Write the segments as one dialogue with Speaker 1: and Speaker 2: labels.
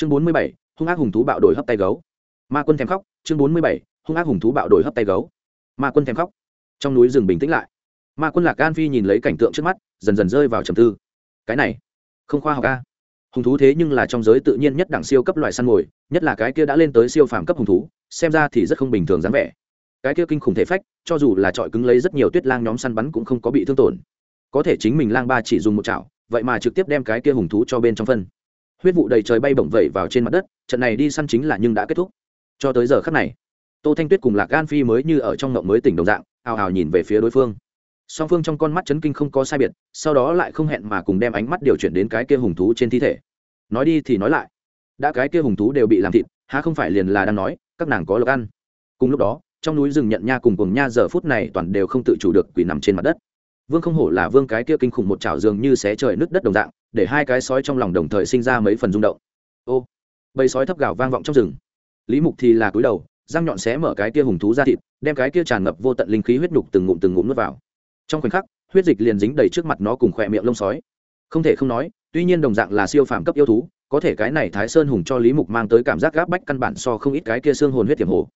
Speaker 1: chương bốn mươi bảy, hung ác hùng thú bạo đổi hấp tay gấu. Ma quân thèm khóc, chương bốn mươi bảy, hung ác hùng thú bạo đổi hấp tay gấu. Ma quân thèm khóc. Trong núi rừng bình tĩnh lại. Ma quân lạc gan phi nhìn lấy cảnh tượng trước mắt, dần dần rơi vào trầm tư. Cái này, không khoa học ca hùng thú thế nhưng là trong giới tự nhiên nhất đẳng siêu cấp loại săn mồi, nhất là cái kia đã lên tới siêu phàm cấp hùng thú, xem ra thì rất không bình thường dáng vẻ. Cái kia kinh khủng thể phách, cho dù là trọi cứng lấy rất nhiều tuyết lang nhóm săn bắn cũng không có bị thương tổn. Có thể chính mình lang ba chỉ dùng một chảo, vậy mà trực tiếp đem cái kia hùng thú cho bên trong phân huyết vụ đầy trời bay bổng vẩy vào trên mặt đất, trận này đi săn chính là nhưng đã kết thúc. Cho tới giờ khắc này, tô thanh tuyết cùng lạc gan phi mới như ở trong ngộng mới tỉnh đồng dạng, ào ào nhìn về phía đối phương. Song phương trong con mắt chấn kinh không có sai biệt, sau đó lại không hẹn mà cùng đem ánh mắt điều chuyển đến cái kia hùng thú trên thi thể. Nói đi thì nói lại, đã cái kia hùng thú đều bị làm thịt, há không phải liền là đang nói, các nàng có lộc ăn. Cùng lúc đó, trong núi rừng nhận nha cùng cùng nha giờ phút này toàn đều không tự chủ được quỳ nằm trên mặt đất. Vương không hổ là vương cái kia kinh khủng một chảo dường như xé trời nứt đất đồng dạng để hai cái sói trong lòng đồng thời sinh ra mấy phần rung động. Ô, bầy sói thấp gào vang vọng trong rừng. Lý mục thì là cúi đầu, răng nhọn xé mở cái kia hùng thú ra thịt, đem cái kia tràn ngập vô tận linh khí huyết nhục từng ngụm từng ngụm nuốt vào. Trong khoảnh khắc, huyết dịch liền dính đầy trước mặt nó cùng khỏe miệng lông sói. Không thể không nói, tuy nhiên đồng dạng là siêu phàm cấp yêu thú, có thể cái này thái sơn hùng cho lý mục mang tới cảm giác gáp bách căn bản so không ít cái kia xương hồn huyết tiềm hồ.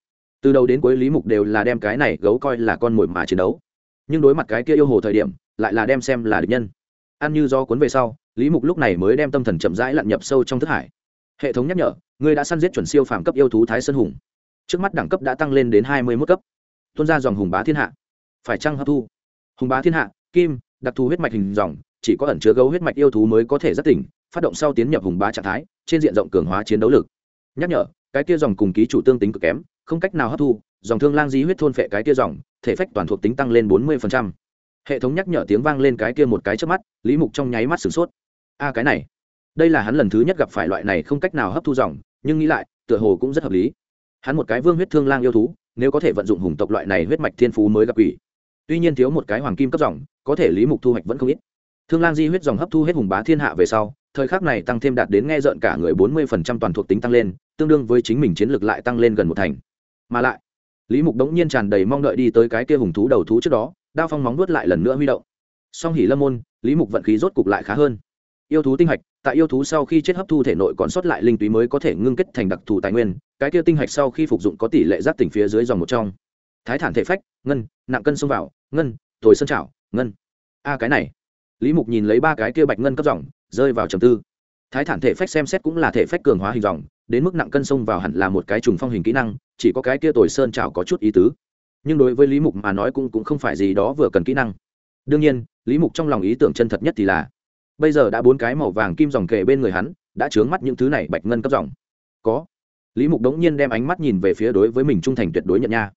Speaker 1: Từ đầu đến cuối lý mục đều là đem cái này gấu coi là con mồi mà chiến đấu. Nhưng đối mặt cái kia yêu hồ thời điểm, lại là đem xem là địch nhân. Ăn như do cuốn về sau lý mục lúc này mới đem tâm thần chậm rãi lặn nhập sâu trong thức hải. Hệ thống nhắc nhở, ngươi đã săn giết chuẩn siêu phàm cấp yêu thú thái sơn hùng. Trước mắt đẳng cấp đã tăng lên đến hai mươi mức cấp. Tuôn ra dòng hùng bá thiên hạ. Phải chăng hấp thu? Hùng bá thiên hạ, kim, đặc thù huyết mạch hình dòng, chỉ có ẩn chứa gấu huyết mạch yêu thú mới có thể rất tỉnh, phát động sau tiến nhập hùng bá trạng thái, trên diện rộng cường hóa chiến đấu lực. Nhắc nhở, cái kia dòng cùng ký chủ tương tính cực kém, không cách nào hấp thu, dòng thương lang di huyết thôn phệ cái kia dòng, thể phách toàn thuộc tính tăng lên bốn mươi hệ thống nhắc nhở tiếng vang lên cái kia một cái trước mắt, lý mục trong nháy mắt sửng sốt a, cái này. Đây là hắn lần thứ nhất gặp phải loại này không cách nào hấp thu dòng, nhưng nghĩ lại, tựa hồ cũng rất hợp lý. Hắn một cái vương huyết thương lang yêu thú, nếu có thể vận dụng hùng tộc loại này huyết mạch thiên phú mới gặp quỷ. Tuy nhiên thiếu một cái hoàng kim cấp dòng, có thể lý mục thu hoạch vẫn không ít. Thương lang di huyết dòng hấp thu hết hùng bá thiên hạ về sau, thời khắc này tăng thêm đạt đến nghe rợn cả người bốn mươi phần trăm toàn thuộc tính tăng lên, tương đương với chính mình chiến lược lại tăng lên gần một thành. Mà lại, lý mục đống nhiên tràn đầy mong đợi đi tới cái kia hùng thú đầu thú trước đó, đao phong móng nuốt lại lần nữa huy động. Song hỉ lâm môn, lý mục vận khí rốt cục lại khá hơn yêu thú tinh hạch, tại yêu thú sau khi chết hấp thu thể nội còn sót lại linh túy mới có thể ngưng kết thành đặc thù tài nguyên, cái kia tinh hạch sau khi phục dụng có tỷ lệ giáp tỉnh phía dưới dòng một trong. Thái thản thể phách, ngân, nặng cân xông vào, ngân thổi sơn trào ngân. A cái này. Lý mục nhìn lấy ba cái kia bạch ngân cấp dòng, rơi vào trầm tư. Thái thản thể phách xem xét cũng là thể phách cường hóa hình dòng, đến mức nặng cân xông vào hẳn là một cái trùng phong hình kỹ năng, chỉ có cái kia tồi sơn trào có chút ý tứ. Nhưng đối với lý mục mà nói cũng cũng không phải gì đó vừa cần kỹ năng. Đương nhiên, lý mục trong lòng ý tưởng chân thật nhất thì là bây giờ đã bốn cái màu vàng kim dòng kề bên người hắn, đã chướng mắt những thứ này bạch ngân cấp dòng. Có. Lý mục đống nhiên đem ánh mắt nhìn về phía đối với mình trung thành tuyệt đối nhận nha.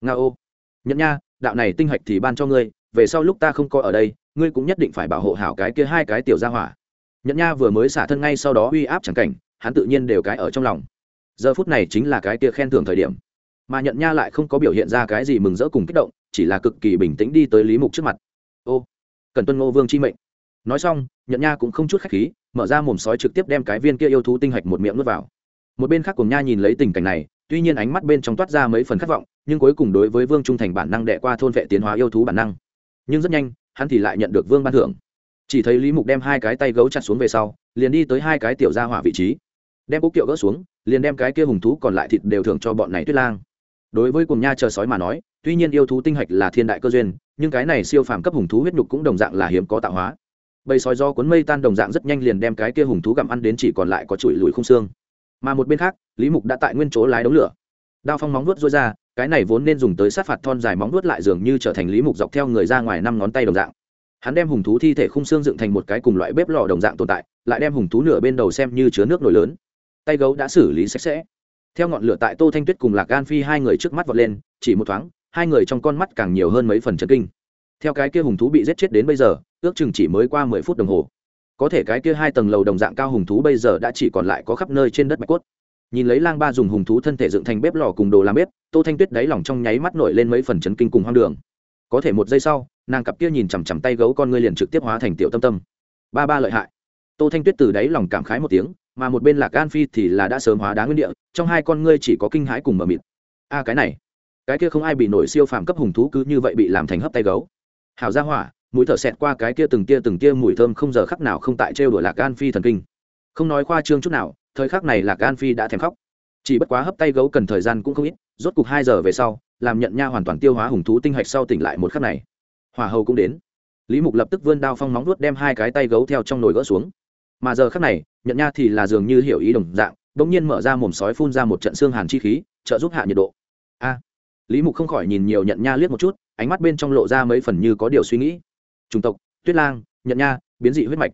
Speaker 1: Nga ô. Nhận nha, đạo này tinh hạch thì ban cho ngươi, về sau lúc ta không coi ở đây, ngươi cũng nhất định phải bảo hộ hảo cái kia hai cái tiểu gia hỏa. Nhận nha vừa mới xả thân ngay sau đó uy áp chẳng cảnh, hắn tự nhiên đều cái ở trong lòng. Giờ phút này chính là cái kia khen thưởng thời điểm. Mà nhận nha lại không có biểu hiện ra cái gì mừng rỡ cùng kích động, chỉ là cực kỳ bình tĩnh đi tới lý mục trước mặt. Ô. Cần tuân ngô vương chi mệnh nói xong nhận nha cũng không chút khách khí, mở ra mồm sói trực tiếp đem cái viên kia yêu thú tinh hạch một miệng nuốt vào. Một bên khác cùng nha nhìn lấy tình cảnh này, tuy nhiên ánh mắt bên trong toát ra mấy phần khát vọng, nhưng cuối cùng đối với vương trung thành bản năng đệ qua thôn vệ tiến hóa yêu thú bản năng. Nhưng rất nhanh, hắn thì lại nhận được vương ban thưởng. Chỉ thấy lý mục đem hai cái tay gấu chặt xuống về sau, liền đi tới hai cái tiểu gia hỏa vị trí. Đem bút kiệu gỡ xuống, liền đem cái kia hùng thú còn lại thịt đều thưởng cho bọn này tuyết lang. Đối với cùng nha chờ sói mà nói, tuy nhiên yêu thú tinh hạch là thiên đại cơ duyên, nhưng cái này siêu phàm cấp hùng thú huyết nhục cũng đồng dạng là hiếm có tạo hóa bầy sói do cuốn mây tan đồng dạng rất nhanh liền đem cái kia hùng thú gặm ăn đến chỉ còn lại có chuỗi lùi không xương. Mà một bên khác, lý mục đã tại nguyên chỗ lái đống lửa. Đao phong móng vuốt rối ra, cái này vốn nên dùng tới sát phạt thon dài móng vuốt lại dường như trở thành lý mục dọc theo người ra ngoài năm ngón tay đồng dạng. Hắn đem hùng thú thi thể khung xương dựng thành một cái cùng loại bếp lò đồng dạng tồn tại, lại đem hùng thú nửa bên đầu xem như chứa nước nổi lớn. Tay gấu đã xử lý sạch sẽ. Theo ngọn lửa tại tô thanh tuyết cùng lạc gan phi hai người trước mắt vọt lên, chỉ một thoáng, hai người trong con mắt càng nhiều hơn mấy phần chân kinh. Theo cái kia hùng thú bị giết chết đến bây giờ ước chừng chỉ mới qua mười phút đồng hồ. Có thể cái kia hai tầng lầu đồng dạng cao hùng thú bây giờ đã chỉ còn lại có khắp nơi trên đất bạch cốt. Nhìn lấy lang ba dùng hùng thú thân thể dựng thành bếp lò cùng đồ làm bếp, tô thanh tuyết đáy lỏng trong nháy mắt nổi lên mấy phần chấn kinh cùng hoang đường. Có thể một giây sau, nàng cặp kia nhìn chằm chằm tay gấu con ngươi liền trực tiếp hóa thành tiểu tâm tâm. Ba ba lợi hại. Tô thanh tuyết từ đáy lòng cảm khái một tiếng, mà một bên lạc gan phi thì là đã sớm hóa đá nguyên địa, trong hai con ngươi chỉ có kinh hãi cùng mờ mịt. A cái này. Cái kia không ai bị nổi siêu phàm cấp hùng thú cứ như vậy bị làm thành hấp tay gấu. Hảo gia hỏa mũi thở xẹt qua cái kia từng kia từng kia mùi thơm không giờ khắc nào không tại trêu đuổi lạc gan phi thần kinh. Không nói khoa trương chút nào, thời khắc này lạc an phi đã thèm khóc. Chỉ bất quá hấp tay gấu cần thời gian cũng không ít, rốt cục hai giờ về sau, làm nhận nha hoàn toàn tiêu hóa hùng thú tinh hạch sau tỉnh lại một khắc này. Hỏa hầu cũng đến. Lý mục lập tức vươn đao phong móng vuốt đem hai cái tay gấu theo trong nồi gỡ xuống. Mà giờ khắc này, nhận nha thì là dường như hiểu ý đồng dạng đ ỗ n g nhiên mở ra mồm sói phun ra một trận xương hàn chi khí, trợ giúp hạ nhiệt độ. A. Lý mục không khỏi nhìn nhiều nhận nha liếc một chút, ánh mắt bên trong lộ ra mấy phần như có điều suy nghĩ chủng tộc, tuyết lang nhận nha, biến dị huyết mạch.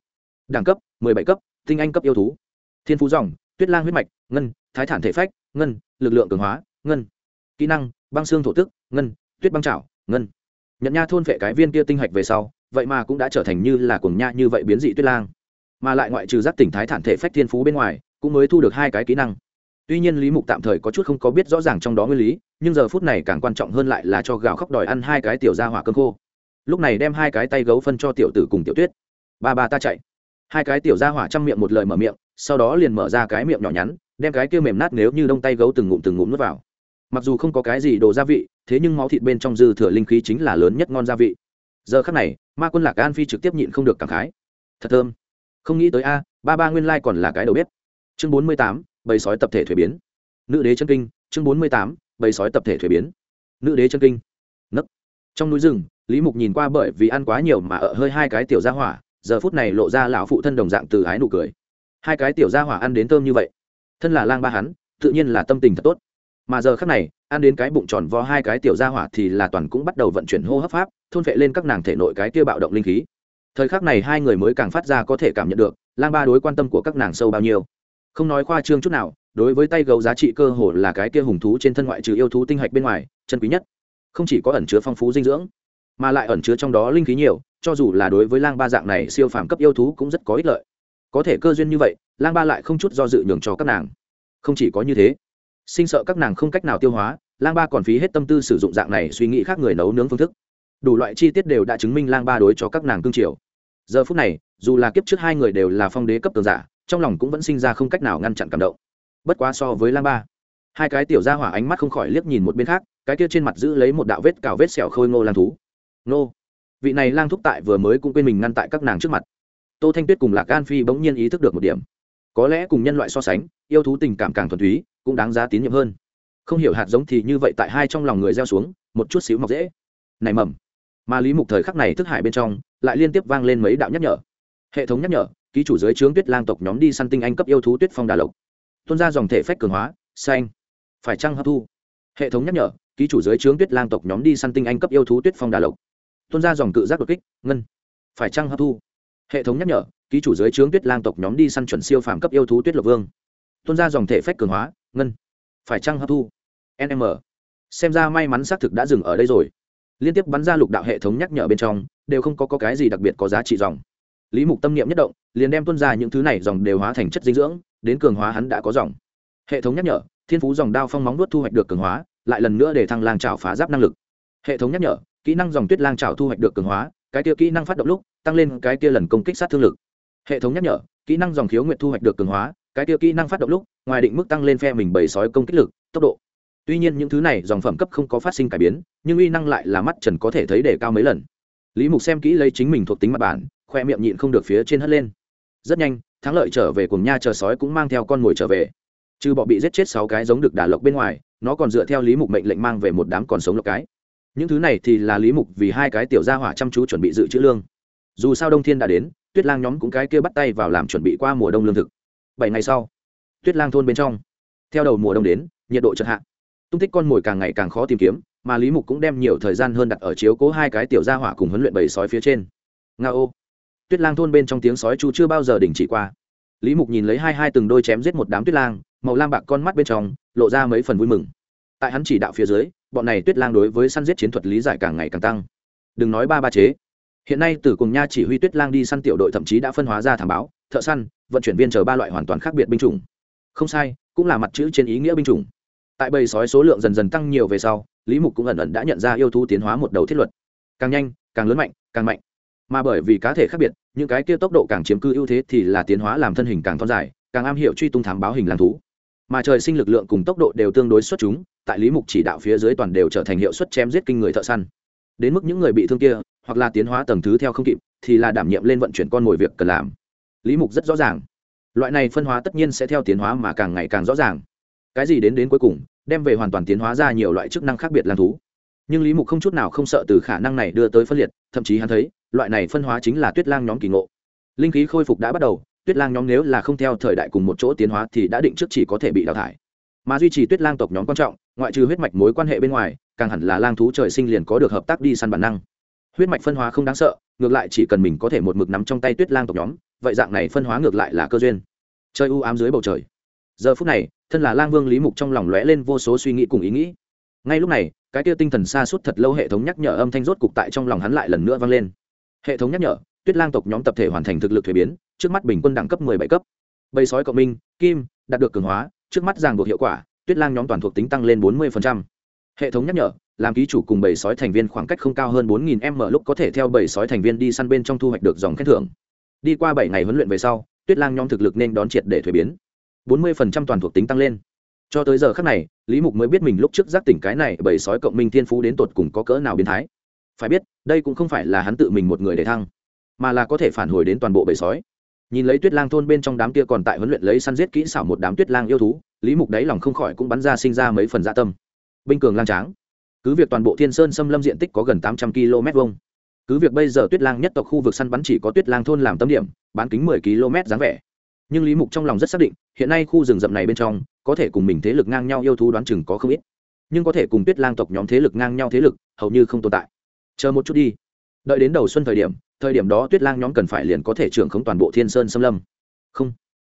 Speaker 1: Đẳng cấp, mười bảy cấp, tinh anh cấp yêu thú. Thiên phú dòng, tuyết lang huyết mạch, ngân, thái thản thể phách, ngân, lực lượng cường hóa, ngân. Kỹ năng, băng xương thổ tức, ngân, tuyết băng trảo, ngân. Nhận nha thôn vệ cái viên kia tinh hạch về sau, vậy mà cũng đã trở thành như là cuồng nha như vậy biến dị tuyết lang. Mà lại ngoại trừ giác tỉnh thái thản thể phách thiên phú bên ngoài, cũng mới thu được hai cái kỹ năng. Tuy nhiên lý mục tạm thời có chút không có biết rõ ràng trong đó nguyên lý, nhưng giờ phút này càng quan trọng hơn lại là cho gạo khóc đòi ăn hai cái tiểu ra hỏa cơm khô lúc này đem hai cái tay gấu phân cho tiểu tử cùng tiểu tuyết. Ba ba ta chạy. Hai cái tiểu ra hỏa chăm miệng một lời mở miệng, sau đó liền mở ra cái miệng nhỏ nhắn, đem cái kia mềm nát nếu như đông tay gấu từng ngụm từng ngụm nuốt vào. Mặc dù không có cái gì đồ gia vị, thế nhưng máu thịt bên trong dư thừa linh khí chính là lớn nhất ngon gia vị. Giờ khắc này, ma quân lạc an phi trực tiếp nhịn không được cảm khái. Thật thơm. Không nghĩ tới a, ba ba nguyên lai còn là cái đầu bếp. Chương bốn mươi tám, bầy sói tập thể thuế biến. Nữ đế chân kinh, chương bốn mươi tám, bầy sói tập thể thuế biến. Nữ đế chân kinh. Nấc. Trong núi rừng lý mục nhìn qua bởi vì ăn quá nhiều mà ở hơi hai cái tiểu gia hỏa, giờ phút này lộ ra lão phụ thân đồng dạng từ ái nụ cười. Hai cái tiểu gia hỏa ăn đến thơm như vậy, thân là lang ba hắn, tự nhiên là tâm tình thật tốt. Mà giờ khắc này, ăn đến cái bụng tròn vo hai cái tiểu gia hỏa thì là toàn cũng bắt đầu vận chuyển hô hấp pháp, thôn vệ lên các nàng thể nội cái kia bạo động linh khí. Thời khắc này hai người mới càng phát ra có thể cảm nhận được, lang ba đối quan tâm của các nàng sâu bao nhiêu. Không nói khoa trương chút nào, đối với tay gấu giá trị cơ hồ là cái kia hùng thú trên thân ngoại trừ yêu thú tinh hạch bên ngoài, chân quý nhất. Không chỉ có ẩn chứa phong phú dinh dưỡng mà lại ẩn chứa trong đó linh khí nhiều, cho dù là đối với lang ba dạng này siêu phàm cấp yêu thú cũng rất có ích lợi. Có thể cơ duyên như vậy, lang ba lại không chút do dự nhường cho các nàng. Không chỉ có như thế, sinh sợ các nàng không cách nào tiêu hóa, lang ba còn phí hết tâm tư sử dụng dạng này suy nghĩ khác người nấu nướng phương thức. Đủ loại chi tiết đều đã chứng minh lang ba đối cho các nàng cương triều. Giờ phút này, dù là kiếp trước hai người đều là phong đế cấp tường giả, trong lòng cũng vẫn sinh ra không cách nào ngăn chặn cảm động. Bất quá so với lang ba, hai cái tiểu ra hỏa ánh mắt không khỏi liếc nhìn một bên khác, cái kia trên mặt giữ lấy một đạo vết cào vết sẹo khôi ngô lang thú nô. Vị này lang thúc tại vừa mới cũng quên mình ngăn tại các nàng trước mặt. Tô thanh tuyết cùng lạc gan phi bỗng nhiên ý thức được một điểm. Có lẽ cùng nhân loại so sánh, yêu thú tình cảm càng thuần túy, cũng đáng giá tín nhiệm hơn. Không hiểu hạt giống thì như vậy tại hai trong lòng người gieo xuống, một chút xíu mọc dễ. Này mầm. Mà lý mục thời khắc này thức hải bên trong, lại liên tiếp vang lên mấy đạo nhắc nhở. Hệ thống nhắc nhở, ký chủ giới trướng tuyết lang tộc nhóm đi săn tinh anh cấp yêu thú tuyết phong đà lộc. Tuôn ra dòng thể phách cường hóa, xanh. Phải trăng hấp thu? Hệ thống nhắc nhở, ký chủ giới trướng tuyết lang tộc nhóm đi săn tinh anh cấp yêu thú tuyết phong đà lộc tuôn ra dòng cự giác đột kích ngân phải trăng hấp thu? Hệ thống nhắc nhở ký chủ giới trướng tuyết lang tộc nhóm đi săn chuẩn siêu phàm cấp yêu thú tuyết lộc vương. Tuôn ra dòng thể phách cường hóa ngân phải trăng hấp thu? Nm xem ra may mắn xác thực đã dừng ở đây rồi. Liên tiếp bắn ra lục đạo hệ thống nhắc nhở bên trong đều không có, có cái gì đặc biệt có giá trị dòng. Lý mục tâm niệm nhất động liền đem tuân ra những thứ này dòng đều hóa thành chất dinh dưỡng đến cường hóa hắn đã có dòng. Hệ thống nhắc nhở thiên phú dòng đao phong móng nuốt thu hoạch được cường hóa lại lần nữa để thăng lang trào phá giáp năng lực. Hệ thống nhắc nhở kỹ năng dòng tuyết lang trào thu hoạch được cường hóa, cái kia kỹ năng phát động lúc, tăng lên cái kia lần công kích sát thương lực. Hệ thống nhắc nhở, kỹ năng dòng khiếu nguyện thu hoạch được cường hóa, cái kia kỹ năng phát động lúc, ngoài định mức tăng lên phe mình bầy sói công kích lực, tốc độ. Tuy nhiên những thứ này dòng phẩm cấp không có phát sinh cải biến, nhưng uy năng lại là mắt trần có thể thấy để cao mấy lần. Lý mục xem kỹ lấy chính mình thuộc tính mặt bản, khoe miệng nhịn không được phía trên hất lên. Rất nhanh, thắng lợi trở về cùng nha chờ sói cũng mang theo con mồi trở về. Trừ bọ bị giết chết sáu cái giống được đả lộc bên ngoài, nó còn dựa theo lý mục mệnh lệnh mang về một đám còn sống lộc cái những thứ này thì là lý mục vì hai cái tiểu gia hỏa chăm chú chuẩn bị dự trữ lương. Dù sao đông thiên đã đến, tuyết lang nhóm cũng cái kia bắt tay vào làm chuẩn bị qua mùa đông lương thực. Bảy ngày sau, tuyết lang thôn bên trong, theo đầu mùa đông đến, nhiệt độ chật hạ. Tung tích con mồi càng ngày càng khó tìm kiếm, mà lý mục cũng đem nhiều thời gian hơn đặt ở chiếu cố hai cái tiểu gia hỏa cùng huấn luyện bầy sói phía trên. Nga ô. Tuyết lang thôn bên trong tiếng sói chu chưa bao giờ đình chỉ qua. Lý mục nhìn lấy hai hai từng đôi chém giết một đám tuyết lang, màu lam bạc con mắt bên trong, lộ ra mấy phần vui mừng. Tại hắn chỉ đạo phía dưới bọn này tuyết lang đối với săn giết chiến thuật lý giải càng ngày càng tăng. Đừng nói ba ba chế. Hiện nay từ cùng nha chỉ huy tuyết lang đi săn tiểu đội thậm chí đã phân hóa ra thảm báo, thợ săn, vận chuyển viên chờ ba loại hoàn toàn khác biệt binh chủng. Không sai, cũng là mặt chữ trên ý nghĩa binh chủng. Tại bầy sói số lượng dần dần tăng nhiều về sau, lý mục cũng ẩn ẩn đã nhận ra yêu thú tiến hóa một đầu thiết luật. Càng nhanh, càng lớn mạnh, càng mạnh. Mà bởi vì cá thể khác biệt, những cái kia tốc độ càng chiếm cư ưu thế thì là tiến hóa làm thân hình càng thon dài, càng am hiểu truy tung thám báo hình làm thú. Mà trời sinh lực lượng cùng tốc độ đều tương đối xuất chúng tại lý mục chỉ đạo phía dưới toàn đều trở thành hiệu suất chém giết kinh người thợ săn. Đến mức những người bị thương kia, hoặc là tiến hóa tầng thứ theo không kịp, thì là đảm nhiệm lên vận chuyển con mồi việc cần làm. Lý mục rất rõ ràng. Loại này phân hóa tất nhiên sẽ theo tiến hóa mà càng ngày càng rõ ràng. Cái gì đến đến cuối cùng, đem về hoàn toàn tiến hóa ra nhiều loại chức năng khác biệt làm thú. Nhưng lý mục không chút nào không sợ từ khả năng này đưa tới phân liệt, thậm chí hắn thấy, loại này phân hóa chính là tuyết lang nhóm kỳ ngộ. Linh khí khôi phục đã bắt đầu, tuyết lang nhóm nếu là không theo thời đại cùng một chỗ tiến hóa thì đã định trước chỉ có thể bị đào thải. Mà duy trì tuyết lang tộc nhóm quan trọng ngoại trừ huyết mạch mối quan hệ bên ngoài, càng hẳn là lang thú trời sinh liền có được hợp tác đi săn bản năng. Huyết mạch phân hóa không đáng sợ, ngược lại chỉ cần mình có thể một mực nắm trong tay tuyết lang tộc nhóm, vậy dạng này phân hóa ngược lại là cơ duyên. Chơi u ám dưới bầu trời. Giờ phút này, thân là lang vương lý mục trong lòng lóe lên vô số suy nghĩ cùng ý nghĩ. Ngay lúc này, cái kia tinh thần xa suốt thật lâu hệ thống nhắc nhở âm thanh rốt cục tại trong lòng hắn lại lần nữa vang lên. Hệ thống nhắc nhở, tuyết lang tộc nhóm tập thể hoàn thành thực lực thuế biến, trước mắt bình quân đẳng cấp mười bảy cấp. Bầy sói cộng minh, kim, đạt được cường hóa, trước mắt ràng buộc hiệu quả tuyết lang nhóm toàn thuộc tính tăng lên bốn mươi hệ thống nhắc nhở, làm ký chủ cùng bầy sói thành viên khoảng cách không cao hơn bốn nghìn m lúc có thể theo bầy sói thành viên đi săn bên trong thu hoạch được dòng khen thưởng. Đi qua bảy ngày huấn luyện về sau, tuyết lang nhóm thực lực nên đón triệt để thuế biến. bốn mươi toàn thuộc tính tăng lên. Cho tới giờ khác này, lý mục mới biết mình lúc trước giác tỉnh cái này bầy sói cộng minh thiên phú đến tột cùng có cỡ nào biến thái. Phải biết, đây cũng không phải là hắn tự mình một người để thăng, mà là có thể phản hồi đến toàn bộ bầy sói. Nhìn lấy tuyết lang thôn bên trong đám kia còn tại huấn luyện lấy săn giết kỹ xảo một đám tuyết lang yêu thú lý mục đáy lòng không khỏi cũng bắn ra sinh ra mấy phần dạ tâm. Binh cường lang tráng. Cứ việc toàn bộ thiên sơn xâm lâm diện tích có gần tám trăm km vuông. Cứ việc bây giờ tuyết lang nhất tộc khu vực săn bắn chỉ có tuyết lang thôn làm tâm điểm, bán kính mười km dáng vẻ. Nhưng lý mục trong lòng rất xác định, hiện nay khu rừng rậm này bên trong, có thể cùng mình thế lực ngang nhau yêu thú đoán chừng có không ít. Nhưng có thể cùng tuyết lang tộc nhóm thế lực ngang nhau thế lực, hầu như không tồn tại. Chờ một chút đi. Đợi đến đầu xuân thời điểm thời điểm đó tuyết lang nhóm cần phải liền có thể trưởng không toàn bộ thiên sơn xâm lâm. Không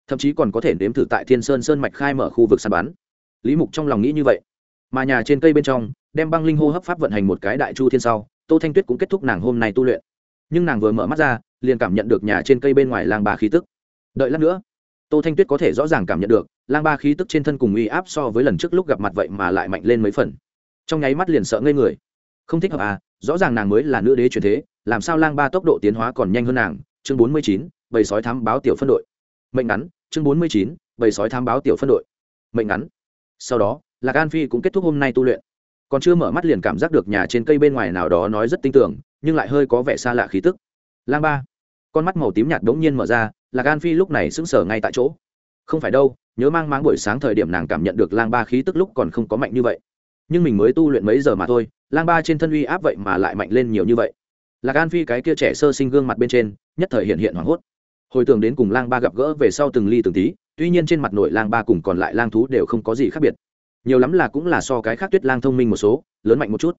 Speaker 1: thậm chí còn có thể nếm thử tại thiên sơn sơn mạch khai mở khu vực săn bắn lý mục trong lòng nghĩ như vậy mà nhà trên cây bên trong đem băng linh hô hấp pháp vận hành một cái đại chu thiên sau tô thanh tuyết cũng kết thúc nàng hôm nay tu luyện nhưng nàng vừa mở mắt ra liền cảm nhận được nhà trên cây bên ngoài lang ba khí tức đợi lát nữa tô thanh tuyết có thể rõ ràng cảm nhận được lang ba khí tức trên thân cùng uy áp so với lần trước lúc gặp mặt vậy mà lại mạnh lên mấy phần trong nháy mắt liền sợ ngây người không thích hợp à rõ ràng nàng mới là nữ đế truyền thế làm sao lang ba tốc độ tiến hóa còn nhanh hơn nàng chương bốn mươi chín bầy sói thám báo tiểu phân đội mệnh ngắn chương bốn mươi chín, bầy sói tham báo tiểu phân đội. Mệnh ngắn. Sau đó, lạc an phi cũng kết thúc hôm nay tu luyện. Còn chưa mở mắt liền cảm giác được nhà trên cây bên ngoài nào đó nói rất tin tưởng nhưng lại hơi có vẻ xa lạ khí tức. Lang ba. Con mắt màu tím nhạt đ ố n g nhiên mở ra, lạc an phi lúc này sững sờ ngay tại chỗ. Không phải đâu, nhớ mang máng buổi sáng thời điểm nàng cảm nhận được lang ba khí tức lúc còn không có mạnh như vậy. Nhưng mình mới tu luyện mấy giờ mà thôi, lang ba trên thân uy áp vậy mà lại mạnh lên nhiều như vậy. Lạc an phi cái kia trẻ sơ sinh gương mặt bên trên, nhất thời hiện hiện hoảng hốt hồi tưởng đến cùng lang ba gặp gỡ về sau từng ly từng tí, tuy nhiên trên mặt nội lang ba cùng còn lại lang thú đều không có gì khác biệt. Nhiều lắm là cũng là so cái khác tuyết lang thông minh một số, lớn mạnh một chút.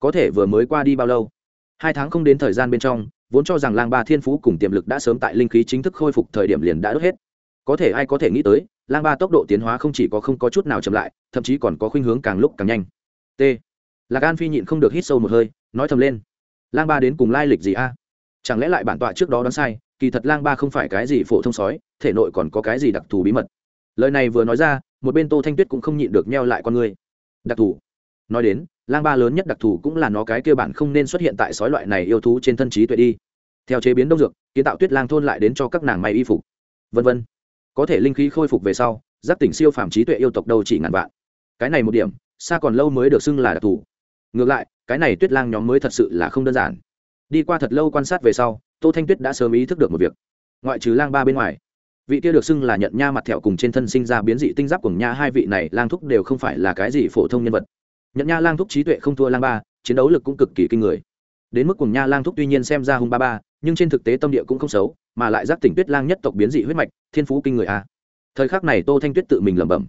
Speaker 1: Có thể vừa mới qua đi bao lâu? Hai tháng không đến thời gian bên trong, vốn cho rằng lang ba thiên phú cùng tiềm lực đã sớm tại linh khí chính thức khôi phục thời điểm liền đã đốt hết. Có thể ai có thể nghĩ tới, lang ba tốc độ tiến hóa không chỉ có không có chút nào chậm lại, thậm chí còn có khuynh hướng càng lúc càng nhanh. T. Lạc an phi nhịn không được hít sâu một hơi, nói thầm lên. Lang ba đến cùng lai lịch gì a? Chẳng lẽ lại bản tọa trước đó đoán sai kỳ thật lang ba không phải cái gì phổ thông sói, thể nội còn có cái gì đặc thù bí mật. Lời này vừa nói ra, một bên tô thanh tuyết cũng không nhịn được neo lại con người. Đặc thù? Nói đến, lang ba lớn nhất đặc thù cũng là nó cái kia bản không nên xuất hiện tại sói loại này yêu thú trên thân trí tuệ đi. Theo chế biến đông dược, kiến tạo tuyết lang thôn lại đến cho các nàng may y phục. Vân vân. Có thể linh khí khôi phục về sau, giác tỉnh siêu phàm trí tuệ yêu tộc đâu chỉ ngàn vạn. Cái này một điểm, xa còn lâu mới được xưng là đặc thù. Ngược lại, cái này tuyết lang nhóm mới thật sự là không đơn giản. Đi qua thật lâu quan sát về sau tô thanh tuyết đã sớm ý thức được một việc. Ngoại trừ lang ba bên ngoài, vị kia được xưng là nhận nha mặt thẹo cùng trên thân sinh ra biến dị tinh giáp của nha hai vị này lang thúc đều không phải là cái gì phổ thông nhân vật. Nhận nha lang thúc trí tuệ không thua lang ba, chiến đấu lực cũng cực kỳ kinh người. Đến mức cùng nha lang thúc tuy nhiên xem ra hung ba ba, nhưng trên thực tế tâm địa cũng không xấu, mà lại giác tỉnh tuyết lang nhất tộc biến dị huyết mạch, thiên phú kinh người a. Thời khắc này tô thanh tuyết tự mình lẩm bẩm.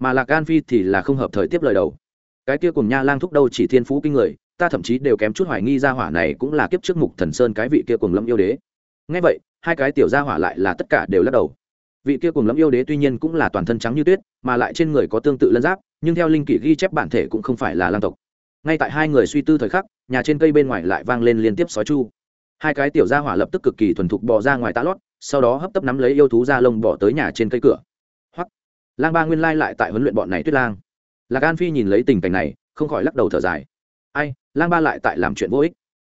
Speaker 1: Mà lạc an phi thì là không hợp thời tiếp lời đầu. Cái kia cùng nha lang thúc đâu chỉ thiên phú kinh người ta thậm chí đều kém chút hoài nghi ra hỏa này cũng là kiếp trước mục thần sơn cái vị kia cùng lâm yêu đế. Ngay vậy, hai cái tiểu gia hỏa lại là tất cả đều lắc đầu. Vị kia cùng lâm yêu đế tuy nhiên cũng là toàn thân trắng như tuyết, mà lại trên người có tương tự lân giáp, nhưng theo linh kỷ ghi chép bản thể cũng không phải là lang tộc. Ngay tại hai người suy tư thời khắc, nhà trên cây bên ngoài lại vang lên liên tiếp sói chu. Hai cái tiểu gia hỏa lập tức cực kỳ thuần thục bỏ ra ngoài tá lót, sau đó hấp tấp nắm lấy yêu thú da lông bỏ tới nhà trên cây cửa. Hoặc lang ba nguyên lai lại tại huấn luyện bọn này tuyết lang. Lạc an phi nhìn lấy tình cảnh này, không khỏi lắc đầu thở dài ai, lang ba lại tại làm chuyện vô ích.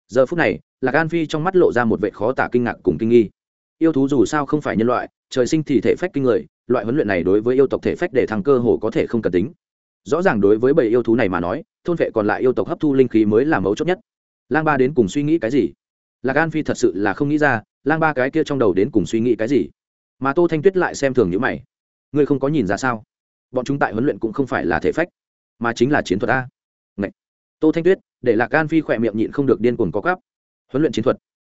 Speaker 1: Giờ phút này, lạc an phi trong mắt lộ ra một vệ khó tả kinh ngạc cùng kinh nghi. Yêu thú dù sao không phải nhân loại, trời sinh thì thể phách kinh người, loại huấn luyện này đối với yêu tộc thể phách để thăng cơ hồ có thể không cần tính. Rõ ràng đối với bầy yêu thú này mà nói, thôn vệ còn lại yêu tộc hấp thu linh khí mới là mấu chốt nhất. Lang ba đến cùng suy nghĩ cái gì? Lạc an phi thật sự là không nghĩ ra, lang ba cái kia trong đầu đến cùng suy nghĩ cái gì? Mà tô thanh tuyết lại xem thường những mày. Ngươi không có nhìn ra sao? Bọn chúng tại huấn luyện cũng không phải là thể phách, mà chính là chiến thuật a tô thanh tuyết, để lạc gan phi khỏe miệng nhịn không được điên cuồng có cắp huấn luyện chiến thuật.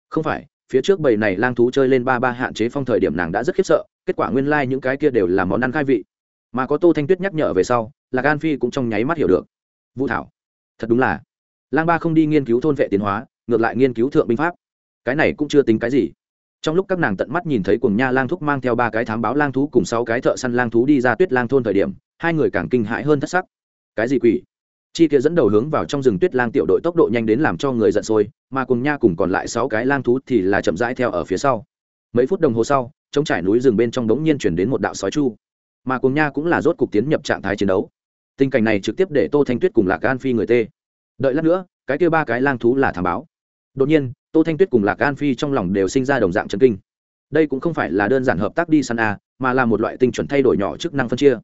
Speaker 1: Không phải, phía trước bầy này lang thú chơi lên ba ba hạn chế phong thời điểm nàng đã rất khiếp sợ, kết quả nguyên lai、like、những cái kia đều là món ăn khai vị. Mà có tô thanh tuyết nhắc nhở về sau, lạc gan phi cũng trong nháy mắt hiểu được. Vũ thảo, thật đúng là, lang ba không đi nghiên cứu thôn vệ tiến hóa, ngược lại nghiên cứu thượng binh pháp. Cái này cũng chưa tính cái gì. Trong lúc các nàng tận mắt nhìn thấy cùng nha lang thúc mang theo ba cái thám báo lang thú cùng sáu cái thợ săn lang thú đi ra tuyết lang thôn thời điểm, hai người càng kinh hãi hơn thất sắc. Cái gì quỷ? Chi kia dẫn đầu hướng vào trong rừng tuyết lang tiểu đội tốc độ nhanh đến làm cho người giận sôi, mà cùng nha cùng còn lại sáu cái lang thú thì là chậm rãi theo ở phía sau. Mấy phút đồng hồ sau trong trải núi rừng bên trong đống nhiên chuyển đến một đạo sói chu. Mà cùng nha cũng là rốt cục tiến nhập trạng thái chiến đấu. Tình cảnh này trực tiếp để tô thanh tuyết cùng lạc an phi người tê. Đợi lát nữa, cái kia ba cái lang thú là thảm báo. Đột nhiên, tô thanh tuyết cùng lạc an phi trong lòng đều sinh ra đồng dạng chân kinh. Đây cũng không phải là đơn giản hợp tác đi săn a, mà là một loại tinh chuẩn thay đổi nhỏ chức năng phân chia.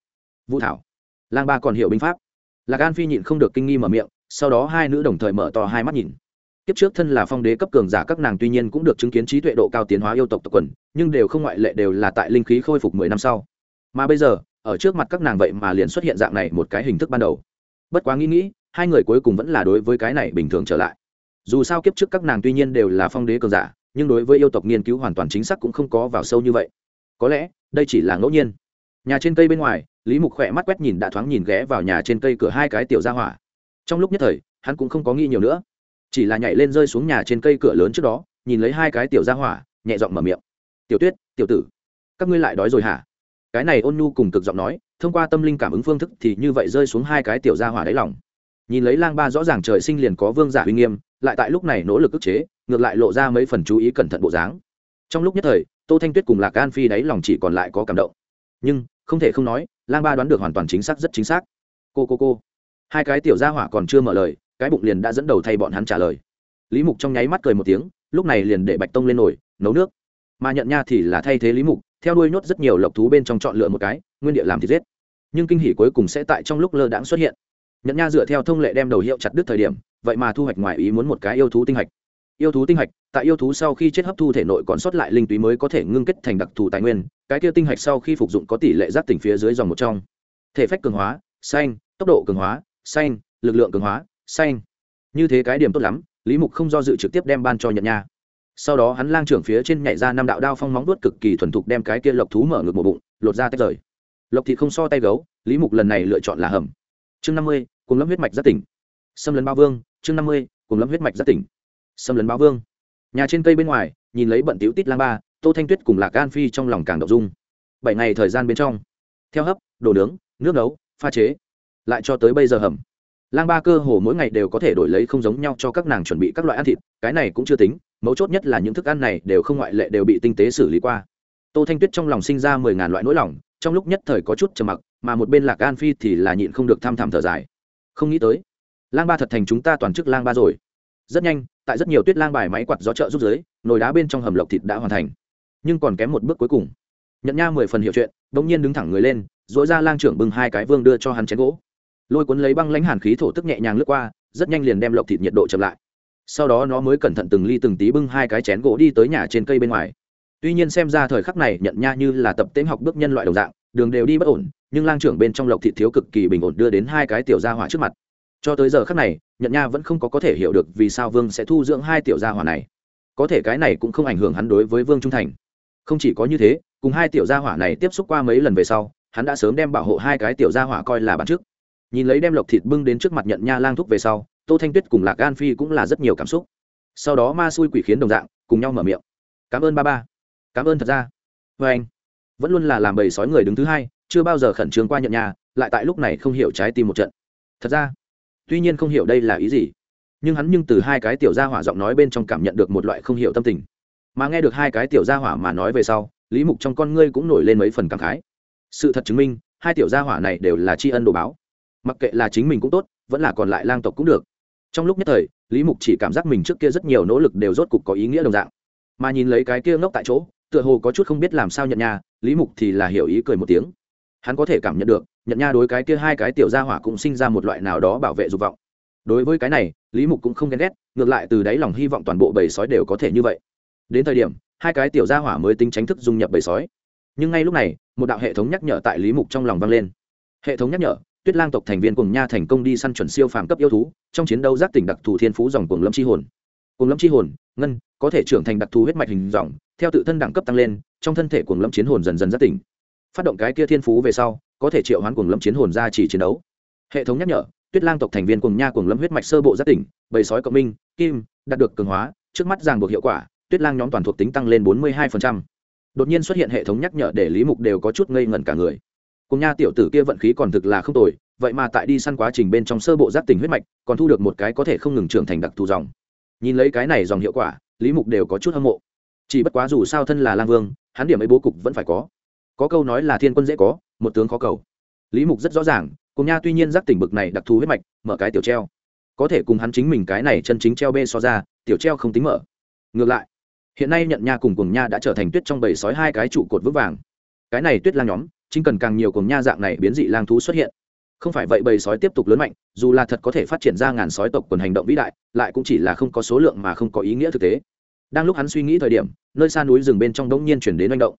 Speaker 1: Vũ thảo. Lang ba còn hiểu binh pháp lạc an phi nhịn không được kinh nghi mở miệng, sau đó hai nữ đồng thời mở to hai mắt nhìn. Kiếp trước thân là phong đế cấp cường giả các nàng tuy nhiên cũng được chứng kiến trí tuệ độ cao tiến hóa yêu tộc tộc quần, nhưng đều không ngoại lệ đều là tại linh khí khôi phục mười năm sau. Mà bây giờ, ở trước mặt các nàng vậy mà liền xuất hiện dạng này một cái hình thức ban đầu. Bất quá nghĩ nghĩ, hai người cuối cùng vẫn là đối với cái này bình thường trở lại. Dù sao kiếp trước các nàng tuy nhiên đều là phong đế cường giả, nhưng đối với yêu tộc nghiên cứu hoàn toàn chính xác cũng không có vào sâu như vậy. Có lẽ, đây chỉ là ngẫu nhiên. Nhà trên cây bên ngoài lý mục khỏe mắt quét nhìn đã thoáng nhìn ghé vào nhà trên cây cửa hai cái tiểu ra hỏa. Trong lúc nhất thời, hắn cũng không có nghĩ nhiều nữa. Chỉ là nhảy lên rơi xuống nhà trên cây cửa lớn trước đó, nhìn lấy hai cái tiểu ra hỏa, nhẹ giọng mở miệng. Tiểu tuyết, tiểu tử, các ngươi lại đói rồi hả? Cái này ôn nhu cùng cực giọng nói, thông qua tâm linh cảm ứng phương thức thì như vậy rơi xuống hai cái tiểu ra hỏa đáy lòng. Nhìn lấy lang ba rõ ràng trời sinh liền có vương giả uy nghiêm, lại tại lúc này nỗ lực ức chế, ngược lại lộ ra mấy phần chú ý cẩn thận bộ dáng. Trong lúc nhất thời, tô thanh tuyết cùng lạc an phi đáy lòng chỉ còn lại có cảm động. Nhưng, không thể không nói lang ba đoán được hoàn toàn chính xác, rất chính xác. Cô cô cô. Hai cái tiểu gia hỏa còn chưa mở lời, cái bụng liền đã dẫn đầu thay bọn hắn trả lời. Lý mục trong nháy mắt cười một tiếng, lúc này liền để bạch tông lên nổi nấu nước. Mà nhận nha thì là thay thế lý mục, theo đuôi nhốt rất nhiều lộc thú bên trong chọn lựa một cái, nguyên địa làm thịt giết. Nhưng kinh hỉ cuối cùng sẽ tại trong lúc lơ đãng xuất hiện. Nhận nha dựa theo thông lệ đem đầu hiệu chặt đứt thời điểm, vậy mà thu hoạch ngoài ý muốn một cái yêu thú tinh hạch yêu thú tinh hạch, tại yêu thú sau khi chết hấp thu thể nội còn sót lại linh túy mới có thể ngưng kết thành đặc thù tài nguyên, cái kia tinh hạch sau khi phục dụng có tỷ lệ giáp tỉnh phía dưới dòng một trong. Thể phách cường hóa, xanh, tốc độ cường hóa, xanh, lực lượng cường hóa, xanh. Như thế cái điểm tốt lắm, lý mục không do dự trực tiếp đem ban cho nhận nha. Sau đó hắn lang trưởng phía trên nhảy ra năm đạo đao phong móng đuốt cực kỳ thuần thục đem cái kia lộc thú mở ngực một bụng, lột ra tách rời. Lộc thịt không so tay gấu, lý mục lần này lựa chọn là hầm. Chương năm mươi cùng lâm huyết mạch rất tỉnh. Xâm lấn bao vương, chương năm mươi cùng lâm huyết mạch rất tỉnh xâm lấn báo vương. Nhà trên cây bên ngoài, nhìn lấy bận tiểu tít lang ba, tô thanh tuyết cùng lạc gan phi trong lòng càng đậu dung. Bảy ngày thời gian bên trong, theo hấp, đồ nướng, nước nấu, pha chế, lại cho tới bây giờ hầm. Lang ba cơ hồ mỗi ngày đều có thể đổi lấy không giống nhau cho các nàng chuẩn bị các loại ăn thịt, cái này cũng chưa tính, mấu chốt nhất là những thức ăn này đều không ngoại lệ đều bị tinh tế xử lý qua. Tô thanh tuyết trong lòng sinh ra mười ngàn loại nỗi lòng, trong lúc nhất thời có chút trầm mặc, mà một bên lạc gan phi thì là nhịn không được tham thảm thở dài. Không nghĩ tới, lang ba thật thành chúng ta toàn chức lang ba rồi. Rất nhanh tại rất nhiều tuyết lang bài máy quạt gió trợ giúp giới, nồi đá bên trong hầm lộc thịt đã hoàn thành. Nhưng còn kém một bước cuối cùng. Nhận nha mười phần hiệu chuyện đ ỗ n g nhiên đứng thẳng người lên dỗi ra lang trưởng bưng hai cái vương đưa cho hắn chén gỗ. Lôi cuốn lấy băng lãnh hàn khí thổ tức nhẹ nhàng lướt qua, rất nhanh liền đem lộc thịt nhiệt độ chậm lại. Sau đó nó mới cẩn thận từng ly từng tí bưng hai cái chén gỗ đi tới nhà trên cây bên ngoài. Tuy nhiên xem ra thời khắc này nhận nha như là tập tễnh học bước nhân loại đồng dạng, đường đều đi bất ổn, nhưng lang trưởng bên trong lộc thịt thiếu cực kỳ bình ổn đưa đến hai cái tiểu gia hỏa trước mặt cho tới giờ khắc này nhận nha vẫn không có có thể hiểu được vì sao vương sẽ thu dưỡng hai tiểu gia hỏa này. Có thể cái này cũng không ảnh hưởng hắn đối với vương trung thành. Không chỉ có như thế, cùng hai tiểu gia hỏa này tiếp xúc qua mấy lần về sau, hắn đã sớm đem bảo hộ hai cái tiểu gia hỏa coi là bản trước nhìn lấy đem lộc thịt bưng đến trước mặt nhận nha lang thúc về sau, tô thanh tuyết cùng lạc gan phi cũng là rất nhiều cảm xúc. Sau đó ma xui quỷ khiến đồng dạng, cùng nhau mở miệng. Cảm ơn ba ba. Cảm ơn thật ra. Vê anh. Vẫn luôn là làm bầy sói người đứng thứ hai, chưa bao giờ khẩn trương qua nhận nhà lại tại lúc này không hiểu trái tim một trận. Thật ra tuy nhiên không hiểu đây là ý gì, nhưng hắn nhưng từ hai cái tiểu gia hỏa giọng nói bên trong cảm nhận được một loại không hiểu tâm tình. Mà nghe được hai cái tiểu gia hỏa mà nói về sau, lý mục trong con ngươi cũng nổi lên mấy phần cảm khái. Sự thật chứng minh, hai tiểu gia hỏa này đều là tri ân đồ báo. Mặc kệ là chính mình cũng tốt, vẫn là còn lại lang tộc cũng được. Trong lúc nhất thời, lý mục chỉ cảm giác mình trước kia rất nhiều nỗ lực đều rốt cục có ý nghĩa đồng dạng. Mà nhìn lấy cái kia ngốc tại chỗ, tựa hồ có chút không biết làm sao nhận nhà lý mục thì là hiểu ý cười một tiếng. Hắn có thể cảm nhận được nhận nha đối cái kia hai cái tiểu gia hỏa cũng sinh ra một loại nào đó bảo vệ dục vọng. Đối với cái này, lý mục cũng không ghen ghét, ngược lại từ đáy lòng hy vọng toàn bộ bầy sói đều có thể như vậy. Đến thời điểm, hai cái tiểu gia hỏa mới tính tránh thức dung nhập bầy sói. Nhưng ngay lúc này, một đạo hệ thống nhắc nhở tại lý mục trong lòng vang lên. Hệ thống nhắc nhở, tuyết lang tộc thành viên cùng nha thành công đi săn chuẩn siêu phàm cấp yêu thú, trong chiến đấu giác tỉnh đặc thù thiên phú dòng cuồng lâm chi hồn. Cuồng lâm chi hồn, ngân, có thể trưởng thành đặc thù huyết mạch hình dòng, theo tự thân đẳng cấp tăng lên, trong thân thể cuồng lâm chiến hồn dần dần giác tỉnh. Phát động cái kia thiên phú về sau có thể triệu hoán cuồng lâm chiến hồn ra chỉ chiến đấu. Hệ thống nhắc nhở, tuyết lang tộc thành viên cùng nha cuồng lâm huyết mạch sơ bộ giác tỉnh, bầy sói cộng minh, kim, đạt được cường hóa, trước mắt ràng buộc hiệu quả, tuyết lang nhóm toàn thuộc tính tăng lên bốn mươi hai đột nhiên xuất hiện hệ thống nhắc nhở để lý mục đều có chút ngây ngẩn cả người. Cùng nha tiểu tử kia vận khí còn thực là không tồi, vậy mà tại đi săn quá trình bên trong sơ bộ giác tỉnh huyết mạch, còn thu được một cái có thể không ngừng trưởng thành đặc thù dòng. Nhìn lấy cái này dòng hiệu quả, lý mục đều có chút hâm mộ. Chỉ bất quá dù sao thân là lang vương, hắn điểm ấy bố cục vẫn phải có. Có câu nói là thiên quân dễ có một tướng khó cầu. Lý mục rất rõ ràng, cùng nha tuy nhiên giác tỉnh bực này đặc thù huyết mạch, mở cái tiểu treo. Có thể cùng hắn chính mình cái này chân chính treo bê so ra, tiểu treo không tính mở. Ngược lại, hiện nay nhận nha cùng cùng nha đã trở thành tuyết trong bầy sói hai cái trụ cột vững vàng. Cái này tuyết lang nhóm, chính cần càng nhiều cùng nha dạng này biến dị lang thú xuất hiện. Không phải vậy bầy sói tiếp tục lớn mạnh, dù là thật có thể phát triển ra ngàn sói tộc quần hành động vĩ đại, lại cũng chỉ là không có số lượng mà không có ý nghĩa thực tế. Đang lúc hắn suy nghĩ thời điểm, nơi xa núi rừng bên trong đông nhiên chuyển đến manh động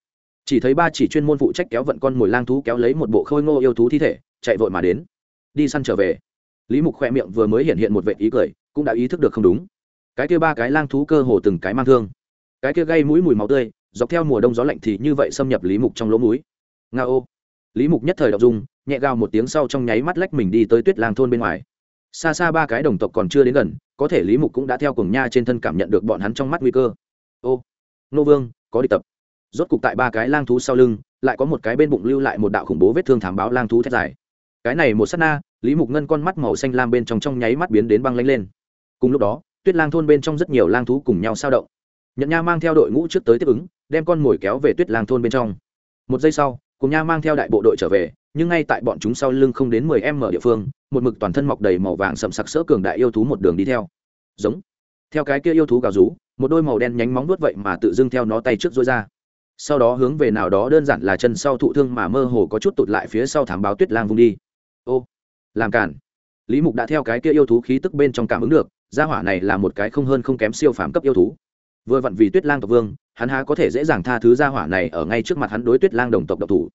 Speaker 1: chỉ thấy ba chỉ chuyên môn phụ trách kéo vận con mồi lang thú kéo lấy một bộ khôi ngô yêu thú thi thể, chạy vội mà đến. Đi săn trở về. Lý mục khoe miệng vừa mới hiện hiện một vệ ý cười, cũng đã ý thức được không đúng. Cái kia ba cái lang thú cơ hồ từng cái mang thương. Cái kia gây mũi mùi máu tươi, dọc theo mùa đông gió lạnh thì như vậy xâm nhập lý mục trong lỗ mũi. Nga ô. Lý mục nhất thời đọc dung, nhẹ gào một tiếng sau trong nháy mắt lách mình đi tới tuyết lang thôn bên ngoài. Xa xa ba cái đồng tộc còn chưa đến gần, có thể lý mục cũng đã theo cùng nha trên thân cảm nhận được bọn hắn trong mắt nguy cơ. Ô. Nô vương, có đi tập rốt cục tại ba cái lang thú sau lưng, lại có một cái bên bụng lưu lại một đạo khủng bố vết thương thảm báo lang thú thét dài. Cái này một s á t na, lý mục ngân con mắt màu xanh lam bên trong trong nháy mắt biến đến băng lanh lên. Cùng lúc đó, tuyết lang thôn bên trong rất nhiều lang thú cùng nhau sao động. Nhận nha mang theo đội ngũ trước tới tiếp ứng, đem con mồi kéo về tuyết lang thôn bên trong. Một giây sau, cùng nha mang theo đại bộ đội trở về, nhưng ngay tại bọn chúng sau lưng không đến mười em ở địa phương, một mực toàn thân mọc đầy màu vàng sầm sặc sỡ cường đại yêu thú một đường đi theo. Giống. Theo cái kia yêu thú gào rú, một đôi màu đen nhánh móng nuốt vậy mà tự dưng theo nó tay trước dối ra sau đó hướng về nào đó đơn giản là chân sau thụ thương mà mơ hồ có chút tụt lại phía sau thảm báo tuyết lang vung đi. Ô, làm cản. Lý mục đã theo cái kia yêu thú khí tức bên trong cảm ứng được, gia hỏa này là một cái không hơn không kém siêu phàm cấp yêu thú. Vừa vặn vì tuyết lang tộc vương, hắn há có thể dễ dàng tha thứ gia hỏa này ở ngay trước mặt hắn đối tuyết lang đồng tộc độc thủ.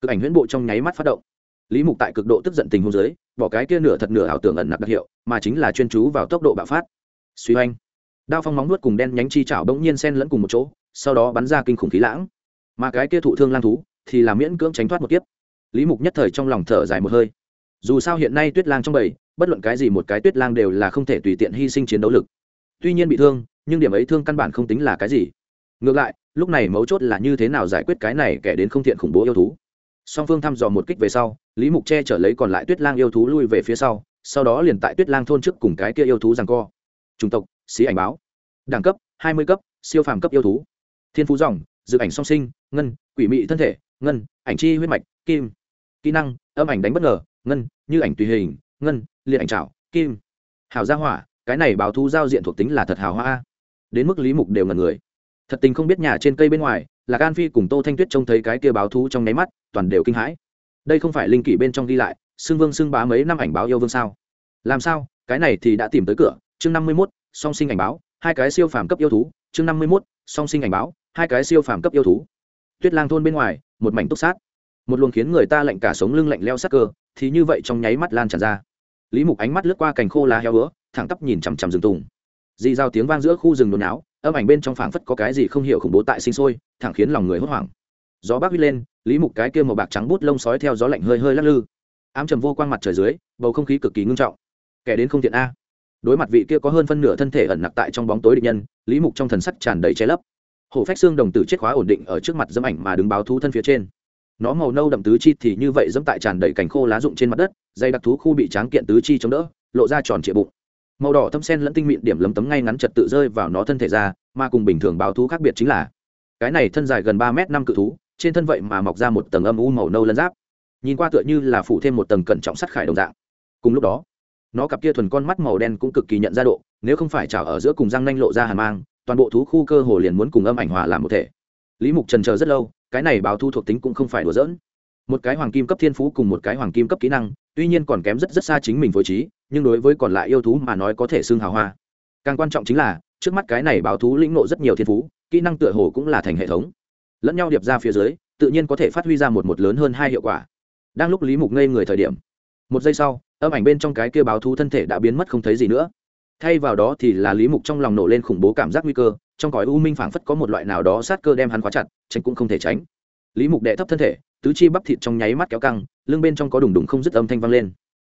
Speaker 1: Cực ảnh huyễn bộ trong nháy mắt phát động. Lý mục tại cực độ tức giận tình hôn giới bỏ cái kia nửa thật nửa ảo tưởng ẩn nặc đặc hiệu, mà chính là chuyên chú vào tốc độ bạo phát. Suy oanh. Đao phong móng nuốt cùng đen nhánh chi chảo bỗng nhiên sen lẫn cùng một chỗ sau đó bắn ra kinh khủng khí lãng. Mà cái kia thụ thương lang thú thì là miễn cưỡng tránh thoát một kiếp. Lý mục nhất thời trong lòng thở dài một hơi. Dù sao hiện nay tuyết lang trong bầy, bất luận cái gì một cái tuyết lang đều là không thể tùy tiện hy sinh chiến đấu lực. Tuy nhiên bị thương, nhưng điểm ấy thương căn bản không tính là cái gì. Ngược lại, lúc này mấu chốt là như thế nào giải quyết cái này kẻ đến không thiện khủng bố yêu thú. Song phương thăm dò một kích về sau, lý mục che chở lấy còn lại tuyết lang yêu thú lui về phía sau sau đó liền tại tuyết lang thôn trước cùng cái kia yêu thú rằng co. Chủng tộc, xí ảnh báo. Đẳng cấp, hai mươi cấp, siêu phàm cấp yêu thú thiên phú dòng dự ảnh song sinh, ngân, quỷ mị thân thể, ngân, ảnh chi huyết mạch, kim. Kỹ năng, âm ảnh đánh bất ngờ, ngân, như ảnh tùy hình, ngân, liệt ảnh trảo, kim. Hào gia hỏa, cái này báo thu giao diện thuộc tính là thật hào hoa. Đến mức lý mục đều ngần người. Thật tình không biết nhà trên cây bên ngoài, là gan phi cùng tô thanh tuyết trông thấy cái kia báo thú trong nháy mắt, toàn đều kinh hãi. Đây không phải linh kỷ bên trong ghi lại, xưng vương xưng bá mấy năm ảnh báo yêu vương sao? Làm sao? Cái này thì đã tìm tới cửa. Chương năm mươi mốt, song sinh ảnh báo, hai cái siêu phàm cấp yêu thú. Chương năm mươi mốt, song sinh ảnh báo hai cái siêu phàm cấp yêu thú. Tuyết lang thôn bên ngoài, một mảnh túc sát. Một luồng khiến người ta lạnh cả sống lưng lạnh leo sắc cơ, thì như vậy trong nháy mắt lan tràn ra. Lý mục ánh mắt lướt qua cành khô lá heo bữa thẳng tắp nhìn chằm chằm rừng tùng. Dì giao tiếng vang giữa khu rừng nôn áo âm ảnh bên trong phảng phất có cái gì không hiểu khủng bố tại sinh sôi, thẳng khiến lòng người hốt hoảng. Gió bác huýt lên, lý mục cái kia màu bạc trắng bút lông sói theo gió lạnh hơi hơi lắc lư. Ám trầm vô quang mặt trời dưới, bầu không khí cực kỳ ngưng trọng. Kẻ đến không thiện a. Đối mặt vị kia có hơn phân nửa thân thể ẩn nặc tại trong bóng tối địch nhân, lý mục trong thần sắc tràn đầy che lấp hổ phách xương đồng tử chết khóa ổn định ở trước mặt dâm ảnh mà đứng báo thú thân phía trên. Nó màu nâu đậm tứ chi thì như vậy dẫm tại tràn đầy cành khô lá rụng trên mặt đất, dây đặc thú khu bị tráng kiện tứ chi chống đỡ, lộ ra tròn trịa bụng. Màu đỏ thâm sen lẫn tinh mịn điểm lấm tấm ngay ngắn trật tự rơi vào nó thân thể ra, mà cùng bình thường báo thú khác biệt chính là, cái này thân dài gần ba m năm cự thú, trên thân vậy mà mọc ra một tầng âm u màu nâu lân giáp. Nhìn qua tựa như là phủ thêm một tầng cẩn trọng sắt khải đồng dạng. Cùng lúc đó, nó cặp kia thuần con mắt màu đen cũng cực kỳ nhận ra độ, nếu không phải trào ở giữa cùng răng nanh lộ ra hàn mang toàn bộ thú khu cơ hồ liền muốn cùng âm ảnh hòa làm một thể. Lý mục trần chờ rất lâu, cái này báo thu thuộc tính cũng không phải đùa dỡn một cái hoàng kim cấp thiên phú cùng một cái hoàng kim cấp kỹ năng, tuy nhiên còn kém rất rất xa chính mình phối trí, nhưng đối với còn lại yêu thú mà nói có thể xưng hào hoa. Càng quan trọng chính là, trước mắt cái này báo thú lĩnh nộ rất nhiều thiên phú, kỹ năng tựa hồ cũng là thành hệ thống. Lẫn nhau điệp ra phía dưới, tự nhiên có thể phát huy ra một một lớn hơn hai hiệu quả. Đang lúc lý mục ngây người thời điểm, một giây sau, âm ảnh bên trong cái kia báo thú thân thể đã biến mất không thấy gì nữa thay vào đó thì là lý mục trong lòng nổ lên khủng bố cảm giác nguy cơ, trong cõi u minh phảng phất có một loại nào đó sát cơ đem hắn khóa chặt, tránh cũng không thể tránh. Lý mục đệ thấp thân thể, tứ chi bắp thịt trong nháy mắt kéo căng, lưng bên trong có đùng đùng không dứt âm thanh vang lên.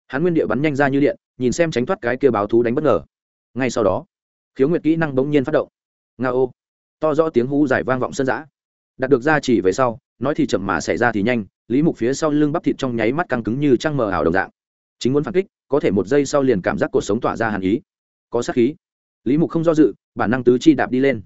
Speaker 1: Hắn nguyên địa bắn nhanh ra như điện, nhìn xem tránh thoát cái kia báo thú đánh bất ngờ. Ngay sau đó, khiếu nguyệt kỹ năng bỗng nhiên phát động. Nga ô. To rõ tiếng hú dài vang vọng sân giã đạt được ra chỉ về sau, nói thì chậm mà xảy ra thì nhanh, lý mục phía sau lưng bắp thịt trong nháy mắt căng cứng như trăng mờ ảo đồng dạng. Chính muốn phản kích, có thể một giây sau liền cảm giác cuộc sống tỏa ra hàn ý có sát khí. Lý mục không do dự, bản năng tứ chi đạp đi lên.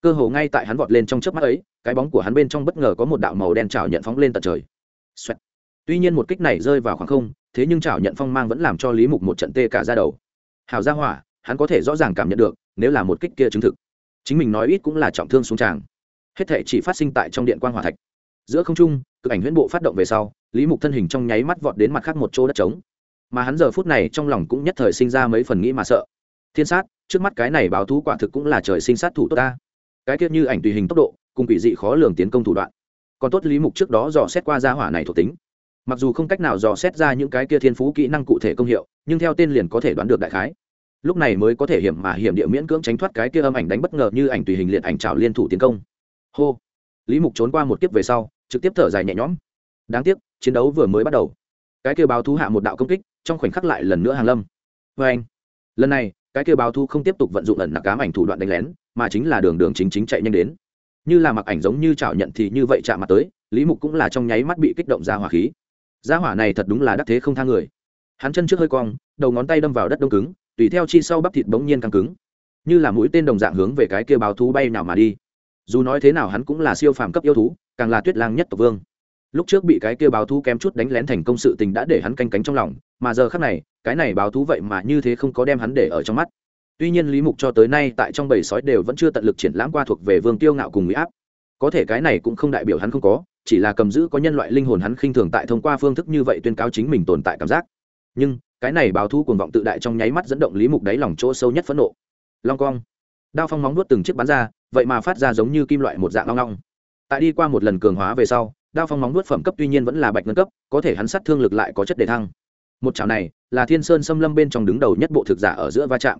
Speaker 1: Cơ hồ ngay tại hắn vọt lên trong chớp mắt ấy, cái bóng của hắn bên trong bất ngờ có một đạo màu đen trào nhận phóng lên tận trời、Xoẹt. Tuy nhiên một kích này rơi vào khoảng không, thế nhưng trào nhận phong mang vẫn làm cho lý mục một trận tê cả ra đầu. Hào ra hỏa, hắn có thể rõ ràng cảm nhận được, nếu là một kích kia chứng thực, chính mình nói ít cũng là trọng thương xuống tràng. Hết thể chỉ phát sinh tại trong điện quan hòa thạch. Giữa không trung, cực ảnh huyễn bộ phát động về sau, lý mục thân hình trong nháy mắt vọt đến mặt khác một chỗ đất trống. Mà hắn giờ phút này trong lòng cũng nhất thời sinh ra mấy phần nghĩ mà sợ thiên sát, trước mắt cái này báo thú quả thực cũng là trời sinh sát thủ tốt ta. Cái tiết như ảnh tùy hình tốc độ, cùng quỷ dị khó lường tiến công thủ đoạn. Còn tốt lý mục trước đó dò xét qua gia hỏa này thuộc tính. Mặc dù không cách nào dò xét ra những cái kia thiên phú kỹ năng cụ thể công hiệu, nhưng theo tên liền có thể đoán được đại khái. Lúc này mới có thể hiểm mà hiểm địa miễn cưỡng tránh thoát cái kia âm ảnh đánh bất ngờ như ảnh tùy hình liệt ảnh trào liên thủ tiến công. Hô. Lý mục trốn qua một kiếp về sau, trực tiếp thở dài nhẹ nhõm. Đáng tiếc, chiến đấu vừa mới bắt đầu. Cái kia báo thú hạ một đạo công kích, trong khoảnh khắc lại lần nữa hàng lâm. Vê anh lần này cái kêu báo thu không tiếp tục vận dụng ẩn nặc cám ảnh thủ đoạn đánh lén, mà chính là đường đường chính chính chạy nhanh đến. Như là mặc ảnh giống như chảo nhận thì như vậy chạm mặt tới, lý mục cũng là trong nháy mắt bị kích động ra hỏa khí. Ra hỏa này thật đúng là đắc thế không tha người. Hắn chân trước hơi cong, đầu ngón tay đâm vào đất đông cứng, tùy theo chi sau bắp thịt bỗng nhiên căng cứng. Như là mũi tên đồng dạng hướng về cái kia báo thú bay nào mà đi. Dù nói thế nào hắn cũng là siêu phàm cấp yêu thú, càng là tuyết lang nhất tộc vương lúc trước bị cái kia báo thú kém chút đánh lén thành công sự tình đã để hắn canh cánh trong lòng, mà giờ khác này, cái này báo thú vậy mà như thế không có đem hắn để ở trong mắt. Tuy nhiên lý mục cho tới nay tại trong bầy sói đều vẫn chưa tận lực triển lãm qua thuộc về vương tiêu ngạo cùng mỹ áp. Có thể cái này cũng không đại biểu hắn không có, chỉ là cầm giữ có nhân loại linh hồn hắn khinh thường tại thông qua phương thức như vậy tuyên cáo chính mình tồn tại cảm giác. Nhưng, cái này báo thú cuồng vọng tự đại trong nháy mắt dẫn động lý mục đáy lòng chỗ sâu nhất phẫn nộ. Long cong. Đao phong móng nuốt từng chiếc bắn ra, vậy mà phát ra giống như kim loại một dạng long long. Tại đi qua một lần cường hóa về sau đao phong móng nuốt phẩm cấp tuy nhiên vẫn là bạch ngân cấp, có thể hắn sát thương lực lại có chất đề thăng. Một chảo này là thiên sơn xâm lâm bên trong đứng đầu nhất bộ thực giả ở giữa va chạm.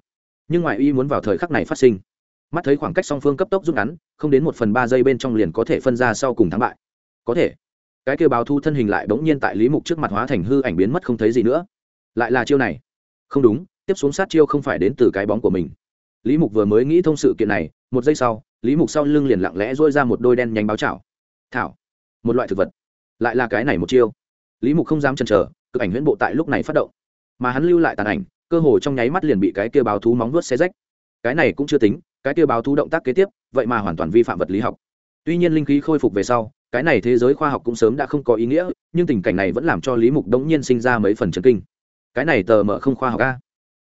Speaker 1: Nhưng ngoại y muốn vào thời khắc này phát sinh. Mắt thấy khoảng cách song phương cấp tốc rút ngắn, không đến một phần ba giây bên trong liền có thể phân ra sau cùng thắng bại. Có thể. Cái kêu báo thu thân hình lại bỗng nhiên tại lý mục trước mặt hóa thành hư ảnh biến mất không thấy gì nữa. Lại là chiêu này. Không đúng, tiếp xuống sát chiêu không phải đến từ cái bóng của mình. Lý mục vừa mới nghĩ thông sự kiện này, một giây sau, lý mục sau lưng liền lặng lẽ dôi ra một đôi đen nhánh báo chảo. Thảo một loại thực vật. Lại là cái này một chiêu. Lý mục không dám chần chờ, cực ảnh huyễn bộ tại lúc này phát động. Mà hắn lưu lại tàn ảnh, cơ hồ trong nháy mắt liền bị cái kia báo thú móng vuốt xe rách. Cái này cũng chưa tính, cái kia báo thú động tác kế tiếp, vậy mà hoàn toàn vi phạm vật lý học. Tuy nhiên linh khí khôi phục về sau, cái này thế giới khoa học cũng sớm đã không có ý nghĩa, nhưng tình cảnh này vẫn làm cho lý mục đống nhiên sinh ra mấy phần chấn kinh. Cái này tờ mở không khoa học a.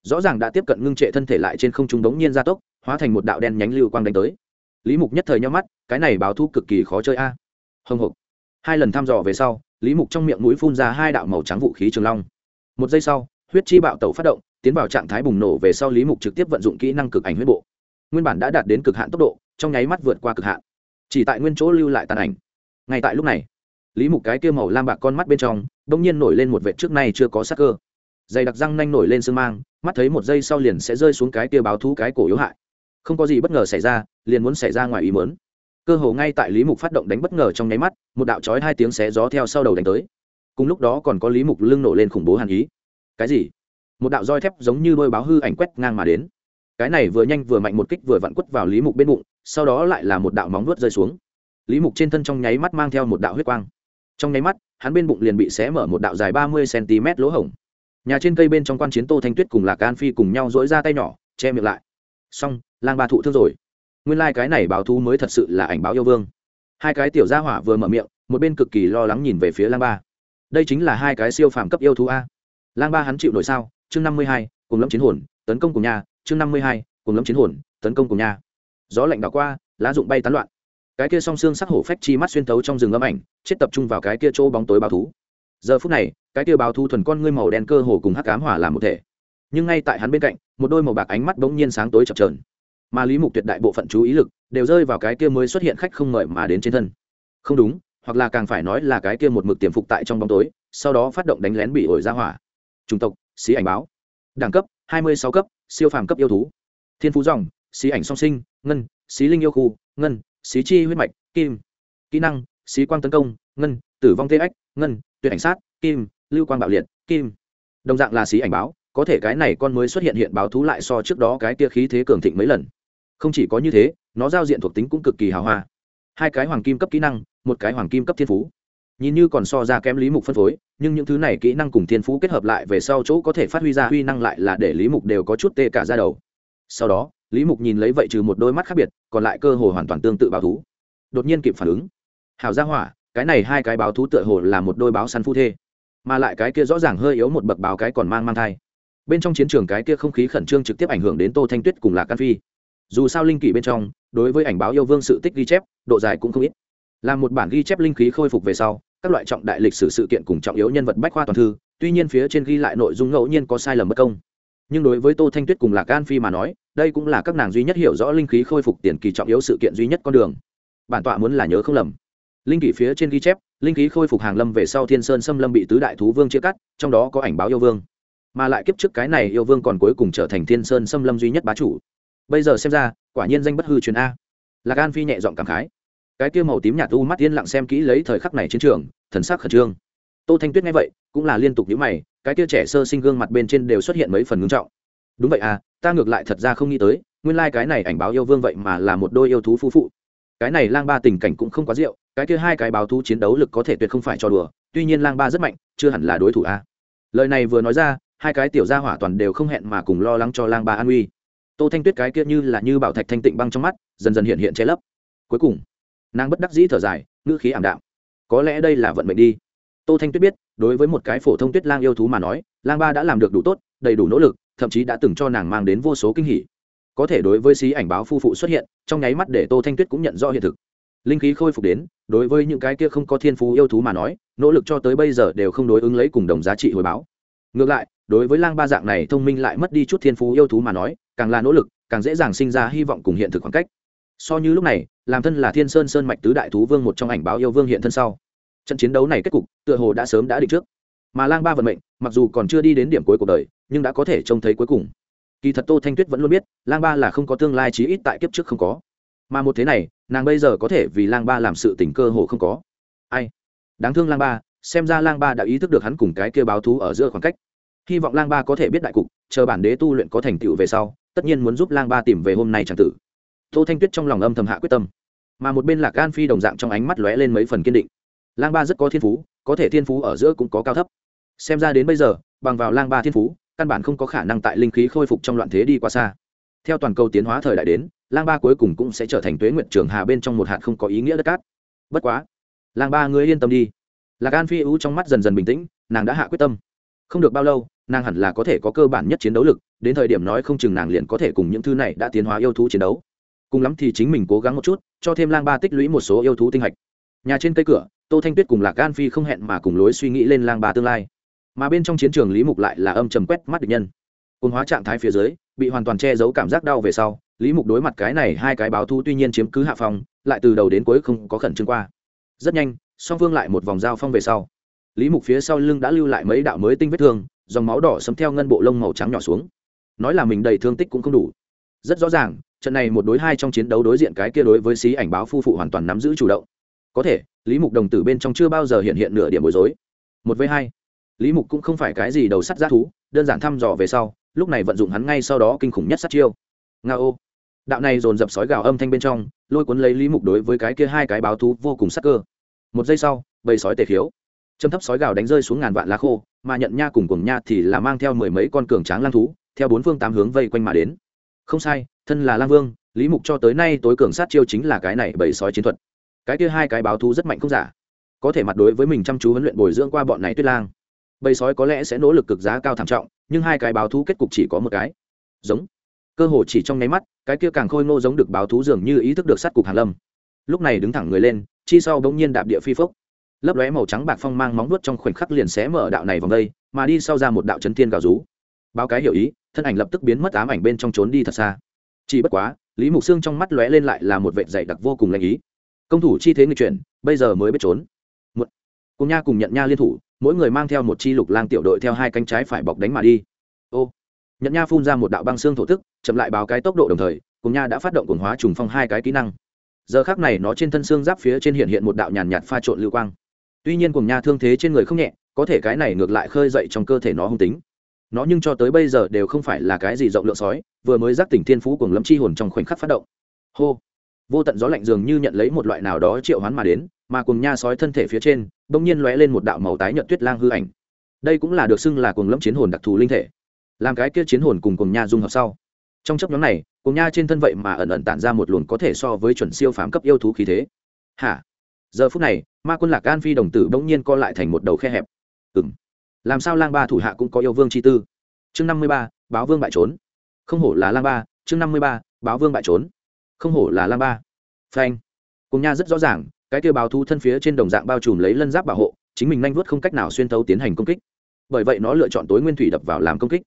Speaker 1: Rõ ràng đã tiếp cận ngưng trệ thân thể lại trên không trung đống nhiên gia tốc, hóa thành một đạo đen nhánh lưu quang đánh tới. Lý mục nhất thời nhau mắt, cái này báo thu cực kỳ khó chơi a. Hồng hộc hai lần thăm dò về sau, lý mục trong miệng mũi phun ra hai đạo màu trắng vũ khí trường long. Một giây sau, huyết chi bạo tẩu phát động, tiến vào trạng thái bùng nổ về sau lý mục trực tiếp vận dụng kỹ năng cực ảnh huyết bộ. Nguyên bản đã đạt đến cực hạn tốc độ, trong nháy mắt vượt qua cực hạn. Chỉ tại nguyên chỗ lưu lại tàn ảnh. Ngay tại lúc này, lý mục cái kia màu lam bạc con mắt bên trong đ ỗ n g nhiên nổi lên một vệ trước nay chưa có sắc cơ. Dày đặc răng nanh nổi lên sương mang, mắt thấy một giây sau liền sẽ rơi xuống cái kia báo thú cái cổ yếu hại. Không có gì bất ngờ xảy ra, liền muốn xảy ra ngoài ý mớn cơ hồ ngay tại lý mục phát động đánh bất ngờ trong nháy mắt, một đạo trói hai tiếng xé gió theo sau đầu đánh tới. Cùng lúc đó còn có lý mục lưng nổ lên khủng bố hàn ý. Cái gì? Một đạo roi thép giống như đôi báo hư ảnh quét ngang mà đến. Cái này vừa nhanh vừa mạnh một kích vừa vặn quất vào lý mục bên bụng, sau đó lại là một đạo móng vuốt rơi xuống. Lý mục trên thân trong nháy mắt mang theo một đạo huyết quang. Trong nháy mắt, hắn bên bụng liền bị xé mở một đạo dài ba mươi cm lỗ hổng. Nhà trên cây bên trong quan chiến tô thanh tuyết cùng lạc an phi cùng nhau dỗi ra tay nhỏ, che miệng lại. Xong, lang ba thụ thương rồi nguyên lai、like、cái này báo thú mới thật sự là ảnh báo yêu vương. Hai cái tiểu gia hỏa vừa mở miệng, một bên cực kỳ lo lắng nhìn về phía lang ba. Đây chính là hai cái siêu phàm cấp yêu thú a. Lang ba hắn chịu nổi sao? Chương năm mươi hai, cùng lâm chiến hồn, tấn công cùng nhà. Chương năm mươi hai, cùng lâm chiến hồn, tấn công cùng nhà. Gió lạnh đảo qua, lá rụng bay tán loạn. Cái kia song xương sắc hổ phách chi mắt xuyên thấu trong rừng âm ảnh, chết tập trung vào cái kia chỗ bóng tối báo thú. Giờ phút này, cái kia báo thú thuần con ngươi màu đen cơ hồ cùng hắc cám hỏa làm một thể. Nhưng ngay tại hắn bên cạnh, một đôi màu bạc ánh mắt bỗng nhiên sáng tối chập trờn mà lý mục tuyệt đại bộ phận chú ý lực đều rơi vào cái kia mới xuất hiện khách không mời mà đến trên thân. Không đúng, hoặc là càng phải nói là cái kia một mực tiềm phục tại trong bóng tối, sau đó phát động đánh lén bị ổi ra hỏa. Chủng tộc, xí ảnh báo. Đẳng cấp 26 cấp, siêu phàm cấp yêu thú. Thiên phú dòng, xí ảnh song sinh, ngân, xí linh yêu khu, ngân, xí chi huyết mạch, kim. Kỹ năng, xí quang tấn công, ngân, tử vong tê ếch ngân, tuyệt ảnh sát, kim, lưu quang bạo liệt, kim. Đồng dạng là xí ảnh báo, có thể cái này con mới xuất hiện hiện báo thú lại so trước đó cái kia khí thế cường thịnh mấy lần không chỉ có như thế, nó giao diện thuộc tính cũng cực kỳ hào hoa. Hai cái hoàng kim cấp kỹ năng, một cái hoàng kim cấp thiên phú. Nhìn như còn so ra kém lý mục phân phối, nhưng những thứ này kỹ năng cùng thiên phú kết hợp lại về sau chỗ có thể phát huy ra huy năng lại là để lý mục đều có chút tê cả ra đầu. Sau đó, lý mục nhìn lấy vậy trừ một đôi mắt khác biệt, còn lại cơ hồ hoàn toàn tương tự báo thú. Đột nhiên kịp phản ứng. Hào gia hỏa, cái này hai cái báo thú tựa hồ là một đôi báo săn phu thê, mà lại cái kia rõ ràng hơi yếu một bậc báo cái còn mang mang thai. Bên trong chiến trường cái kia không khí khẩn trương trực tiếp ảnh hưởng đến tô thanh tuyết cùng lạc can phi dù sao linh kỷ bên trong, đối với ảnh báo yêu vương sự tích ghi chép, độ dài cũng không ít. Là một bản ghi chép linh khí khôi phục về sau, các loại trọng đại lịch sử sự kiện cùng trọng yếu nhân vật bách khoa toàn thư, tuy nhiên phía trên ghi lại nội dung ngẫu nhiên có sai lầm bất công. Nhưng đối với tô thanh tuyết cùng lạc an phi mà nói, đây cũng là các nàng duy nhất hiểu rõ linh khí khôi phục tiền kỳ trọng yếu sự kiện duy nhất con đường. Bản tọa muốn là nhớ không lầm. Linh kỷ phía trên ghi chép, linh khí khôi phục hàng lâm về sau thiên sơn xâm lâm bị tứ đại thú vương chia cắt, trong đó có ảnh báo yêu vương. Mà lại kiếp trước cái này yêu vương còn cuối cùng trở thành thiên sơn xâm lâm duy nhất bá chủ bây giờ xem ra, quả nhiên danh bất hư truyền a. Lạc an phi nhẹ giọng cảm khái. Cái kia màu tím nhạt u mắt yên lặng xem kỹ lấy thời khắc này chiến trường, thần sắc khẩn trương. Tô thanh tuyết nghe vậy, cũng là liên tục nhíu mày, cái kia trẻ sơ sinh gương mặt bên trên đều xuất hiện mấy phần ngưng trọng. Đúng vậy à ta ngược lại thật ra không nghĩ tới, nguyên lai cái này ảnh báo yêu vương vậy mà là một đôi yêu thú phu phụ. Cái này lang ba tình cảnh cũng không quá rượu cái kia hai cái báo thú chiến đấu lực có thể tuyệt không phải cho đùa, tuy nhiên lang ba rất mạnh, chưa hẳn là đối thủ a. Lời này vừa nói ra, hai cái tiểu gia hỏa toàn đều không hẹn mà cùng lo lắng cho lang ba an uy tô thanh tuyết cái kia như là như bảo thạch thanh tịnh băng trong mắt, dần dần hiện hiện che lấp. Cuối cùng, nàng bất đắc dĩ thở dài, ngữ khí ảm đạm. Có lẽ đây là vận mệnh đi. Tô thanh tuyết biết, đối với một cái phổ thông tuyết lang yêu thú mà nói, lang ba đã làm được đủ tốt, đầy đủ nỗ lực, thậm chí đã từng cho nàng mang đến vô số kinh hỉ. Có thể đối với xí ảnh báo phu phụ xuất hiện, trong nháy mắt để tô thanh tuyết cũng nhận rõ hiện thực. Linh khí khôi phục đến, đối với những cái kia không có thiên phú yêu thú mà nói, nỗ lực cho tới bây giờ đều không đối ứng lấy cùng đồng giá trị hồi báo. Ngược lại đối với lang ba dạng này thông minh lại mất đi chút thiên phú yêu thú mà nói, càng là nỗ lực, càng dễ dàng sinh ra hy vọng cùng hiện thực khoảng cách. So như lúc này, làm thân là thiên sơn sơn mạch tứ đại thú vương một trong ảnh báo yêu vương hiện thân sau. Trận chiến đấu này kết cục, tựa hồ đã sớm đã định trước. Mà lang ba vận mệnh, mặc dù còn chưa đi đến điểm cuối cuộc đời, nhưng đã có thể trông thấy cuối cùng. Kỳ thật tô thanh tuyết vẫn luôn biết, lang ba là không có tương lai chí ít tại kiếp trước không có. Mà một thế này, nàng bây giờ có thể vì lang ba làm sự tình cơ hồ không có. Ai? Đáng thương lang ba, xem ra lang ba đã ý thức được hắn cùng cái kia báo thú ở giữa khoảng cách hy vọng lang ba có thể biết đại cục, chờ bản đế tu luyện có thành tựu về sau, tất nhiên muốn giúp lang ba tìm về hôm nay c tử. Tô thanh tuyết trong lòng âm thầm hạ quyết tâm. Mà một bên lạc gan phi đồng dạng trong ánh mắt lóe lên mấy phần kiên định. Lang ba rất có thiên phú, có thể thiên phú ở giữa cũng có cao thấp. Xem ra đến bây giờ, bằng vào lang ba thiên phú, căn bản không có khả năng tại linh khí khôi phục trong loạn thế đi quá xa. Theo toàn cầu tiến hóa thời đại đến, lang ba cuối cùng cũng sẽ trở thành tuế nguyện trường hà bên trong một hạt không có ý nghĩa đất cát. Bất quá, lang ba ngươi yên tâm đi. Lạc an phi ưu trong mắt dần dần bình tĩnh, nàng đã hạ quyết tâm không được bao lâu, nàng hẳn là có thể có cơ bản nhất chiến đấu lực, đến thời điểm nói không chừng nàng liền có thể cùng những thứ này đã tiến hóa yêu thú chiến đấu. Cùng lắm thì chính mình cố gắng một chút, cho thêm lang ba tích lũy một số yêu thú tinh hạch. Nhà trên cây cửa, tô thanh tuyết cùng lạc gan phi không hẹn mà cùng lối suy nghĩ lên lang ba tương lai. Mà bên trong chiến trường lý mục lại là âm trầm quét mắt địch nhân. Cùng hóa trạng thái phía dưới, bị hoàn toàn che giấu cảm giác đau về sau, lý mục đối mặt cái này hai cái báo thu tuy nhiên chiếm cứ hạ phòng lại từ đầu đến cuối không có khẩn trương qua. Rất nhanh, song phương lại một vòng giao phong về sau lý mục phía sau lưng đã lưu lại mấy đạo mới tinh vết thương, dòng máu đỏ sấm theo ngân bộ lông màu trắng nhỏ xuống. Nói là mình đầy thương tích cũng không đủ. Rất rõ ràng, trận này một đối hai trong chiến đấu đối diện cái kia đối với xí ảnh báo phu phụ hoàn toàn nắm giữ chủ động. Có thể, lý mục đồng tử bên trong chưa bao giờ hiện hiện nửa điểm bối rối. Một với hai, lý mục cũng không phải cái gì đầu sắt g thú, đơn giản thăm dò về sau, lúc này vận dụng hắn ngay sau đó kinh khủng nhất sát chiêu. Nga ô. Đạo này dồn dập sói gào âm thanh bên trong, lôi cuốn lấy lý mục đối với cái kia hai cái báo thú vô cùng sắc cơ. Một giây sau, bầy sói tề khiếu châm thấp sói gào đánh rơi xuống ngàn vạn lá khô, mà nhận nha cùng cuồng nha thì là mang theo mười mấy con cường tráng lang thú, theo bốn phương tám hướng vây quanh mà đến. Không sai, thân là lang vương, lý mục cho tới nay tối cường sát chiêu chính là cái này bầy sói chiến thuật. Cái kia hai cái báo thú rất mạnh không giả. Có thể mặt đối với mình chăm chú huấn luyện bồi dưỡng qua bọn này tuyết lang. Bầy sói có lẽ sẽ nỗ lực cực giá cao thảm trọng, nhưng hai cái báo thú kết cục chỉ có một cái. Giống. Cơ hồ chỉ trong nháy mắt, cái kia càng khôi ngô giống được báo thú dường như ý thức được sát cục hàn lâm. Lúc này đứng thẳng người lên, chi sau bỗng nhiên đạp địa phi phốc lấp lóe màu trắng bạc phong mang móng vuốt trong khoảnh khắc liền xé mở đạo này vòng đây, mà đi sau ra một đạo chấn thiên gào rú. Báo cái hiểu ý, thân ảnh lập tức biến mất ám ảnh bên trong trốn đi thật xa. Chỉ bất quá, lý mục xương trong mắt lóe lên lại là một vệ dày đặc vô cùng lạnh ý. Công thủ chi thế người chuyển, bây giờ mới biết trốn. Cùng nha cùng nhận nha liên thủ, mỗi người mang theo một chi lục lang tiểu đội theo hai cánh trái phải bọc đánh mà đi. Ô, nhận nha phun ra một đạo băng xương thổ tức, chậm lại báo cái tốc độ đồng thời, cùng nha đã phát động cuồng hóa trùng phong hai cái kỹ năng. Giờ khác này nó trên thân xương giáp phía trên hiện hiện một đạo nhàn nhạt pha trộn lưu quang tuy nhiên cùng nha thương thế trên người không nhẹ, có thể cái này ngược lại khơi dậy trong cơ thể nó hung tính. Nó nhưng cho tới bây giờ đều không phải là cái gì rộng lượng sói, vừa mới giác tỉnh thiên phú cùng lâm chi hồn trong khoảnh khắc phát động. Hô! Vô tận gió lạnh dường như nhận lấy một loại nào đó triệu hoán mà đến, mà cùng nha sói thân thể phía trên, bỗng nhiên lóe lên một đạo màu tái nhợt tuyết lang hư ảnh. Đây cũng là được xưng là cùng lâm chiến hồn đặc thù linh thể. Làm cái kia chiến hồn cùng cùng nha dung hợp sau. Trong chấp nhóm này cùng nha trên thân vậy mà ẩn ẩn tản ra một luồng có thể so với chuẩn siêu phám cấp yêu thú khí thế. Hả? Giờ phút này, ma quân lạc an phi đồng tử bỗng nhiên co lại thành một đầu khe hẹp. Ừng làm sao lang ba thủ hạ cũng có yêu vương chi tư? Chương năm mươi ba, báo vương bại trốn. Không hổ là lang ba, chương năm mươi ba, báo vương bại trốn. Không hổ là lang ba. Phanh. Cùng nha rất rõ ràng, cái kêu báo thu thân phía trên đồng dạng bao trùm lấy lân giáp bảo hộ, chính mình nhanh vuốt không cách nào xuyên thấu tiến hành công kích. Bởi vậy nó lựa chọn tối nguyên thủy đập vào làm công kích.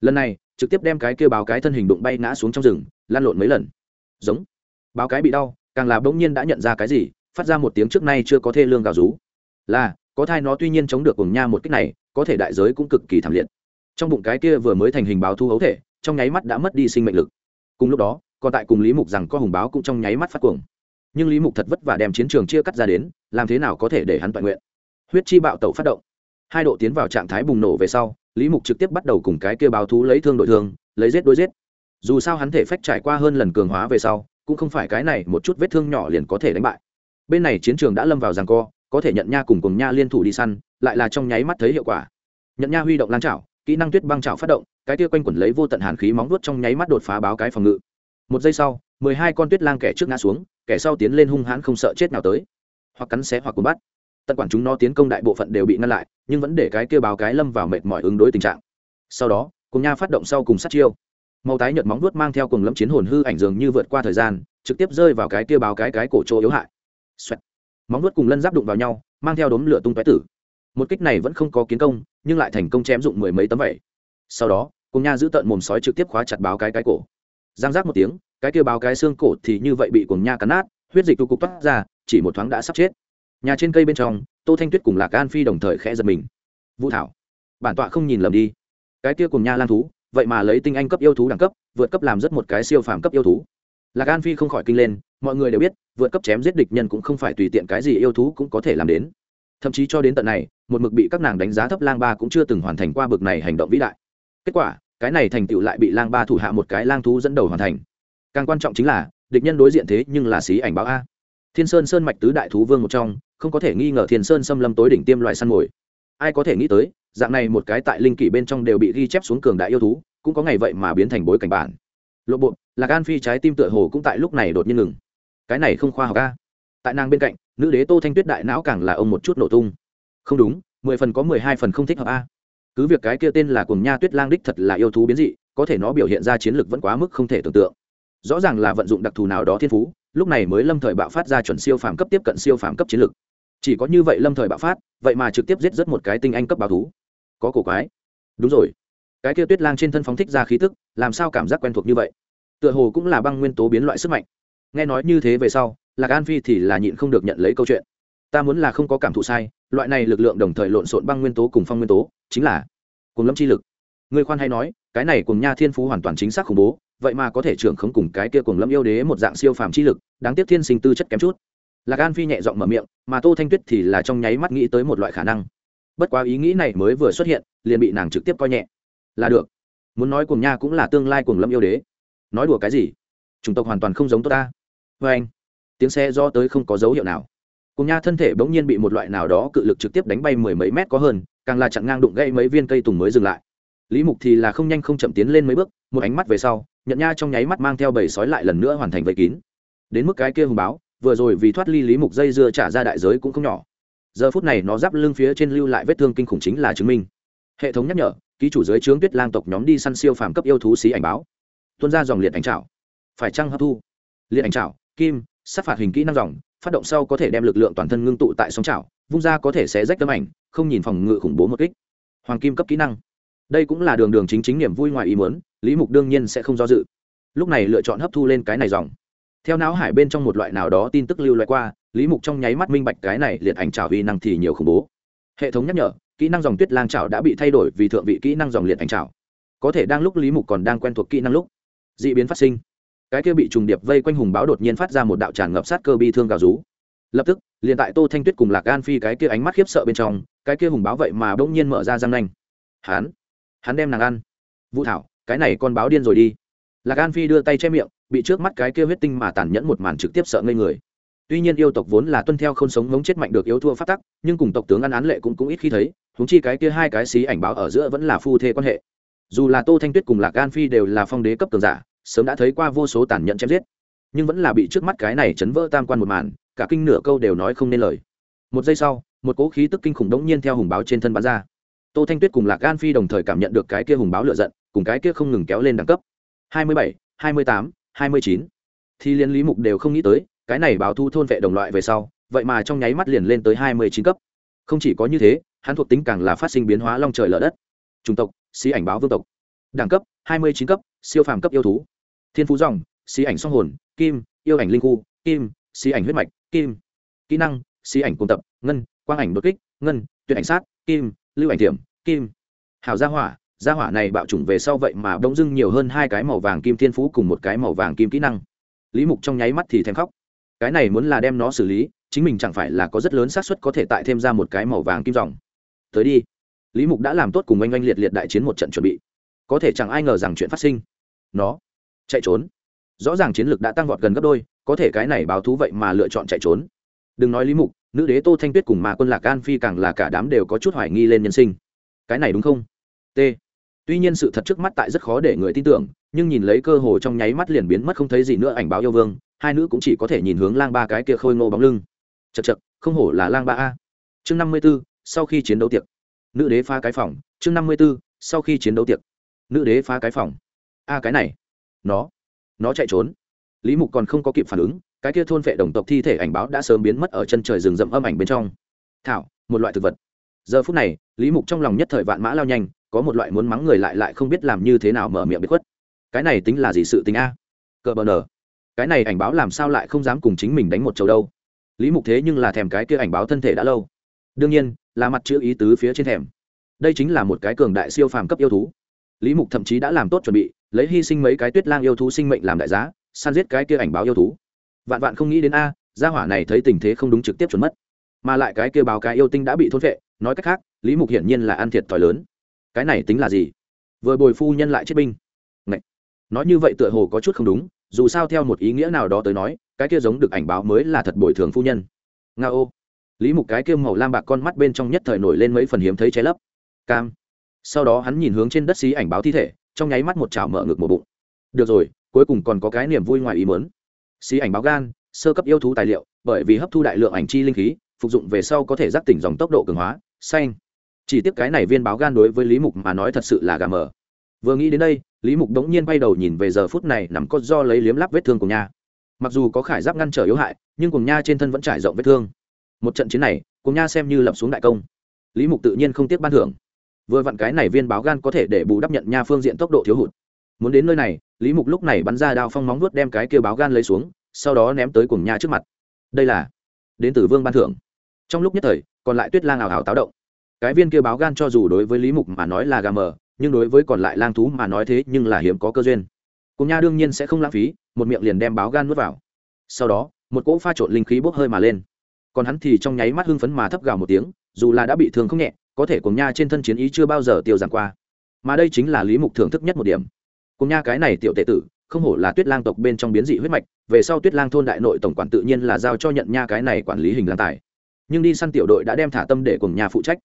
Speaker 1: Lần này, trực tiếp đem cái kêu báo cái thân hình đụng bay ngã xuống trong rừng lan lộn mấy lần. Giống. Báo cái bị đau, càng là bỗng nhiên đã nhận ra cái gì phát ra một tiếng trước nay chưa có thê lương gào rú. Là, có thai nó tuy nhiên chống được cùng nha một cách này, có thể đại giới cũng cực kỳ thảm liệt. Trong bụng cái kia vừa mới thành hình báo thu hấu thể, trong nháy mắt đã mất đi sinh mệnh lực. Cùng lúc đó, còn tại cùng lý mục rằng có hùng báo cũng trong nháy mắt phát cuồng. Nhưng lý mục thật vất vả đem chiến trường chia cắt ra đến, làm thế nào có thể để hắn toàn nguyện? Huyết chi bạo tẩu phát động. Hai độ tiến vào trạng thái bùng nổ về sau, lý mục trực tiếp bắt đầu cùng cái kia báo thú lấy thương đội thương, lấy giết đối giết. Dù sao hắn thể phách trải qua hơn lần cường hóa về sau, cũng không phải cái này một chút vết thương nhỏ liền có thể đánh bại bên này chiến trường đã lâm vào giằng co, có thể nhận nha cùng cùng nha liên thủ đi săn, lại là trong nháy mắt thấy hiệu quả. Nhận nha huy động lan trảo, kỹ năng tuyết băng trảo phát động, cái tia quanh quẩn lấy vô tận hàn khí móng đuốt trong nháy mắt đột phá báo cái phòng ngự. Một giây sau, mười hai con tuyết lang kẻ trước ngã xuống, kẻ sau tiến lên hung hãn không sợ chết nào tới. Hoặc cắn xé hoặc cuốn bắt. Tận quản chúng nó tiến công đại bộ phận đều bị ngăn lại, nhưng vẫn để cái kia báo cái lâm vào mệt mỏi ứng đối tình trạng. Sau đó, cùng nha phát động sau cùng sát chiêu. Màu tái nhợt móng vuốt mang theo cùng lẫm chiến hồn hư ảnh dường như vượt qua thời gian, trực tiếp rơi vào cái kia báo cái cái cổ chỗ yếu hại. Xoẹt. móng vuốt cùng lân giáp đụng vào nhau, mang theo đốm lửa tung tóe tử. Một kích này vẫn không có kiến công, nhưng lại thành công chém dụng mười mấy tấm vẩy sau đó, cùng nha giữ tận mồm sói trực tiếp khóa chặt báo cái cái cổ. Giang giác một tiếng, cái kia báo cái xương cổ thì như vậy bị cùng nha cắn nát, huyết dịch tụ cục toát ra, chỉ một thoáng đã sắp chết. Nhà trên cây bên trong, tô thanh tuyết cùng lạc an phi đồng thời khẽ giật mình. Vũ thảo, bản tọa không nhìn lầm đi. Cái kia cùng nha lang thú, vậy mà lấy tinh anh cấp yêu thú đẳng cấp, vượt cấp làm rất một cái siêu phàm cấp yêu thú. Lạc an phi không khỏi kinh lên mọi người đều biết, vượt cấp chém giết địch nhân cũng không phải tùy tiện cái gì yêu thú cũng có thể làm đến. Thậm chí cho đến tận này, một mực bị các nàng đánh giá thấp lang ba cũng chưa từng hoàn thành qua bực này hành động vĩ đại. Kết quả, cái này thành tựu lại bị lang ba thủ hạ một cái lang thú dẫn đầu hoàn thành. Càng quan trọng chính là, địch nhân đối diện thế nhưng là xí ảnh báo a. Thiên sơn sơn mạch tứ đại thú vương một trong, không có thể nghi ngờ thiên sơn xâm lâm tối đỉnh tiêm loại săn mồi. Ai có thể nghĩ tới, dạng này một cái tại linh kỷ bên trong đều bị ghi chép xuống cường đại yêu thú, cũng có ngày vậy mà biến thành bối cảnh bản. Lộ bộ là gan phi trái tim tựa hồ cũng tại lúc này đột nhiên ngừng cái này không khoa học a. Tại nàng bên cạnh, nữ đế tô thanh tuyết đại não càng là ông một chút nổ tung. Không đúng, mười phần có mười hai phần không thích hợp a. Cứ việc cái kia tên là cùng nha tuyết lang đích thật là yêu thú biến dị, có thể nó biểu hiện ra chiến lược vẫn quá mức không thể tưởng tượng. Rõ ràng là vận dụng đặc thù nào đó thiên phú, lúc này mới lâm thời bạo phát ra chuẩn siêu phàm cấp tiếp cận siêu phàm cấp chiến lược. Chỉ có như vậy lâm thời bạo phát, vậy mà trực tiếp giết rất một cái tinh anh cấp báo thú. Có cổ quái. Đúng rồi. Cái kia tuyết lang trên thân phóng thích ra khí tức, làm sao cảm giác quen thuộc như vậy? Tựa hồ cũng là băng nguyên tố biến loại sức mạnh nghe nói như thế về sau, lạc an phi thì là nhịn không được nhận lấy câu chuyện. Ta muốn là không có cảm thụ sai, loại này lực lượng đồng thời lộn xộn băng nguyên tố cùng phong nguyên tố, chính là cùng lâm chi lực. Người khoan hay nói, cái này cùng nha thiên phú hoàn toàn chính xác khủng bố, vậy mà có thể trưởng không cùng cái kia cùng lâm yêu đế một dạng siêu phàm chi lực, đáng tiếc thiên sinh tư chất kém chút. Lạc an phi nhẹ giọng mở miệng, mà tô thanh tuyết thì là trong nháy mắt nghĩ tới một loại khả năng. Bất quá ý nghĩ này mới vừa xuất hiện, liền bị nàng trực tiếp coi nhẹ. Là được. Muốn nói cùng nha cũng là tương lai cùng lâm yêu đế. Nói đùa cái gì? Chủng tộc hoàn toàn không giống tôi ta vê anh, tiếng xe do tới không có dấu hiệu nào. Cùng nha thân thể bỗng nhiên bị một loại nào đó cự lực trực tiếp đánh bay mười mấy mét có hơn, càng là chặn ngang đụng gây mấy viên cây tùng mới dừng lại. Lý mục thì là không nhanh không chậm tiến lên mấy bước, một ánh mắt về sau, nhận nha trong nháy mắt mang theo bầy sói lại lần nữa hoàn thành vây kín. Đến mức cái kia hùng báo, vừa rồi vì thoát ly lý mục dây dưa trả ra đại giới cũng không nhỏ. Giờ phút này nó giáp lưng phía trên lưu lại vết thương kinh khủng chính là chứng minh. Hệ thống nhắc nhở, ký chủ giới trướng tuyết lang tộc nhóm đi săn siêu phàm cấp yêu thú xí ảnh báo. Tuân ra dòng liệt ảnh trảo. Phải chăng hấp thu? Liệt ảnh trảo kim sát phạt hình kỹ năng dòng phát động sau có thể đem lực lượng toàn thân ngưng tụ tại sóng chảo, vung ra có thể sẽ rách tấm ảnh không nhìn phòng ngự khủng bố một kích. Hoàng kim cấp kỹ năng. Đây cũng là đường đường chính chính niềm vui ngoài ý muốn lý mục đương nhiên sẽ không do dự. Lúc này lựa chọn hấp thu lên cái này dòng. Theo não hải bên trong một loại nào đó tin tức lưu loại qua lý mục trong nháy mắt minh bạch cái này liệt ảnh trào uy năng thì nhiều khủng bố. Hệ thống nhắc nhở kỹ năng dòng tuyết lang trào đã bị thay đổi vì thượng vị kỹ năng dòng liệt ảnh trào có thể đang lúc lý mục còn đang quen thuộc kỹ năng lúc d ị biến phát sinh cái kia bị trùng điệp vây quanh hùng báo đột nhiên phát ra một đạo tràn ngập sát cơ bi thương gào rú. Lập tức, liền tại tô thanh tuyết cùng lạc gan phi cái kia ánh mắt khiếp sợ bên trong, cái kia hùng báo vậy mà bỗng nhiên mở ra răng nanh. Hắn hắn đem nàng ăn. Vũ thảo, cái này con báo điên rồi đi. Lạc gan phi đưa tay che miệng, bị trước mắt cái kia huyết tinh mà tàn nhẫn một màn trực tiếp sợ ngây người. Tuy nhiên yêu tộc vốn là tuân theo không sống ngống chết mạnh được yếu thua phát tắc, nhưng cùng tộc tướng ăn án lệ cũng cũng ít khi thấy húng chi cái kia hai cái xí ảnh báo ở giữa vẫn là phu thê quan hệ. Dù là tô thanh tuyết cùng lạc gan phi đều là phong đế cấp cường giả sớm đã thấy qua vô số tàn nhẫn chém giết. Nhưng vẫn là bị trước mắt cái này chấn vỡ tam quan một màn cả kinh nửa câu đều nói không nên lời. Một giây sau một cỗ khí tức kinh khủng đống nhiên theo hùng báo trên thân bắn ra. Tô thanh tuyết cùng lạc gan phi đồng thời cảm nhận được cái kia hùng báo lựa giận cùng cái kia không ngừng kéo lên đẳng cấp. 27, 28, 29. thì liên lý mục đều không nghĩ tới cái này báo thu thôn vệ đồng loại về sau vậy mà trong nháy mắt liền lên tới 29 cấp. Không chỉ có như thế hắn thuộc tính càng là phát sinh biến hóa long trời lở đất. Chủng tộc xí ảnh báo vương tộc. Đẳng cấp 29 cấp siêu phàm cấp yêu thú thiên phú dòng, xí ảnh song hồn, kim, yêu ảnh linh khu, kim, xí ảnh huyết mạch, kim. Kỹ năng, xí ảnh cung tập, ngân, quang ảnh đột kích, ngân, tuyệt ảnh sát, kim, lưu ảnh tiềm kim. Hào gia hỏa gia hỏa này bạo chủng về sau vậy mà bỗng dưng nhiều hơn hai cái màu vàng kim thiên phú cùng một cái màu vàng kim kỹ năng. Lý mục trong nháy mắt thì thèm khóc. Cái này muốn là đem nó xử lý, chính mình chẳng phải là có rất lớn xác suất có thể tại thêm ra một cái màu vàng kim dòng. Tới đi. Lý mục đã làm tốt cùng oanh oanh liệt liệt đại chiến một trận chuẩn bị. Có thể chẳng ai ngờ rằng chuyện phát sinh. Nó chạy trốn. Rõ ràng chiến lược đã tăng vọt gần gấp đôi, có thể cái này báo thú vậy mà lựa chọn chạy trốn. Đừng nói lý mục, nữ đế tô thanh tuyết cùng mà quân lạc an phi càng là cả đám đều có chút hoài nghi lên nhân sinh. Cái này đúng không? T. Tuy nhiên sự thật trước mắt tại rất khó để người tin tưởng, nhưng nhìn lấy cơ hồ trong nháy mắt liền biến mất không thấy gì nữa ảnh báo yêu vương, hai nữ cũng chỉ có thể nhìn hướng lang ba cái kia khôi ngô bóng lưng. Chật chật không hổ là lang ba a. Chương năm mươi b ố sau khi chiến đấu tiệc. Nữ đế phá cái phòng, chương năm mươi b ố sau khi chiến đấu tiệc. Nữ đế phá cái phòng. A, cái này nó nó chạy trốn. Lý mục còn không có kịp phản ứng, cái kia thôn vệ đồng tộc thi thể ảnh báo đã sớm biến mất ở chân trời rừng rậm âm ảnh bên trong. Thảo, một loại thực vật. Giờ phút này, lý mục trong lòng nhất thời vạn mã lao nhanh, có một loại muốn mắng người lại lại không biết làm như thế nào mở miệng biết khuất. Cái này tính là gì sự tính a? Cờ bờ nở cái này ảnh báo làm sao lại không dám cùng chính mình đánh một chầu đâu? Lý mục thế nhưng là thèm cái kia ảnh báo thân thể đã lâu. Đương nhiên, là mặt chữ ý tứ phía trên thèm. Đây chính là một cái cường đại siêu phàm cấp yêu thú lý mục thậm chí đã làm tốt chuẩn bị, lấy hy sinh mấy cái tuyết lang yêu thú sinh mệnh làm đại giá, san giết cái kia ảnh báo yêu thú. Vạn vạn không nghĩ đến a, gia hỏa này thấy tình thế không đúng trực tiếp chuẩn mất. Mà lại cái kia báo cái yêu tinh đã bị thôn vệ nói cách khác, lý mục hiển nhiên là ăn thiệt thòi lớn. Cái này tính là gì? Vừa bồi phu nhân lại chết binh. Ngậy. nói như vậy tựa hồ có chút không đúng, dù sao theo một ý nghĩa nào đó tới nói, cái kia giống được ảnh báo mới là thật bồi thường phu nhân. Nga ô. Lý mục cái kia màu lam bạc con mắt bên trong nhất thời nổi lên mấy phần hiếm thấy cháy lấp. Cam sau đó hắn nhìn hướng trên đất xí ảnh báo thi thể, trong nháy mắt một chảo mở ngực một bụng. Được rồi, cuối cùng còn có cái niềm vui ngoài ý muốn. Xí ảnh báo gan, sơ cấp yêu thú tài liệu, bởi vì hấp thu đại lượng ảnh chi linh khí, phục dụng về sau có thể giác tỉnh dòng tốc độ cường hóa, xanh. Chỉ tiếc cái này viên báo gan đối với lý mục mà nói thật sự là gà mờ. Vừa nghĩ đến đây, lý mục đống nhiên bay đầu nhìn về giờ phút này nằm có do lấy liếm lắp vết thương của nha. Mặc dù có khải giáp ngăn trở yếu hại, nhưng cùng nha trên thân vẫn trải rộng vết thương. Một trận chiến này cùng nha xem như lập xuống đại công. Lý mục tự nhiên không tiếc ban thưởng vừa vặn cái này viên báo gan có thể để bù đắp nhận nha phương diện tốc độ thiếu hụt. Muốn đến nơi này, lý mục lúc này bắn ra đao phong móng nuốt đem cái kia báo gan lấy xuống, sau đó ném tới cùng nha trước mặt. Đây là đến từ vương ban thưởng. Trong lúc nhất thời, còn lại tuyết lang ảo hảo táo động. Cái viên kia báo gan cho dù đối với lý mục mà nói là gà mờ, nhưng đối với còn lại lang thú mà nói thế nhưng là hiếm có cơ duyên. Cùng nha đương nhiên sẽ không lãng phí, một miệng liền đem báo gan nuốt vào. Sau đó, một cỗ pha trộn linh khí bốc hơi mà lên. Còn hắn thì trong nháy mắt hưng phấn mà thấp gào một tiếng, dù là đã bị thương không nhẹ có thể cùng nha trên thân chiến ý chưa bao giờ tiêu giảm qua. Mà đây chính là lý mục thưởng thức nhất một điểm. Cùng nha cái này tiểu tệ tử, không hổ là tuyết lang tộc bên trong biến dị huyết mạch, về sau tuyết lang thôn đại nội tổng quản tự nhiên là giao cho nhận nha cái này quản lý hình lang tài. Nhưng đi săn tiểu đội đã đem thả tâm để cùng nhà phụ trách.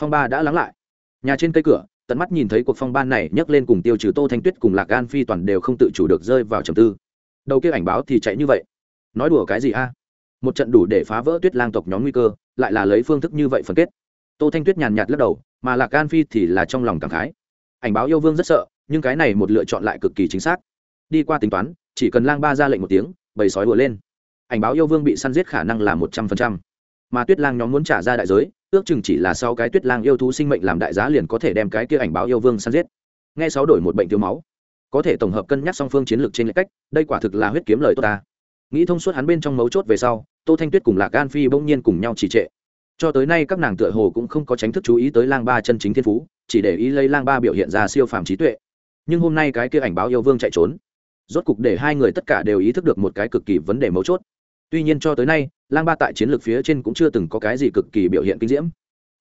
Speaker 1: Phong ba đã lắng lại. Nhà trên cây cửa, tận mắt nhìn thấy cuộc phong ban này nhấc lên cùng tiêu trừ tô thanh tuyết cùng lạc gan phi toàn đều không tự chủ được rơi vào trầm tư. Đầu kia ảnh báo thì chạy như vậy. Nói đùa cái gì a? Một trận đủ để phá vỡ tuyết lang tộc nhóm nguy cơ, lại là lấy phương thức như vậy phân kết tô thanh tuyết nhàn nhạt lắc đầu, mà lạc gan phi thì là trong lòng cảm khái. Ảnh báo yêu vương rất sợ, nhưng cái này một lựa chọn lại cực kỳ chính xác. Đi qua tính toán, chỉ cần lang ba ra lệnh một tiếng, bầy sói vừa lên. Ảnh báo yêu vương bị săn giết khả năng là một trăm phần trăm. Mà tuyết lang nhóm muốn trả ra đại giới, ước chừng chỉ là sau cái tuyết lang yêu thú sinh mệnh làm đại giá liền có thể đem cái kia ảnh báo yêu vương săn giết. Nghe sáu đổi một bệnh thiếu máu. Có thể tổng hợp cân nhắc song phương chiến lược trên lệch cách, đây quả thực là huyết kiếm lời tốt ta. Nghĩ thông suốt hắn bên trong mấu chốt về sau, tô thanh tuyết cùng lạc gan phi bỗng nhiên cùng nhau trì trệ cho tới nay các nàng tựa hồ cũng không có tránh thức chú ý tới lang ba chân chính thiên phú, chỉ để ý lấy lang ba biểu hiện ra siêu phàm trí tuệ. Nhưng hôm nay cái kia ảnh báo yêu vương chạy trốn, rốt cục để hai người tất cả đều ý thức được một cái cực kỳ vấn đề mấu chốt. Tuy nhiên cho tới nay, lang ba tại chiến lược phía trên cũng chưa từng có cái gì cực kỳ biểu hiện kinh diễm.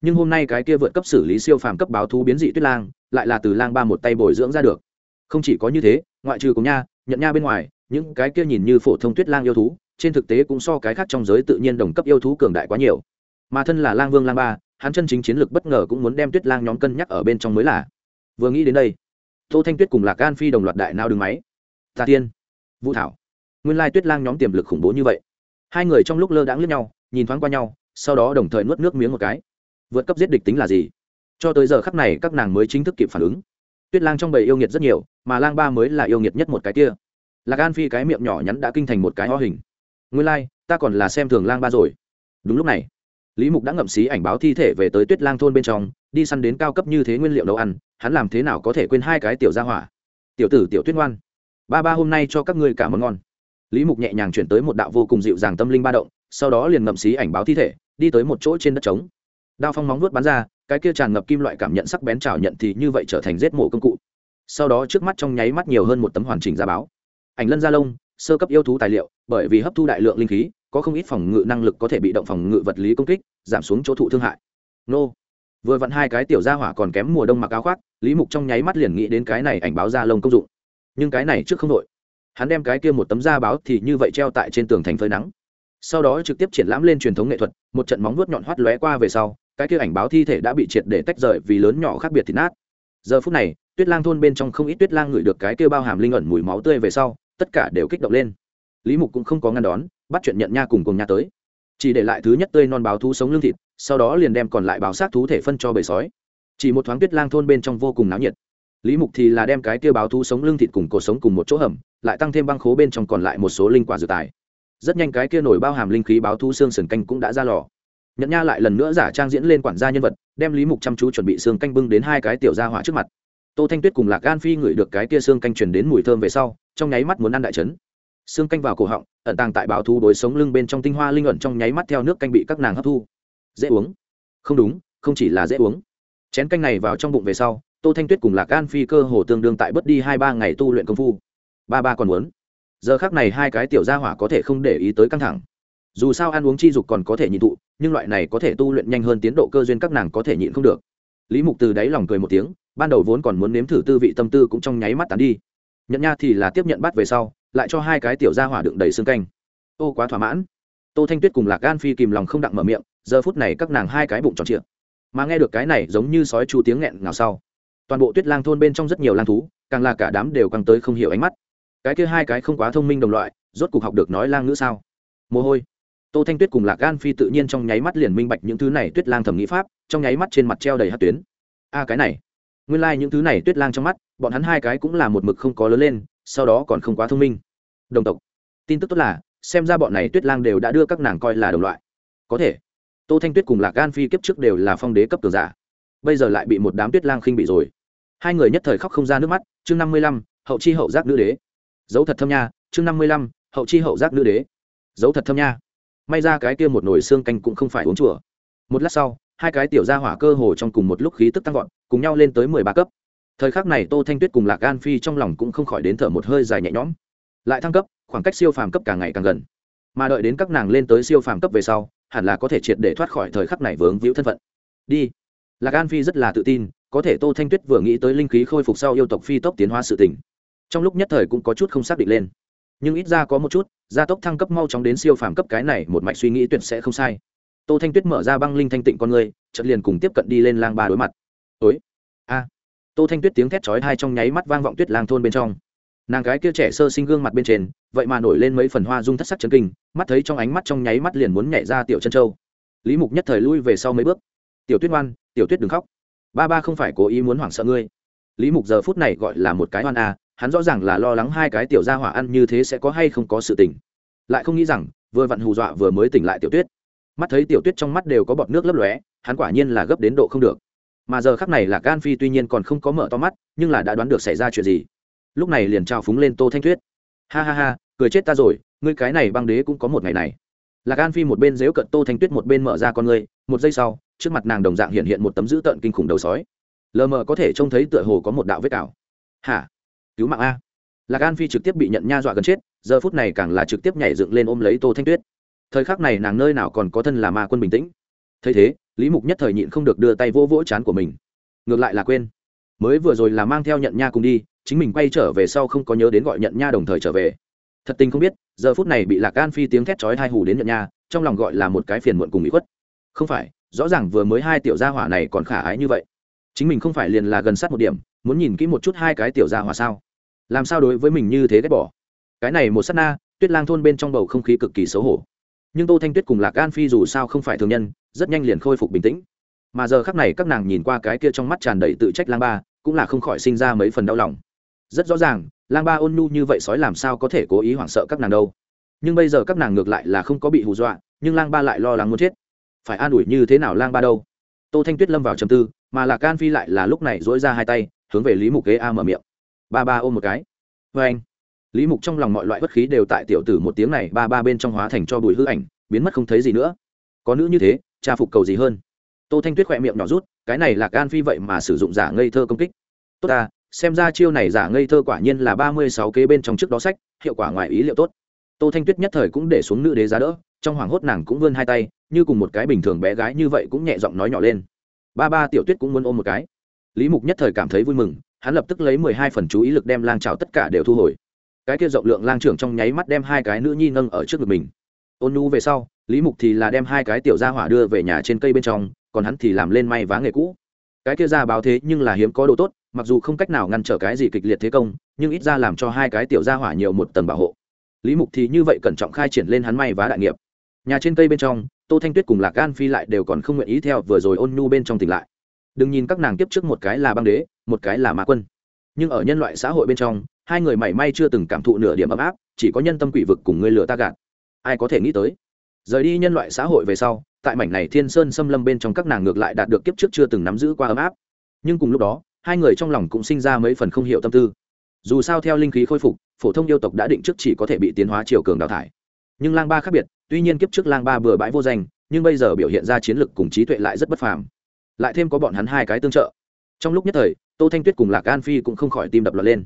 Speaker 1: Nhưng hôm nay cái kia vượt cấp xử lý siêu phàm cấp báo thú biến dị tuyết lang, lại là từ lang ba một tay bồi dưỡng ra được. Không chỉ có như thế, ngoại trừ cùng nha, nhận nha bên ngoài, những cái kia nhìn như phổ thông tuyết lang yêu thú, trên thực tế cũng so cái khác trong giới tự nhiên đồng cấp yêu thú cường đại quá nhiều mà thân là lang vương lang ba hắn chân chính chiến lược bất ngờ cũng muốn đem tuyết lang nhóm cân nhắc ở bên trong mới là. Vừa nghĩ đến đây tô thanh tuyết cùng lạc gan phi đồng loạt đại nao đứng máy. Tà tiên vũ thảo nguyên lai tuyết lang nhóm tiềm lực khủng bố như vậy. Hai người trong lúc lơ đãng lướt nhau nhìn thoáng qua nhau sau đó đồng thời nuốt nước miếng một cái. Vượt cấp giết địch tính là gì? Cho tới giờ khắc này các nàng mới chính thức kịp phản ứng. Tuyết lang trong bầy yêu nghiệt rất nhiều mà lang ba mới là yêu nghiệt nhất một cái kia. Lạc an phi cái miệng nhỏ nhắn đã kinh thành một cái ho hình. Nguyên lai、like, ta còn là xem thường lang ba rồi. Đúng lúc này lý mục đã ngậm xí ảnh báo thi thể về tới tuyết lang thôn bên trong, đi săn đến cao cấp như thế nguyên liệu nấu ăn, hắn làm thế nào có thể quên hai cái tiểu gia hỏa? Tiểu tử, tiểu tuyết ngoan, ba ba hôm nay cho các ngươi cả món ngon. Lý mục nhẹ nhàng chuyển tới một đạo vô cùng dịu dàng tâm linh ba động, sau đó liền ngậm xí ảnh báo thi thể, đi tới một chỗ trên đất trống. Đao phong móng vuốt bắn ra, cái kia tràn ngập kim loại cảm nhận sắc bén trào nhận thì như vậy trở thành rết mổ công cụ. Sau đó trước mắt trong nháy mắt nhiều hơn một tấm hoàn chỉnh ra báo. Ảnh lân gia lông, sơ cấp yêu thú tài liệu, bởi vì hấp thu đại lượng linh khí có không ít phòng ngự năng lực có thể bị động phòng ngự vật lý công kích, giảm xuống chỗ thụ thương hại. Nô. Vừa vặn hai cái tiểu gia hỏa còn kém mùa đông mặc áo khoác, lý mục trong nháy mắt liền nghĩ đến cái này ảnh báo da lông công dụng. Nhưng cái này trước không đội hắn đem cái kia một tấm da báo thì như vậy treo tại trên tường thành phơi nắng. Sau đó trực tiếp triển lãm lên truyền thống nghệ thuật, một trận móng vuốt nhọn hoắt lóe qua về sau, cái kia ảnh báo thi thể đã bị triệt để tách rời vì lớn nhỏ khác biệt thịt nát. Giờ phút này, tuyết lang thôn bên trong không ít tuyết lang ngửi được cái kia bao hàm linh ẩn mùi máu tươi về sau, tất cả đều kích động lên lý mục cũng không có ngăn đón, bắt chuyện nhận nha cùng cùng nha tới. Chỉ để lại thứ nhất tươi non báo thú sống lương thịt, sau đó liền đem còn lại báo sát thú thể phân cho bầy sói. Chỉ một thoáng tuyết lang thôn bên trong vô cùng náo nhiệt. Lý mục thì là đem cái kia báo thú sống lương thịt cùng cổ sống cùng một chỗ hầm, lại tăng thêm băng khố bên trong còn lại một số linh quả dự tài. Rất nhanh cái kia nổi bao hàm linh khí báo thú xương sườn canh cũng đã ra lò. Nhận nha lại lần nữa giả trang diễn lên quản gia nhân vật, đem lý mục chăm chú chuẩn bị xương canh bưng đến hai cái tiểu gia hỏa trước mặt. Tô thanh tuyết cùng lạc gan phi ngửi được cái kia xương canh truyền đến mùi thơm về sau, trong nháy mắt muốn ăn đại trấn xương canh vào cổ họng, ẩn tàng tại báo thú đối sống lưng bên trong tinh hoa linh ẩn trong nháy mắt theo nước canh bị các nàng hấp thu. Dễ uống. Không đúng, không chỉ là dễ uống. Chén canh này vào trong bụng về sau, tô thanh tuyết cùng lạc an phi cơ hồ tương đương tại bất đi hai ba ngày tu luyện công phu. Ba ba còn muốn. Giờ khác này hai cái tiểu gia hỏa có thể không để ý tới căng thẳng. Dù sao ăn uống chi dục còn có thể nhịn tụ nhưng loại này có thể tu luyện nhanh hơn tiến độ cơ duyên các nàng có thể nhịn không được. Lý mục từ đáy lòng cười một tiếng, ban đầu vốn còn muốn nếm thử tư vị tâm tư cũng trong nháy mắt tán đi. Nhận nha thì là tiếp nhận bắt về sau lại cho hai cái tiểu gia hỏa đựng đầy xương canh. Ô, quá thỏa mãn. Tô thanh tuyết cùng lạc gan phi kìm lòng không đặng mở miệng, giờ phút này các nàng hai cái bụng tròn trịa. Mà nghe được cái này giống như sói chu tiếng nghẹn ngào sau, toàn bộ tuyết lang thôn bên trong rất nhiều lang thú, càng là cả đám đều căng tới không hiểu ánh mắt. Cái kia hai cái không quá thông minh đồng loại, rốt cục học được nói lang ngữ sao? Mồ hôi. Tô thanh tuyết cùng lạc gan phi tự nhiên trong nháy mắt liền minh bạch những thứ này tuyết lang thẩm nghĩ pháp, trong nháy mắt trên mặt treo đầy hát tuyến. A cái này. Nguyên lai những thứ này tuyết lang trong mắt, bọn hắn hai cái cũng là một mực không có lớn lên sau đó còn không quá thông minh. Đồng tộc. Tin tức tốt là, xem ra bọn này tuyết lang đều đã đưa các nàng coi là đồng loại. Có thể. Tô thanh tuyết cùng lạc gan phi kiếp trước đều là phong đế cấp cường giả. Bây giờ lại bị một đám tuyết lang khinh bị rồi. Hai người nhất thời khóc không ra nước mắt, chương năm mươi lăm, hậu chi hậu giác nữ đế. Dấu thật thâm nha, chương năm mươi lăm, hậu chi hậu giác nữ đế. Dấu thật thâm nha. May ra cái kia một nồi xương canh cũng không phải uống chùa. Một lát sau, hai cái tiểu gia hỏa cơ hồ trong cùng một lúc khí tức tăng vọt, cùng nhau lên tới mười ba cấp thời khắc này tô thanh tuyết cùng lạc gan phi trong lòng cũng không khỏi đến thở một hơi dài nhẹ nhõm. Lại thăng cấp, khoảng cách siêu phàm cấp càng ngày càng gần. Mà đợi đến các nàng lên tới siêu phàm cấp về sau, hẳn là có thể triệt để thoát khỏi thời khắc này vướng víu thân phận. Đi. Lạc gan phi rất là tự tin, có thể tô thanh tuyết vừa nghĩ tới linh khí khôi phục sau yêu tộc phi tốc tiến hóa sự tỉnh trong lúc nhất thời cũng có chút không xác định lên. Nhưng ít ra có một chút, gia tốc thăng cấp mau chóng đến siêu phàm cấp cái này một mạch suy nghĩ tuyệt sẽ không sai. Tô thanh tuyết mở ra băng linh thanh tịnh con người, chợt liền cùng tiếp cận đi lên lang ba đối mặt. Ối a tô thanh tuyết tiếng thét chói hai trong nháy mắt vang vọng tuyết lang thôn bên trong. Nàng gái kia trẻ sơ sinh gương mặt bên trên, vậy mà nổi lên mấy phần hoa dung thất sắc chân kinh, mắt thấy trong ánh mắt trong nháy mắt liền muốn nhảy ra tiểu chân châu. Lý mục nhất thời lui về sau mấy bước. Tiểu tuyết ngoan, tiểu tuyết đừng khóc. Ba ba không phải cố ý muốn hoảng sợ ngươi. Lý mục giờ phút này gọi là một cái hoan a, hắn rõ ràng là lo lắng hai cái tiểu gia hỏa ăn như thế sẽ có hay không có sự tỉnh lại không nghĩ rằng, vừa vặn hù dọa vừa mới tỉnh lại tiểu tuyết. Mắt thấy tiểu tuyết trong mắt đều có bọt nước lấp lóe, hắn quả nhiên là gấp đến độ không được mà giờ khắc này là gan phi tuy nhiên còn không có mở to mắt, nhưng là đã đoán được xảy ra chuyện gì. Lúc này liền trao phúng lên tô thanh tuyết ha ha ha, cười chết ta rồi, ngươi cái này băng đế cũng có một ngày này. Là gan phi một bên dếu cận tô thanh tuyết một bên mở ra con ngươi, một giây sau, trước mặt nàng đồng dạng hiện hiện một tấm dữ tợn kinh khủng đầu sói. Lờ mờ có thể trông thấy tựa hồ có một đạo vết cào hả? Cứu mạng a. Là Gan phi trực tiếp bị nhận nha dọa gần chết, giờ phút này càng là trực tiếp nhảy dựng lên ôm lấy tô thanh tuyết thời khắc này nàng nơi nào còn có thân là ma quân bình tĩnh. Thấy thế lý mục nhất thời nhịn không được đưa tay vỗ vỗ chán của mình. Ngược lại là quên. Mới vừa rồi là mang theo nhận nha cùng đi, chính mình quay trở về sau không có nhớ đến gọi nhận nha đồng thời trở về. Thật tình không biết, giờ phút này bị lạc an phi tiếng thét chói hai hù đến nhận nha, trong lòng gọi là một cái phiền muộn cùng bị khuất. Không phải, rõ ràng vừa mới hai tiểu gia hỏa này còn khả ái như vậy. Chính mình không phải liền là gần sát một điểm, muốn nhìn kỹ một chút hai cái tiểu gia hỏa sao? Làm sao đối với mình như thế ghét bỏ? Cái này một s á t na, tuyết lang thôn bên trong bầu không khí cực kỳ xấu hổ. Nhưng tô thanh tuyết cùng lạc an phi dù sao không phải thường nhân rất nhanh liền khôi phục bình tĩnh. Mà giờ khắc này các nàng nhìn qua cái kia trong mắt tràn đầy tự trách lang ba, cũng là không khỏi sinh ra mấy phần đau lòng. Rất rõ ràng, lang ba ôn nhu như vậy sói làm sao có thể cố ý hoảng sợ các nàng đâu. Nhưng bây giờ các nàng ngược lại là không có bị hù dọa, nhưng lang ba lại lo lắng muốn chết. Phải an ủi như thế nào lang ba đâu? Tô thanh tuyết lâm vào trầm tư, mà là Can phi lại là lúc này dỗi ra hai tay, hướng về lý mục kế a mở miệng. Ba ba ôm một cái. Vê anh, lý mục trong lòng mọi loại bất khí đều tại tiểu tử một tiếng này, ba ba bên trong hóa thành cho bùi hư ảnh, biến mất không thấy gì nữa. Có nữ như thế cha phục cầu gì hơn. Tô thanh tuyết khỏe miệng nhỏ rút, cái này là can phi vậy mà sử dụng giả ngây thơ công kích. Tốt ta, xem ra chiêu này giả ngây thơ quả nhiên là ba mươi sáu kế bên trong trước đó sách, hiệu quả ngoài ý liệu tốt. Tô thanh tuyết nhất thời cũng để xuống nữ đế giá đỡ, trong hoàng hốt nàng cũng vươn hai tay, như cùng một cái bình thường bé gái như vậy cũng nhẹ giọng nói nhỏ lên. Ba ba tiểu tuyết cũng muốn ôm một cái. Lý mục nhất thời cảm thấy vui mừng, hắn lập tức lấy mười hai phần chú ý lực đem lang trào tất cả đều thu hồi. Cái kia rộng lượng lang trưởng trong nháy mắt đem hai cái nữ nhi nâng ở trước ngực mình ôn nu về sau, lý mục thì là đem hai cái tiểu gia hỏa đưa về nhà trên cây bên trong, còn hắn thì làm lên may vá nghề cũ. Cái kia ra báo thế nhưng là hiếm có đồ tốt, mặc dù không cách nào ngăn trở cái gì kịch liệt thế công, nhưng ít ra làm cho hai cái tiểu gia hỏa nhiều một tầng bảo hộ. Lý mục thì như vậy cẩn trọng khai triển lên hắn may vá đại nghiệp. Nhà trên cây bên trong, tô thanh tuyết cùng lạc gan phi lại đều còn không nguyện ý theo vừa rồi ôn nhu bên trong tỉnh lại. Đừng nhìn các nàng tiếp trước một cái là băng đế, một cái là ma quân. Nhưng ở nhân loại xã hội bên trong, hai người mảy may chưa từng cảm thụ nửa điểm ấm áp, chỉ có nhân tâm quỷ vực cùng người lừa ta gạt ai có thể nghĩ tới. Rời đi nhân loại xã hội về sau, tại mảnh này thiên sơn xâm lâm bên trong các nàng ngược lại đạt được kiếp trước chưa từng nắm giữ qua ấm áp. Nhưng cùng lúc đó, hai người trong lòng cũng sinh ra mấy phần không hiểu tâm tư. Dù sao theo linh khí khôi phục, phổ thông yêu tộc đã định trước chỉ có thể bị tiến hóa chiều cường đào thải. Nhưng lang ba khác biệt, tuy nhiên kiếp trước lang ba bừa bãi vô danh, nhưng bây giờ biểu hiện ra chiến lực cùng trí tuệ lại rất bất phàm. Lại thêm có bọn hắn hai cái tương trợ. Trong lúc nhất thời, tô thanh tuyết cùng lạc an phi cũng không khỏi tim đập lọt lên.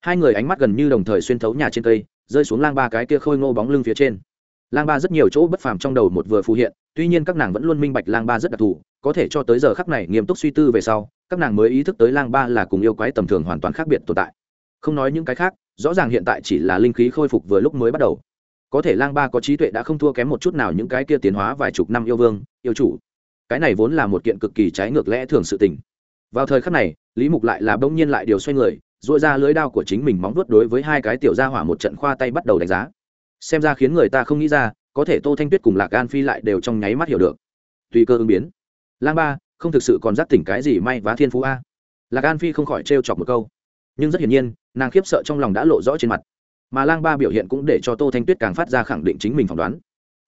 Speaker 1: Hai người ánh mắt gần như đồng thời xuyên thấu nhà trên cây, rơi xuống lang ba cái kia khôi ngô bóng lưng phía trên lang ba rất nhiều chỗ bất phàm trong đầu một vừa phù hiện, tuy nhiên các nàng vẫn luôn minh bạch lang ba rất đặc thù, có thể cho tới giờ khắc này nghiêm túc suy tư về sau, các nàng mới ý thức tới lang ba là cùng yêu quái tầm thường hoàn toàn khác biệt tồn tại. Không nói những cái khác, rõ ràng hiện tại chỉ là linh khí khôi phục vừa lúc mới bắt đầu. Có thể lang ba có trí tuệ đã không thua kém một chút nào những cái kia tiến hóa vài chục năm yêu vương, yêu chủ. Cái này vốn là một kiện cực kỳ trái ngược lẽ thường sự tình. Vào thời khắc này, lý mục lại là bỗng nhiên lại điều xoay người dội ra lưới đao của chính mình móng vuốt đối với hai cái tiểu gia hỏa một trận khoa tay bắt đầu đánh giá xem ra khiến người ta không nghĩ ra, có thể tô thanh tuyết cùng lạc gan phi lại đều trong nháy mắt hiểu được. Tùy cơ ứng biến. Lang ba, không thực sự còn giác tỉnh cái gì may vá thiên phú a? Lạc gan phi không khỏi trêu chọc một câu. Nhưng rất hiển nhiên, nàng khiếp sợ trong lòng đã lộ rõ trên mặt. Mà lang ba biểu hiện cũng để cho tô thanh tuyết càng phát ra khẳng định chính mình phỏng đoán.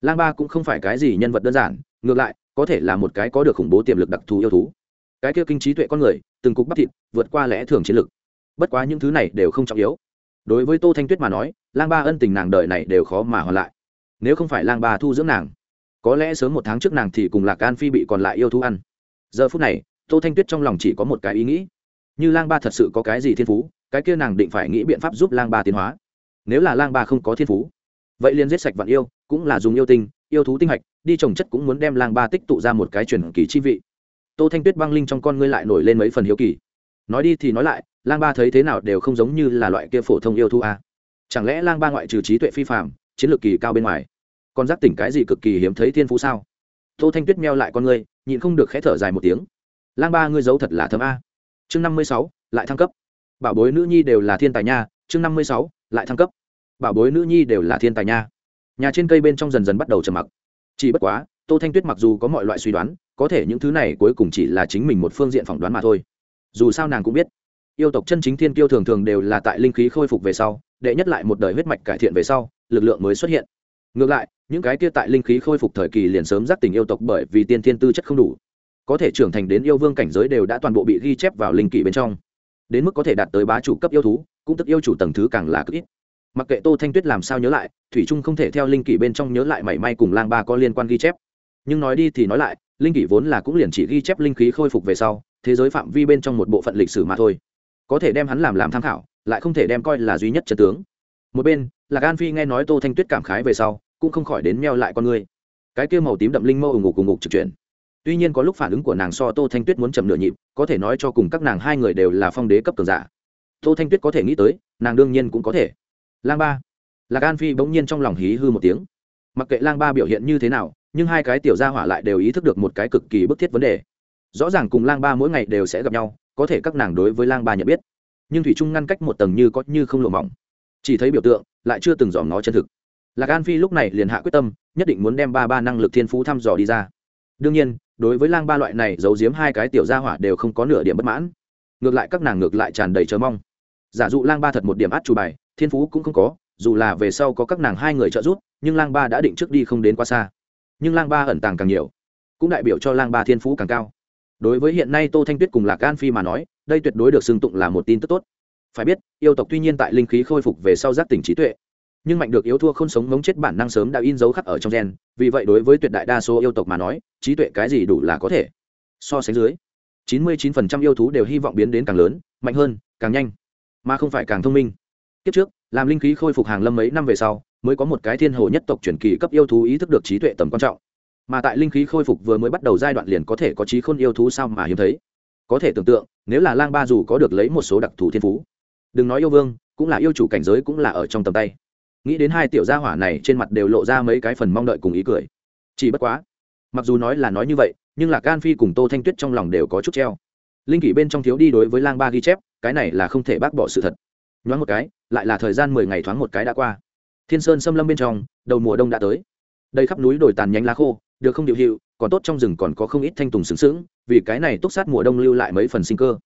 Speaker 1: Lang ba cũng không phải cái gì nhân vật đơn giản, ngược lại, có thể là một cái có được khủng bố tiềm lực đặc thù yêu thú. Cái kia kinh trí tuệ con người, từng cục bắp thịt, vượt qua lẽ thường chiến lực. Bất quá những thứ này đều không trọng yếu đối với tô thanh tuyết mà nói, lang ba ân tình nàng đời này đều khó mà hoàn lại. Nếu không phải lang ba thu dưỡng nàng, có lẽ sớm một tháng trước nàng thì cùng lạc an phi bị còn lại yêu thú ăn. Giờ phút này, tô thanh tuyết trong lòng chỉ có một cái ý nghĩ. Như lang ba thật sự có cái gì thiên phú, cái kia nàng định phải nghĩ biện pháp giúp lang ba tiến hóa. Nếu là lang ba không có thiên phú, vậy liền giết sạch vạn yêu, cũng là dùng yêu tinh, yêu thú tinh hạch, đi trồng chất cũng muốn đem lang ba tích tụ ra một cái truyền kỳ chi vị. Tô thanh tuyết băng linh trong con ngươi lại nổi lên mấy phần hiếu kỳ nói đi thì nói lại, lang ba thấy thế nào đều không giống như là loại kia phổ thông yêu thu a. Chẳng lẽ lang ba ngoại trừ trí tuệ phi phạm chiến lược kỳ cao bên ngoài, còn giác tỉnh cái gì cực kỳ hiếm thấy thiên phú sao? Tô thanh tuyết meo lại con ngươi, nhịn không được khẽ thở dài một tiếng. Lang ba ngươi giấu thật là thấm a. Chương năm mươi sáu, lại thăng cấp. Bảo bối nữ nhi đều là thiên tài nha, chương năm mươi sáu, lại thăng cấp. Bảo bối nữ nhi đều là thiên tài nha. Nhà trên cây bên trong dần dần bắt đầu trầm mặc. Chỉ bất quá, tô thanh tuyết mặc dù có mọi loại suy đoán, có thể những thứ này cuối cùng chỉ là chính mình một phương diện phỏng đoán mà thôi dù sao nàng cũng biết. Yêu tộc chân chính thiên kiêu thường thường đều là tại linh khí khôi phục về sau, đệ nhất lại một đời huyết mạch cải thiện về sau, lực lượng mới xuất hiện. Ngược lại, những cái kia tại linh khí khôi phục thời kỳ liền sớm giác tình yêu tộc bởi vì tiên thiên tư chất không đủ. Có thể trưởng thành đến yêu vương cảnh giới đều đã toàn bộ bị ghi chép vào linh kỷ bên trong. Đến mức có thể đạt tới bá chủ cấp yêu thú, cũng tức yêu chủ tầng thứ càng là cực ít. Mặc kệ tô thanh tuyết làm sao nhớ lại, thủy trung không thể theo linh kỷ bên trong nhớ lại mảy may cùng lang ba có liên quan ghi chép. Nhưng nói đi thì nói lại linh kỷ vốn là cũng liền chỉ ghi chép linh khí khôi phục về sau, thế giới phạm vi bên trong một bộ phận lịch sử mà thôi. Có thể đem hắn làm làm tham khảo, lại không thể đem coi là duy nhất trần tướng. Một bên là gan phi nghe nói tô thanh tuyết cảm khái về sau, cũng không khỏi đến meo lại con người. Cái kia màu tím đậm linh mâu ủng ngục ủng ngục trực chuyển. Tuy nhiên có lúc phản ứng của nàng so tô thanh tuyết muốn chậm nửa nhịp, có thể nói cho cùng các nàng hai người đều là phong đế cấp cường giả. Tô thanh tuyết có thể nghĩ tới, nàng đương nhiên cũng có thể. Lang ba. Là Gan phi bỗng nhiên trong lòng hí hư một tiếng. Mặc kệ lang ba biểu hiện như thế nào nhưng hai cái tiểu gia hỏa lại đều ý thức được một cái cực kỳ bức thiết vấn đề. Rõ ràng cùng lang ba mỗi ngày đều sẽ gặp nhau, có thể các nàng đối với lang ba nhận biết. Nhưng thủy trung ngăn cách một tầng như có như không lộ mỏng. Chỉ thấy biểu tượng, lại chưa từng dòm nó chân thực. Lạc an phi lúc này liền hạ quyết tâm, nhất định muốn đem ba ba năng lực thiên phú thăm dò đi ra. Đương nhiên, đối với lang ba loại này giấu giếm hai cái tiểu gia hỏa đều không có nửa điểm bất mãn. Ngược lại các nàng ngược lại tràn đầy chờ mong. Giả dụ lang ba thật một điểm át chủ bài, thiên phú cũng không có, dù là về sau có các nàng hai người trợ giúp, nhưng lang ba đã định trước đi không đến quá xa nhưng lang ba ẩn tàng càng nhiều, cũng đại biểu cho lang ba thiên phú càng cao. Đối với hiện nay tô thanh tuyết cùng lạc an phi mà nói, đây tuyệt đối được xưng tụng là một tin tức tốt. Phải biết, yêu tộc tuy nhiên tại linh khí khôi phục về sau giác tỉnh trí tuệ, nhưng mạnh được yếu thua không sống ngống chết bản năng sớm đã in dấu khắc ở trong gen, vì vậy đối với tuyệt đại đa số yêu tộc mà nói, trí tuệ cái gì đủ là có thể. So sánh dưới 99% yêu thú đều hy vọng biến đến càng lớn, mạnh hơn, càng nhanh, mà không phải càng thông minh. Kiếp trước, làm linh khí khôi phục hàng lâm mấy năm về sau mới có một cái thiên hồ nhất tộc truyền kỳ cấp yêu thú ý thức được trí tuệ tầm quan trọng. Mà tại linh khí khôi phục vừa mới bắt đầu giai đoạn liền có thể có trí khôn yêu thú sao mà hiếm thấy. Có thể tưởng tượng, nếu là lang ba dù có được lấy một số đặc thù thiên phú, đừng nói yêu vương, cũng là yêu chủ cảnh giới cũng là ở trong tầm tay. Nghĩ đến hai tiểu gia hỏa này trên mặt đều lộ ra mấy cái phần mong đợi cùng ý cười. Chỉ bất quá, mặc dù nói là nói như vậy, nhưng là can phi cùng tô thanh tuyết trong lòng đều có chút treo. Linh kỷ bên trong thiếu đi đối với lang ba ghi chép, cái này là không thể bác bỏ sự thật. Nhoáng một cái, lại là thời gian mười ngày thoáng một cái đã qua thiên sơn xâm lâm bên trong, đầu mùa đông đã tới. Đây khắp núi đồi tàn nhánh lá khô, được không điệu hiệu, còn tốt trong rừng còn có không ít thanh tùng sướng sướng vì cái này túc sát mùa đông lưu lại mấy phần sinh cơ.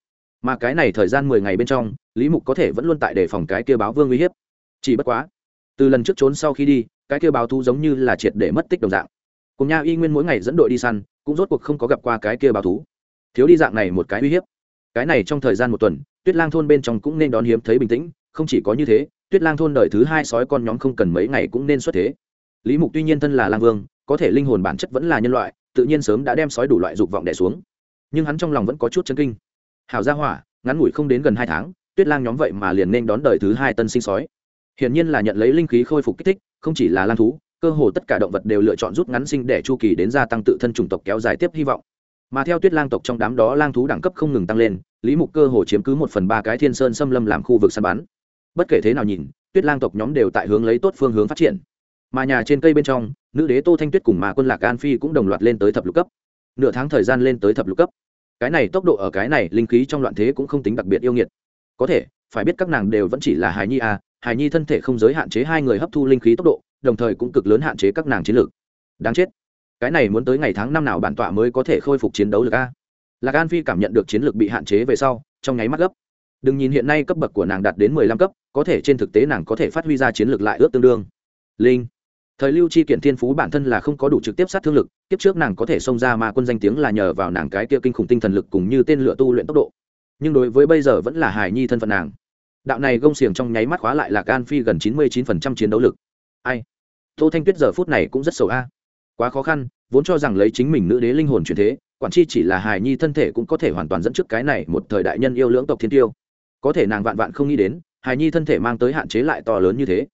Speaker 1: Mà cái này thời gian mười ngày bên trong, lý mục có thể vẫn luôn tại đề phòng cái kia báo vương uy hiếp. Chỉ bất quá, từ lần trước trốn sau khi đi, cái kia báo thú giống như là triệt để mất tích đồng dạng. Cùng nha y nguyên mỗi ngày dẫn đội đi săn, cũng rốt cuộc không có gặp qua cái kia báo thú. Thiếu đi dạng này một cái uy hiếp. Cái này trong thời gian một tuần, tuyết lang thôn bên trong cũng nên đón hiếm thấy bình tĩnh, không chỉ có như thế tuyết lang thôn đời thứ hai sói con nhóm không cần mấy ngày cũng nên xuất thế. Lý mục tuy nhiên thân là lang vương, có thể linh hồn bản chất vẫn là nhân loại, tự nhiên sớm đã đem sói đủ loại dục vọng đẻ xuống. Nhưng hắn trong lòng vẫn có chút chân kinh. Hào gia hỏa, ngắn ngủi không đến gần hai tháng, tuyết lang nhóm vậy mà liền nên đón đời thứ hai tân sinh sói. Hiển nhiên là nhận lấy linh khí khôi phục kích thích, không chỉ là lang thú, cơ hồ tất cả động vật đều lựa chọn rút ngắn sinh để chu kỳ đến gia tăng tự thân chủng tộc kéo dài tiếp hy vọng. Mà theo tuyết lang tộc trong đám đó lang thú đẳng cấp không ngừng tăng lên, lý mục cơ hồ chiếm cứ một phần ba cái thiên sơn xâm lâm làm khu vực săn bắn bất kể thế nào nhìn, tuyết lang tộc nhóm đều tại hướng lấy tốt phương hướng phát triển. Mà nhà trên cây bên trong, nữ đế tô thanh tuyết cùng mà quân lạc an phi cũng đồng loạt lên tới thập lục cấp. Nửa tháng thời gian lên tới thập lục cấp. Cái này tốc độ ở cái này, linh khí trong loạn thế cũng không tính đặc biệt yêu nghiệt. Có thể, phải biết các nàng đều vẫn chỉ là hài nhi à hài nhi thân thể không giới hạn chế hai người hấp thu linh khí tốc độ, đồng thời cũng cực lớn hạn chế các nàng chiến lược. Đáng chết. Cái này muốn tới ngày tháng năm nào bản tọa mới có thể khôi phục chiến đấu lực a lạc an phi cảm nhận được chiến lược bị hạn chế về sau, trong nháy mắt gấp. Đừng nhìn hiện nay cấp bậc của nàng đạt đến mười lăm cấp có thể trên thực tế nàng có thể phát huy ra chiến lược lại ước tương đương. Linh, thời lưu chi kiện thiên phú bản thân là không có đủ trực tiếp sát thương lực tiếp trước nàng có thể xông ra mà quân danh tiếng là nhờ vào nàng cái kia kinh khủng tinh thần lực cùng như tên lửa tu luyện tốc độ. Nhưng đối với bây giờ vẫn là hài nhi thân phận nàng. Đạo này gông xiềng trong nháy mắt khóa lại là can phi gần chín mươi chín phần trăm chiến đấu lực. Ai? Tô thanh tuyết giờ phút này cũng rất sầu a. Quá khó khăn, vốn cho rằng lấy chính mình nữ đế linh hồn truyền thế, quản chi chỉ là hài nhi thân thể cũng có thể hoàn toàn dẫn trước cái này một thời đại nhân yêu lưỡng tộc thiên tiêu. Có thể nàng vạn vạn không nghĩ đến hài nhi thân thể mang tới hạn chế lại to lớn như thế.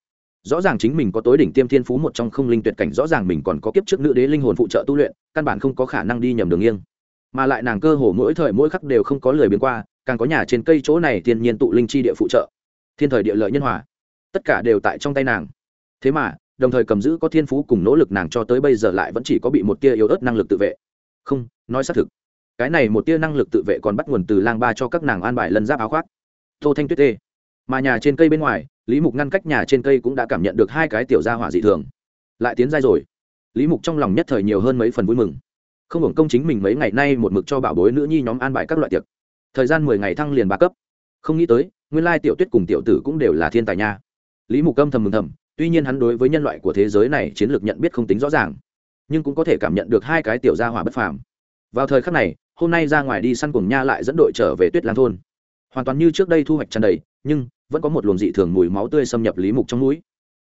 Speaker 1: Rõ ràng chính mình có tối đỉnh tiêm thiên phú một trong không linh tuyệt cảnh, rõ ràng mình còn có kiếp trước nữ đế linh hồn phụ trợ tu luyện, căn bản không có khả năng đi nhầm đường nghiêng. Mà lại nàng cơ hồ mỗi thời mỗi khắc đều không có lười biến qua, càng có nhà trên cây chỗ này thiên nhiên tụ linh chi địa phụ trợ. Thiên thời địa lợi nhân hòa. Tất cả đều tại trong tay nàng. Thế mà, đồng thời cầm giữ có thiên phú cùng nỗ lực nàng cho tới bây giờ lại vẫn chỉ có bị một tia yếu ớt năng lực tự vệ. Không, nói xác thực. Cái này một tia năng lực tự vệ còn bắt nguồn từ lang ba cho các nàng an bài lân giáp áo khoác. Tô thanh tuyết tê mà nhà trên cây bên ngoài, lý mục ngăn cách nhà trên cây cũng đã cảm nhận được hai cái tiểu gia hỏa dị thường. Lại tiến giai rồi. Lý mục trong lòng nhất thời nhiều hơn mấy phần vui mừng. Không hưởng công chính mình mấy ngày nay một mực cho bảo bối nữ nhi nhóm an bài các loại tiệc. Thời gian mười ngày thăng liền ba cấp. Không nghĩ tới, nguyên lai tiểu tuyết cùng tiểu tử cũng đều là thiên tài nha. Lý mục âm thầm mừng thầm, tuy nhiên hắn đối với nhân loại của thế giới này chiến lược nhận biết không tính rõ ràng, nhưng cũng có thể cảm nhận được hai cái tiểu gia hỏa bất phàm. Vào thời khắc này, hôm nay ra ngoài đi săn cùng nha lại dẫn đội trở về tuyết lang thôn hoàn toàn như trước đây thu hoạch tràn đầy, nhưng vẫn có một luồng dị thường mùi máu tươi xâm nhập lý mục trong núi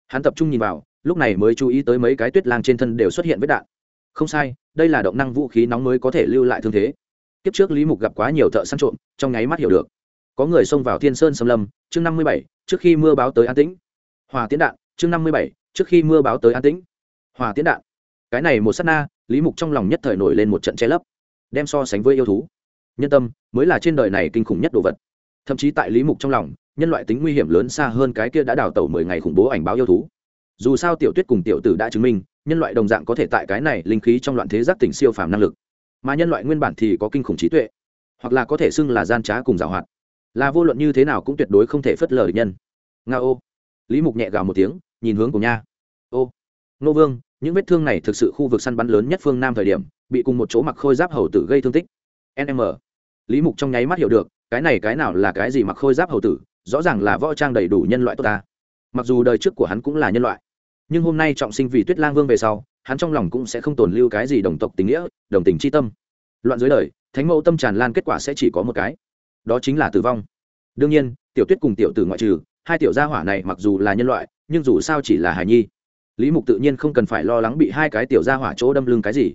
Speaker 1: hắn tập trung nhìn vào, lúc này mới chú ý tới mấy cái tuyết lang trên thân đều xuất hiện vết đạn. Không sai, đây là động năng vũ khí nóng mới có thể lưu lại thương thế. Kiếp trước lý mục gặp quá nhiều thợ săn trộm, trong nháy mắt hiểu được. Có người xông vào thiên sơn xâm lâm, chương năm mươi bảy, trước khi mưa báo tới an tĩnh. Hòa tiến đạn, chương năm mươi bảy, trước khi mưa báo tới an tĩnh. Hòa tiến đạn. Cái này một s á t na, lý mục trong lòng nhất thời nổi lên một trận che lấp, đem so sánh với yêu thú. Nhân tâm, mới là trên đời này kinh khủng nhất đồ vật thậm chí tại lý mục trong lòng, nhân loại tính nguy hiểm lớn xa hơn cái kia đã đào tẩu mười ngày khủng bố ảnh báo yêu thú. Dù sao tiểu tuyết cùng tiểu tử đã chứng minh, nhân loại đồng dạng có thể tại cái này linh khí trong loạn thế giác tỉnh siêu phàm năng lực. Mà nhân loại nguyên bản thì có kinh khủng trí tuệ, hoặc là có thể xưng là gian trá cùng giảo hoạt. Là vô luận như thế nào cũng tuyệt đối không thể phớt lờ địch nhân. Nga ô. Lý mục nhẹ gào một tiếng, nhìn hướng của nha. Ô. Nô vương, những vết thương này thực sự khu vực săn bắn lớn nhất phương nam thời điểm, bị cùng một chỗ mặc khôi giáp hầu tử gây thương tích. Nm lý mục trong nháy mắt hiểu được cái này cái nào là cái gì mặc khôi giáp hầu tử, rõ ràng là võ trang đầy đủ nhân loại tốt ta. Mặc dù đời trước của hắn cũng là nhân loại, nhưng hôm nay trọng sinh vì tuyết lang vương về sau, hắn trong lòng cũng sẽ không tồn lưu cái gì đồng tộc tình nghĩa, đồng tình c h i tâm. Loạn dưới đời, thánh mẫu tâm tràn lan kết quả sẽ chỉ có một cái, đó chính là tử vong. Đương nhiên, tiểu tuyết cùng tiểu tử ngoại trừ, hai tiểu gia hỏa này mặc dù là nhân loại, nhưng dù sao chỉ là hài nhi. Lý mục tự nhiên không cần phải lo lắng bị hai cái tiểu gia hỏa chỗ đâm lưng cái gì.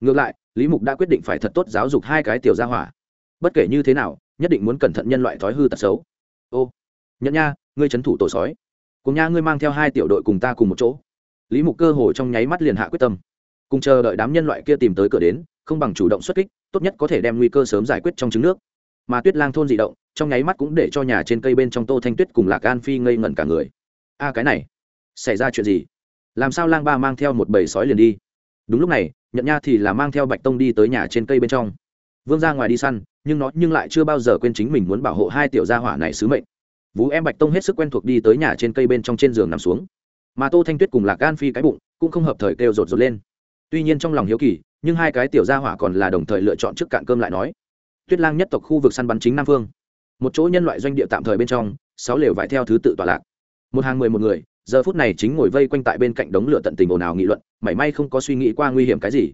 Speaker 1: Ngược lại, lý mục đã quyết định phải thật tốt giáo dục hai cái tiểu gia hỏa. Bất kể như thế nào nhất định muốn cẩn thận nhân loại thói hư tật xấu. Ô nhận nha, ngươi c h ấ n thủ tổ sói. Cùng nha, ngươi mang theo hai tiểu đội cùng ta cùng một chỗ. Lý mục cơ hồ trong nháy mắt liền hạ quyết tâm. Cùng chờ đợi đám nhân loại kia tìm tới cửa đến, không bằng chủ động xuất kích, tốt nhất có thể đem nguy cơ sớm giải quyết trong trứng nước. Mà tuyết lang thôn d ị động, trong nháy mắt cũng để cho nhà trên cây bên trong tô thanh tuyết cùng lạc an phi ngây ngẩn cả người. A, cái này, xảy ra chuyện gì? Làm sao lang ba mang theo một bầy sói liền đi? Đúng lúc này nhận nha thì là mang theo bạch tông đi tới nhà trên cây bên trong vương ra ngoài đi săn, nhưng nó nhưng lại chưa bao giờ quên chính mình muốn bảo hộ hai tiểu gia hỏa này sứ mệnh. Vũ em bạch tông hết sức quen thuộc đi tới nhà trên cây bên trong trên giường nằm xuống. Mà tô thanh tuyết cùng lạc gan phi cái bụng cũng không hợp thời kêu rột rột lên. Tuy nhiên trong lòng hiếu kỳ, nhưng hai cái tiểu gia hỏa còn là đồng thời lựa chọn trước cạn cơm lại nói. Tuyết lang nhất tộc khu vực săn bắn chính nam phương. Một chỗ nhân loại doanh địa tạm thời bên trong, sáu lều vải theo thứ tự tọa lạc. Một hàng mười một người, giờ phút này chính ngồi vây quanh tại bên cạnh đống lửa tận tình ồn ào nghị luận, mảy may không có suy nghĩ qua nguy hiểm cái gì.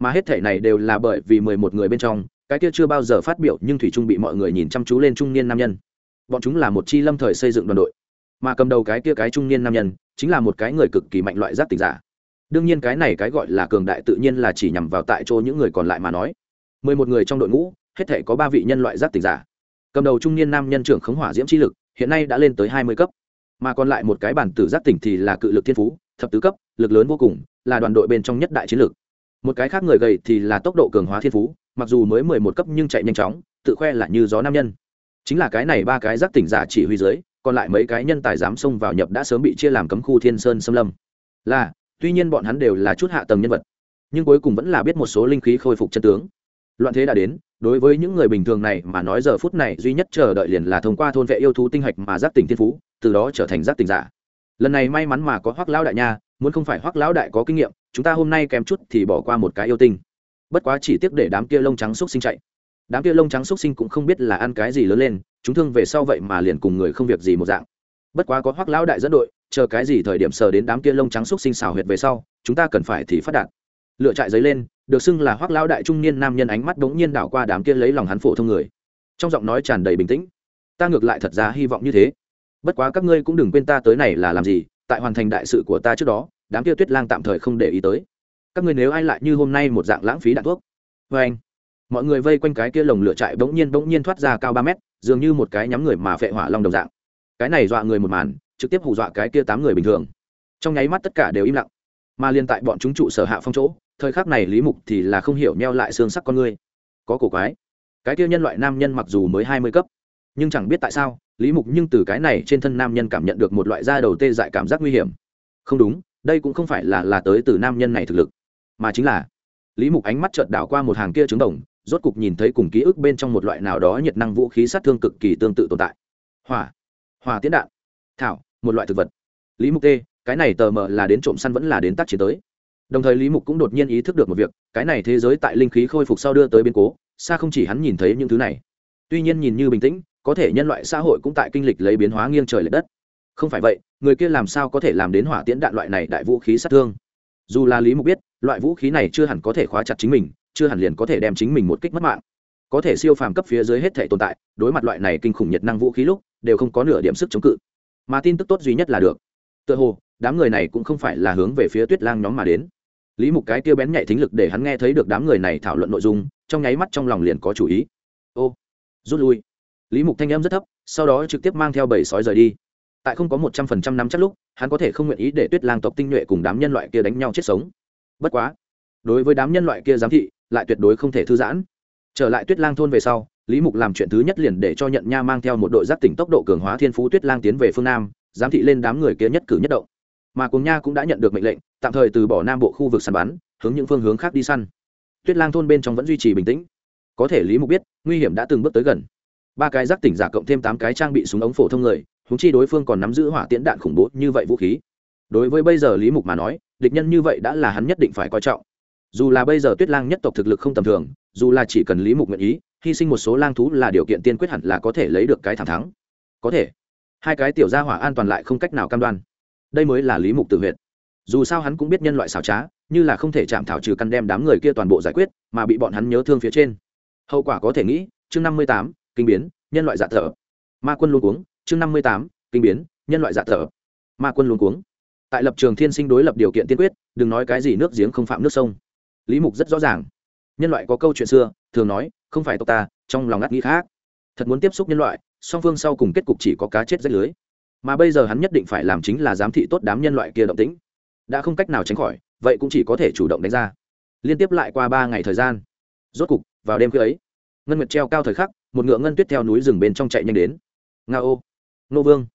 Speaker 1: Mà hết thể này đều là bởi vì mười một người bên trong cái kia chưa bao giờ phát biểu nhưng thủy trung bị mọi người nhìn chăm chú lên trung niên nam nhân. Bọn chúng là một chi lâm thời xây dựng đoàn đội, mà cầm đầu cái kia cái trung niên nam nhân chính là một cái người cực kỳ mạnh loại giác tỉnh giả. Đương nhiên cái này cái gọi là cường đại tự nhiên là chỉ nhằm vào tại chỗ những người còn lại mà nói. Mười một người trong đội ngũ, hết thể có ba vị nhân loại giác tỉnh giả. Cầm đầu trung niên nam nhân trưởng khống hỏa diễm chi lực, hiện nay đã lên tới hai mươi cấp. Mà còn lại một cái bản tử giác tỉnh thì là cự lực thiên phú, thập tứ cấp, lực lớn vô cùng, là đoàn đội bên trong nhất đại chiến lược. Một cái khác người gầy thì là tốc độ cường hóa thiên phú mặc dù mới mười một cấp nhưng chạy nhanh chóng, tự khoe là như gió nam nhân. Chính là cái này ba cái giác tỉnh giả chỉ huy dưới, còn lại mấy cái nhân tài dám xông vào nhập đã sớm bị chia làm cấm khu thiên sơn xâm lâm. Là, tuy nhiên bọn hắn đều là chút hạ tầng nhân vật, nhưng cuối cùng vẫn là biết một số linh khí khôi phục chân tướng. Loạn thế đã đến, đối với những người bình thường này mà nói giờ phút này duy nhất chờ đợi liền là thông qua thôn vệ yêu thú tinh hạch mà giác tỉnh thiên phú, từ đó trở thành giác tỉnh giả. Lần này may mắn mà có hoác lão đại nha, muốn không phải hoác lão đại có kinh nghiệm, chúng ta hôm nay kém chút thì bỏ qua một cái yêu tinh bất quá chỉ tiếc để đám kia lông trắng xúc sinh chạy. Đám kia lông trắng xúc sinh cũng không biết là ăn cái gì lớn lên, chúng thương về sau vậy mà liền cùng người không việc gì một dạng. Bất quá có hoác lão đại dẫn đội, chờ cái gì thời điểm sờ đến đám kia lông trắng xúc sinh xào huyệt về sau, chúng ta cần phải thì phát đạt. Lựa trại giấy lên, được xưng là hoác lão đại trung niên nam nhân ánh mắt bỗng nhiên đảo qua đám kia lấy lòng hắn phổ thông người. Trong giọng nói tràn đầy bình tĩnh. Ta ngược lại thật ra hy vọng như thế. Bất quá các ngươi cũng đừng quên ta tới này là làm gì, tại hoàn thành đại sự của ta trước đó, đám kia tuyết lang tạm thời không để ý tới các người nếu ai lại như hôm nay một dạng lãng phí đạn thuốc. Vê anh, mọi người vây quanh cái kia lồng lửa trại bỗng nhiên bỗng nhiên thoát ra cao ba mét, dường như một cái nhắm người mà phệ hỏa long đồng dạng. Cái này dọa người một màn, trực tiếp hù dọa cái kia tám người bình thường. Trong nháy mắt tất cả đều im lặng, mà liên tại bọn chúng trụ sở hạ phong chỗ, thời khắc này lý mục thì là không hiểu neo lại xương sắc con người có cổ quái. Cái kia nhân loại nam nhân mặc dù mới hai mươi cấp, nhưng chẳng biết tại sao, lý mục nhưng từ cái này trên thân nam nhân cảm nhận được một loại da đầu tê dại cảm giác nguy hiểm. Không đúng, đây cũng không phải là là tới từ nam nhân này thực lực mà chính là lý mục ánh mắt chợt đảo qua một hàng kia trứng đồng, rốt cục nhìn thấy cùng ký ức bên trong một loại nào đó nhiệt năng vũ khí sát thương cực kỳ tương tự tồn tại. Hỏa hỏa tiến đạn, thảo, một loại thực vật. Lý mục tê, cái này tờ mờ là đến trộm săn vẫn là đến tác chiến tới. Đồng thời lý mục cũng đột nhiên ý thức được một việc, cái này thế giới tại linh khí khôi phục sau đưa tới biến cố, xa không chỉ hắn nhìn thấy những thứ này. Tuy nhiên nhìn như bình tĩnh, có thể nhân loại xã hội cũng tại kinh lịch lấy biến hóa nghiêng trời l ệ đất. Không phải vậy, người kia làm sao có thể làm đến hỏa tiễn đạn loại này đại vũ khí sát thương? Dù là lý mục biết, loại vũ khí này chưa hẳn có thể khóa chặt chính mình, chưa hẳn liền có thể đem chính mình một kích mất mạng. Có thể siêu phàm cấp phía dưới hết thể tồn tại, đối mặt loại này kinh khủng nhiệt năng vũ khí lúc, đều không có nửa điểm sức chống cự. Mà tin tức tốt duy nhất là được. Tựa hồ, đám người này cũng không phải là hướng về phía tuyết lang nhóm mà đến. Lý mục cái tiêu bén nhạy thính lực để hắn nghe thấy được đám người này thảo luận nội dung, trong nháy mắt trong lòng liền có chủ ý. Ô, rút lui. Lý mục thanh âm rất thấp, sau đó trực tiếp mang theo bầy sói rời đi tại không có một trăm phần trăm nắm chắc lúc, hắn có thể không nguyện ý để tuyết lang tộc tinh nhuệ cùng đám nhân loại kia đánh nhau chết sống. Bất quá, đối với đám nhân loại kia giám thị, lại tuyệt đối không thể thư giãn. Trở lại tuyết lang thôn về sau, lý mục làm chuyện thứ nhất liền để cho nhận nha mang theo một đội giáp tỉnh tốc độ cường hóa thiên phú tuyết lang tiến về phương nam, giám thị lên đám người kia nhất cử nhất động. Mà cùng nha cũng đã nhận được mệnh lệnh, tạm thời từ bỏ nam bộ khu vực săn bắn, hướng những phương hướng khác đi săn. Tuyết lang thôn bên trong vẫn duy trì bình tĩnh. Có thể lý mục biết, nguy hiểm đã từng bước tới gần. Ba cái giáp tỉnh giả cộng thêm tám cái trang bị súng ống phổ thông người húng chi đối phương còn nắm giữ hỏa tiễn đạn khủng bố như vậy vũ khí. Đối với bây giờ lý mục mà nói, địch nhân như vậy đã là hắn nhất định phải coi trọng. Dù là bây giờ tuyết lang nhất tộc thực lực không tầm thường, dù là chỉ cần lý mục nguyện ý, hy sinh một số lang thú là điều kiện tiên quyết hẳn là có thể lấy được cái thẳng thắng. Có thể, hai cái tiểu gia hỏa an toàn lại không cách nào cam đoan. Đây mới là lý mục tự huyện dù sao hắn cũng biết nhân loại xảo trá, như là không thể chạm thảo trừ căn đem đám người kia toàn bộ giải quyết, mà bị bọn hắn nhớ thương phía trên. Hậu quả có thể nghĩ, chương năm mươi tám, kinh biến, nhân loại dạ thở. Ma quân luôn cuống chương năm mươi tám, kinh biến, nhân loại dạ thở. Ma quân luôn cuống. Tại lập trường thiên sinh đối lập điều kiện tiên quyết, đừng nói cái gì nước giếng không phạm nước sông. Lý mục rất rõ ràng. Nhân loại có câu chuyện xưa, thường nói, không phải tộc ta, trong lòng ngắt nghĩ khác. Thật muốn tiếp xúc nhân loại, song phương sau cùng kết cục chỉ có cá chết rách lưới. Mà bây giờ hắn nhất định phải làm chính là giám thị tốt đám nhân loại kia động tĩnh. Đã không cách nào tránh khỏi, vậy cũng chỉ có thể chủ động đánh ra. Liên tiếp lại qua ba ngày thời gian. Rốt cục, vào đêm khuya ấy, ngân nguyệt treo cao thời khắc, một ngựa ngân tuyết theo núi rừng bên trong chạy nhanh đến. Nga ô nô vương.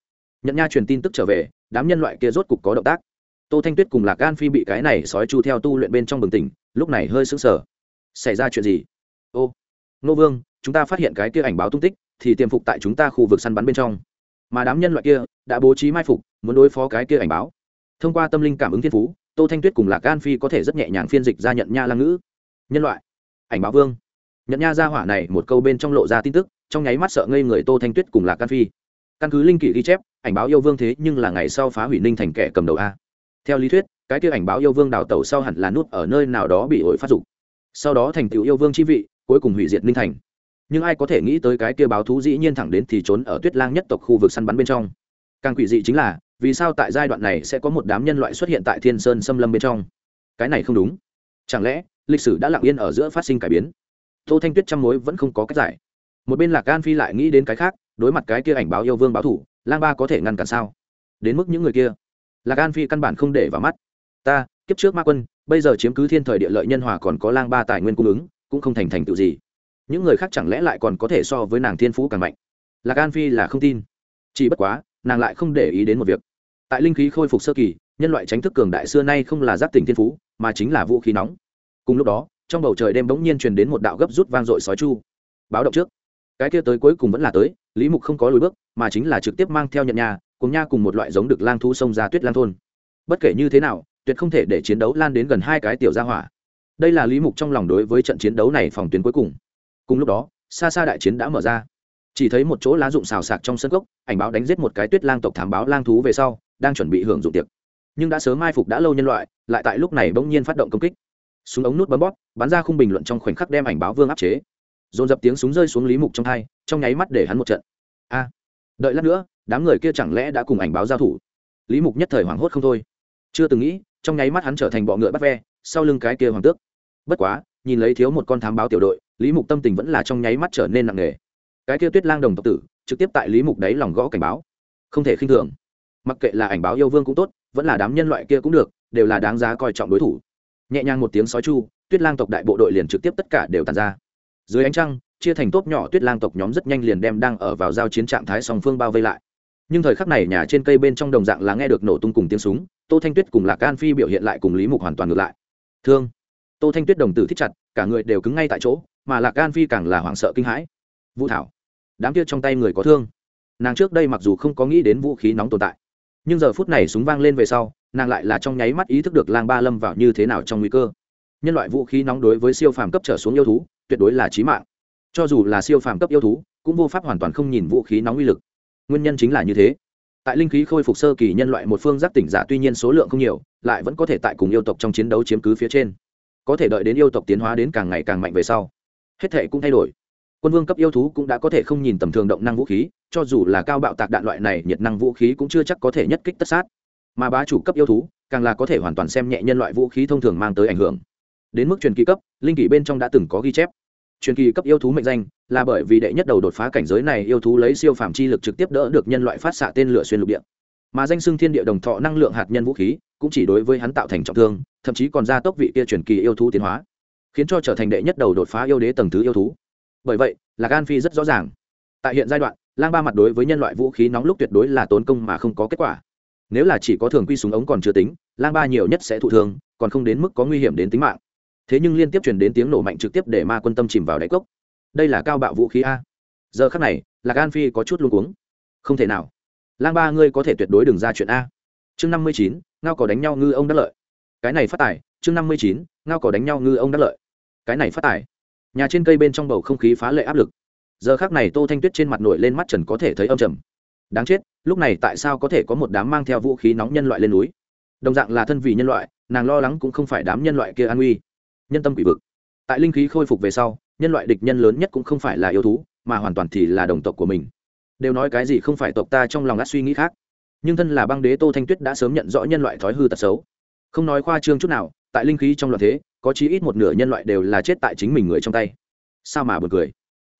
Speaker 1: Nhận nha truyền tin tức trở về, đám nhân loại kia rốt cục có động tác. Tô thanh tuyết cùng lạc gan phi bị cái này sói chu theo tu luyện bên trong bừng tỉnh, lúc này hơi sững sờ. Xảy ra chuyện gì? Ô, nô vương, chúng ta phát hiện cái kia ảnh báo tung tích, thì tiềm phục tại chúng ta khu vực săn bắn bên trong. Mà đám nhân loại kia đã bố trí mai phục, muốn đối phó cái kia ảnh báo. Thông qua tâm linh cảm ứng thiên phú, tô thanh tuyết cùng lạc gan phi có thể rất nhẹ nhàng phiên dịch ra nhận nha lang ngữ. Nhân loại, ảnh báo vương. Nhận nha ra hỏa này một câu bên trong lộ ra tin tức, trong nháy mắt sợ ngây người tô thanh tuyết cùng lạc gan phi căn cứ linh kỷ ghi chép, ảnh báo yêu vương thế nhưng là ngày sau phá hủy ninh thành kẻ cầm đầu a. Theo lý thuyết, cái kia ảnh báo yêu vương đào tẩu sau hẳn là nút ở nơi nào đó bị ổi phát dục. Sau đó thành tựu yêu vương chi vị, cuối cùng hủy diệt ninh thành. Nhưng ai có thể nghĩ tới cái kia báo thú dĩ nhiên thẳng đến thì trốn ở tuyết lang nhất tộc khu vực săn bắn bên trong. Càng quỷ dị chính là, vì sao tại giai đoạn này sẽ có một đám nhân loại xuất hiện tại thiên sơn xâm lâm bên trong? Cái này không đúng. Chẳng lẽ, lịch sử đã lặng yên ở giữa phát sinh cải biến? Tô thanh tuyết trăm mối vẫn không có cách giải. Một bên lạc gan phi lại nghĩ đến cái khác đối mặt cái kia ảnh báo yêu vương báo thủ, lang ba có thể ngăn cản sao? Đến mức những người kia. Lạc gan phi căn bản không để vào mắt. Ta, kiếp trước ma quân, bây giờ chiếm cứ thiên thời địa lợi nhân hòa còn có lang ba tài nguyên cung ứng, cũng không thành thành tựu gì. Những người khác chẳng lẽ lại còn có thể so với nàng thiên phú càng mạnh? Lạc an phi là không tin. Chỉ bất quá, nàng lại không để ý đến một việc. Tại linh khí khôi phục sơ kỳ, nhân loại tránh thức cường đại xưa nay không là giáp tình thiên phú, mà chính là vũ khí nóng. Cùng lúc đó, trong bầu trời đêm bỗng nhiên truyền đến một đạo gấp rút vang dội sói chu. Báo động trước. Cái kia tới cuối cùng vẫn là tới lý mục không có lùi bước, mà chính là trực tiếp mang theo nhận nhà, cùng nha cùng một loại giống được lang thu sông ra tuyết lang thôn. Bất kể như thế nào, tuyệt không thể để chiến đấu lan đến gần hai cái tiểu gia hỏa. Đây là lý mục trong lòng đối với trận chiến đấu này phòng tuyến cuối cùng. Cùng lúc đó, xa xa đại chiến đã mở ra. Chỉ thấy một chỗ lá dụng xào sạc trong sân gốc ảnh báo đánh giết một cái tuyết lang tộc thám báo lang thú về sau, đang chuẩn bị hưởng dụng tiệc. Nhưng đã sớm mai phục đã lâu nhân loại, lại tại lúc này bỗng nhiên phát động công kích. Súng ống nút bấm bóp, bắn ra khung bình luận trong khoảnh khắc đem ảnh báo vương áp chế dồn dập tiếng súng rơi xuống lý mục trong hai, trong nháy mắt để hắn một trận. A, đợi lát nữa, đám người kia chẳng lẽ đã cùng ảnh báo giao thủ? Lý mục nhất thời hoảng hốt không thôi. Chưa từng nghĩ, trong nháy mắt hắn trở thành bọ ngựa bắt ve, sau lưng cái kia hoàng tước. Bất quá, nhìn lấy thiếu một con thám báo tiểu đội, lý mục tâm tình vẫn là trong nháy mắt trở nên nặng nề. Cái kia tuyết lang đồng tộc tử, trực tiếp tại lý mục đấy lòng gõ cảnh báo. Không thể khinh thường. Mặc kệ là ảnh báo yêu vương cũng tốt, vẫn là đám nhân loại kia cũng được, đều là đáng giá coi trọng đối thủ. Nhẹ nhàng một tiếng sói chu, tuyết lang tộc đại bộ đội liền trực tiếp tất cả đều tàn ra dưới ánh trăng, chia thành tốp nhỏ, tuyết lang tộc nhóm rất nhanh liền đem đang ở vào giao chiến trạng thái song phương bao vây lại. Nhưng thời khắc này nhà trên cây bên trong đồng dạng là nghe được nổ tung cùng tiếng súng, tô thanh tuyết cùng lạc an phi biểu hiện lại cùng lý mục hoàn toàn ngược lại. Thương. Tô thanh tuyết đồng tử thích chặt, cả người đều cứng ngay tại chỗ, mà lạc an phi càng là hoảng sợ kinh hãi. Vũ thảo, đám kia trong tay người có thương. Nàng trước đây mặc dù không có nghĩ đến vũ khí nóng tồn tại, nhưng giờ phút này súng vang lên về sau, nàng lại là trong nháy mắt ý thức được lang ba lâm vào như thế nào trong nguy cơ nhân loại vũ khí nóng đối với siêu phàm cấp trở xuống yêu thú, tuyệt đối là trí mạng. Cho dù là siêu phàm cấp yêu thú, cũng vô pháp hoàn toàn không nhìn vũ khí nóng uy lực. Nguyên nhân chính là như thế. Tại linh khí khôi phục sơ kỳ, nhân loại một phương giác tỉnh giả tuy nhiên số lượng không nhiều, lại vẫn có thể tại cùng yêu tộc trong chiến đấu chiếm cứ phía trên. Có thể đợi đến yêu tộc tiến hóa đến càng ngày càng mạnh về sau, hết thể cũng thay đổi. Quân vương cấp yêu thú cũng đã có thể không nhìn tầm thường động năng vũ khí, cho dù là cao bạo tạc đạn loại này, nhiệt năng vũ khí cũng chưa chắc có thể nhất kích tất sát. Mà bá chủ cấp yêu thú, càng là có thể hoàn toàn xem nhẹ nhân loại vũ khí thông thường mang tới ảnh hưởng đến mức truyền kỳ cấp, linh kỷ bên trong đã từng có ghi chép. Truyền kỳ cấp yêu thú mệnh danh là bởi vì đệ nhất đầu đột phá cảnh giới này yêu thú lấy siêu phàm chi lực trực tiếp đỡ được nhân loại phát xạ tên lửa xuyên lục địa. Mà danh xưng thiên địa đồng thọ năng lượng hạt nhân vũ khí cũng chỉ đối với hắn tạo thành trọng thương, thậm chí còn gia tốc vị kia truyền kỳ yêu thú tiến hóa, khiến cho trở thành đệ nhất đầu đột phá yêu đế tầng thứ yêu thú. Bởi vậy, là gan phi rất rõ ràng. Tại hiện giai đoạn, lang ba mặt đối với nhân loại vũ khí nóng lúc tuyệt đối là tốn công mà không có kết quả. Nếu là chỉ có thường quy súng ống còn chưa tính, lang ba nhiều nhất sẽ thụ thương, còn không đến mức có nguy hiểm đến tính mạng thế nhưng liên tiếp chuyển đến tiếng nổ mạnh trực tiếp để ma quân tâm chìm vào đáy cốc. Đây là cao bạo vũ khí a. Giờ khắc này là gan phi có chút luôn cuống. Không thể nào. Lang ba, ngươi có thể tuyệt đối đừng ra chuyện a. Chương năm mươi chín, ngao cỏ đánh nhau ngư ông đắc lợi. Cái này phát tài, chương năm mươi chín, ngao cỏ đánh nhau ngư ông đắc lợi. Cái này phát tài. Nhà trên cây bên trong bầu không khí phá lệ áp lực. Giờ khác này tô thanh tuyết trên mặt nổi lên mắt trần có thể thấy âm trầm. Đáng chết, lúc này tại sao có thể có một đám mang theo vũ khí nóng nhân loại lên núi? Đồng dạng là thân vị nhân loại, nàng lo lắng cũng không phải đám nhân loại kia an nguy nhân tâm quỷ vực. Tại linh khí khôi phục về sau, nhân loại địch nhân lớn nhất cũng không phải là yêu thú, mà hoàn toàn thì là đồng tộc của mình. Đều nói cái gì không phải tộc ta trong lòng đã suy nghĩ khác. Nhưng thân là băng đế tô thanh tuyết đã sớm nhận rõ nhân loại thói hư tật xấu. Không nói khoa trương chút nào, tại linh khí trong loạn thế, có chí ít một nửa nhân loại đều là chết tại chính mình người trong tay. Sao mà buồn cười?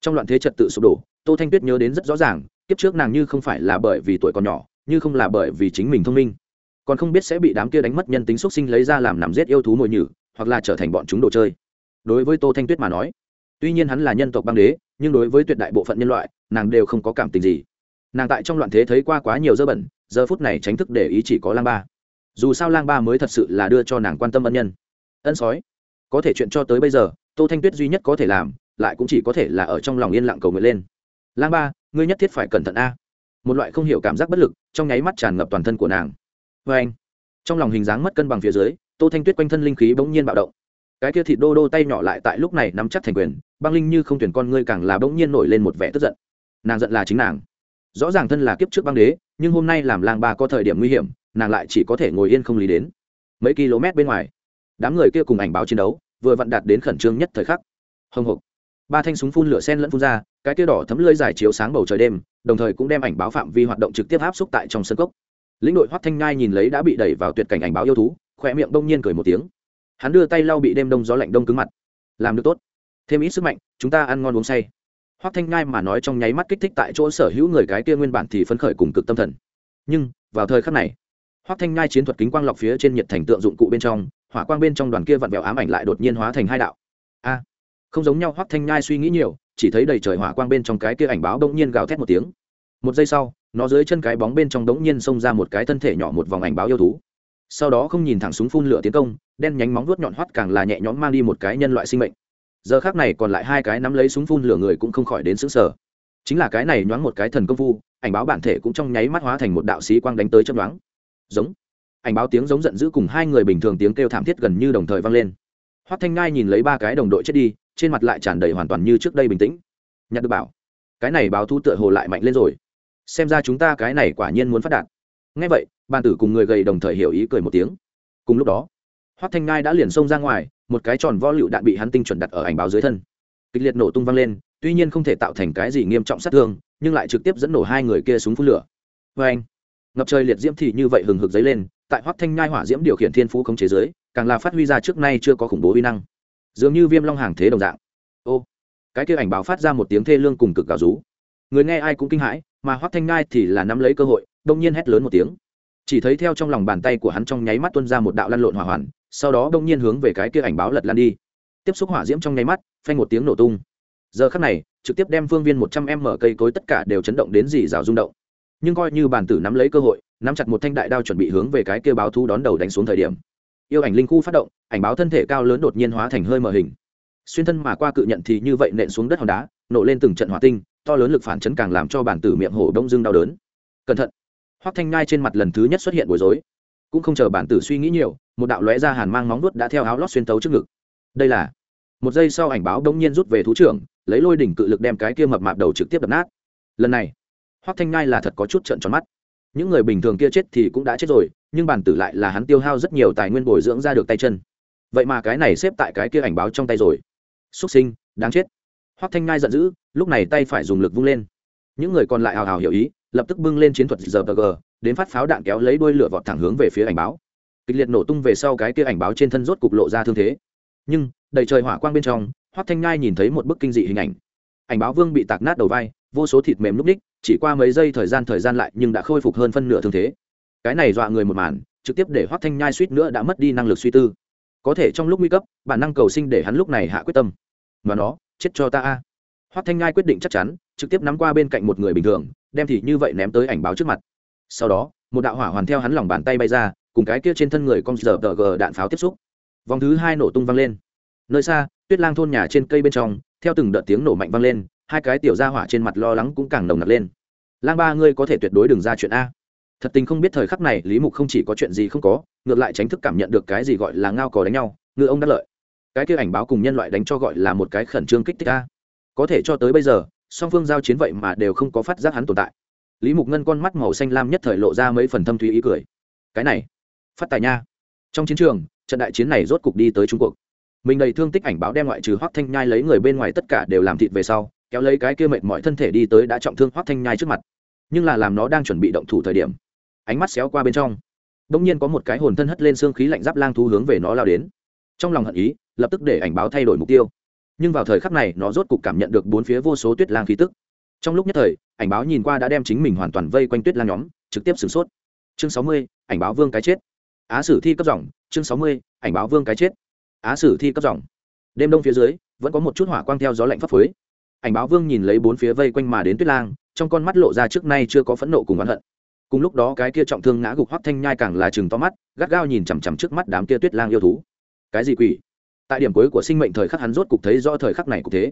Speaker 1: Trong loạn thế trật tự sụp đổ, tô thanh tuyết nhớ đến rất rõ ràng, kiếp trước nàng như không phải là bởi vì tuổi còn nhỏ, như không là bởi vì chính mình thông minh. Còn không biết sẽ bị đám kia đánh mất nhân tính xuất sinh lấy ra làm nằm giết yêu thú mồi nhử hoặc là trở thành bọn chúng đồ chơi. Đối với tô thanh tuyết mà nói, tuy nhiên hắn là nhân tộc băng đế, nhưng đối với tuyệt đại bộ phận nhân loại, nàng đều không có cảm tình gì. Nàng tại trong loạn thế thấy qua quá nhiều dơ bẩn, giờ phút này tránh thức để ý chỉ có lang ba. Dù sao lang ba mới thật sự là đưa cho nàng quan tâm ân nhân. Ân sói, có thể chuyện cho tới bây giờ, tô thanh tuyết duy nhất có thể làm, lại cũng chỉ có thể là ở trong lòng yên lặng cầu nguyện lên. Lang ba, ngươi nhất thiết phải cẩn thận a. Một loại không hiểu cảm giác bất lực, trong nháy mắt tràn ngập toàn thân của nàng. Vê anh trong lòng hình dáng mất cân bằng phía dưới tô thanh tuyết quanh thân linh khí bỗng nhiên bạo động. Cái kia thịt đô đô tay nhỏ lại tại lúc này nắm chắc thành quyền, băng linh như không tuyển con ngươi càng là bỗng nhiên nổi lên một vẻ tức giận. Nàng giận là chính nàng. Rõ ràng thân là kiếp trước băng đế, nhưng hôm nay làm lang ba có thời điểm nguy hiểm, nàng lại chỉ có thể ngồi yên không lý đến. Mấy km bên ngoài, đám người kia cùng ảnh báo chiến đấu, vừa vặn đạt đến khẩn trương nhất thời khắc. Hồng hộc ba thanh súng phun lửa sen lẫn phun ra, cái kia đỏ thấm lưỡi dài chiếu sáng bầu trời đêm, đồng thời cũng đem ảnh báo phạm vi hoạt động trực tiếp áp xúc tại trong sân cốc. Lĩnh đội Hoắc thanh nhai nhìn lấy đã bị đẩy vào tuyệt cảnh ảnh báo yêu thú khoe miệng đông nhiên cười một tiếng. Hắn đưa tay lau bị đêm đông gió lạnh đông cứng mặt. Làm được tốt. Thêm ít sức mạnh, chúng ta ăn ngon uống say. Hoắc thanh nhai mà nói trong nháy mắt kích thích tại chỗ sở hữu người cái kia nguyên bản thì phấn khởi cùng cực tâm thần. Nhưng, vào thời khắc này, hoắc thanh nhai chiến thuật kính quang lọc phía trên nhiệt thành tượng dụng cụ bên trong, hỏa quang bên trong đoàn kia vặn vẹo ám ảnh lại đột nhiên hóa thành hai đạo. A! Không giống nhau, hoắc thanh nhai suy nghĩ nhiều, chỉ thấy đầy trời hỏa quang bên trong cái kia ảnh báo đông nhiên gào thét một tiếng. Một giây sau, nó dưới chân cái bóng bên trong đống nhiên xông ra một cái thân thể nhỏ một vòng ảnh báo yêu thú sau đó không nhìn thẳng súng phun lửa tiến công, đen nhánh móng vuốt nhọn hoắt càng là nhẹ nhõm mang đi một cái nhân loại sinh mệnh. Giờ khác này còn lại hai cái nắm lấy súng phun lửa người cũng không khỏi đến xứng sở chính là cái này nhoáng một cái thần công phu, ảnh báo bản thể cũng trong nháy mắt hóa thành một đạo sĩ quang đánh tới chấp đoán giống. Ảnh báo tiếng giống giận dữ cùng hai người bình thường tiếng kêu thảm thiết gần như đồng thời vang lên. Hoắc thanh ngai nhìn lấy ba cái đồng đội chết đi, trên mặt lại tràn đầy hoàn toàn như trước đây bình tĩnh. Nhặt được bảo. Cái này báo thu tựa hồ lại mạnh lên rồi. Xem ra chúng ta cái này quả nhiên muốn phát đạt ngay vậy, bàn tử cùng người gầy đồng thời hiểu ý cười một tiếng. Cùng lúc đó, hoắc thanh ngai đã liền xông ra ngoài, một cái tròn vo lựu đạn bị hắn tinh chuẩn đặt ở ảnh báo dưới thân. Kịch liệt nổ tung vang lên, tuy nhiên không thể tạo thành cái gì nghiêm trọng sát thương, nhưng lại trực tiếp dẫn nổ hai người kia xuống phun lửa. Vê anh, ngập trời liệt diễm thì như vậy hừng hực dấy lên, tại hoắc thanh nhai hỏa diễm điều khiển thiên phú khống chế giới càng là phát huy ra trước nay chưa có khủng bố uy năng. Dường như viêm long hàng thế đồng dạng. Ô, cái kia ảnh báo phát ra một tiếng thê lương cùng cực gào rú. Người nghe ai cũng kinh hãi, mà hoắc thanh nhai thì là nắm lấy cơ hội đông nhiên hét lớn một tiếng. Chỉ thấy theo trong lòng bàn tay của hắn trong nháy mắt tuôn ra một đạo lăn lộn hỏa hoàn, sau đó đông nhiên hướng về cái kia ảnh báo lật lan đi. Tiếp xúc hỏa diễm trong nháy mắt, phanh một tiếng nổ tung. Giờ khắc này, trực tiếp đem phương viên một trăm m cây cối tất cả đều chấn động đến dì rào rung động. Nhưng coi như bản tử nắm lấy cơ hội, nắm chặt một thanh đại đao chuẩn bị hướng về cái kia báo thu đón đầu đánh xuống thời điểm. Yêu ảnh linh khu phát động, ảnh báo thân thể cao lớn đột nhiên hóa thành hơi mờ hình. Xuyên thân mà qua cự nhận thì như vậy nện xuống đất hòn đá, nổ lên từng trận hỏa tinh, to lớn lực phản chấn càng làm cho bản tử miệng hổ đông dưng đau đớn. Cẩn thận hoắc thanh ngai trên mặt lần thứ nhất xuất hiện bối rối. Cũng không chờ bản tử suy nghĩ nhiều, một đạo lóe ra hàn mang móng nuốt đã theo áo lót xuyên tấu trước ngực. Đây là, một giây sau ảnh báo đông nhiên rút về thú trưởng, lấy lôi đỉnh cự lực đem cái kia mập mạp đầu trực tiếp đập nát. Lần này, hoắc thanh ngai là thật có chút trận tròn mắt. Những người bình thường kia chết thì cũng đã chết rồi, nhưng bản tử lại là hắn tiêu hao rất nhiều tài nguyên bồi dưỡng ra được tay chân. Vậy mà cái này xếp tại cái kia ảnh báo trong tay rồi. Xuất sinh, đáng chết. Hoắc thanh ngai giận dữ, lúc này tay phải dùng lực vung lên. Những người còn lại hào hào hiểu ý lập tức bưng lên chiến thuật giờ đến phát pháo đạn kéo lấy đuôi lửa vọt thẳng hướng về phía ảnh báo. Kịch liệt nổ tung về sau cái kia ảnh báo trên thân rốt cục lộ ra thương thế. Nhưng, đầy trời hỏa quang bên trong hoắc thanh nhai nhìn thấy một bức kinh dị hình ảnh. Ảnh báo vương bị tạc nát đầu vai, vô số thịt mềm lúc ních chỉ qua mấy giây thời gian thời gian lại nhưng đã khôi phục hơn phân nửa thương thế. Cái này dọa người một màn, trực tiếp để hoắc thanh nhai suýt nữa đã mất đi năng lực suy tư. Có thể trong lúc nguy cấp, bản năng cầu sinh để hắn lúc này hạ quyết tâm. Và nó, chết cho ta a. Hoắc thanh nhai quyết định chắc chắn, trực tiếp nắm qua bên cạnh một người bình thường đem thì như vậy ném tới ảnh báo trước mặt. Sau đó, một đạo hỏa hoàn theo hắn lòng bàn tay bay ra, cùng cái kia trên thân người con giờ tờ g đạn pháo tiếp xúc. Vòng thứ hai nổ tung vang lên. Nơi xa, tuyết lang thôn nhà trên cây bên trong, theo từng đợt tiếng nổ mạnh vang lên, hai cái tiểu ra hỏa trên mặt lo lắng cũng càng nồng nặc lên. Lang ba ngươi có thể tuyệt đối đừng ra chuyện a. Thật tình không biết thời khắc này, lý mục không chỉ có chuyện gì không có, ngược lại tránh thức cảm nhận được cái gì gọi là ngao cò đánh nhau ngựa ông đắc lợi. Cái kia ảnh báo cùng nhân loại đánh cho gọi là một cái khẩn trương kích thích a. Có thể cho tới bây giờ song phương giao chiến vậy mà đều không có phát giác hắn tồn tại. Lý mục ngân con mắt màu xanh lam nhất thời lộ ra mấy phần thâm thúy ý cười. Cái này, phát tài nha. Trong chiến trường, trận đại chiến này rốt cục đi tới trung quốc. Mình đầy thương tích ảnh báo đem ngoại trừ hoác thanh nhai lấy người bên ngoài tất cả đều làm thịt về sau, kéo lấy cái kia mệt mọi thân thể đi tới đã trọng thương hoác thanh nhai trước mặt. Nhưng là làm nó đang chuẩn bị động thủ thời điểm, ánh mắt xéo qua bên trong. Đ ỗ n g nhiên có một cái hồn thân hất lên xương khí lạnh giáp lang thú hướng về nó lao đến. Trong lòng hận ý, lập tức để ảnh báo thay đổi mục tiêu nhưng vào thời khắc này nó rốt cục cảm nhận được bốn phía vô số tuyết lang khí tức. Trong lúc nhất thời, ảnh báo nhìn qua đã đem chính mình hoàn toàn vây quanh tuyết lang nhóm, trực tiếp sửng sốt. Chương sáu mươi, ảnh báo vương cái chết. Á sử thi cấp dòng, chương sáu mươi, ảnh báo vương cái chết. Á sử thi cấp dòng. Đêm đông phía dưới, vẫn có một chút hỏa quang theo gió lạnh phấp phới. Ảnh báo vương nhìn lấy bốn phía vây quanh mà đến tuyết lang, trong con mắt lộ ra trước nay chưa có phẫn nộ cùng oán hận. Cùng lúc đó cái kia trọng thương ngã gục hoắc thanh nhai càng là chừng to mắt, gắt gao nhìn chằm chằm trước mắt đám kia tuyết lang yêu thú. Cái gì quỷ? Tại điểm cuối của sinh mệnh thời khắc hắn rốt cục thấy rõ thời khắc này cũng thế.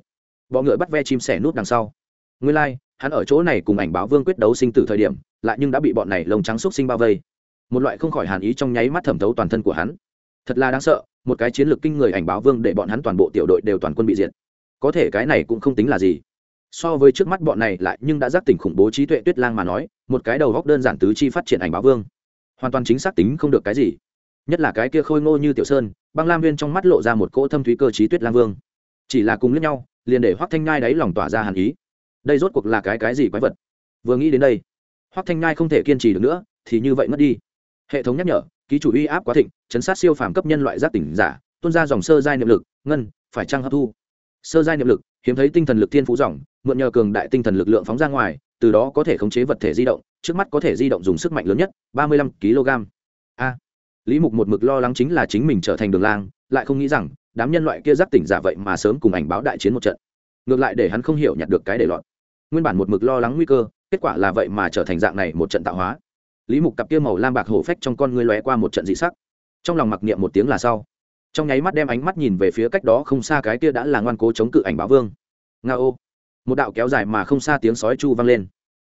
Speaker 1: Bọ ngựa bắt ve chim sẻ nút đằng sau. Nguyên lai, hắn ở chỗ này cùng ảnh báo vương quyết đấu sinh tử thời điểm, lại nhưng đã bị bọn này lồng trắng xúc sinh bao vây. Một loại không khỏi hàn ý trong nháy mắt thẩm thấu toàn thân của hắn. Thật là đáng sợ, một cái chiến lược kinh người ảnh báo vương để bọn hắn toàn bộ tiểu đội đều toàn quân bị diệt. Có thể cái này cũng không tính là gì. So với trước mắt bọn này lại nhưng đã giác tỉnh khủng bố trí tuệ tuyết lang mà nói, một cái đầu góc đơn giản tứ chi phát triển ảnh báo vương. Hoàn toàn chính xác tính không được cái gì nhất là cái kia khôi ngô như tiểu sơn, băng lam viên trong mắt lộ ra một cỗ thâm thúy cơ trí tuyết lang vương. Chỉ là cùng lẫn nhau, liền để hoắc thanh ngai đáy lòng tỏa ra hàn ý. Đây rốt cuộc là cái cái gì quái vật? Vừa nghĩ đến đây, hoắc thanh ngai không thể kiên trì được nữa, thì như vậy mất đi. Hệ thống nhắc nhở, ký chủ uy áp quá thịnh, chấn sát siêu phàm cấp nhân loại giác tỉnh giả, tuôn ra dòng sơ giai niệm lực, ngân, phải trăng hấp thu? Sơ giai niệm lực, hiếm thấy tinh thần lực thiên phú dòng, mượn nhờ cường đại tinh thần lực lượng phóng ra ngoài, từ đó có thể khống chế vật thể di động, trước mắt có thể di động dùng sức mạnh lớn nhất, ba mươi lăm kg lý mục một mực lo lắng chính là chính mình trở thành đường lang, lại không nghĩ rằng, đám nhân loại kia giác tỉnh giả vậy mà sớm cùng ảnh báo đại chiến một trận. Ngược lại để hắn không hiểu nhặt được cái để lọt. Nguyên bản một mực lo lắng nguy cơ, kết quả là vậy mà trở thành dạng này một trận tạo hóa. Lý mục cặp kia màu lam bạc hổ phách trong con ngươi lóe qua một trận dị sắc. Trong lòng mặc niệm một tiếng là sau. Trong nháy mắt đem ánh mắt nhìn về phía cách đó không xa cái kia đã là ngoan cố chống cự ảnh báo vương. Nga ô. Một đạo kéo dài mà không xa tiếng sói chu vang lên.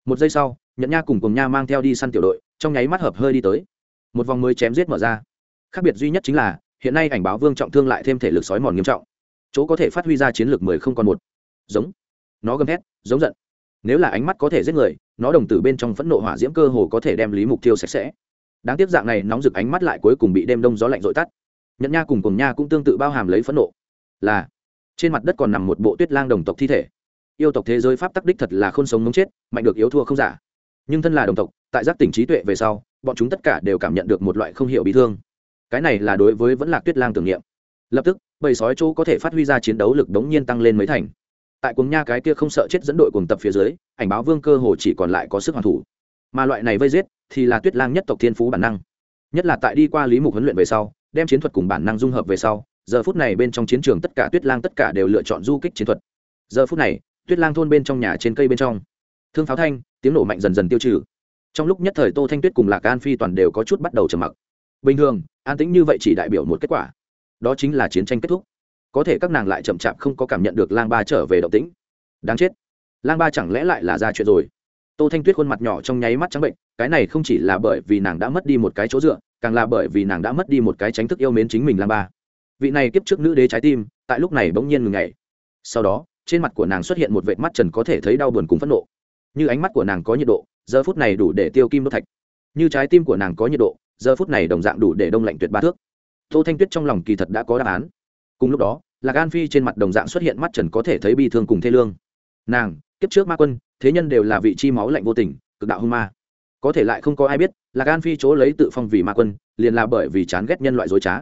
Speaker 1: Một giây sau nhận nha cùng cùng nha mang theo đi săn tiểu đội, trong nháy mắt hợp hơi đi tới một vòng mới chém giết mở ra. Khác biệt duy nhất chính là, hiện nay ảnh báo vương trọng thương lại thêm thể lực sói mòn nghiêm trọng. Chỗ có thể phát huy ra chiến lược mười không còn một. Giống. Nó gầm hét giống giận. Nếu là ánh mắt có thể giết người, nó đồng tử bên trong phẫn nộ hỏa diễm cơ hồ có thể đem lý mục tiêu sạch sẽ. Đáng tiếc dạng này nóng rực ánh mắt lại cuối cùng bị đêm đông gió lạnh dội tắt. Nhận nha cùng cùng nha cũng tương tự bao hàm lấy phẫn nộ. Là, trên mặt đất còn nằm một bộ tuyết lang đồng tộc thi thể. Yêu tộc thế giới pháp tắc đích thật là không sống mống chết, mạnh được yếu thua không giả nhưng thân là đồng tộc, tại giác tỉnh trí tuệ về sau, bọn chúng tất cả đều cảm nhận được một loại không hiểu bị thương. Cái này là đối với vẫn là tuyết lang tưởng niệm. Lập tức, bầy sói chỗ có thể phát huy ra chiến đấu lực đống nhiên tăng lên mấy thành. Tại cuồng nha cái kia không sợ chết dẫn đội cuồng tập phía dưới, ảnh báo vương cơ hồ chỉ còn lại có sức hoàn thủ. Mà loại này vây giết thì là tuyết lang nhất tộc thiên phú bản năng. Nhất là tại đi qua lý mục huấn luyện về sau, đem chiến thuật cùng bản năng dung hợp về sau, giờ phút này bên trong chiến trường tất cả tuyết lang tất cả đều lựa chọn du kích chiến thuật. Giờ phút này, tuyết lang thôn bên trong nhà trên cây bên trong. Thương pháo thanh tiếng nổ mạnh dần dần tiêu trừ. Trong lúc nhất thời tô thanh tuyết cùng lạc an phi toàn đều có chút bắt đầu trầm mặc. Bình thường, an tĩnh như vậy chỉ đại biểu một kết quả. Đó chính là chiến tranh kết thúc. Có thể các nàng lại chậm chạp không có cảm nhận được lang ba trở về động tĩnh. Đáng chết. Lang ba chẳng lẽ lại là ra chuyện rồi? Tô thanh tuyết khuôn mặt nhỏ trong nháy mắt trắng bệnh, cái này không chỉ là bởi vì nàng đã mất đi một cái chỗ dựa, càng là bởi vì nàng đã mất đi một cái tránh thức yêu mến chính mình lang ba. Vị này kiếp trước nữ đế trái tim, tại lúc này bỗng nhiên ngừng ngày sau đó, trên mặt của nàng xuất hiện một vệt mắt trần có thể thấy đau buồn cùng phẫn nộ như ánh mắt của nàng có nhiệt độ, giờ phút này đủ để tiêu kim đốt thạch. Như trái tim của nàng có nhiệt độ, giờ phút này đồng dạng đủ để đông lạnh tuyệt ba thước. Tô thanh tuyết trong lòng kỳ thật đã có đáp án. Cùng lúc đó, lạc an phi trên mặt đồng dạng xuất hiện mắt trần có thể thấy bi thương cùng thê lương. Nàng, kiếp trước ma quân, thế nhân đều là vị chi máu lạnh vô tình, cực đạo hung ma. Có thể lại không có ai biết là gan phi chỗ lấy tự phong vì ma quân, liền là bởi vì chán ghét nhân loại dối trá.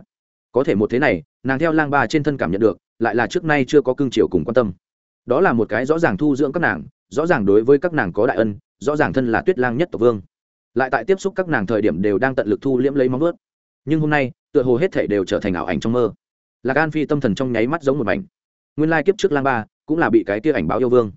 Speaker 1: Có thể một thế này, nàng theo lang ba trên thân cảm nhận được, lại là trước nay chưa có cương triều cùng quan tâm. Đó là một cái rõ ràng thu dưỡng các nàng rõ ràng đối với các nàng có đại ân, rõ ràng thân là tuyết lang nhất tộc vương. Lại tại tiếp xúc các nàng thời điểm đều đang tận lực thu liễm lấy móng vớt nhưng hôm nay, tựa hồ hết thể đều trở thành ảo ảnh trong mơ. Lạc an phi tâm thần trong nháy mắt giống một mảnh. Nguyên lai kiếp trước lang ba cũng là bị cái kia ảnh báo yêu vương.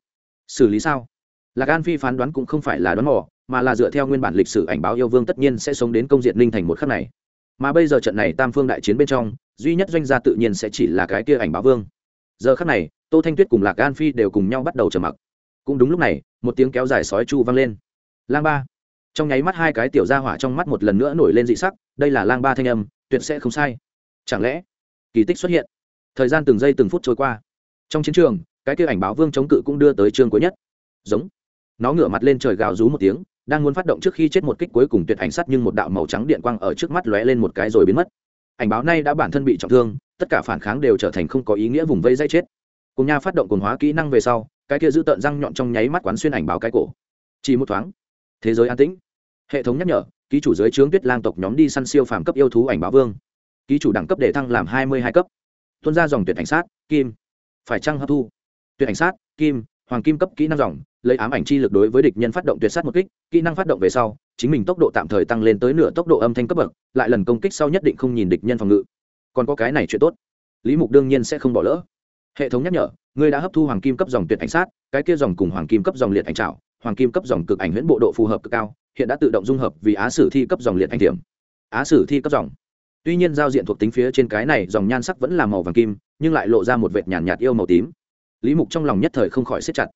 Speaker 1: Xử lý sao? Lạc an phi phán đoán cũng không phải là đoán mò, mà là dựa theo nguyên bản lịch sử ảnh báo yêu vương tất nhiên sẽ sống đến công diện ninh thành một khắc này. Mà bây giờ trận này tam phương đại chiến bên trong, duy nhất doanh gia tự nhiên sẽ chỉ là cái kia ảnh báo vương. Giờ khắc này, tô thanh tuyết cùng lạc an phi đều cùng nhau bắt đầu trầm mặc cũng đúng lúc này, một tiếng kéo dài sói chu vang lên. Lang ba. Trong nháy mắt hai cái tiểu ra hỏa trong mắt một lần nữa nổi lên dị sắc, đây là lang ba thanh âm, tuyệt sẽ không sai. Chẳng lẽ, kỳ tích xuất hiện? Thời gian từng giây từng phút trôi qua. Trong chiến trường, cái kia ảnh báo vương chống cự cũng đưa tới chương cuối nhất. Giống. Nó ngửa mặt lên trời gào rú một tiếng, đang muốn phát động trước khi chết một kích cuối cùng tuyệt ảnh sắt nhưng một đạo màu trắng điện quang ở trước mắt lóe lên một cái rồi biến mất. Ảnh báo này đã bản thân bị trọng thương, tất cả phản kháng đều trở thành không có ý nghĩa vùng vây dây chết. Cùng nha phát động cồn hóa kỹ năng về sau cái kia giữ tợn răng nhọn trong nháy mắt quán xuyên ảnh báo cái cổ. Chỉ một thoáng, thế giới an tĩnh. Hệ thống nhắc nhở, ký chủ giới trướng tuyết lang tộc nhóm đi săn siêu phàm cấp yêu thú ảnh báo vương. Ký chủ đẳng cấp để thăng làm hai mươi hai cấp. Tuân ra dòng tuyệt ảnh sát, kim, phải trăng hấp thu? Tuyệt ảnh sát, kim, hoàng kim cấp kỹ năng dòng, lấy ám ảnh chi lực đối với địch nhân phát động tuyệt sát một kích, kỹ năng phát động về sau, chính mình tốc độ tạm thời tăng lên tới nửa tốc độ âm thanh cấp bậc, lại lần công kích sau nhất định không nhìn địch nhân phòng ngự. Còn có cái này chuyện tốt. Lý mục đương nhiên sẽ không bỏ lỡ hệ thống nhắc nhở ngươi đã hấp thu hoàng kim cấp dòng tuyệt ảnh sát cái kia dòng cùng hoàng kim cấp dòng liệt ảnh trảo hoàng kim cấp dòng cực ảnh huyễn bộ độ phù hợp cực cao hiện đã tự động dung hợp vì á sử thi cấp dòng liệt ảnh điểm. Á sử thi cấp dòng. Tuy nhiên giao diện thuộc tính phía trên cái này dòng nhan sắc vẫn là màu vàng kim nhưng lại lộ ra một vệt nhàn nhạt, nhạt yêu màu tím. Lý mục trong lòng nhất thời không khỏi siết chặt.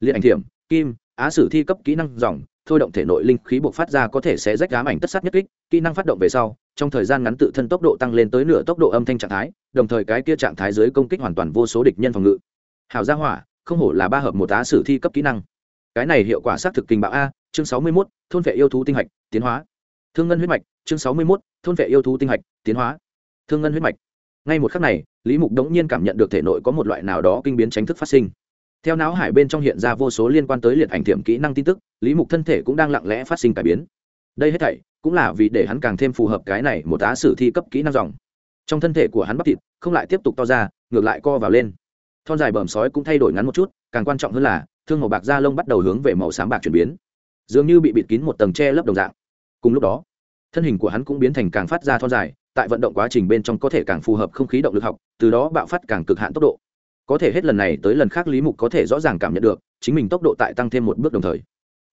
Speaker 1: Liệt ảnh thiểm kim á sử thi cấp kỹ năng dòng thôi động thể nội linh khí buộc phát ra có thể sẽ rách ám ảnh tất sát nhất kích kỹ năng phát động về sau trong thời gian ngắn tự thân tốc độ tăng lên tới nửa tốc độ âm thanh trạng thái đồng thời cái kia trạng thái dưới công kích hoàn toàn vô số địch nhân phòng ngự. Hào gia hỏa không hổ là ba hợp một tá sử thi cấp kỹ năng. Cái này hiệu quả xác thực kinh bạo a chương sáu mươi 61, thôn vệ yêu thú tinh hạch tiến hóa. Thương ngân huyết mạch chương sáu mươi 61, thôn vệ yêu thú tinh hạch tiến hóa. Thương ngân huyết mạch. Ngay một khắc này lý mục đống nhiên cảm nhận được thể nội có một loại nào đó kinh biến tránh thức phát sinh theo não hải bên trong hiện ra vô số liên quan tới liệt ảnh thiểm kỹ năng tin tức, lý mục thân thể cũng đang lặng lẽ phát sinh cải biến. Đây hết thảy cũng là vì để hắn càng thêm phù hợp cái này một tá sử thi cấp kỹ năng dòng. Trong thân thể của hắn bắp thịt không lại tiếp tục to ra, ngược lại co vào lên. Thon dài bờm sói cũng thay đổi ngắn một chút, càng quan trọng hơn là, thương màu bạc da lông bắt đầu hướng về màu sáng bạc chuyển biến. Dường như bị bịt kín một tầng tre lấp đồng dạng. Cùng lúc đó, thân hình của hắn cũng biến thành càng phát ra thon dài, tại vận động quá trình bên trong có thể càng phù hợp không khí động lực học, từ đó bạo phát càng cực hạn tốc độ có thể hết lần này tới lần khác lý mục có thể rõ ràng cảm nhận được, chính mình tốc độ tại tăng thêm một bước đồng thời.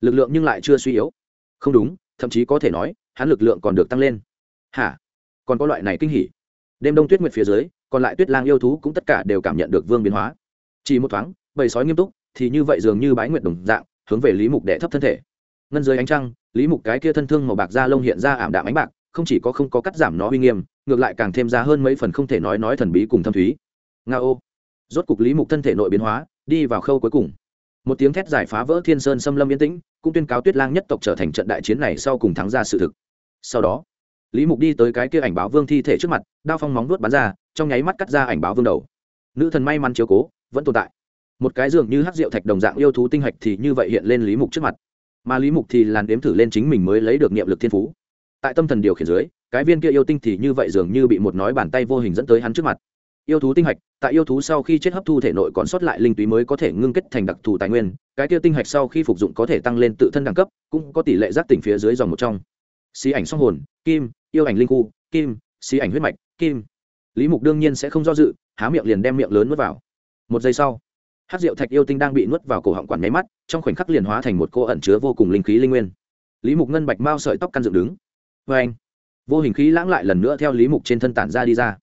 Speaker 1: Lực lượng nhưng lại chưa suy yếu. Không đúng, thậm chí có thể nói, hắn lực lượng còn được tăng lên. Hả? Còn có loại này kinh hỉ. Đêm đông tuyết nguyệt phía dưới, còn lại tuyết lang yêu thú cũng tất cả đều cảm nhận được vương biến hóa. Chỉ một thoáng, bầy sói nghiêm túc, thì như vậy dường như bái nguyệt đồng dạng, hướng về lý mục để thấp thân thể. Ngân dưới ánh trăng, lý mục cái kia thân thương màu bạc da lông hiện ra ảm đạm ánh bạc, không chỉ có không có cắt giảm nó uy nghiêm, ngược lại càng thêm ra hơn mấy phần không thể nói nói thần bí cùng thâm thúy. Nga ô rốt cục lý mục thân thể nội biến hóa, đi vào khâu cuối cùng. Một tiếng thét giải phá vỡ thiên sơn xâm lâm yên tĩnh, cũng tuyên cáo tuyết lang nhất tộc trở thành trận đại chiến này sau cùng thắng ra sự thực. Sau đó, lý mục đi tới cái kia ảnh báo vương thi thể trước mặt, đao phong móng nuốt bắn ra, trong nháy mắt cắt ra ảnh báo vương đầu. Nữ thần may mắn chiếu cố, vẫn tồn tại. Một cái giường như hát rượu thạch đồng dạng yêu thú tinh hạch thì như vậy hiện lên lý mục trước mặt. Mà lý mục thì làn đếm thử lên chính mình mới lấy được niệm lực thiên phú. Tại tâm thần điều khiển dưới, cái viên kia yêu tinh thì như vậy dường như bị một nói bàn tay vô hình dẫn tới hắn trước mặt yêu thú tinh hạch, tại yêu thú sau khi chết hấp thu thể nội còn sót lại linh túy mới có thể ngưng kết thành đặc thù tài nguyên, cái kia tinh hạch sau khi phục dụng có thể tăng lên tự thân đẳng cấp, cũng có tỷ lệ giác tỉnh phía dưới dòng một trong. Xí ảnh song hồn, kim, yêu ảnh linh khu, kim, xí ảnh huyết mạch, kim. Lý mục đương nhiên sẽ không do dự, há miệng liền đem miệng lớn nuốt vào. Một giây sau hát rượu thạch yêu tinh đang bị nuốt vào cổ họng quản máy mắt, trong khoảnh khắc liền hóa thành một cô ẩn chứa vô cùng linh khí linh nguyên. Lý mục ngân bạch mao sợi tóc căn dựng đứng. Vê anh vô hình khí lãng lại lần nữa theo lý mục trên thân tản ra đi ra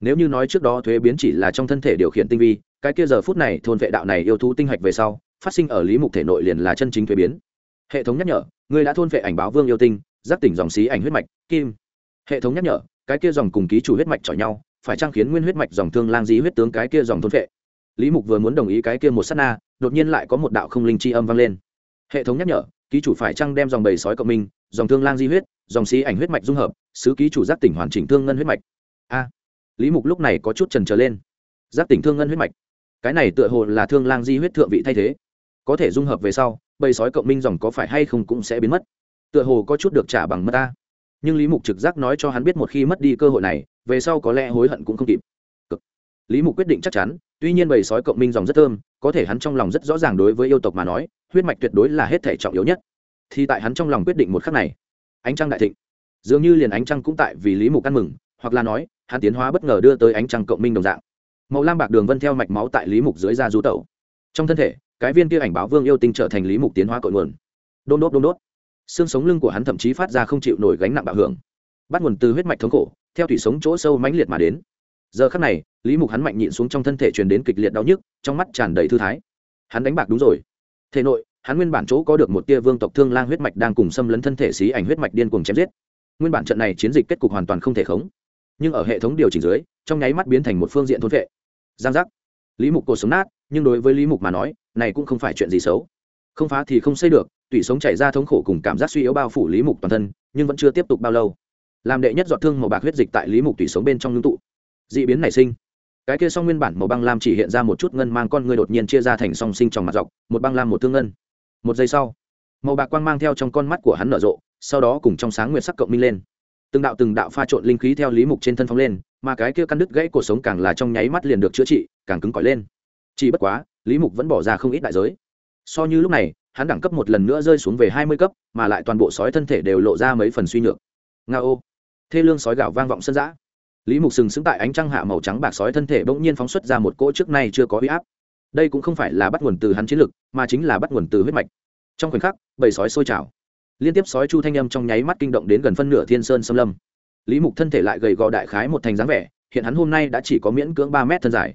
Speaker 1: nếu như nói trước đó thuế biến chỉ là trong thân thể điều khiển tinh vi, cái kia giờ phút này thôn vệ đạo này yêu thú tinh hạch về sau, phát sinh ở lý mục thể nội liền là chân chính thuế biến. Hệ thống nhắc nhở, người đã thôn vệ ảnh báo vương yêu tinh, giác tỉnh dòng xí ảnh huyết mạch, kim. Hệ thống nhắc nhở, cái kia dòng cùng ký chủ huyết mạch chọi nhau, phải trang khiến nguyên huyết mạch dòng thương lang di huyết tướng cái kia dòng thôn vệ? Lý mục vừa muốn đồng ý cái kia một s á t na, đột nhiên lại có một đạo không linh chi âm vang lên. Hệ thống nhắc nhở, ký chủ phải trăng đem dòng bầy sói cộng minh, dòng thương lang di huyết, dòng xí ảnh huyết mạch dung hợp sứ ký chủ giác tỉnh hoàn chỉnh thương ngân huyết mạch. A lý mục lúc này có chút trần trở lên. Giáp tỉnh thương ngân huyết mạch. Cái này tựa hồ là thương lang di huyết thượng vị thay thế. Có thể dung hợp về sau, bầy sói cộng minh dòng có phải hay không cũng sẽ biến mất. Tựa hồ có chút được trả bằng mất ta. Nhưng lý mục trực giác nói cho hắn biết một khi mất đi cơ hội này, về sau có lẽ hối hận cũng không kịp. Cực. lý mục quyết định chắc chắn, tuy nhiên bầy sói cộng minh dòng rất thơm, có thể hắn trong lòng rất rõ ràng đối với yêu tộc mà nói, huyết mạch tuyệt đối là hết thể trọng yếu nhất. Thì tại hắn trong lòng quyết định một khắc này, ánh trăng đại thịnh. Dường như liền ánh trăng cũng tại vì lý mục ăn mừng, hoặc là nói hắn tiến hóa bất ngờ đưa tới ánh trăng cộng minh đồng dạng. Màu lam bạc đường vân theo mạch máu tại lý mục dưới da du tẩu. Trong thân thể, cái viên kia ảnh báo vương yêu tinh trở thành lý mục tiến hóa cội nguồn. Đôn đốt đôn đốt. Xương sống lưng của hắn thậm chí phát ra không chịu nổi gánh nặng bạo hưởng. Bắt nguồn từ huyết mạch thống khổ, theo thủy sống chỗ sâu mãnh liệt mà đến. Giờ khắc này, lý mục hắn mạnh nhịn xuống trong thân thể truyền đến kịch liệt đau nhức, trong mắt tràn đầy thư thái. Hắn đánh bạc đúng rồi. Thể nội, hắn nguyên bản chỗ có được một tia vương tộc thương lang huyết mạch đang cùng xâm lấn thân thể xí ảnh huyết mạch điên cuồng chém giết. Nguyên bản trận này chiến dịch kết cục hoàn toàn không thể khống nhưng ở hệ thống điều chỉnh dưới, trong nháy mắt biến thành một phương diện thôn vệ. Giang giác. Lý mục cột sống nát, nhưng đối với lý mục mà nói, này cũng không phải chuyện gì xấu. Không phá thì không xây được, tủy sống chảy ra thống khổ cùng cảm giác suy yếu bao phủ lý mục toàn thân, nhưng vẫn chưa tiếp tục bao lâu. Làm đệ nhất dọn thương màu bạc huyết dịch tại lý mục tủy sống bên trong ngưng tụ. D ị biến nảy sinh. Cái kia song nguyên bản màu băng lam chỉ hiện ra một chút ngân mang con người đột nhiên chia ra thành song sinh trong mặt dọc, một băng lam một thương ngân. Một giây sau, màu bạc quang mang theo trong con mắt của hắn nở rộ, sau đó cùng trong sáng nguyệt sắc cộng minh lên từng đạo từng đạo pha trộn linh khí theo lý mục trên thân phóng lên, mà cái kia căn đứt gãy cuộc sống càng là trong nháy mắt liền được chữa trị, càng cứng cỏi lên. Chỉ bất quá, lý mục vẫn bỏ ra không ít đại giới. So như lúc này, hắn đẳng cấp một lần nữa rơi xuống về hai mươi cấp, mà lại toàn bộ sói thân thể đều lộ ra mấy phần suy nhược. Nga ô. Thê lương sói gạo vang vọng sân giã lý mục sừng sững tại ánh trăng hạ màu trắng bạc sói thân thể bỗng nhiên phóng xuất ra một cỗ trước nay chưa có huy áp. Đây cũng không phải là bắt nguồn từ hắn chiến lực, mà chính là bắt nguồn từ huyết mạch. Trong khoảnh khắc, bầy sói sôi trào liên tiếp sói chu thanh âm trong nháy mắt kinh động đến gần phân nửa thiên sơn xâm lâm. Lý mục thân thể lại gầy gò đại khái một thành dáng vẻ, hiện hắn hôm nay đã chỉ có miễn cưỡng ba mét thân dài.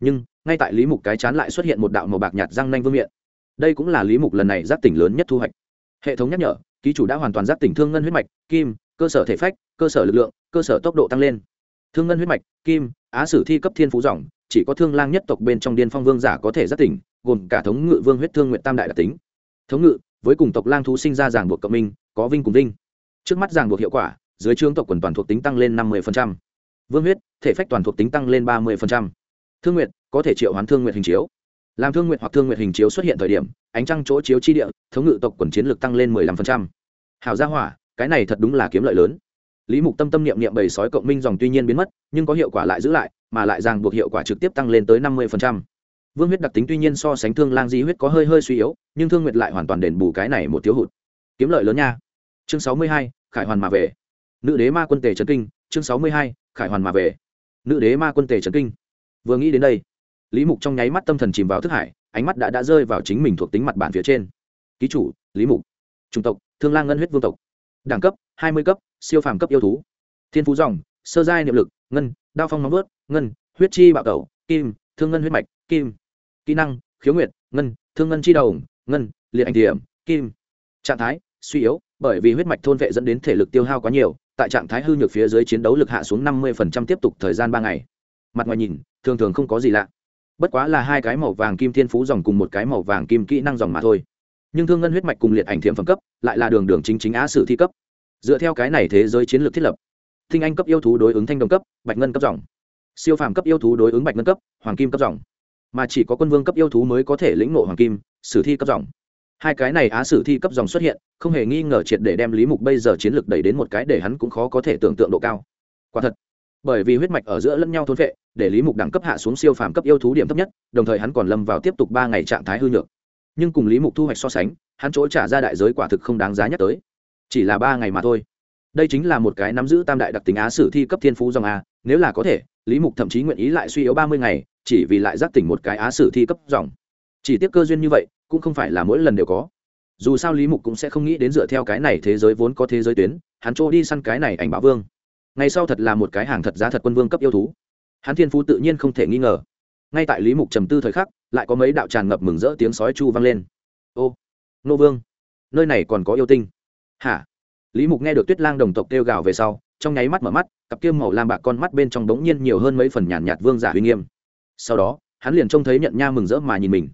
Speaker 1: Nhưng, ngay tại lý mục cái chán lại xuất hiện một đạo màu bạc nhạt răng nanh vương miệng đây cũng là lý mục lần này giác tỉnh lớn nhất thu hoạch. Hệ thống nhắc nhở, ký chủ đã hoàn toàn giác tỉnh thương ngân huyết mạch, kim, cơ sở thể phách, cơ sở lực lượng, cơ sở tốc độ tăng lên. Thương ngân huyết mạch, kim, á sử thi cấp thiên phú dòng, chỉ có thương lang nhất tộc bên trong điên phong vương giả có thể giác tỉnh, gồm cả thống ngự vương huyết thương nguyện tam đại đặc tính. Thống ngự với cùng tộc lang thú sinh ra ràng buộc cộng minh, có vinh cùng vinh. Trước mắt ràng buộc hiệu quả, dưới trướng tộc quần toàn thuộc tính tăng lên năm mươi vương huyết, thể phách toàn thuộc tính tăng lên ba mươi thương nguyện có thể triệu hoán thương nguyện hình chiếu. Làm thương nguyện hoặc thương nguyện hình chiếu xuất hiện thời điểm, ánh trăng chỗ chiếu chi địa, thống ngự tộc quần chiến lược tăng lên mười lăm phần trăm. Hào gia hỏa, cái này thật đúng là kiếm lợi lớn. Lý mục tâm tâm niệm niệm bầy sói cộng minh dòng tuy nhiên biến mất, nhưng có hiệu quả lại giữ lại, mà lại ràng buộc hiệu quả trực tiếp tăng lên tới năm mươi phần trăm vương huyết đặc tính tuy nhiên so sánh thương lang di huyết có hơi hơi suy yếu, nhưng thương nguyệt lại hoàn toàn đền bù cái này một thiếu hụt. Kiếm lợi lớn nha. Chương sáu mươi hai, khải hoàn mà về. Nữ đế ma quân tề trấn kinh, chương sáu mươi hai, khải hoàn mà về. Nữ đế ma quân tề trấn kinh. Vừa nghĩ đến đây, lý mục trong nháy mắt tâm thần chìm vào thức hải, ánh mắt đã đã rơi vào chính mình thuộc tính mặt bản phía trên. Ký chủ, lý mục. Chủng tộc, thương lang ngân huyết vương tộc. Đẳng cấp, hai mươi cấp, siêu phàm cấp yêu thú. Thiên phú dòng, sơ giai niệm lực, ngân, đao phong nóng vớt, ngân, huyết chi bạo tẩu, kim, thương ngân huyết mạch, kim kỹ năng, khiếu nguyệt, ngân, thương ngân chi đầu ngân, liệt ảnh tiệm kim. Trạng thái, suy yếu, bởi vì huyết mạch thôn vệ dẫn đến thể lực tiêu hao quá nhiều, tại trạng thái hư nhược phía dưới chiến đấu lực hạ xuống năm mươi tiếp tục thời gian ba ngày. Mặt ngoài nhìn, thường thường không có gì lạ. Bất quá là hai cái màu vàng kim thiên phú dòng cùng một cái màu vàng kim kỹ năng dòng mà thôi. Nhưng thương ngân huyết mạch cùng liệt ảnh thiệm phẩm cấp, lại là đường đường chính chính á sử thi cấp. Dựa theo cái này thế giới chiến lược thiết lập, thinh anh cấp yêu thú đối ứng thanh đồng cấp, bạch ngân cấp dòng. Siêu phàm cấp yêu thú đối ứng bạch ngân cấp, hoàng kim cấp dòng mà chỉ có quân vương cấp yêu thú mới có thể lĩnh ngộ hoàng kim, sử thi cấp dòng. Hai cái này á sử thi cấp dòng xuất hiện, không hề nghi ngờ triệt để đem lý mục bây giờ chiến lược đẩy đến một cái để hắn cũng khó có thể tưởng tượng độ cao. Quả thật, bởi vì huyết mạch ở giữa lẫn nhau thôn vệ để lý mục đẳng cấp hạ xuống siêu phàm cấp yêu thú điểm thấp nhất, đồng thời hắn còn lâm vào tiếp tục ba ngày trạng thái hư nhược. Nhưng cùng lý mục thu hoạch so sánh, hắn chỗ trả ra đại giới quả thực không đáng giá nhắc tới. Chỉ là ba ngày mà thôi. Đây chính là một cái nắm giữ tam đại đặc tính á sử thi cấp thiên phú dòng a, nếu là có thể lý mục thậm chí nguyện ý lại suy yếu ba mươi ngày, chỉ vì lại giác tỉnh một cái á sử thi cấp dòng. Chỉ tiếc cơ duyên như vậy, cũng không phải là mỗi lần đều có. Dù sao lý mục cũng sẽ không nghĩ đến dựa theo cái này thế giới vốn có thế giới tuyến, hắn trôi đi săn cái này ảnh báo vương. Ngày sau thật là một cái hàng thật giá thật quân vương cấp yêu thú. Hắn thiên phú tự nhiên không thể nghi ngờ. Ngay tại lý mục trầm tư thời khắc, lại có mấy đạo tràn ngập mừng rỡ tiếng sói chu vang lên. Ô, nô vương, nơi này còn có yêu tinh. Hả? Lý mục nghe được tuyết lang đồng tộc kêu gào về sau trong nháy mắt mở mắt cặp kia màu lam bạc con mắt bên trong đống nhiên nhiều hơn mấy phần nhàn nhạt, nhạt vương giả uy nghiêm. Sau đó hắn liền trông thấy nhận nha mừng rỡ mà nhìn mình.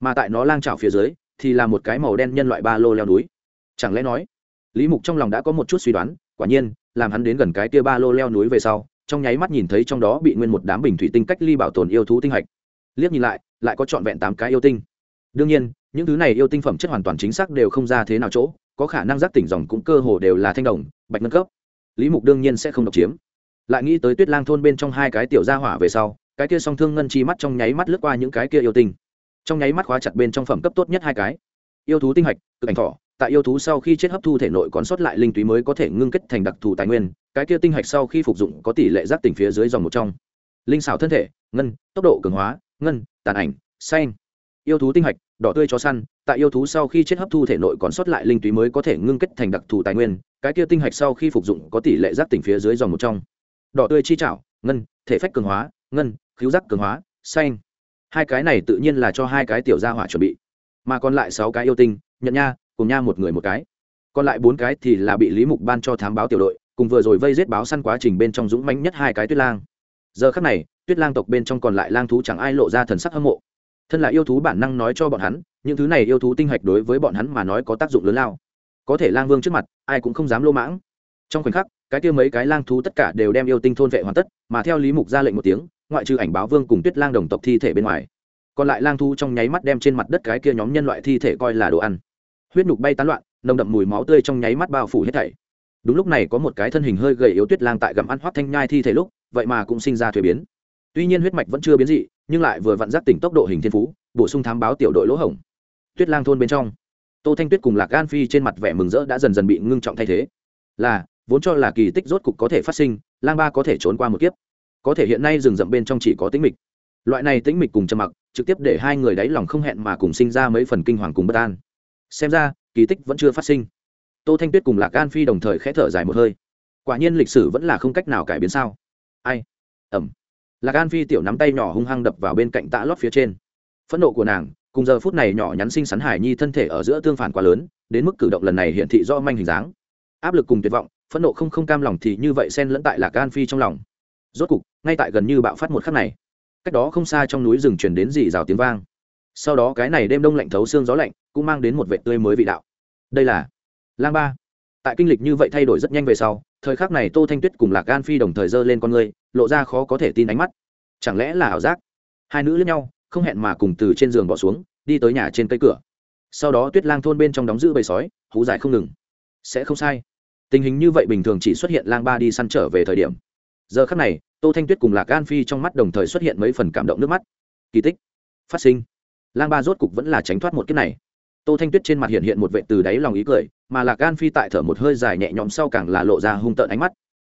Speaker 1: Mà tại nó lang trào phía dưới thì là một cái màu đen nhân loại ba lô leo núi. Chẳng lẽ nói lý mục trong lòng đã có một chút suy đoán quả nhiên làm hắn đến gần cái kia ba lô leo núi về sau trong nháy mắt nhìn thấy trong đó bị nguyên một đám bình thủy tinh cách ly bảo tồn yêu thú tinh hạch. Liếc nhìn lại lại có trọn vẹn tám cái yêu tinh. Đương nhiên những thứ này yêu tinh phẩm chất hoàn toàn chính xác đều không ra thế nào chỗ có khả năng giác tỉnh dòng cũng cơ hồ đều là thanh đồng bạch ngân cấp lý mục đương nhiên sẽ không độc chiếm. Lại nghĩ tới tuyết lang thôn bên trong hai cái tiểu gia hỏa về sau, cái kia song thương ngân chi mắt trong nháy mắt lướt qua những cái kia yêu tinh. Trong nháy mắt khóa chặt bên trong phẩm cấp tốt nhất hai cái. Yêu thú tinh hạch, cực ảnh thỏ tại yêu thú sau khi chết hấp thu thể nội còn sót lại linh túy mới có thể ngưng kết thành đặc thù tài nguyên, cái kia tinh hạch sau khi phục dụng có tỷ lệ giác tỉnh phía dưới dòng một trong. Linh xảo thân thể, ngân, tốc độ cường hóa, ngân, tàn ảnh, xanh. Yêu thú tinh hạch, đỏ tươi chó săn, tại yêu thú sau khi chết hấp thu thể nội còn sót lại linh túy mới có thể ngưng kết thành đặc thù tài nguyên cái kia tinh hạch sau khi phục dụng có tỷ lệ giác tỉnh phía dưới dòng một trong. Đỏ tươi chi trảo ngân, thể phách cường hóa, ngân khiếu giác cường hóa, xanh. Hai cái này tự nhiên là cho hai cái tiểu gia hỏa chuẩn bị. Mà còn lại sáu cái yêu tinh, nhận nha, cùng nha một người một cái. Còn lại bốn cái thì là bị lý mục ban cho thám báo tiểu đội, cùng vừa rồi vây giết báo săn quá trình bên trong dũng mãnh nhất hai cái tuyết lang. Giờ khắc này, tuyết lang tộc bên trong còn lại lang thú chẳng ai lộ ra thần sắc hâm mộ. Thân là yêu thú bản năng nói cho bọn hắn, những thứ này yêu thú tinh hạch đối với bọn hắn mà nói có tác dụng lớn lao có thể lang vương trước mặt, ai cũng không dám lô mãng. Trong khoảnh khắc, cái kia mấy cái lang thú tất cả đều đem yêu tinh thôn vệ hoàn tất, mà theo lý mục ra lệnh một tiếng, ngoại trừ ảnh báo vương cùng tuyết lang đồng tộc thi thể bên ngoài, còn lại lang thú trong nháy mắt đem trên mặt đất cái kia nhóm nhân loại thi thể coi là đồ ăn. Huyết nhục bay tán loạn, nồng đậm mùi máu tươi trong nháy mắt bao phủ hết thảy. Đúng lúc này có một cái thân hình hơi gầy yếu tuyết lang tại gặm ăn hoắt thanh nhai thi thể lúc, vậy mà cũng sinh ra thuế biến. Tuy nhiên huyết mạch vẫn chưa biến dị, nhưng lại vừa vặn giác tỉnh tốc độ hình thiên phú, bổ sung thám báo tiểu đội lỗ hổng. Tuyết lang thôn bên trong tô thanh tuyết cùng lạc gan phi trên mặt vẻ mừng rỡ đã dần dần bị ngưng trọng thay thế. Là, vốn cho là kỳ tích rốt cục có thể phát sinh, lang ba có thể trốn qua một kiếp. Có thể hiện nay rừng rậm bên trong chỉ có tĩnh mịch. Loại này tĩnh mịch cùng trầm mặc, trực tiếp để hai người đáy lòng không hẹn mà cùng sinh ra mấy phần kinh hoàng cùng bất an. Xem ra, kỳ tích vẫn chưa phát sinh. Tô thanh tuyết cùng lạc gan phi đồng thời khẽ thở dài một hơi. Quả nhiên lịch sử vẫn là không cách nào cải biến sao? Ai? Ẩm. Lạc gan phi tiểu nắm tay nhỏ hung hăng đập vào bên cạnh tạ lót phía trên. Phẫn nộ của nàng cùng giờ phút này nhỏ nhắn xinh xắn hải nhi thân thể ở giữa tương phản quá lớn, đến mức cử động lần này hiển thị do manh hình dáng. Áp lực cùng tuyệt vọng, phẫn nộ không không cam lòng thì như vậy xen lẫn tại lạc gan phi trong lòng. Rốt cục, ngay tại gần như bạo phát một khắc này, cách đó không xa trong núi rừng truyền đến dì rào tiếng vang. Sau đó cái này đêm đông lạnh thấu xương gió lạnh, cũng mang đến một vệ tươi mới vị đạo. Đây là lang ba. Tại kinh lịch như vậy thay đổi rất nhanh về sau, thời khắc này tô thanh tuyết cùng lạc gan phi đồng thời giơ lên con người lộ ra khó có thể tin ánh mắt. Chẳng lẽ là ảo giác? Hai nữ lẫn nhau không hẹn mà cùng từ trên giường bỏ xuống, đi tới nhà trên cây cửa. Sau đó tuyết lang thôn bên trong đóng giữ bầy sói, hú dài không ngừng. Sẽ không sai. Tình hình như vậy bình thường chỉ xuất hiện lang ba đi săn trở về thời điểm. Giờ khắc này, tô thanh tuyết cùng lạc gan phi trong mắt đồng thời xuất hiện mấy phần cảm động nước mắt. Kỳ tích. Phát sinh. Lang ba rốt cục vẫn là tránh thoát một kiếp này. Tô thanh tuyết trên mặt hiện hiện một vệ từ đáy lòng ý cười, mà lạc gan phi tại thở một hơi dài nhẹ nhõm sau càng là lộ ra hung tợn ánh mắt.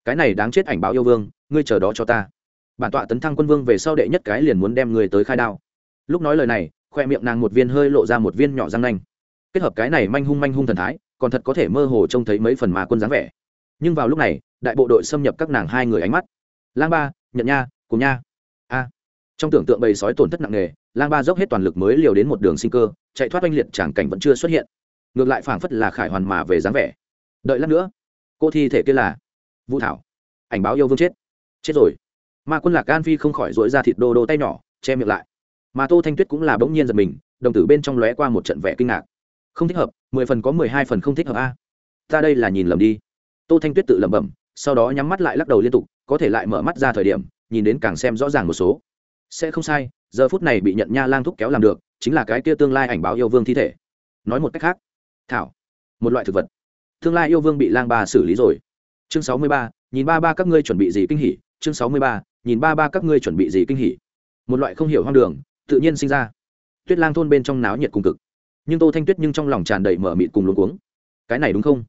Speaker 1: Cái này đáng chết ảnh báo yêu vương, ngươi chờ đó cho ta. Bản tọa tấn thăng quân vương về sau đệ nhất cái liền muốn đem người tới khai đao lúc nói lời này, khoe miệng nàng một viên hơi lộ ra một viên nhỏ răng nanh. Kết hợp cái này manh hung manh hung thần thái, còn thật có thể mơ hồ trông thấy mấy phần mà quân dáng vẻ. Nhưng vào lúc này, đại bộ đội xâm nhập các nàng hai người ánh mắt. Lang ba nhận nha, cùng nha. A. Trong tưởng tượng bầy sói tổn thất nặng nề, lang ba dốc hết toàn lực mới liều đến một đường sinh cơ, chạy thoát oanh liệt tràng cảnh vẫn chưa xuất hiện. Ngược lại phảng phất là khải hoàn mà về dáng vẻ. Đợi lát nữa, cô thi thể kia là vũ thảo. Ảnh báo yêu vương chết. Chết rồi. Mà quân lạc gan phi không khỏi dỗi ra thịt đô đô tay nhỏ, che miệng lại mà tô thanh tuyết cũng là bỗng nhiên giật mình, đồng tử bên trong lóe qua một trận vẻ kinh ngạc. Không thích hợp, mười phần có mười hai phần không thích hợp a. Ta đây là nhìn lầm đi. Tô thanh tuyết tự lẩm bẩm, sau đó nhắm mắt lại lắc đầu liên tục, có thể lại mở mắt ra thời điểm, nhìn đến càng xem rõ ràng một số. Sẽ không sai, giờ phút này bị nhận nha lang thúc kéo làm được, chính là cái kia tương lai ảnh báo yêu vương thi thể. Nói một cách khác, thảo, một loại thực vật. Tương lai yêu vương bị lang ba xử lý rồi. Chương sáu mươi ba, nhìn ba ba các ngươi chuẩn bị gì kinh hỉ? Chương sáu mươi ba, nhìn ba ba các ngươi chuẩn bị gì kinh hỉ? Một loại không hiểu hoang đường tự nhiên sinh ra. Tuyết lang thôn bên trong náo nhiệt cùng cực. Nhưng tô thanh tuyết nhưng trong lòng tràn đầy mở mịt cùng luống cuống. Cái này đúng không?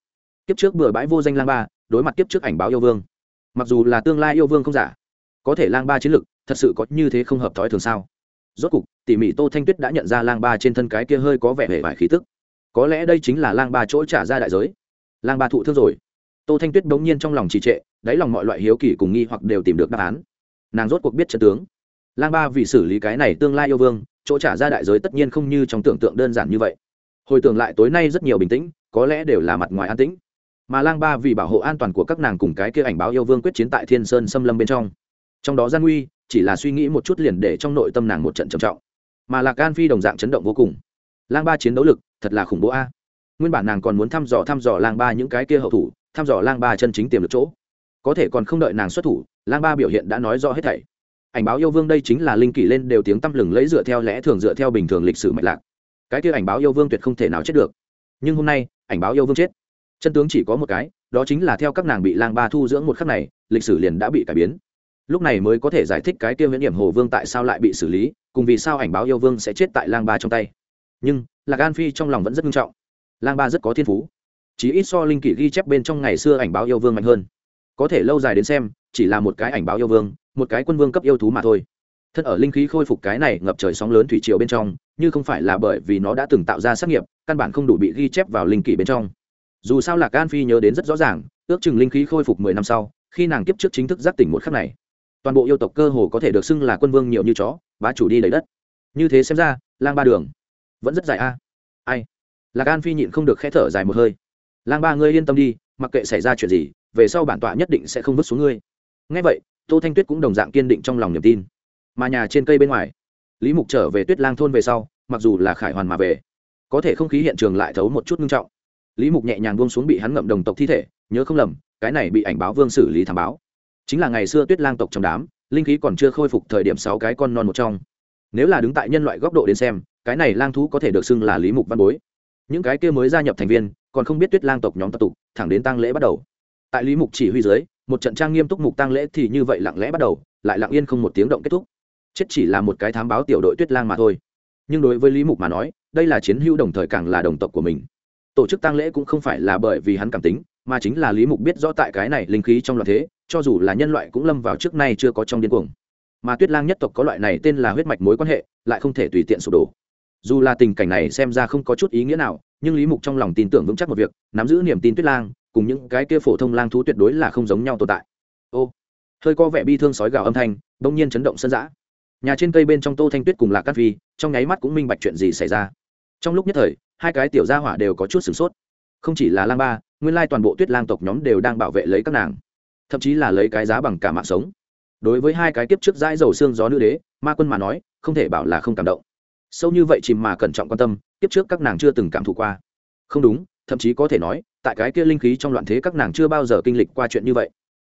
Speaker 1: Kiếp trước bừa bãi vô danh lang ba, đối mặt kiếp trước ảnh báo yêu vương. Mặc dù là tương lai yêu vương không giả, có thể lang ba chiến lực, thật sự có như thế không hợp thói thường sao? Rốt cục, tỉ mỉ tô thanh tuyết đã nhận ra lang ba trên thân cái kia hơi có vẻ hề vải khí tức. Có lẽ đây chính là lang ba chỗ trả ra đại giới. Lang ba thụ thương rồi. Tô thanh tuyết bỗng nhiên trong lòng trì trệ, đáy lòng mọi loại hiếu kỳ cùng nghi hoặc đều tìm được đáp án. Nàng rốt cuộc biết trận tướng lang ba vì xử lý cái này tương lai yêu vương, chỗ trả ra đại giới tất nhiên không như trong tưởng tượng đơn giản như vậy. Hồi tưởng lại tối nay rất nhiều bình tĩnh, có lẽ đều là mặt ngoài an tĩnh. Mà lang ba vì bảo hộ an toàn của các nàng cùng cái kia ảnh báo yêu vương quyết chiến tại thiên sơn xâm lâm bên trong. Trong đó gian nguy, chỉ là suy nghĩ một chút liền để trong nội tâm nàng một trận trầm trọng. Mà lạc gan phi đồng dạng chấn động vô cùng. Lang ba chiến đấu lực, thật là khủng bố a. Nguyên bản nàng còn muốn thăm dò thăm dò lang ba những cái kia hậu thủ, thăm dò lang ba chân chính tiềm lực chỗ. Có thể còn không đợi nàng xuất thủ, lang ba biểu hiện đã nói rõ hết thảy ảnh báo yêu vương đây chính là linh kỷ lên đều tiếng tăm lừng lấy dựa theo lẽ thường dựa theo bình thường lịch sử mạch lạc. Cái kia ảnh báo yêu vương tuyệt không thể nào chết được. Nhưng hôm nay, ảnh báo yêu vương chết. Chân tướng chỉ có một cái, đó chính là theo các nàng bị lang ba thu dưỡng một khắc này, lịch sử liền đã bị cải biến. Lúc này mới có thể giải thích cái tiêu miễn điểm hồ vương tại sao lại bị xử lý, cùng vì sao ảnh báo yêu vương sẽ chết tại lang ba trong tay. Nhưng, lạc an phi trong lòng vẫn rất nghiêm trọng. Lang ba rất có thiên phú. Chỉ ít so linh kỷ ghi chép bên trong ngày xưa ảnh báo yêu vương mạnh hơn. Có thể lâu dài đến xem, chỉ là một cái ảnh báo yêu vương một cái quân vương cấp yêu thú mà thôi. Thân ở linh khí khôi phục cái này ngập trời sóng lớn thủy triều bên trong, như không phải là bởi vì nó đã từng tạo ra sát nghiệp, căn bản không đủ bị ghi chép vào linh kỷ bên trong. Dù sao lạc an phi nhớ đến rất rõ ràng, ước chừng linh khí khôi phục mười năm sau, khi nàng kiếp trước chính thức giác tỉnh một khắc này, toàn bộ yêu tộc cơ hồ có thể được xưng là quân vương nhiều như chó, bá chủ đi lấy đất. Như thế xem ra, lang ba đường vẫn rất dài a. Ai? Lạc an phi nhịn không được khẽ thở dài một hơi. Lang ba, ngươi yên tâm đi, mặc kệ xảy ra chuyện gì, về sau bản tọa nhất định sẽ không vứt xuống ngươi. Ngay vậy tô thanh tuyết cũng đồng dạng kiên định trong lòng niềm tin. Mà nhà trên cây bên ngoài, lý mục trở về tuyết lang thôn về sau, mặc dù là khải hoàn mà về, có thể không khí hiện trường lại thấu một chút nghiêm trọng. Lý mục nhẹ nhàng buông xuống bị hắn ngậm đồng tộc thi thể, nhớ không lầm, cái này bị ảnh báo vương xử lý thảm báo. Chính là ngày xưa tuyết lang tộc trong đám, linh khí còn chưa khôi phục thời điểm sáu cái con non một trong. Nếu là đứng tại nhân loại góc độ đến xem, cái này lang thú có thể được xưng là lý mục văn bối. Những cái kia mới gia nhập thành viên, còn không biết tuyết lang tộc nhóm tập tục, thẳng đến tăng lễ bắt đầu. Tại lý mục chỉ huy dưới một trận trang nghiêm túc mục tăng lễ thì như vậy lặng lẽ bắt đầu, lại lặng yên không một tiếng động kết thúc. Chết chỉ là một cái thám báo tiểu đội tuyết lang mà thôi. Nhưng đối với lý mục mà nói, đây là chiến hữu đồng thời càng là đồng tộc của mình. Tổ chức tăng lễ cũng không phải là bởi vì hắn cảm tính, mà chính là lý mục biết rõ tại cái này linh khí trong loạn thế, cho dù là nhân loại cũng lâm vào trước nay chưa có trong điên cuồng. Mà tuyết lang nhất tộc có loại này tên là huyết mạch mối quan hệ, lại không thể tùy tiện sụp đổ. Dù là tình cảnh này xem ra không có chút ý nghĩa nào, nhưng lý mục trong lòng tin tưởng vững chắc một việc, nắm giữ niềm tin tuyết lang cùng những cái kia phổ thông lang thú tuyệt đối là không giống nhau tồn tại. Ô, hơi có vẻ bi thương sói gào âm thanh đông nhiên chấn động sân giã. Nhà trên cây bên trong tô thanh tuyết cùng lạc cát vi trong nháy mắt cũng minh bạch chuyện gì xảy ra. Trong lúc nhất thời, hai cái tiểu gia hỏa đều có chút sửng sốt. Không chỉ là lang ba, nguyên lai toàn bộ tuyết lang tộc nhóm đều đang bảo vệ lấy các nàng, thậm chí là lấy cái giá bằng cả mạng sống. Đối với hai cái tiếp trước dãi dầu xương gió nữ đế, ma quân mà nói, không thể bảo là không cảm động. Sâu như vậy chìm mà cẩn trọng quan tâm tiếp trước các nàng chưa từng cảm thụ qua. Không đúng, thậm chí có thể nói tại cái kia linh khí trong loạn thế các nàng chưa bao giờ kinh lịch qua chuyện như vậy.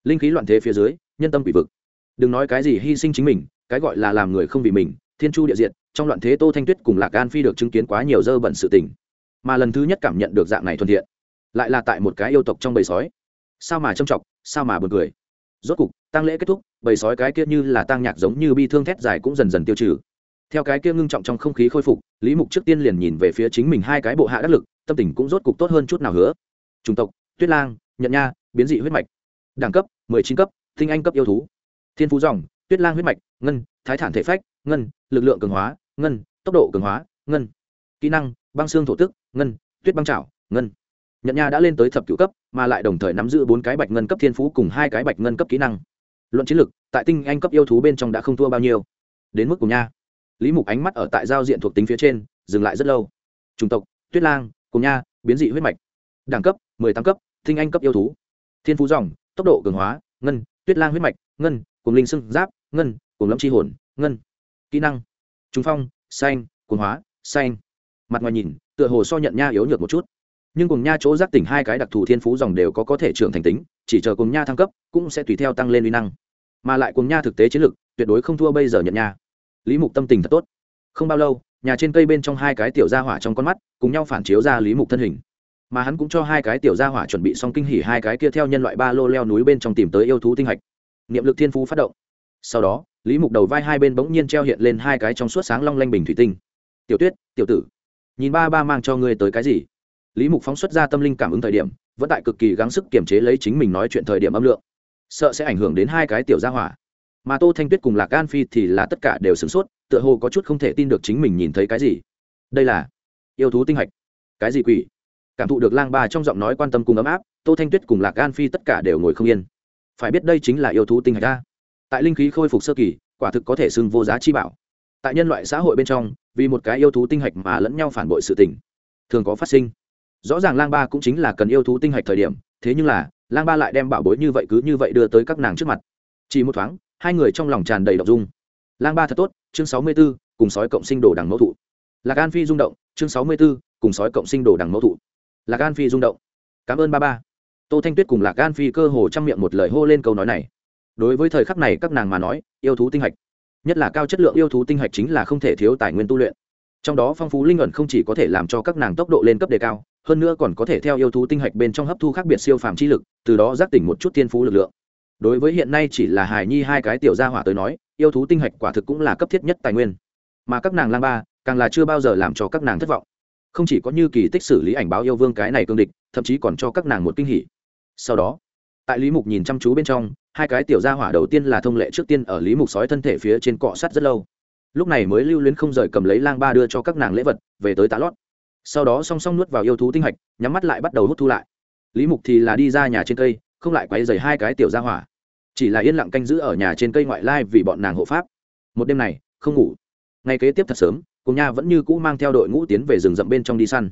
Speaker 1: Linh khí loạn thế phía dưới, nhân tâm quỷ vực. Đừng nói cái gì hy sinh chính mình, cái gọi là làm người không vì mình, thiên chu địa diện trong loạn thế tô thanh tuyết cùng lạc an phi được chứng kiến quá nhiều dơ bẩn sự tình. Mà lần thứ nhất cảm nhận được dạng này thuận thiện, lại là tại một cái yêu tộc trong bầy sói. Sao mà trâm trọng sao mà buồn cười. Rốt cục tăng lễ kết thúc, bầy sói cái kia như là tăng nhạc giống như bi thương thét dài cũng dần dần tiêu trừ. Theo cái kia ngưng trọng trong không khí khôi phục, lý mục trước tiên liền nhìn về phía chính mình hai cái bộ hạ đắc lực, tâm tình cũng rốt cục tốt hơn chút nào hứa chủng tộc, tuyết lang nhận nha, biến dị huyết mạch. Đẳng cấp, mười chín cấp, tinh anh cấp yêu thú. Thiên phú dòng, tuyết lang huyết mạch, ngân, thái thản thể phách, ngân, lực lượng cường hóa, ngân, tốc độ cường hóa, ngân. Kỹ năng, băng xương thổ tức, ngân, tuyết băng trảo, ngân. Nhận nha đã lên tới thập cựu cấp, mà lại đồng thời nắm giữ bốn cái bạch ngân cấp thiên phú cùng hai cái bạch ngân cấp kỹ năng. Luận chiến lực, tại tinh anh cấp yêu thú bên trong đã không thua bao nhiêu. Đến mức cùng nha. Lý mục ánh mắt ở tại giao diện thuộc tính phía trên, dừng lại rất lâu. Chủng tộc, tuyết lang, cùng nha, biến dị huyết mạch. Đẳng cấp mười tám cấp thinh anh cấp yêu thú. Thiên phú dòng, tốc độ cường hóa, ngân, tuyết lang huyết mạch, ngân cùng linh sưng giáp, ngân cùng lâm c hồn, ngân. Kỹ năng trung phong, xanh, cuồng hóa, xanh. Mặt ngoài nhìn, tựa hồ so nhận nha yếu nhược một chút. Nhưng cùng nha chỗ giác tỉnh hai cái đặc thù thiên phú dòng đều có có thể trưởng thành tính, chỉ chờ cùng nha thăng cấp, cũng sẽ tùy theo tăng lên uy năng. Mà lại cùng nha thực tế chiến lực, tuyệt đối không thua bây giờ nhận nha. Lý mục tâm tình thật tốt. Không bao lâu, nhà trên cây bên trong hai cái tiểu gia hỏa trong con mắt, cùng nhau phản chiếu ra lý mục thân hình mà hắn cũng cho hai cái tiểu gia hỏa chuẩn bị xong kinh hỉ hai cái kia theo nhân loại ba lô leo núi bên trong tìm tới yêu thú tinh hạch. Niệm lực thiên phú phát động. Sau đó, lý mục đầu vai hai bên bỗng nhiên treo hiện lên hai cái trong suốt sáng long lanh bình thủy tinh. Tiểu tuyết, tiểu tử, nhìn ba ba mang cho ngươi tới cái gì? Lý mục phóng xuất ra tâm linh cảm ứng thời điểm, vẫn tại cực kỳ gắng sức kiềm chế lấy chính mình nói chuyện thời điểm âm lượng. Sợ sẽ ảnh hưởng đến hai cái tiểu gia hỏa. Mà tô thanh tuyết cùng lạc gan phi thì là tất cả đều sửng sốt, tựa hồ có chút không thể tin được chính mình nhìn thấy cái gì. Đây là yêu thú tinh hạch. Cái gì quỷ? Cảm thụ được lang ba trong giọng nói quan tâm cùng ấm áp, tô thanh tuyết cùng lạc gan phi tất cả đều ngồi không yên. Phải biết đây chính là yêu thú tinh hạch a. Tại linh khí khôi phục sơ kỳ, quả thực có thể xưng vô giá chi bảo. Tại nhân loại xã hội bên trong, vì một cái yêu thú tinh hạch mà lẫn nhau phản bội sự tình, thường có phát sinh. Rõ ràng lang ba cũng chính là cần yêu thú tinh hạch thời điểm, thế nhưng là, lang ba lại đem bảo bối như vậy cứ như vậy đưa tới các nàng trước mặt. Chỉ một thoáng, hai người trong lòng tràn đầy đ ộ n g dung. Lang ba thật tốt, chương sáu mươi b ố cùng sói cộng sinh đồ đằng mẫu thụ. Lạc an phi rung động, chương sáu mươi b ố cùng sói cộng sinh đồ đằng mẫu thụ lạc an phi rung động. Cảm ơn ba ba. Tô thanh tuyết cùng lạc an phi cơ hồ chăm miệng một lời hô lên câu nói này. Đối với thời khắc này các nàng mà nói, yêu thú tinh hạch, nhất là cao chất lượng yêu thú tinh hạch chính là không thể thiếu tài nguyên tu luyện. Trong đó phong phú linh ẩn không chỉ có thể làm cho các nàng tốc độ lên cấp đề cao, hơn nữa còn có thể theo yêu thú tinh hạch bên trong hấp thu khác biệt siêu phàm chi lực, từ đó giác tỉnh một chút thiên phú lực lượng. Đối với hiện nay chỉ là hài nhi hai cái tiểu gia hỏa tới nói, yêu thú tinh hạch quả thực cũng là cấp thiết nhất tài nguyên. Mà các nàng lang ba, càng là chưa bao giờ làm cho các nàng thất vọng không chỉ có như kỳ tích xử lý ảnh báo yêu vương cái này cương địch, thậm chí còn cho các nàng một kinh hỉ. Sau đó, tại lý mục nhìn chăm chú bên trong, hai cái tiểu gia hỏa đầu tiên là thông lệ trước tiên ở lý mục sói thân thể phía trên cọ sắt rất lâu. Lúc này mới lưu luyến không rời cầm lấy lang ba đưa cho các nàng lễ vật, về tới tá lót. Sau đó song song nuốt vào yêu thú tinh hạch, nhắm mắt lại bắt đầu hút thu lại. Lý mục thì là đi ra nhà trên cây, không lại quay dày hai cái tiểu gia hỏa. Chỉ là yên lặng canh giữ ở nhà trên cây ngoại lai vì bọn nàng hộ pháp. Một đêm này, không ngủ. Ngày kế tiếp thật sớm cùng nha vẫn như cũ mang theo đội ngũ tiến về rừng rậm bên trong đi săn.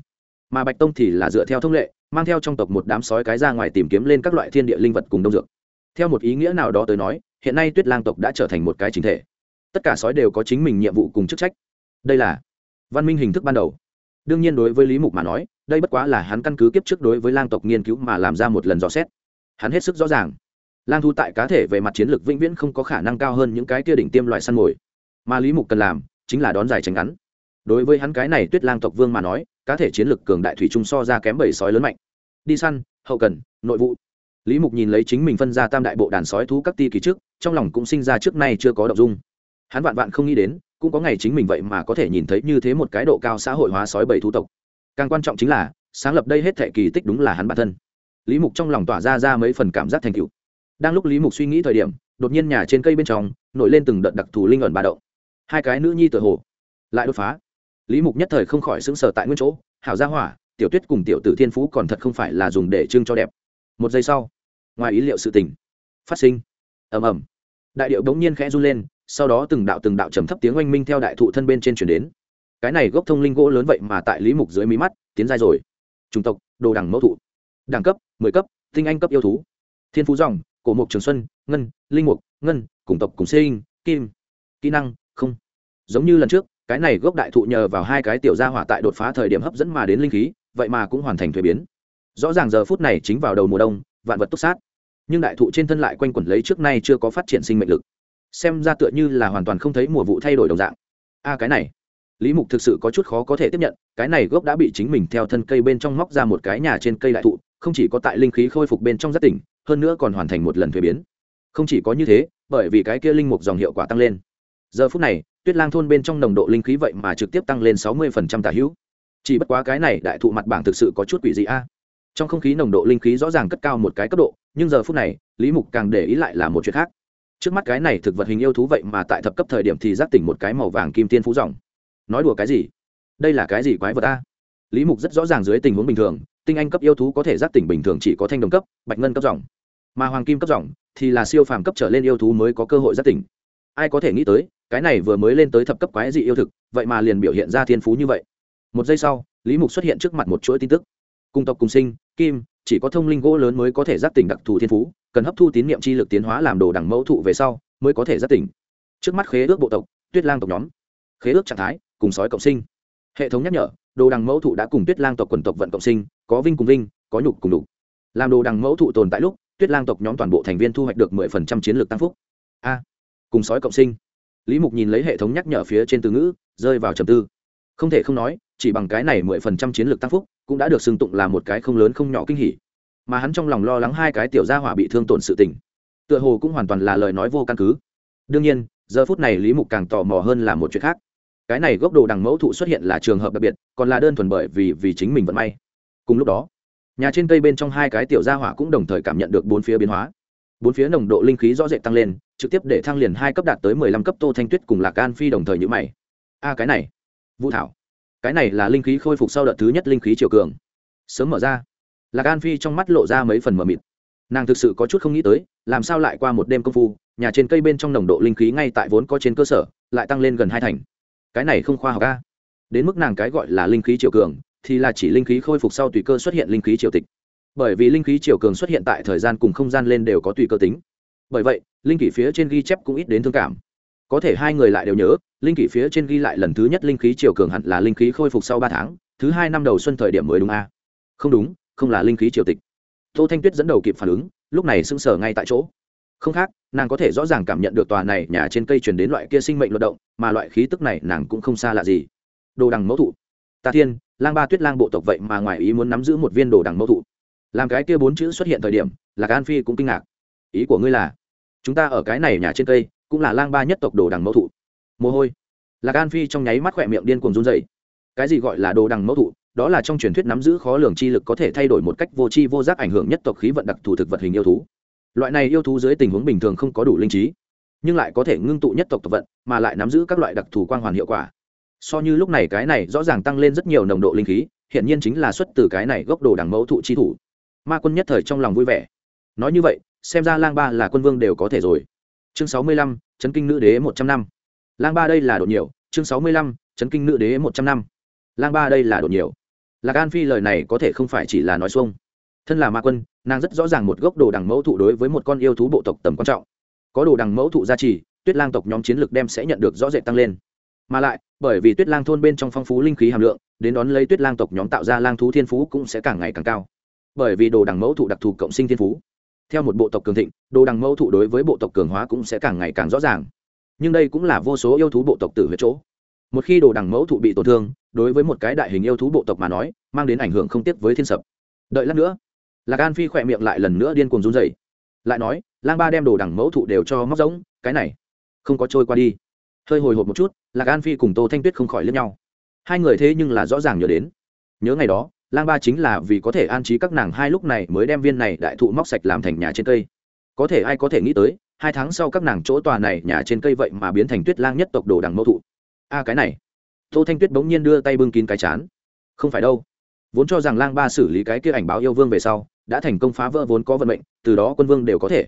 Speaker 1: Mà bạch tông thì là dựa theo thông lệ, mang theo trong tộc một đám sói cái ra ngoài tìm kiếm lên các loại thiên địa linh vật cùng đông dược. Theo một ý nghĩa nào đó tới nói, hiện nay tuyết lang tộc đã trở thành một cái chính thể. Tất cả sói đều có chính mình nhiệm vụ cùng chức trách. Đây là văn minh hình thức ban đầu. Đương nhiên đối với lý mục mà nói, đây bất quá là hắn căn cứ kiếp trước đối với lang tộc nghiên cứu mà làm ra một lần dò xét. Hắn hết sức rõ ràng. Lang thu tại cá thể về mặt chiến lược vĩnh viễn không có khả năng cao hơn những cái kia đỉnh tiêm loại săn mồi. Mà lý mục cần làm chính là đón dài tránh ngắn. Đối với hắn cái này tuyết lang tộc vương mà nói, cá thể chiến lực cường đại thủy trung so ra kém bảy sói lớn mạnh. Đi săn, hậu cần, nội vụ. Lý mục nhìn lấy chính mình phân ra tam đại bộ đàn sói thú các ti kỳ trước, trong lòng cũng sinh ra trước nay chưa có động dung. Hắn vạn vạn không nghĩ đến, cũng có ngày chính mình vậy mà có thể nhìn thấy như thế một cái độ cao xã hội hóa sói bảy thú tộc. Càng quan trọng chính là, sáng lập đây hết thệ kỳ tích đúng là hắn bản thân. Lý mục trong lòng tỏa ra ra mấy phần cảm giác thành cựu đang lúc lý mục suy nghĩ thời điểm, đột nhiên nhà trên cây bên trong, nổi lên từng đợt đặc thù linh ẩn ba động hai cái nữ nhi tự hồ lại đột phá. Lý mục nhất thời không khỏi xứng sở tại nguyên chỗ, hảo gia hỏa, tiểu tuyết cùng tiểu tử thiên phú còn thật không phải là dùng để trưng cho đẹp. Một giây sau, ngoài ý liệu sự tình phát sinh. Ầm ầm. Đại điệu đống nhiên khẽ run lên, sau đó từng đạo từng đạo trầm thấp tiếng oanh minh theo đại thụ thân bên trên chuyển đến. Cái này gốc thông linh gỗ lớn vậy mà tại lý mục dưới mí mắt tiến ra rồi. Chủng tộc, đồ đẳng mẫu thụ. Đẳng cấp, mười cấp, tinh anh cấp yêu thú. Thiên phú dòng, cổ mục trường xuân, ngân, linh mục, ngân, cùng tộc cùng sinh, kim. Kỹ năng không. Giống như lần trước, cái này gốc đại thụ nhờ vào hai cái tiểu gia hỏa tại đột phá thời điểm hấp dẫn mà đến linh khí, vậy mà cũng hoàn thành thuế biến. Rõ ràng giờ phút này chính vào đầu mùa đông, vạn vật túc sát. Nhưng đại thụ trên thân lại quanh quẩn lấy trước nay chưa có phát triển sinh mệnh lực. Xem ra tựa như là hoàn toàn không thấy mùa vụ thay đổi đồng dạng. A, cái này. Lý mục thực sự có chút khó có thể tiếp nhận, cái này gốc đã bị chính mình theo thân cây bên trong móc ra một cái nhà trên cây đại thụ, không chỉ có tại linh khí khôi phục bên trong rất tỉnh, hơn nữa còn hoàn thành một lần thuế biến. Không chỉ có như thế, bởi vì cái kia linh mục dòng hiệu quả tăng lên giờ phút này, tuyết lang thôn bên trong nồng độ linh khí vậy mà trực tiếp tăng lên sáu mươi tả hữu. Chỉ bất quá cái này đại thụ mặt bảng thực sự có chút quỷ dị a. Trong không khí nồng độ linh khí rõ ràng cất cao một cái cấp độ, nhưng giờ phút này, lý mục càng để ý lại là một chuyện khác. Trước mắt cái này thực vật hình yêu thú vậy mà tại thập cấp thời điểm thì giác tỉnh một cái màu vàng kim tiên phú dòng. Nói đùa cái gì? Đây là cái gì quái vật a? Lý mục rất rõ ràng dưới tình huống bình thường, tinh anh cấp yêu thú có thể giác tỉnh bình thường chỉ có thanh đồng cấp, bạch ngân cấp dòng. Mà hoàng kim cấp dòng thì là siêu phàm cấp trở lên yêu thú mới có cơ hội giác tỉnh. Ai có thể nghĩ tới cái này vừa mới lên tới thập cấp quái dị yêu thực, vậy mà liền biểu hiện ra thiên phú như vậy. Một giây sau, lý mục xuất hiện trước mặt một chuỗi tin tức. Cùng tộc cùng sinh, kim, chỉ có thông linh gỗ lớn mới có thể giác tỉnh đặc thù thiên phú, cần hấp thu tín niệm chi lực tiến hóa làm đồ đẳng mẫu thụ về sau, mới có thể giác tỉnh. Trước mắt khế ước bộ tộc, tuyết lang tộc nhóm. Khế ước trạng thái, cùng sói cộng sinh. Hệ thống nhắc nhở, đồ đằng mẫu thụ đã cùng tuyết lang tộc quần tộc vận cộng sinh, có vinh cùng vinh, có nhục cùng đục làm đồ đằng mẫu thụ tồn tại lúc, tuyết lang tộc nhóm toàn bộ thành viên thu hoạch được mười phần trăm chiến lược tăng phúc. A, cùng sói cộng sinh lý mục nhìn lấy hệ thống nhắc nhở phía trên từ ngữ, rơi vào trầm tư. Không thể không nói, chỉ bằng cái này mười phần trăm chiến lược tăng phúc, cũng đã được xưng tụng là một cái không lớn không nhỏ kinh hỉ. Mà hắn trong lòng lo lắng hai cái tiểu gia hỏa bị thương tổn sự tình, tựa hồ cũng hoàn toàn là lời nói vô căn cứ. Đương nhiên, giờ phút này lý mục càng tò mò hơn là một chuyện khác. Cái này gốc đồ đằng mẫu thụ xuất hiện là trường hợp đặc biệt, còn là đơn thuần bởi vì vì chính mình vận may. Cùng lúc đó, nhà trên cây bên trong hai cái tiểu gia hỏa cũng đồng thời cảm nhận được bốn phía biến hóa. Bốn phía nồng độ linh khí rõ rệt tăng lên trực tiếp để thăng liền hai cấp đạt tới mười lăm cấp tô thanh tuyết cùng lạc an phi đồng thời như mày. A, cái này, vũ thảo, cái này là linh khí khôi phục sau đợt thứ nhất linh khí triều cường. Sớm mở ra. Lạc an phi trong mắt lộ ra mấy phần mờ mịt. Nàng thực sự có chút không nghĩ tới, làm sao lại qua một đêm công phu, nhà trên cây bên trong nồng độ linh khí ngay tại vốn có trên cơ sở, lại tăng lên gần hai thành. Cái này không khoa học ca đến mức nàng cái gọi là linh khí triều cường, thì là chỉ linh khí khôi phục sau tùy cơ xuất hiện linh khí triều tịch. Bởi vì linh khí triều cường xuất hiện tại thời gian cùng không gian lên đều có tùy cơ tính bởi vậy, linh kỷ phía trên ghi chép cũng ít đến thương cảm. Có thể hai người lại đều nhớ, linh kỷ phía trên ghi lại lần thứ nhất linh khí triều cường hẳn là linh khí khôi phục sau ba tháng, thứ hai năm đầu xuân thời điểm mới đúng a. Không đúng, không là linh khí triều tịch. Tô thanh tuyết dẫn đầu kịp phản ứng, lúc này sưng sờ ngay tại chỗ. Không khác, nàng có thể rõ ràng cảm nhận được tòa này nhà trên cây truyền đến loại kia sinh mệnh luận động, mà loại khí tức này nàng cũng không xa lạ gì. Đồ đằng mẫu thụ. Ta thiên, lang ba tuyết lang bộ tộc vậy mà ngoài ý muốn nắm giữ một viên đồ đằng mẫu thụ. Làm cái kia bốn chữ xuất hiện thời điểm là gan phi cũng kinh ngạc ý của ngươi là, chúng ta ở cái này nhà trên cây, cũng là lang ba nhất tộc đồ đằng mẫu thụ. Mồ hôi. Lạc an phi trong nháy mắt khỏe miệng điên cuồng run dậy cái gì gọi là đồ đằng mẫu thụ? Đó là trong truyền thuyết nắm giữ khó lường chi lực có thể thay đổi một cách vô tri vô giác ảnh hưởng nhất tộc khí vận đặc thù thực vật hình yêu thú. Loại này yêu thú dưới tình huống bình thường không có đủ linh trí, nhưng lại có thể ngưng tụ nhất tộc tộc vận, mà lại nắm giữ các loại đặc thù quang hoàn hiệu quả. So như lúc này cái này rõ ràng tăng lên rất nhiều nồng độ linh khí hiện nhiên chính là xuất từ cái này gốc đồ đằng mẫu thụ chi thủ. Ma quân nhất thời trong lòng vui vẻ. Nói như vậy xem ra lang ba là quân vương đều có thể rồi. Chương sáu mươi lăm, chấn kinh nữ đế một trăm năm. Lang ba đây là đột nhiều. Chương sáu mươi lăm, chấn kinh nữ đế một trăm năm. Lang ba đây là đột nhiều. Lạc an phi lời này có thể không phải chỉ là nói xuông. Thân là ma quân, nàng rất rõ ràng một gốc đồ đằng mẫu thụ đối với một con yêu thú bộ tộc tầm quan trọng. Có đồ đằng mẫu thụ gia trì, tuyết lang tộc nhóm chiến lược đem sẽ nhận được rõ rệt tăng lên. Mà lại, bởi vì tuyết lang thôn bên trong phong phú linh khí hàm lượng, đến đón lấy tuyết lang tộc nhóm tạo ra lang thú thiên phú cũng sẽ càng ngày càng cao. Bởi vì đồ đằng mẫu thụ đặc thù cộng sinh thiên phú theo một bộ tộc cường thịnh, đồ đằng mẫu thụ đối với bộ tộc cường hóa cũng sẽ càng ngày càng rõ ràng. Nhưng đây cũng là vô số yêu thú bộ tộc tử huyết chỗ. Một khi đồ đằng mẫu thụ bị tổn thương, đối với một cái đại hình yêu thú bộ tộc mà nói, mang đến ảnh hưởng không tiếc với thiên sập. Đợi lát nữa, lạc an phi khỏe miệng lại lần nữa điên cuồng run dày lại nói, lang ba đem đồ đằng mẫu thụ đều cho móc giống, cái này không có trôi qua đi. Hơi hồi hộp một chút, lạc an phi cùng tô thanh tuyết không khỏi lướt nhau. Hai người thế nhưng là rõ ràng nhớ đến. Nhớ ngày đó lang ba chính là vì có thể an trí các nàng hai lúc này mới đem viên này đại thụ móc sạch làm thành nhà trên cây. Có thể ai có thể nghĩ tới, hai tháng sau các nàng chỗ tòa này nhà trên cây vậy mà biến thành tuyết lang nhất tộc đồ đằng mẫu thụ. A cái này. Tô thanh tuyết bỗng nhiên đưa tay bưng kín cái chán. Không phải đâu. Vốn cho rằng lang ba xử lý cái kia ảnh báo yêu vương về sau, đã thành công phá vỡ vốn có vận mệnh, từ đó quân vương đều có thể.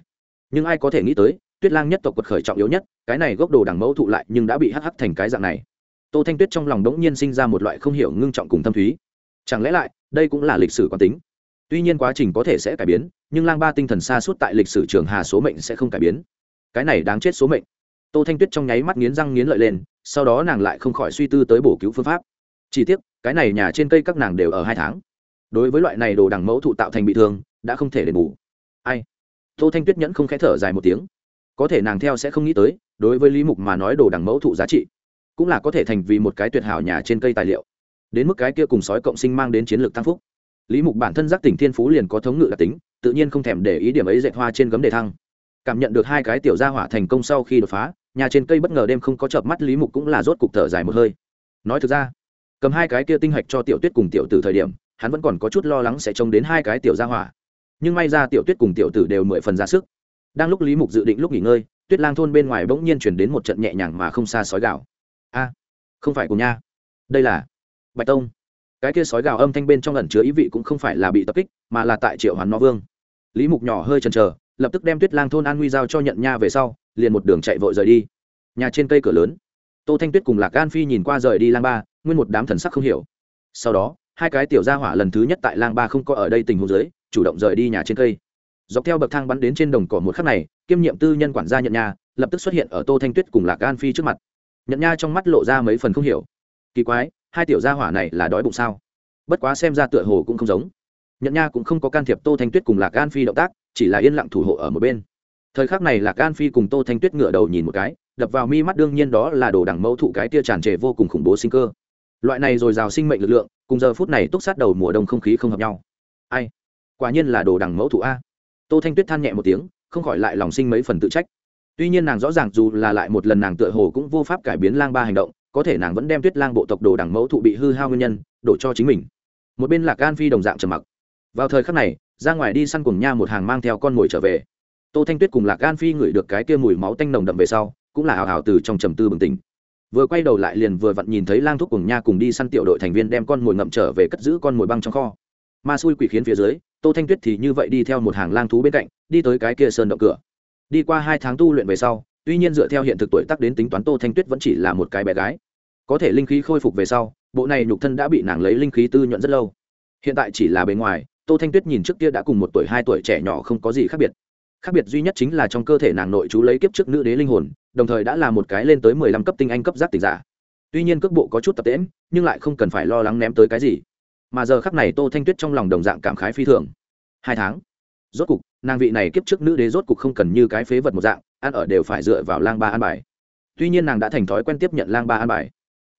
Speaker 1: Nhưng ai có thể nghĩ tới, tuyết lang nhất tộc quật khởi trọng yếu nhất, cái này gốc đồ đằng mẫu thụ lại nhưng đã bị hắc hắc thành cái dạng này. Tô thanh tuyết trong lòng đống nhiên sinh ra một loại không hiểu ngưng trọng cùng thâm thúy chẳng lẽ lại, đây cũng là lịch sử quán tính? Tuy nhiên quá trình có thể sẽ cải biến, nhưng lang ba tinh thần xa suốt tại lịch sử trường hà số mệnh sẽ không cải biến. Cái này đáng chết số mệnh. Tô thanh tuyết trong nháy mắt nghiến răng nghiến lợi lên, sau đó nàng lại không khỏi suy tư tới bổ cứu phương pháp. Chỉ tiếc, cái này nhà trên cây các nàng đều ở hai tháng. Đối với loại này đồ đằng mẫu thụ tạo thành bị thương, đã không thể đền bù. Ai? Tô thanh tuyết nhẫn không khẽ thở dài một tiếng. Có thể nàng theo sẽ không nghĩ tới, đối với lý mục mà nói đồ đằng mẫu thụ giá trị, cũng là có thể thành vì một cái tuyệt hảo nhà trên cây tài liệu đến mức cái kia cùng sói cộng sinh mang đến chiến lược tăng phúc. Lý mục bản thân giác tỉnh thiên phú liền có thống ngự đặc tính, tự nhiên không thèm để ý điểm ấy dạy hoa trên gấm đề thăng. Cảm nhận được hai cái tiểu gia hỏa thành công sau khi đột phá, nhà trên cây bất ngờ đêm không có chợp mắt, lý mục cũng là rốt cục thở dài một hơi. Nói thực ra, cầm hai cái kia tinh hạch cho tiểu tuyết cùng tiểu tử thời điểm, hắn vẫn còn có chút lo lắng sẽ trông đến hai cái tiểu gia hỏa. Nhưng may ra tiểu tuyết cùng tiểu tử đều mười phần ra sức. Đang lúc lý mục dự định lúc nghỉ ngơi, tuyết lang thôn bên ngoài bỗng nhiên chuyển đến một trận nhẹ nhàng mà không xa sói gạo. A, không phải cùng nha. Đây là bạch tông. Cái kia sói gào âm thanh bên trong ẩn chứa ý vị cũng không phải là bị tập kích, mà là tại triệu hoán nó vương. Lý mục nhỏ hơi chần chờ, lập tức đem tuyết lang thôn an nguy giao cho nhận nha về sau, liền một đường chạy vội rời đi. Nhà trên cây cửa lớn, tô thanh tuyết cùng lạc an phi nhìn qua rời đi lang ba, nguyên một đám thần sắc không hiểu. Sau đó, hai cái tiểu gia hỏa lần thứ nhất tại lang ba không có ở đây tình huống dưới, chủ động rời đi nhà trên cây. Dọc theo bậc thang bắn đến trên đồng cỏ một khắc này, kiêm nhiệm tư nhân quản gia nhận nha lập tức xuất hiện ở tô thanh tuyết cùng lạc an phi trước mặt. Nhận nha trong mắt lộ ra mấy phần không hiểu. Kỳ quái hai tiểu gia hỏa này là đói bụng sao? Bất quá xem ra tựa hồ cũng không giống. Nhận nha cũng không có can thiệp tô thanh tuyết cùng lạc an phi động tác, chỉ là yên lặng thủ hộ ở một bên. Thời khắc này lạc an phi cùng tô thanh tuyết ngửa đầu nhìn một cái, đập vào mi mắt đương nhiên đó là đồ đằng mẫu thụ cái tia tràn trề vô cùng khủng bố sinh cơ. Loại này dồi dào sinh mệnh lực lượng, cùng giờ phút này túc sát đầu mùa đông không khí không hợp nhau. Ai? Quả nhiên là đồ đằng mẫu thụ a. Tô thanh tuyết than nhẹ một tiếng, không khỏi lại lòng sinh mấy phần tự trách. Tuy nhiên nàng rõ ràng dù là lại một lần nàng tựa hồ cũng vô pháp cải biến lang ba hành động có thể nàng vẫn đem tuyết lang bộ tộc đồ đằng mẫu thụ bị hư hao nguyên nhân, đổ cho chính mình. Một bên lạc gan phi đồng dạng trầm mặc. Vào thời khắc này, ra ngoài đi săn cùng nha một hàng mang theo con mồi trở về. Tô thanh tuyết cùng lạc gan phi ngửi được cái kia mùi máu tanh nồng đậm về sau, cũng là hào hào từ trong trầm tư bừng tỉnh. Vừa quay đầu lại liền vừa vặn nhìn thấy lang thuốc cùng nha cùng đi săn tiểu đội thành viên đem con mồi ngậm trở về cất giữ con mồi băng trong kho. Ma xui quỷ khiến phía dưới, tô thanh tuyết thì như vậy đi theo một hàng lang thú bên cạnh, đi tới cái kia sơn động cửa. Đi qua hai tháng tu luyện về sau tuy nhiên dựa theo hiện thực tuổi tác đến tính toán tô thanh tuyết vẫn chỉ là một cái bé gái. Có thể linh khí khôi phục về sau, bộ này nhục thân đã bị nàng lấy linh khí tư nhuận rất lâu. Hiện tại chỉ là bề ngoài, tô thanh tuyết nhìn trước kia đã cùng một tuổi, hai tuổi trẻ nhỏ không có gì khác biệt. Khác biệt duy nhất chính là trong cơ thể nàng nội chú lấy kiếp trước nữ đế linh hồn, đồng thời đã là một cái lên tới mười lăm cấp tinh anh cấp giác tỉnh giả. Tuy nhiên cước bộ có chút tập tễm nhưng lại không cần phải lo lắng ném tới cái gì. Mà giờ khắc này tô thanh tuyết trong lòng đồng dạng cảm khái phi thường. Hai tháng rốt cục, nàng vị này kiếp trước nữ đế rốt cục không cần như cái phế vật một dạng, ăn ở đều phải dựa vào lang ba an bài. Tuy nhiên nàng đã thành thói quen tiếp nhận lang ba an bài.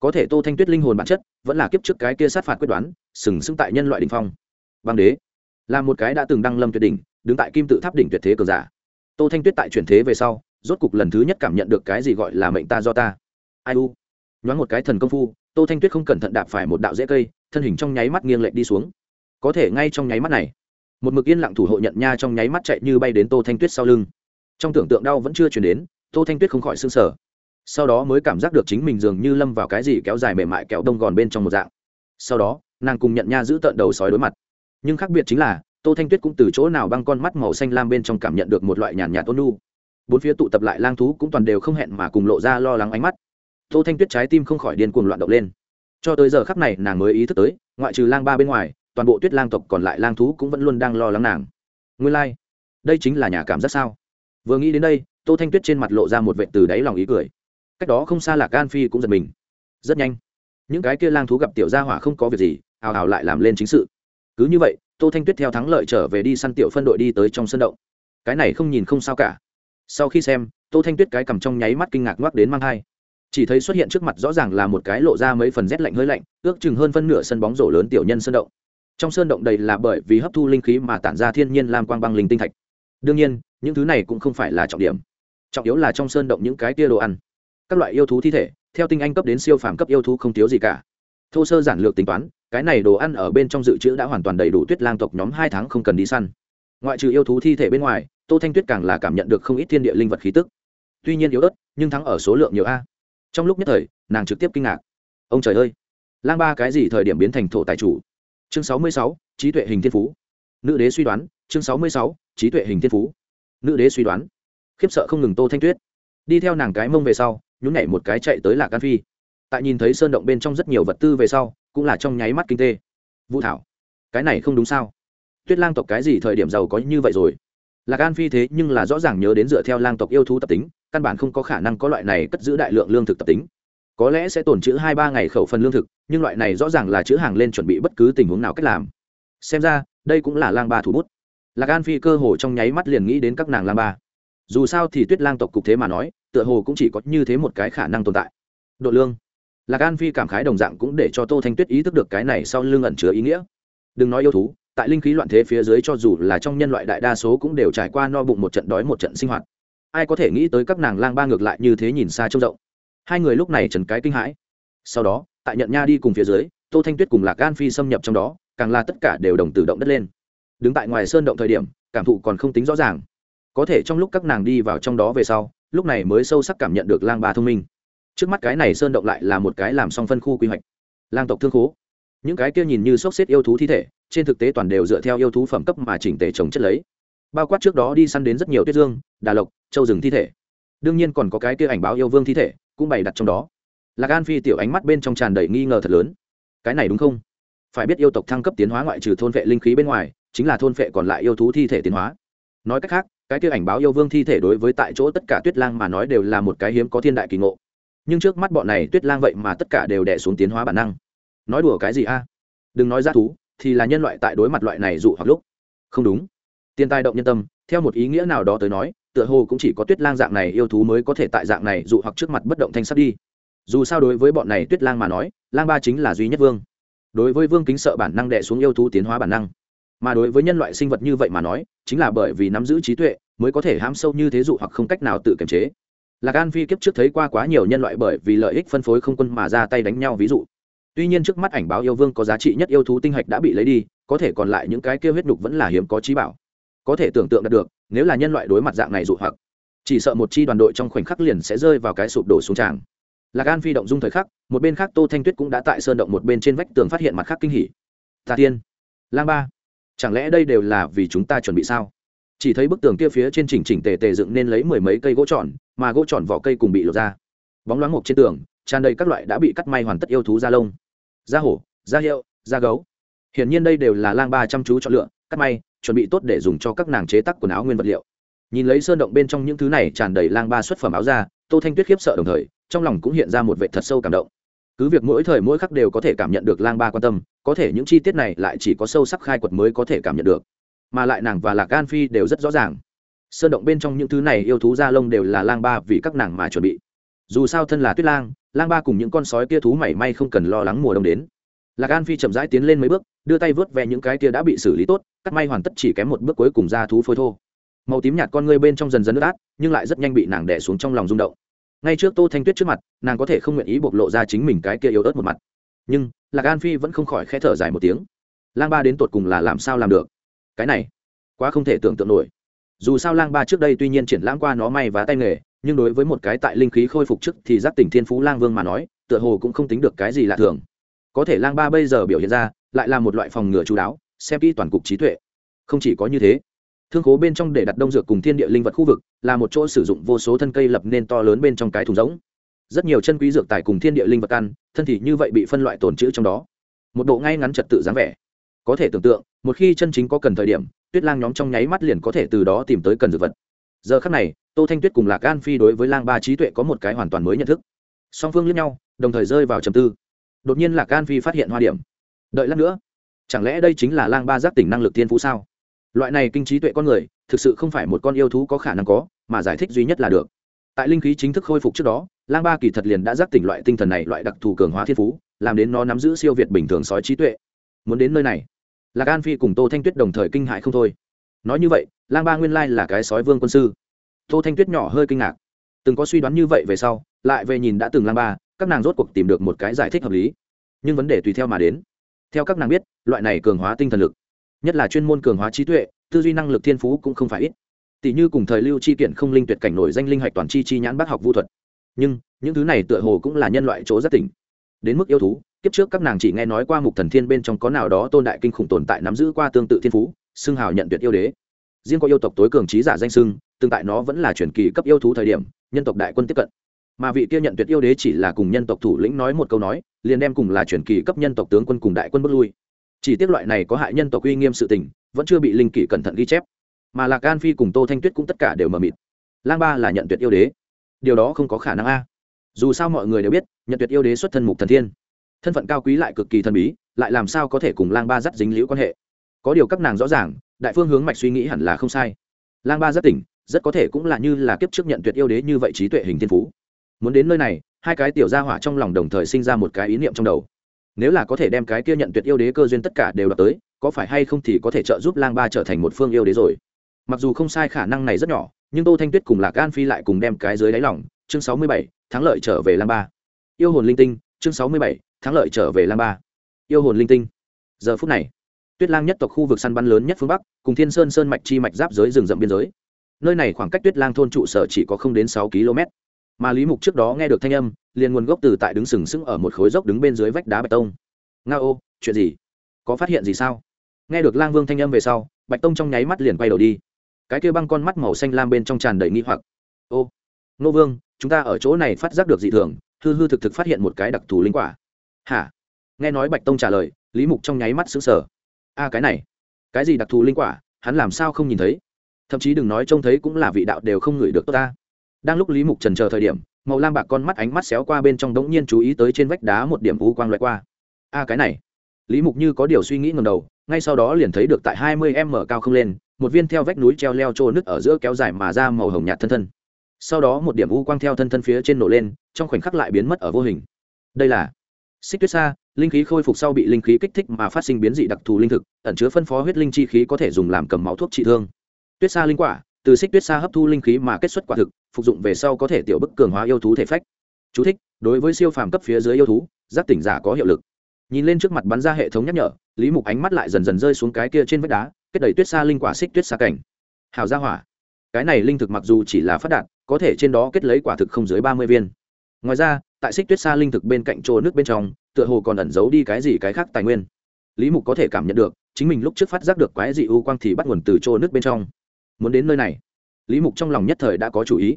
Speaker 1: Có thể tô thanh tuyết linh hồn bản chất, vẫn là kiếp trước cái kia sát phạt quyết đoán, sừng sững tại nhân loại đình phong. Băng đế, là một cái đã từng đăng lâm tuyệt đỉnh, đứng tại kim tự tháp đỉnh tuyệt thế cờ giả. Tô thanh tuyết tại chuyển thế về sau, rốt cục lần thứ nhất cảm nhận được cái gì gọi là mệnh ta do ta. Ai u? Nhoáng một cái thần công phu, tô thanh tuyết không cẩn thận đạp phải một đạo rễ cây, thân hình trong nháy mắt nghiêng lệch đi xuống. Có thể ngay trong nháy mắt này một mực yên lặng thủ hộ nhận nha trong nháy mắt chạy như bay đến tô thanh tuyết sau lưng. Trong tưởng tượng đau vẫn chưa chuyển đến, tô thanh tuyết không khỏi xương sở sau đó mới cảm giác được chính mình dường như lâm vào cái gì kéo dài mềm mại kẹo đông gòn bên trong một dạng. Sau đó, nàng cùng nhận nha giữ tợn đầu sói đối mặt. Nhưng khác biệt chính là, tô thanh tuyết cũng từ chỗ nào băng con mắt màu xanh lam bên trong cảm nhận được một loại nhàn nhạt ôn nu bốn phía tụ tập lại lang thú cũng toàn đều không hẹn mà cùng lộ ra lo lắng ánh mắt. Tô thanh tuyết trái tim không khỏi điên cuồng loạn động lên. Cho tới giờ khắc này nàng mới ý thức tới, ngoại trừ lang ba bên ngoài toàn bộ tuyết lang tộc còn lại lang thú cũng vẫn luôn đang lo lắng nàng. Nguyên lai、like. đây chính là nhà cảm giác sao? Vừa nghĩ đến đây, tô thanh tuyết trên mặt lộ ra một vệ từ đáy lòng ý cười. Cách đó không xa là can phi cũng giật mình. Rất nhanh, những cái kia lang thú gặp tiểu gia hỏa không có việc gì, hào hào lại làm lên chính sự. Cứ như vậy, tô thanh tuyết theo thắng lợi trở về đi săn tiểu phân đội đi tới trong sân động. Cái này không nhìn không sao cả. Sau khi xem, tô thanh tuyết cái cầm trong nháy mắt kinh ngạc ngoắc đến mang hai chỉ thấy xuất hiện trước mặt rõ ràng là một cái lộ ra mấy phần rét lạnh hơi lạnh, ước chừng hơn phân nửa sân bóng rổ lớn tiểu nhân sân động trong sơn động đầy là bởi vì hấp thu linh khí mà tản ra thiên nhiên làm quang băng linh tinh thạch. Đương nhiên, những thứ này cũng không phải là trọng điểm. Trọng yếu là trong sơn động những cái tia đồ ăn, các loại yêu thú thi thể, theo tinh anh cấp đến siêu phàm cấp yêu thú không thiếu gì cả. Thô sơ giản lược tính toán, cái này đồ ăn ở bên trong dự trữ đã hoàn toàn đầy đủ tuyết lang tộc nhóm hai tháng không cần đi săn. Ngoại trừ yêu thú thi thể bên ngoài, tô thanh tuyết càng là cảm nhận được không ít thiên địa linh vật khí tức. Tuy nhiên yếu ớt, nhưng thắng ở số lượng nhiều a. Trong lúc nhất thời, nàng trực tiếp kinh ngạc. Ông trời ơi! Lang ba cái gì thời điểm biến thành thổ tài chủ? Chương sáu mươi sáu, trí tuệ hình thiên phú. Nữ đế suy đoán, chương sáu mươi sáu, trí tuệ hình thiên phú. Nữ đế suy đoán. Khiếp sợ không ngừng tô thanh tuyết. Đi theo nàng cái mông về sau, nhún nhảy một cái chạy tới lạc can phi. Tại nhìn thấy sơn động bên trong rất nhiều vật tư về sau, cũng là trong nháy mắt kinh tế vũ thảo, cái này không đúng sao? Tuyết lang tộc cái gì thời điểm giàu có như vậy rồi? Lạc an phi thế nhưng là rõ ràng nhớ đến dựa theo lang tộc yêu thú tập tính, căn bản không có khả năng có loại này cất giữ đại lượng lương thực tập tính có lẽ sẽ tồn trữ hai ba ngày khẩu phần lương thực, nhưng loại này rõ ràng là chữ hàng lên chuẩn bị bất cứ tình huống nào cách làm. Xem ra, đây cũng là lang ba thủ bút. Lạc an phi cơ hồ trong nháy mắt liền nghĩ đến các nàng lang ba. Dù sao thì tuyết lang tộc cục thế mà nói, tựa hồ cũng chỉ có như thế một cái khả năng tồn tại. Độ lương. Lạc an phi cảm khái đồng dạng cũng để cho tô thanh tuyết ý thức được cái này sau lương ẩn chứa ý nghĩa. Đừng nói yêu thú, tại linh khí loạn thế phía dưới cho dù là trong nhân loại đại đa số cũng đều trải qua no bụng một trận đói một trận sinh hoạt. Ai có thể nghĩ tới các nàng lang ba ngược lại như thế nhìn xa trông rộng hai người lúc này trần cái kinh hãi. Sau đó, tại nhận nha đi cùng phía dưới, tô thanh tuyết cùng lạc gan phi xâm nhập trong đó, càng là tất cả đều đồng tự động đất lên. Đứng tại ngoài sơn động thời điểm, cảm thụ còn không tính rõ ràng. Có thể trong lúc các nàng đi vào trong đó về sau, lúc này mới sâu sắc cảm nhận được lang bà thông minh. Trước mắt cái này sơn động lại là một cái làm xong phân khu quy hoạch. Lang tộc thương khố. Những cái kia nhìn như sốc xếp yêu thú thi thể, trên thực tế toàn đều dựa theo yêu thú phẩm cấp mà chỉnh tề trồng chất lấy. Bao quát trước đó đi săn đến rất nhiều tuyết dương, đà lộc, châu rừng thi thể. Đương nhiên còn có cái kia ảnh báo yêu vương thi thể cũng bày đặt trong đó. Lạc an phi tiểu ánh mắt bên trong tràn đầy nghi ngờ thật lớn. Cái này đúng không? Phải biết yêu tộc thăng cấp tiến hóa ngoại trừ thôn vệ linh khí bên ngoài, chính là thôn vệ còn lại yêu thú thi thể tiến hóa. Nói cách khác, cái kia ảnh báo yêu vương thi thể đối với tại chỗ tất cả tuyết lang mà nói đều là một cái hiếm có thiên đại kỳ ngộ. Nhưng trước mắt bọn này tuyết lang vậy mà tất cả đều đẻ xuống tiến hóa bản năng. Nói đùa cái gì a? Đừng nói ra thú, thì là nhân loại tại đối mặt loại này dụ hoặc lúc. Không đúng. Tiền tài động nhân tâm, theo một ý nghĩa nào đó tới nói tựa hồ cũng chỉ có tuyết lang dạng này yêu thú mới có thể tại dạng này dụ hoặc trước mặt bất động thanh sắt đi. Dù sao đối với bọn này tuyết lang mà nói, lang ba chính là duy nhất vương. Đối với vương kính sợ bản năng đẻ xuống yêu thú tiến hóa bản năng. Mà đối với nhân loại sinh vật như vậy mà nói, chính là bởi vì nắm giữ trí tuệ, mới có thể hám sâu như thế dụ hoặc không cách nào tự kiềm chế. Lạc an phi kiếp trước thấy qua quá nhiều nhân loại bởi vì lợi ích phân phối không quân mà ra tay đánh nhau ví dụ. Tuy nhiên trước mắt ảnh báo yêu vương có giá trị nhất yêu thú tinh hạch đã bị lấy đi, có thể còn lại những cái kêu huyết nhục vẫn là hiếm có trí bảo. Có thể tưởng tượng được nếu là nhân loại đối mặt dạng này dụ hoặc, chỉ sợ một chi đoàn đội trong khoảnh khắc liền sẽ rơi vào cái sụp đổ xuống tràng. Lạc an phi động dung thời khắc, một bên khác tô thanh tuyết cũng đã tại sơn động một bên trên vách tường phát hiện mặt khác kinh hỉ. Tà tiên, lang ba, chẳng lẽ đây đều là vì chúng ta chuẩn bị sao? Chỉ thấy bức tường kia phía trên chỉnh chỉnh tề tề dựng nên lấy mười mấy cây gỗ tròn, mà gỗ tròn vỏ cây cùng bị lột ra. Bóng loáng mộc trên tường, tràn đầy các loại đã bị cắt may hoàn tất yêu thú da lông. Da hổ, da hiệu da gấu. Hiển nhiên đây đều là lang ba chăm chú chọn lựa, cắt may chuẩn bị tốt để dùng cho các nàng chế tác quần áo nguyên vật liệu. Nhìn lấy sơn động bên trong những thứ này tràn đầy lang ba xuất phẩm áo ra tô thanh tuyết khiếp sợ đồng thời, trong lòng cũng hiện ra một vệ thật sâu cảm động. Cứ việc mỗi thời mỗi khắc đều có thể cảm nhận được lang ba quan tâm, có thể những chi tiết này lại chỉ có sâu sắc khai quật mới có thể cảm nhận được. Mà lại nàng và lạc gan phi đều rất rõ ràng. Sơn động bên trong những thứ này yêu thú da lông đều là lang ba vì các nàng mà chuẩn bị. Dù sao thân là tuyết lang lang ba cùng những con sói kia thú mảy may không cần lo lắng mùa đông đến lạc an phi chậm rãi tiến lên mấy bước, đưa tay vớt ve những cái kia đã bị xử lý tốt, cắt may hoàn tất chỉ kém một bước cuối cùng ra thú phôi thô. Màu tím nhạt con ngươi bên trong dần dần nước át, nhưng lại rất nhanh bị nàng đẻ xuống trong lòng rung động. Ngay trước tô thanh tuyết trước mặt, nàng có thể không nguyện ý bộc lộ ra chính mình cái kia yếu ớt một mặt. Nhưng, lạc an phi vẫn không khỏi k h ẽ thở dài một tiếng. Lang ba đến tột cùng là làm sao làm được? Cái này, quá không thể tưởng tượng nổi. Dù sao lang ba trước đây tuy nhiên triển lãm qua nó may và tay nghề, nhưng đối với một cái tại linh khí khôi phục trước thì giác tỉnh thiên phú lang vương mà nói, tựa hồ cũng không tính được cái gì lạ thường có thể lang ba bây giờ biểu hiện ra, lại là một loại phòng ngừa chú đáo, xem kỹ toàn cục trí tuệ. Không chỉ có như thế, thương khố bên trong để đặt đông dược cùng thiên địa linh vật khu vực, là một chỗ sử dụng vô số thân cây lập nên to lớn bên trong cái thùng rỗng. Rất nhiều chân quý dược tài cùng thiên địa linh vật ăn, thân thì như vậy bị phân loại tồn trữ trong đó. Một độ ngay ngắn trật tự dáng vẻ. Có thể tưởng tượng, một khi chân chính có cần thời điểm, tuyết lang nhóm trong nháy mắt liền có thể từ đó tìm tới cần dược vật. Giờ khắc này, tô thanh tuyết cùng lạc an phi đối với lang ba trí tuệ có một cái hoàn toàn mới nhận thức. Song phương lẫn nhau, đồng thời rơi vào trầm tư đột nhiên lạc an phi phát hiện hoa điểm. Đợi lát nữa, chẳng lẽ đây chính là lang ba giác tỉnh năng lực tiên phú sao? Loại này kinh trí tuệ con người, thực sự không phải một con yêu thú có khả năng có, mà giải thích duy nhất là được. Tại linh khí chính thức khôi phục trước đó, lang ba kỳ thật liền đã giác tỉnh loại tinh thần này loại đặc thù cường hóa thiên phú, làm đến nó nắm giữ siêu việt bình thường sói trí tuệ. Muốn đến nơi này, lạc an phi cùng tô thanh tuyết đồng thời kinh hại không thôi. Nói như vậy, lang ba nguyên lai là cái sói vương quân sư. Tô thanh tuyết nhỏ hơi kinh ngạc. Từng có suy đoán như vậy về sau, lại về nhìn đã từng lang ba các nàng rốt cuộc tìm được một cái giải thích hợp lý. Nhưng vấn đề tùy theo mà đến. Theo các nàng biết, loại này cường hóa tinh thần lực, nhất là chuyên môn cường hóa trí tuệ, tư duy năng lực thiên phú cũng không phải ít. Tỷ như cùng thời lưu chi kiện không linh tuyệt cảnh nổi danh linh hạch toàn chi chi nhãn bác học vũ thuật. Nhưng, những thứ này tựa hồ cũng là nhân loại chỗ rất tỉnh. Đến mức yêu thú, kiếp trước các nàng chỉ nghe nói qua mục thần thiên bên trong có nào đó tôn đại kinh khủng tồn tại nắm giữ qua tương tự thiên phú, xưng hào nhận tuyệt yêu đế. Riêng có yêu tộc tối cường trí giả danh xưng, tương tại nó vẫn là truyền kỳ cấp yêu thú thời điểm, nhân tộc đại quân tiếp cận mà vị kia nhận tuyệt yêu đế chỉ là cùng nhân tộc thủ lĩnh nói một câu nói, liền đem cùng là truyền kỳ cấp nhân tộc tướng quân cùng đại quân bước lui. Chỉ tiếc loại này có hại nhân tộc uy nghiêm sự tình, vẫn chưa bị linh kỷ cẩn thận ghi chép. Mà lạc an phi cùng tô thanh tuyết cũng tất cả đều mờ mịt. Lang ba là nhận tuyệt yêu đế. Điều đó không có khả năng a. Dù sao mọi người đều biết, nhận tuyệt yêu đế xuất thân mục thần thiên. Thân phận cao quý lại cực kỳ thần bí, lại làm sao có thể cùng lang ba dắt dính liễu quan hệ? Có điều các nàng rõ ràng, đại phương hướng mạch suy nghĩ hẳn là không sai. Lang ba rất tỉnh, rất có thể cũng là như là kiếp trước nhận tuyệt yêu đế như vậy trí tuệ hình thiên phú muốn đến nơi này, hai cái tiểu gia hỏa trong lòng đồng thời sinh ra một cái ý niệm trong đầu. Nếu là có thể đem cái kia nhận tuyệt yêu đế cơ duyên tất cả đều đạt tới, có phải hay không thì có thể trợ giúp lang ba trở thành một phương yêu đế rồi? Mặc dù không sai khả năng này rất nhỏ, nhưng tô thanh tuyết cùng lạc an phi lại cùng đem cái dưới đáy lỏng chương sáu mươi bảy, thắng lợi trở về lang ba. Yêu hồn linh tinh, chương sáu mươi bảy, thắng lợi trở về lang ba. Yêu hồn linh tinh. Giờ phút này, tuyết lang nhất tộc khu vực săn bắn lớn nhất phương bắc, cùng thiên sơn sơn mạch chi mạch giáp giới rừng rậm biên giới. Nơi này khoảng cách tuyết lang thôn trụ sở chỉ có không đến sáu km mà lý mục trước đó nghe được thanh âm, liền nguồn gốc từ tại đứng sừng sững ở một khối dốc đứng bên dưới vách đá bạch tông. Nga ô, chuyện gì? Có phát hiện gì sao? Nghe được lang vương thanh âm về sau, bạch tông trong nháy mắt liền quay đầu đi. Cái kia băng con mắt màu xanh lam bên trong tràn đầy nghi hoặc. Ô nô vương, chúng ta ở chỗ này phát giác được dị thường, hư hư thực thực phát hiện một cái đặc thù linh quả. Hả? Nghe nói bạch tông trả lời, lý mục trong nháy mắt xứng sở a, cái này, cái gì đặc thù linh quả? Hắn làm sao không nhìn thấy? Thậm chí đừng nói trông thấy cũng là vị đạo đều không ngửi được tốt ta đang lúc lý mục trần chờ thời điểm, màu lam bạc con mắt ánh mắt xéo qua bên trong đống nhiên chú ý tới trên vách đá một điểm u quang loại qua. A, cái này. Lý mục như có điều suy nghĩ ngầm đầu, ngay sau đó liền thấy được tại hai mươi m cao không lên, một viên theo vách núi treo leo trô nứt ở giữa kéo dài mà ra màu hồng nhạt thân thân. Sau đó một điểm u quang theo thân thân phía trên nổ lên, trong khoảnh khắc lại biến mất ở vô hình. Đây là xích tuyết xa linh khí khôi phục sau bị linh khí kích thích mà phát sinh biến dị đặc thù linh thực, ẩn chứa phân phó huyết linh chi khí có thể dùng làm cầm máu thuốc trị thương. Tuyết xa linh quả từ xích tuyết xa hấp thu linh khí mà kết xuất quả thực phục dụng về sau có thể tiểu bức cường hóa yêu thú thể phách. Chú thích, đối với siêu phàm cấp phía dưới yêu thú giác tỉnh giả có hiệu lực. Nhìn lên trước mặt bắn ra hệ thống nhắc nhở lý mục ánh mắt lại dần dần rơi xuống cái kia trên vách đá kết đầy tuyết xa linh quả xích tuyết xa cảnh. Hào gia hỏa. Cái này linh thực mặc dù chỉ là phát đạt có thể trên đó kết lấy quả thực không dưới ba mươi viên. Ngoài ra tại xích tuyết xa linh thực bên cạnh chỗ nước bên trong tựa hồ còn ẩn giấu đi cái gì cái khác tài nguyên. Lý mục có thể cảm nhận được chính mình lúc trước phát giác được quái dị u quang thì bắt nguồn từ chỗ nước bên trong muốn đến nơi này. Lý mục trong lòng nhất thời đã có chủ ý.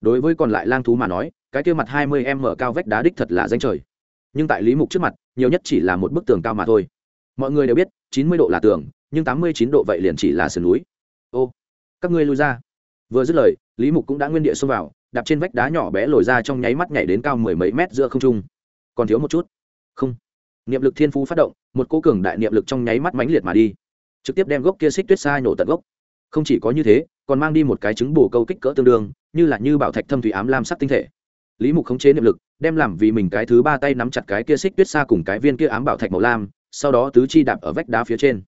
Speaker 1: Đối với còn lại lang thú mà nói, cái kia mặt hai mươi em mở cao vách đá đích thật là danh trời. Nhưng tại lý mục trước mặt, nhiều nhất chỉ là một bức tường cao mà thôi. Mọi người đều biết, chín mươi độ là tường, nhưng tám mươi chín độ vậy liền chỉ là sườn núi. Ô, các ngươi lui ra. Vừa dứt lời, lý mục cũng đã nguyên địa xông vào, đạp trên vách đá nhỏ bé lồi ra trong nháy mắt nhảy đến cao mười mấy mét giữa không trung. Còn thiếu một chút. Không. Niệm lực thiên phú phát động, một cô cường đại niệm lực trong nháy mắt mãnh liệt mà đi. Trực tiếp đem gốc kia xích tuyết xa nổ tận gốc không chỉ có như thế, còn mang đi một cái trứng bổ câu kích cỡ tương đương, như là như bảo thạch thâm thủy ám lam sắc tinh thể. Lý mục khống chế niệm lực, đem làm vì mình cái thứ ba tay nắm chặt cái kia xích tuyết xa cùng cái viên kia ám bảo thạch màu lam, sau đó tứ chi đạp ở vách đá phía trên.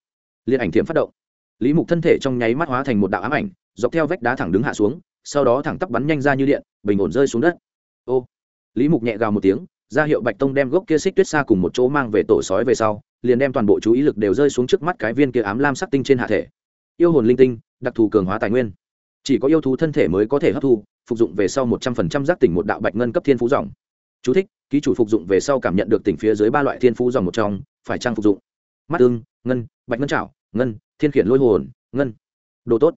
Speaker 1: Liên ảnh thiểm phát động. Lý mục thân thể trong nháy mắt hóa thành một đạo ám ảnh, dọc theo vách đá thẳng đứng hạ xuống, sau đó thẳng tắp bắn nhanh ra như điện, bình ổn rơi xuống đất. Ô. Lý mục nhẹ gào một tiếng, ra hiệu bạch tông đem gốc kia xích tuyết xa cùng một chỗ mang về tổ sói về sau, liền đem toàn bộ chú ý lực đều rơi xuống trước mắt cái viên kia ám lam sắc tinh trên hạ thể. Yêu hồn linh tinh đặc thù cường hóa tài nguyên. Chỉ có yêu thú thân thể mới có thể hấp thu phục dụng về sau một trăm phần trăm giác tỉnh một đạo bạch ngân cấp thiên phú dòng. Chú thích, ký chủ phục dụng về sau cảm nhận được tỉnh phía dưới ba loại thiên phú dòng một trong phải trang phục dụng. Mắt ương ngân bạch ngân trảo ngân thiên khiển lôi hồn ngân. Đồ tốt.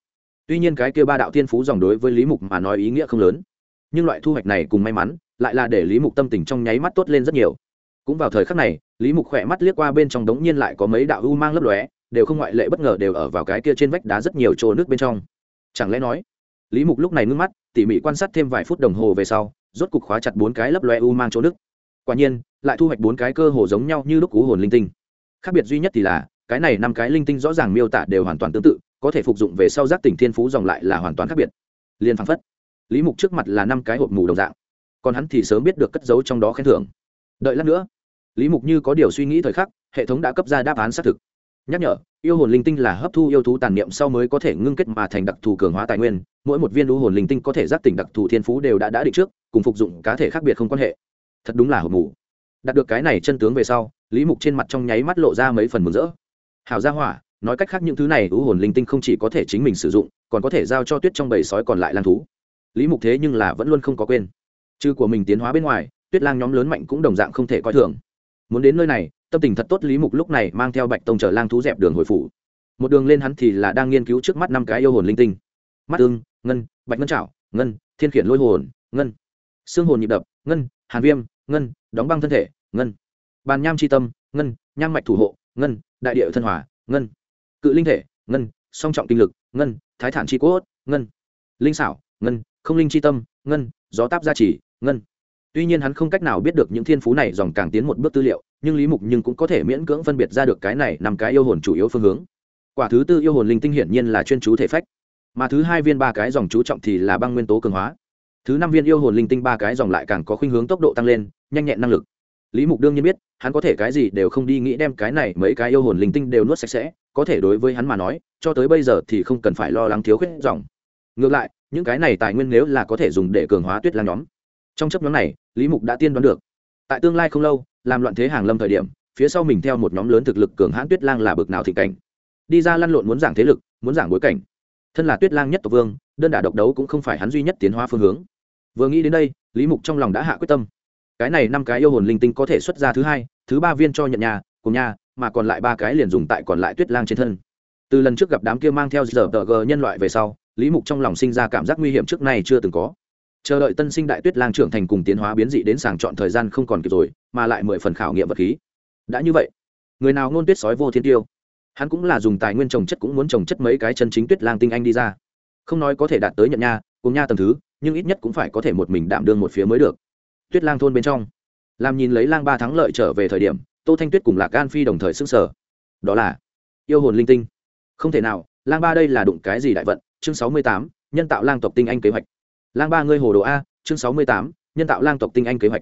Speaker 1: Tuy nhiên cái kia ba đạo thiên phú dòng đối với lý mục mà nói ý nghĩa không lớn. Nhưng loại thu hoạch này cùng may mắn lại là để lý mục tâm tình trong nháy mắt tốt lên rất nhiều. Cũng vào thời khắc này lý mục khỏe mắt liếc qua bên trong đống nhiên lại có mấy đạo u mang lấp lóe đều không ngoại lệ bất ngờ đều ở vào cái kia trên vách đá rất nhiều chỗ nước bên trong. Chẳng lẽ nói, lý mục lúc này ngưng mắt, tỉ mỉ quan sát thêm vài phút đồng hồ về sau, rốt cục khóa chặt bốn cái lấp loe u mang chỗ nước. Quả nhiên, lại thu hoạch bốn cái cơ hồ giống nhau như lúc cú hồn linh tinh. Khác biệt duy nhất thì là, cái này năm cái linh tinh rõ ràng miêu tả đều hoàn toàn tương tự, có thể phục dụng về sau giác tỉnh thiên phú dòng lại là hoàn toàn khác biệt. Liền phăng phất, lý mục trước mặt là năm cái hộp mù đồng dạng. Còn hắn thì sớm biết được cất giấu trong đó khen thưởng. Đợi lát nữa, lý mục như có điều suy nghĩ thời khắc, hệ thống đã cấp ra đáp án xác thực nhắc nhở, yêu hồn linh tinh là hấp thu yêu thú tàn niệm sau mới có thể ngưng kết mà thành đặc thù cường hóa tài nguyên. Mỗi một viên u hồn linh tinh có thể giác tỉnh đặc thù thiên phú đều đã đã định trước, cùng phục dụng cá thể khác biệt không quan hệ. Thật đúng là hộp mù. Đạt được cái này chân tướng về sau, lý mục trên mặt trong nháy mắt lộ ra mấy phần mừng rỡ. Hào gia hỏa, nói cách khác những thứ này u hồn linh tinh không chỉ có thể chính mình sử dụng, còn có thể giao cho tuyết trong bầy sói còn lại lang thú. Lý mục thế nhưng là vẫn luôn không có quên. Chư của mình tiến hóa bên ngoài, tuyết lang nhóm lớn mạnh cũng đồng dạng không thể coi thường. Muốn đến nơi này tâm tình thật tốt lý mục lúc này mang theo bạch tông chở lang thú dẹp đường hồi phủ một đường lên hắn thì là đang nghiên cứu trước mắt năm cái yêu hồn linh tinh mắt tương ngân, bạch ngân trảo, ngân, thiên khiển lôi hồn, ngân, xương hồn nhịp đập, ngân, hàn viêm, ngân, đóng băng thân thể, ngân, bàn nham c h i tâm, ngân, nham mạch thủ hộ, ngân, đại địa thân hòa, ngân, cự linh thể, ngân, song trọng kinh lực, ngân, thái thản c h i cốt, ngân, linh xảo, ngân, không linh c h i tâm, ngân, gió táp gia trì, ngân tuy nhiên hắn không cách nào biết được những thiên phú này dòng càng tiến một bước tư liệu, nhưng lý mục nhưng cũng có thể miễn cưỡng phân biệt ra được cái này nằm cái yêu hồn chủ yếu phương hướng. Quả thứ tư yêu hồn linh tinh hiển nhiên là chuyên chú thể phách. Mà thứ hai viên ba cái dòng chú trọng thì là băng nguyên tố cường hóa. Thứ năm viên yêu hồn linh tinh ba cái dòng lại càng có khuynh hướng tốc độ tăng lên, nhanh nhẹn năng lực. Lý mục đương nhiên biết, hắn có thể cái gì đều không đi nghĩ đem cái này mấy cái yêu hồn linh tinh đều nuốt sạch sẽ, có thể đối với hắn mà nói, cho tới bây giờ thì không cần phải lo lắng thiếu khuyết dòng. Ngược lại, những cái này tài nguyên nếu là có thể dùng để cường hóa tuyết lang nhóm trong chấp nhóm này, lý mục đã tiên đoán được. Tại tương lai không lâu, làm loạn thế hàng lâm thời điểm, phía sau mình theo một nhóm lớn thực lực cường hãn tuyết lang là bực nào thị cảnh. Đi ra lăn lộn muốn giảng thế lực, muốn giảng bối cảnh. Thân là tuyết lang nhất tộc vương, đơn đả độc đấu cũng không phải hắn duy nhất tiến hóa phương hướng. Vừa nghĩ đến đây, lý mục trong lòng đã hạ quyết tâm. Cái này năm cái yêu hồn linh tinh có thể xuất ra thứ hai, thứ ba viên cho nhận nhà, cùng nhà, mà còn lại ba cái liền dùng tại còn lại tuyết lang trên thân. Từ lần trước gặp đám kia mang theo giờ tờ g nhân loại về sau, lý mục trong lòng sinh ra cảm giác nguy hiểm trước nay chưa từng có chờ đợi tân sinh đại tuyết lang trưởng thành cùng tiến hóa biến dị đến sàng chọn thời gian không còn kịp rồi, mà lại mười phần khảo nghiệm vật khí. Đã như vậy, người nào ngôn tuyết sói vô thiên tiêu? Hắn cũng là dùng tài nguyên trồng chất cũng muốn trồng chất mấy cái chân chính tuyết lang tinh anh đi ra. Không nói có thể đạt tới nhận nha, cùng nha tầm thứ, nhưng ít nhất cũng phải có thể một mình đảm đương một phía mới được. Tuyết lang thôn bên trong, làm nhìn lấy lang ba thắng lợi trở về thời điểm, tô thanh tuyết cùng lạc gan phi đồng thời s ư n g sở đó là yêu hồn linh tinh. Không thể nào, lang ba đây là đụng cái gì đại vận? Chương sáu mươi tám, nhân tạo lang tộc tinh anh kế hoạch lang ba ngươi hồ đồ a, chương sáu mươi tám, nhân tạo lang tộc tinh anh kế hoạch.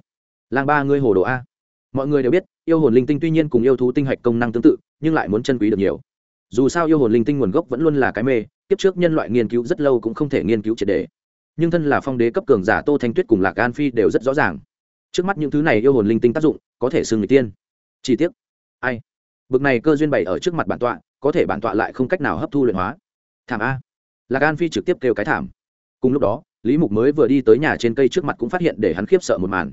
Speaker 1: Lang ba ngươi hồ đồ a. Mọi người đều biết, yêu hồn linh tinh tuy nhiên cùng yêu thú tinh hạch công năng tương tự, nhưng lại muốn chân quý được nhiều. Dù sao yêu hồn linh tinh nguồn gốc vẫn luôn là cái mê, kiếp trước nhân loại nghiên cứu rất lâu cũng không thể nghiên cứu triệt đề. Nhưng thân là phong đế cấp cường giả tô thanh tuyết cùng lạc an phi đều rất rõ ràng. Trước mắt những thứ này yêu hồn linh tinh tác dụng, có thể xưng người tiên. Chi tiết ai? Bực này cơ duyên bày ở trước mặt bản tọa, có thể bản tọa lại không cách nào hấp thu luyện hóa. Thảm a. Lạc an phi trực tiếp kêu cái thảm. Cùng lúc đó lý mục mới vừa đi tới nhà trên cây trước mặt cũng phát hiện để hắn khiếp sợ một màn.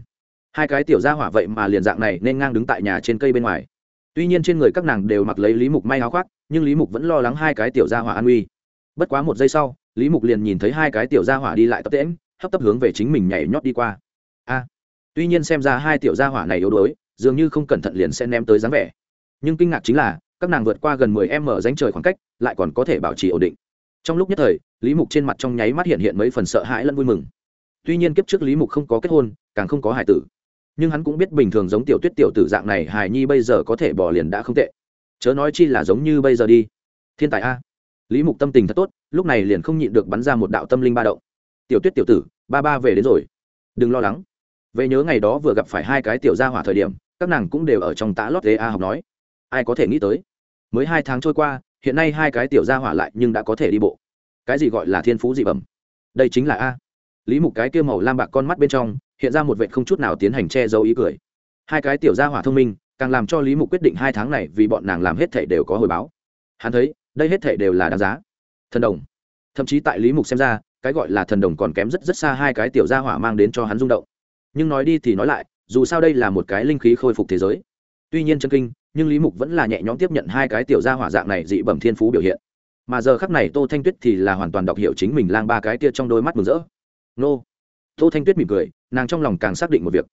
Speaker 1: Hai cái tiểu gia hỏa vậy mà liền dạng này nên ngang đứng tại nhà trên cây bên ngoài. Tuy nhiên trên người các nàng đều mặc lấy lý mục may áo khoác, nhưng lý mục vẫn lo lắng hai cái tiểu gia hỏa an uy bất quá một giây sau, lý mục liền nhìn thấy hai cái tiểu gia hỏa đi lại tập tễm hấp tấp hướng về chính mình nhảy nhót đi qua. A! Tuy nhiên xem ra hai tiểu gia hỏa này yếu đuối, dường như không cẩn thận liền sẽ ném tới dáng vẻ. Nhưng kinh ngạc chính là, các nàng vượt qua gần mười m ránh trời khoảng cách, lại còn có thể bảo trì ổn định trong lúc nhất thời, lý mục trên mặt trong nháy mắt hiện hiện mấy phần sợ hãi lẫn vui mừng. Tuy nhiên kiếp trước lý mục không có kết hôn, càng không có hài tử. Nhưng hắn cũng biết bình thường giống tiểu tuyết tiểu tử dạng này hài nhi bây giờ có thể bỏ liền đã không tệ. Chớ nói chi là giống như bây giờ đi. Thiên tài a. Lý mục tâm tình thật tốt, lúc này liền không nhịn được bắn ra một đạo tâm linh ba động. Tiểu tuyết tiểu tử, ba ba về đến rồi. Đừng lo lắng. Về nhớ ngày đó vừa gặp phải hai cái tiểu gia hỏa thời điểm, các nàng cũng đều ở trong tã lót a học nói. Ai có thể nghĩ tới? Mới hai tháng trôi qua hiện nay hai cái tiểu gia hỏa lại nhưng đã có thể đi bộ. Cái gì gọi là thiên phú dị bẩm? Đây chính là a. Lý mục cái kia màu lam bạc con mắt bên trong, hiện ra một vệ không chút nào tiến hành che giấu ý cười. Hai cái tiểu gia hỏa thông minh, càng làm cho lý mục quyết định hai tháng này vì bọn nàng làm hết thể đều có hồi báo. Hắn thấy, đây hết thể đều là đáng giá. Thần đồng. Thậm chí tại lý mục xem ra, cái gọi là thần đồng còn kém rất rất xa hai cái tiểu gia hỏa mang đến cho hắn rung động. Nhưng nói đi thì nói lại, dù sao đây là một cái linh khí khôi phục thế giới tuy nhiên chân kinh nhưng lý mục vẫn là nhẹ nhõm tiếp nhận hai cái tiểu gia hỏa dạng này dị bẩm thiên phú biểu hiện. Mà giờ khắc này tô thanh tuyết thì là hoàn toàn đọc hiểu chính mình lang ba cái tia trong đôi mắt mừng rỡ. Nô. Tô thanh tuyết mỉm cười nàng trong lòng càng xác định một việc.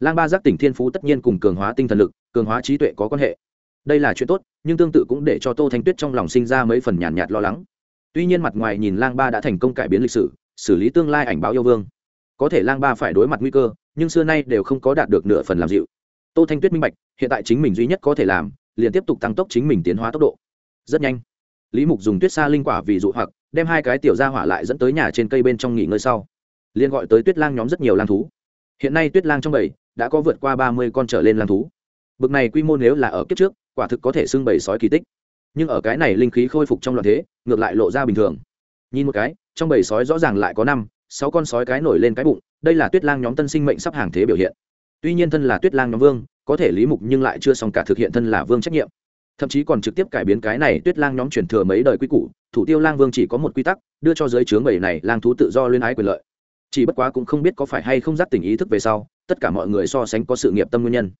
Speaker 1: Lang ba giác tỉnh thiên phú tất nhiên cùng cường hóa tinh thần lực cường hóa trí tuệ có quan hệ. Đây là chuyện tốt nhưng tương tự cũng để cho tô thanh tuyết trong lòng sinh ra mấy phần nhàn nhạt, nhạt lo lắng. Tuy nhiên mặt ngoài nhìn lang ba đã thành công cải biến lịch sử xử lý tương lai ảnh báo yêu vương. Có thể lang ba phải đối mặt nguy cơ nhưng xưa nay đều không có đạt được nửa phần làm dịu tô thanh tuyết minh bạch, hiện tại chính mình duy nhất có thể làm, liền tiếp tục tăng tốc chính mình tiến hóa tốc độ. Rất nhanh, lý mục dùng tuyết xa linh quả vì dụ hoặc, đem hai cái tiểu ra hỏa lại dẫn tới nhà trên cây bên trong nghỉ ngơi sau. Liền gọi tới tuyết lang nhóm rất nhiều lang thú. Hiện nay tuyết lang trong bầy, đã có vượt qua ba mươi con trở lên lang thú. Bực này quy mô nếu là ở kiếp trước, quả thực có thể xưng bầy sói kỳ tích. Nhưng ở cái này linh khí khôi phục trong loạn thế, ngược lại lộ ra bình thường. Nhìn một cái, trong bầy sói rõ ràng lại có năm, sáu con sói cái nổi lên cái bụng, đây là tuyết lang nhóm tân sinh mệnh sắp hàng thế biểu hiện tuy nhiên thân là tuyết lang nhóm vương, có thể lý mục nhưng lại chưa xong cả thực hiện thân là vương trách nhiệm. Thậm chí còn trực tiếp cải biến cái này, tuyết lang nhóm truyền thừa mấy đời quy củ, thủ tiêu lang vương chỉ có một quy tắc, đưa cho giới chướng bầy này lang thú tự do liên ái quyền lợi. Chỉ bất quá cũng không biết có phải hay không giác tình ý thức về sau, tất cả mọi người so sánh có sự nghiệp tâm nguyên nhân.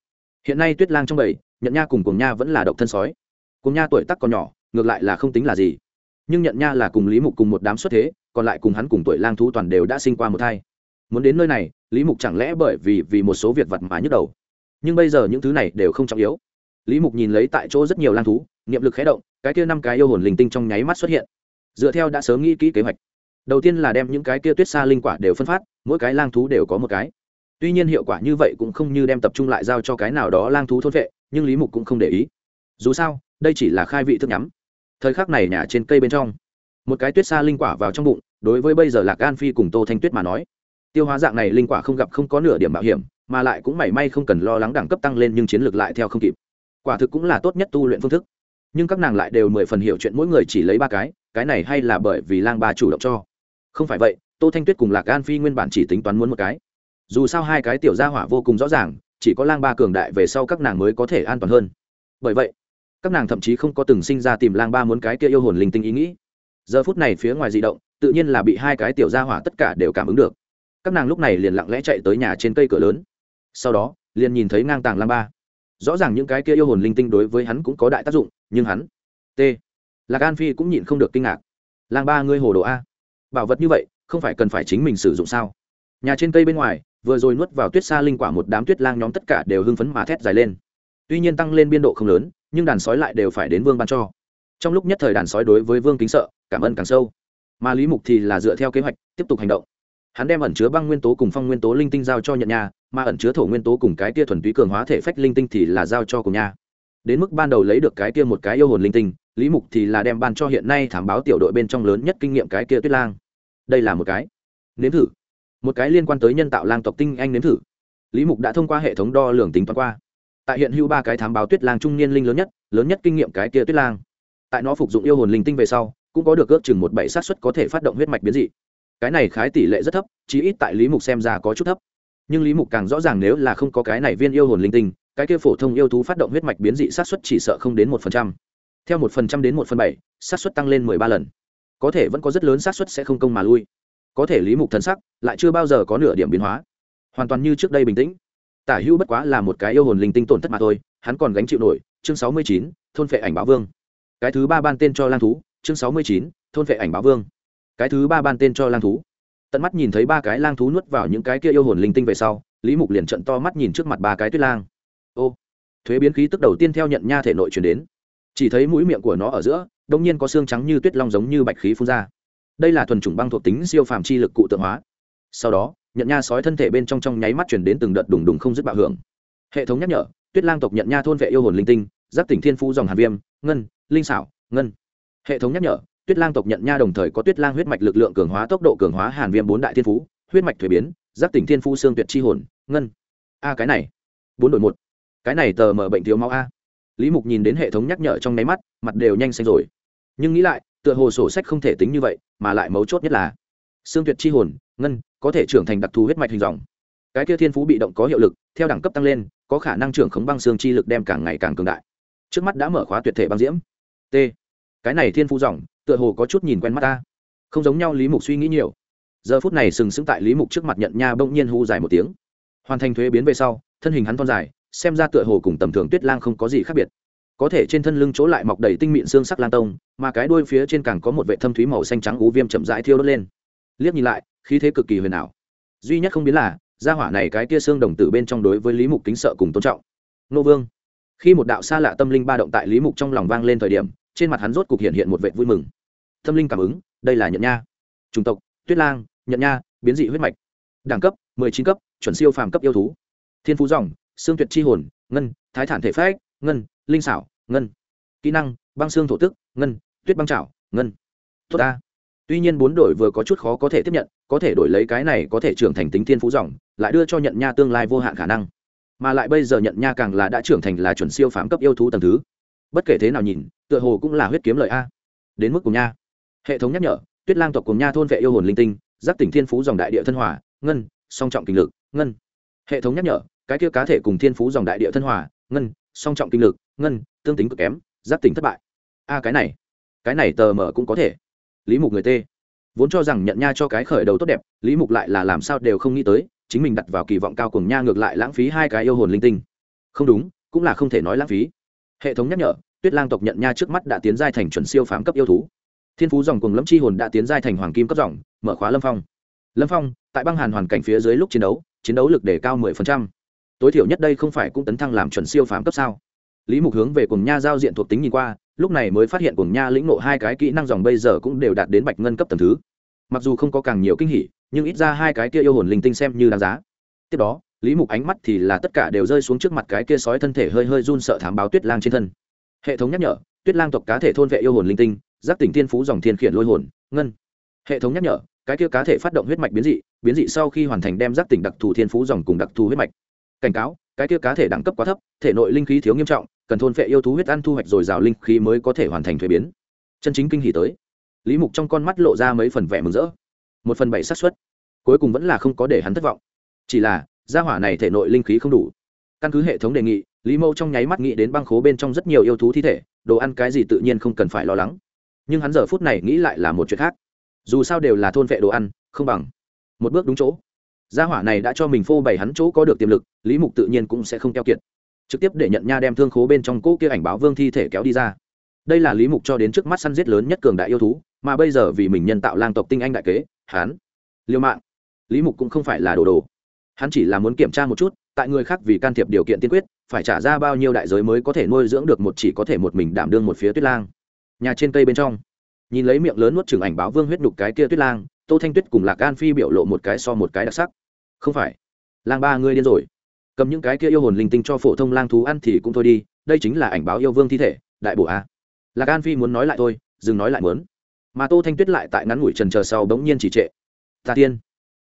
Speaker 1: Hiện nay tuyết lang trong bầy nhận nha cùng cùng nha vẫn là độc thân sói. Cùng nha tuổi tắc còn nhỏ, ngược lại là không tính là gì. Nhưng nhận nha là cùng lý mục cùng một đám xuất thế, còn lại cùng hắn cùng tuổi lang thú toàn đều đã sinh qua một thai muốn đến nơi này, lý mục chẳng lẽ bởi vì vì một số việc vật mà nhức đầu? Nhưng bây giờ những thứ này đều không trọng yếu. Lý mục nhìn lấy tại chỗ rất nhiều lang thú, niệm lực khé động, cái kia năm cái yêu hồn linh tinh trong nháy mắt xuất hiện. Dựa theo đã sớm nghĩ kỹ kế hoạch. Đầu tiên là đem những cái kia tuyết xa linh quả đều phân phát, mỗi cái lang thú đều có một cái. Tuy nhiên hiệu quả như vậy cũng không như đem tập trung lại giao cho cái nào đó lang thú thôn vệ, nhưng lý mục cũng không để ý. Dù sao, đây chỉ là khai vị thức nhắm. Thời khắc này nhả trên cây bên trong, một cái tuyết xa linh quả vào trong bụng, đối với bây giờ lạc gan phi cùng tô thanh tuyết mà nói tiêu hóa dạng này linh quả không gặp không có nửa điểm bảo hiểm, mà lại cũng mảy may không cần lo lắng đẳng cấp tăng lên nhưng chiến lược lại theo không kịp. Quả thực cũng là tốt nhất tu luyện phương thức. Nhưng các nàng lại đều mười phần hiểu chuyện mỗi người chỉ lấy ba cái cái này hay là bởi vì lang ba chủ động cho. Không phải vậy, tô thanh tuyết cùng lạc gan phi nguyên bản chỉ tính toán muốn một cái. Dù sao hai cái tiểu gia hỏa vô cùng rõ ràng, chỉ có lang ba cường đại về sau các nàng mới có thể an toàn hơn. Bởi vậy, các nàng thậm chí không có từng sinh ra tìm lang ba muốn cái kia yêu hồn linh tinh ý nghĩ. Giờ phút này phía ngoài di động, tự nhiên là bị hai cái tiểu gia hỏa tất cả đều cảm ứng được các nàng lúc này liền lặng lẽ chạy tới nhà trên cây cửa lớn. Sau đó, liền nhìn thấy ngang tàng lang ba. Rõ ràng những cái kia yêu hồn linh tinh đối với hắn cũng có đại tác dụng, nhưng hắn, t. Lạc an phi cũng nhịn không được kinh ngạc. Lang ba ngươi hồ đồ a. Bảo vật như vậy, không phải cần phải chính mình sử dụng sao? Nhà trên cây bên ngoài, vừa rồi nuốt vào tuyết xa linh quả một đám tuyết lang nhóm tất cả đều hưng phấn mà thét dài lên. Tuy nhiên tăng lên biên độ không lớn, nhưng đàn sói lại đều phải đến vương ban cho. Trong lúc nhất thời đàn sói đối với vương kính sợ, cảm ơn càng sâu. Mà lý mục thì là dựa theo kế hoạch, tiếp tục hành động hắn đem ẩn chứa băng nguyên tố cùng phong nguyên tố linh tinh giao cho nhận Nha, mà ẩn chứa thổ nguyên tố cùng cái kia thuần túy cường hóa thể phách linh tinh thì là giao cho cùng Nha. đến mức ban đầu lấy được cái kia một cái yêu hồn linh tinh lý mục thì là đem ban cho hiện nay thảm báo tiểu đội bên trong lớn nhất kinh nghiệm cái kia tuyết lang. Đây là một cái nếm thử. Một cái liên quan tới nhân tạo lang tộc tinh anh nếm thử. Lý mục đã thông qua hệ thống đo lường tính toán qua. Tại hiện hữu ba cái thám báo tuyết lang trung niên linh lớn nhất lớn nhất kinh nghiệm cái kia tuyết lang. Tại nó phục dụng yêu hồn linh tinh về sau cũng có được ước chừng một bảy sát suất có thể phát động huyết mạch biến dị cái này khái tỷ lệ rất thấp, chí ít tại lý mục xem ra có chút thấp. Nhưng lý mục càng rõ ràng nếu là không có cái này viên yêu hồn linh tinh, cái kia phổ thông yêu thú phát động huyết mạch biến dị sát suất chỉ sợ không đến một phần trăm. Theo một phần trăm đến một phần bảy sát suất tăng lên mười ba lần. Có thể vẫn có rất lớn sát suất sẽ không công mà lui. Có thể lý mục thần sắc lại chưa bao giờ có nửa điểm biến hóa. Hoàn toàn như trước đây bình tĩnh. Tả hữu bất quá là một cái yêu hồn linh tinh tổn thất mà thôi, hắn còn gánh chịu nổi, chương sáu mươi chín, thôn phệ ảnh báo vương. Cái thứ ba ban tên cho lang thú, chương sáu mươi chín, thôn phệ ảnh báo vương cái thứ ba ban tên cho lang thú. Tận mắt nhìn thấy ba cái lang thú nuốt vào những cái kia yêu hồn linh tinh về sau, lý mục liền trận to mắt nhìn trước mặt ba cái tuyết lang. Ô, thuế biến khí tức đầu tiên theo nhận nha thể nội chuyển đến. Chỉ thấy mũi miệng của nó ở giữa, đông nhiên có xương trắng như tuyết long giống như bạch khí phun ra. Đây là thuần chủng băng thuộc tính siêu phàm chi lực cụ tượng hóa. Sau đó, nhận nha sói thân thể bên trong trong nháy mắt chuyển đến từng đợt đùng đùng không dứt bạo hưởng. Hệ thống nhắc nhở, tuyết lang tộc nhận nha thôn vệ yêu hồn linh tinh, giáp tỉnh thiên phú dòng hàn viêm, ngân, linh xảo, ngân. Hệ thống nhắc nhở tuyết lang tộc nhận nha đồng thời có tuyết lang huyết mạch lực lượng cường hóa, tốc độ cường hóa, hàn viêm bốn đại thiên phú, huyết mạch thuế biến giáp tỉnh thiên phú, xương tuyệt chi hồn, ngân. A, cái này. Bốn đổi một. Cái này tờ mở bệnh thiếu máu a. Lý mục nhìn đến hệ thống nhắc nhở trong nháy mắt, mặt đều nhanh xanh rồi. Nhưng nghĩ lại, tựa hồ sổ sách không thể tính như vậy, mà lại mấu chốt nhất là xương tuyệt chi hồn, ngân, có thể trưởng thành đặc thù huyết mạch hình dòng. Cái kia thiên phú bị động có hiệu lực, theo đẳng cấp tăng lên, có khả năng trưởng khống băng xương chi lực đem càng ngày càng cường đại. Trước mắt đã mở khóa tuyệt thể băng diễm. T. Cái này thiên phú dòng tựa hồ có chút nhìn quen mắt ta. Không giống nhau lý mục suy nghĩ nhiều. Giờ phút này sừng sững tại lý mục trước mặt nhận nha bỗng nhiên hù dài một tiếng. Hoàn thành thuế biến về sau, thân hình hắn thon dài, xem ra tựa hồ cùng tầm thường tuyết lang không có gì khác biệt. Có thể trên thân lưng chỗ lại mọc đầy tinh mịn xương sắc lan tông, mà cái đuôi phía trên càng có một vệ thâm thúy màu xanh trắng ú viêm chậm rãi thiêu đốt lên. Liếc nhìn lại, khí thế cực kỳ huyền ảo. Duy nhất không biến là, gia hỏa này cái kia xương đồng tử bên trong đối với lý mục kính sợ cùng tôn trọng. Nô vương. Khi một đạo xa lạ tâm linh ba động tại lý mục trong lòng vang lên thời điểm, trên mặt hắn rốt cục hiện hiện một vệ vui mừng tâm linh cảm ứng, đây là nhận nha. Chủng tộc, tuyết lang, nhận nha, biến dị huyết mạch. Đẳng cấp, mười chín cấp, chuẩn siêu phàm cấp yêu thú. Thiên phú dòng, xương tuyệt chi hồn, ngân, thái thản thể phách, ngân, linh xảo, ngân. Kỹ năng, băng xương thổ tức, ngân, tuyết băng trảo, ngân. Tốt ta. Tuy nhiên bốn đổi vừa có chút khó có thể tiếp nhận, có thể đổi lấy cái này có thể trưởng thành tính thiên phú dòng, lại đưa cho nhận nha tương lai vô hạn khả năng. Mà lại bây giờ nhận nha càng là đã trưởng thành là chuẩn siêu phàm cấp yêu thú tầng thứ. Bất kể thế nào nhìn, tựa hồ cũng là huyết kiếm lợi a. Đến mức cùng nha hệ thống nhắc nhở, tuyết lang tộc cùng nha thôn vệ yêu hồn linh tinh, giáp tỉnh thiên phú dòng đại địa thân hòa, ngân, song trọng kinh lực, ngân. Hệ thống nhắc nhở, cái kia cá thể cùng thiên phú dòng đại địa thân hòa, ngân, song trọng kinh lực, ngân, tương tính cực kém, giáp tỉnh thất bại. A, cái này cái này tờ mở cũng có thể. Lý mục người t vốn cho rằng nhận nha cho cái khởi đầu tốt đẹp, lý mục lại là làm sao đều không nghĩ tới, chính mình đặt vào kỳ vọng cao cùng nha ngược lại lãng phí hai cái yêu hồn linh tinh. Không đúng, cũng là không thể nói lãng phí. Hệ thống nhắc nhở, tuyết lang tộc nhận nha trước mắt đã tiến giai thành chuẩn siêu phám cấp yêu thú thiên phú dòng cùng lâm chi hồn đã tiến giai thành hoàng kim cấp dòng, mở khóa lâm phong. Lâm phong, tại băng hàn hoàn cảnh phía dưới lúc chiến đấu chiến đấu lực đề cao mười phần trăm. Tối thiểu nhất đây không phải cũng tấn thăng làm chuẩn siêu phám cấp sao? Lý mục hướng về cùng nha giao diện thuộc tính nhìn qua, lúc này mới phát hiện cùng nha lĩnh nộ hai cái kỹ năng dòng bây giờ cũng đều đạt đến bạch ngân cấp tầng thứ. Mặc dù không có càng nhiều kinh hỉ, nhưng ít ra hai cái kia yêu hồn linh tinh xem như đáng giá. Tiếp đó, lý mục ánh mắt thì là tất cả đều rơi xuống trước mặt cái kia sói thân thể hơi hơi run sợ thám báo tuyết lang trên thân. Hệ thống nhắc nhở, tuyết lang tộc cá thể thôn vệ yêu hồn linh tinh giác tỉnh thiên phú dòng thiên khiển lôi hồn, ngân. Hệ thống nhắc nhở, cái kia cá thể phát động huyết mạch biến dị biến dị sau khi hoàn thành đem giác tỉnh đặc thù thiên phú dòng cùng đặc thù huyết mạch. Cảnh cáo, cái kia cá thể đẳng cấp quá thấp, thể nội linh khí thiếu nghiêm trọng, cần thôn phệ yêu thú huyết ăn thu hoạch dồi dào linh khí mới có thể hoàn thành thuế biến. Chân chính kinh hỉ tới. Lý mục trong con mắt lộ ra mấy phần vẻ mừng rỡ. Một phần bảy xác suất. Cuối cùng vẫn là không có để hắn thất vọng. Chỉ là, gia hỏa này thể nội linh khí không đủ. Căn cứ hệ thống đề nghị, lý mâu trong nháy mắt nghĩ đến băng khố bên trong rất nhiều yêu thú thi thể, đồ ăn cái gì tự nhiên không cần phải lo lắng nhưng hắn giờ phút này nghĩ lại là một chuyện khác. Dù sao đều là thôn vệ đồ ăn, không bằng một bước đúng chỗ. Gia hỏa này đã cho mình phô bày hắn chỗ có được tiềm lực, lý mục tự nhiên cũng sẽ không keo kiệt. Trực tiếp để nhận nha đem thương khố bên trong cỗ kia ảnh báo vương thi thể kéo đi ra. Đây là lý mục cho đến trước mắt săn giết lớn nhất cường đại yêu thú, mà bây giờ vì mình nhân tạo lang tộc tinh anh đại kế, hắn liêu mạng. Lý mục cũng không phải là đồ đồ. Hắn chỉ là muốn kiểm tra một chút, tại người khác vì can thiệp điều kiện tiên quyết, phải trả ra bao nhiêu đại giới mới có thể nuôi dưỡng được một chỉ có thể một mình đảm đương một phía tuyết lang nhà trên cây bên trong. Nhìn lấy miệng lớn nuốt chừng ảnh báo vương huyết đục cái kia tuyết lang, tô thanh tuyết cùng lạc an phi biểu lộ một cái so một cái đặc sắc. Không phải. Lang ba ngươi điên rồi. Cầm những cái kia yêu hồn linh tinh cho phổ thông lang thú ăn thì cũng thôi đi, đây chính là ảnh báo yêu vương thi thể, đại bổ a. Lạc an phi muốn nói lại thôi, dừng nói lại muốn. Mà tô thanh tuyết lại tại ngắn ngủi trần chờ sau bỗng nhiên chỉ trệ. Ta tiên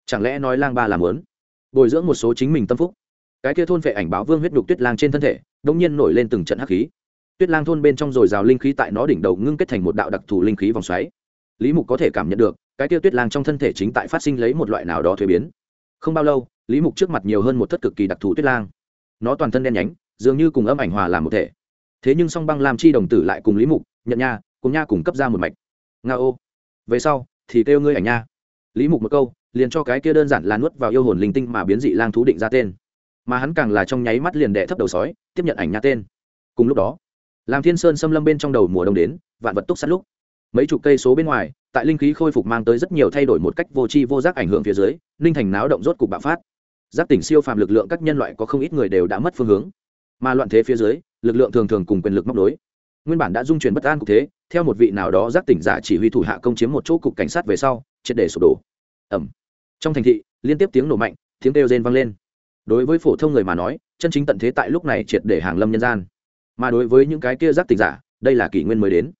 Speaker 1: chẳng lẽ nói lang ba làm muốn? Bồi dưỡng một số chính mình tâm phúc. Cái kia thôn vệ ảnh báo vương huyết đục tuyết lang trên thân thể, bỗng nhiên nổi lên từng trận hắc khí tuyết lang thôn bên trong dồi dào linh khí tại nó đỉnh đầu ngưng kết thành một đạo đặc thù linh khí vòng xoáy. Lý mục có thể cảm nhận được, cái kia tuyết lang trong thân thể chính tại phát sinh lấy một loại nào đó thuế biến. Không bao lâu, lý mục trước mặt nhiều hơn một thất cực kỳ đặc thù tuyết lang. Nó toàn thân đen nhánh, dường như cùng âm ảnh hòa làm một thể. Thế nhưng song băng làm chi đồng tử lại cùng lý mục nhận nha, cùng nha cùng cấp ra một mạch. Nga ô. Về sau, thì kêu ngươi ảnh nha. Lý mục một câu, liền cho cái kia đơn giản là nuốt vào yêu hồn linh tinh mà biến dị lang thú định ra tên. Mà hắn càng là trong nháy mắt liền đệ thấp đầu sói, tiếp nhận ảnh nha tên. Cùng lúc đó làm thiên sơn xâm lâm bên trong đầu mùa đông đến, vạn vật túc sát lúc. Mấy chục cây số bên ngoài, tại linh khí khôi phục mang tới rất nhiều thay đổi một cách vô tri vô giác ảnh hưởng phía dưới, ninh thành náo động rốt cục bạo phát. Giác tỉnh siêu phàm lực lượng các nhân loại có không ít người đều đã mất phương hướng. Mà loạn thế phía dưới, lực lượng thường thường cùng quyền lực móc đối nguyên bản đã dung chuyển bất an cục thế, theo một vị nào đó giác tỉnh giả chỉ huy thủ hạ công chiếm một chỗ cục cảnh sát về sau, triệt để sụp đổ. Ẩm trong thành thị, liên tiếp tiếng nổ mạnh, tiếng kêu rên vang lên. Đối với phổ thông người mà nói, chân chính tận thế tại lúc này triệt để hàng lâm nhân gian mà đối với những cái kia giác tỉnh giả, đây là kỷ nguyên mới đến.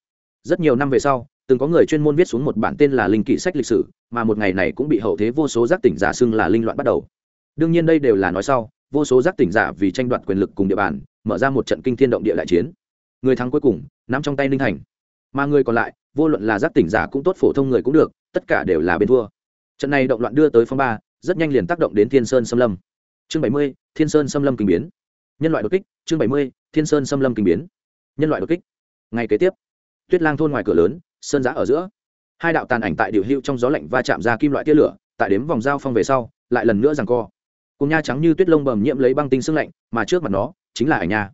Speaker 1: Rất nhiều năm về sau, từng có người chuyên môn viết xuống một bản tên là linh kỷ sách lịch sử, mà một ngày này cũng bị hậu thế vô số giác tỉnh giả xưng là linh loạn bắt đầu. Đương nhiên đây đều là nói sau, vô số giác tỉnh giả vì tranh đoạt quyền lực cùng địa bàn, mở ra một trận kinh thiên động địa đại chiến. Người thắng cuối cùng, nắm trong tay ninh thành. Mà người còn lại, vô luận là giác tỉnh giả cũng tốt phổ thông người cũng được, tất cả đều là bên thua. Trận này động loạn đưa tới phong ba, rất nhanh liền tác động đến thiên sơn xâm lâm. Chương bảy mươi, thiên sơn xâm lâm kinh biến nhân loại đột kích, chương bảy mươi, thiên sơn xâm lâm kinh biến. Nhân loại đột kích. Ngày kế tiếp, tuyết lang thôn ngoài cửa lớn, sơn giã ở giữa. Hai đạo tàn ảnh tại điều hưu trong gió lạnh va chạm ra kim loại tia lửa, tại đếm vòng dao phong về sau, lại lần nữa rằng co. Cùng nha trắng như tuyết lông bầm nhiễm lấy băng tinh sưng lạnh, mà trước mặt nó, chính là ảnh nha.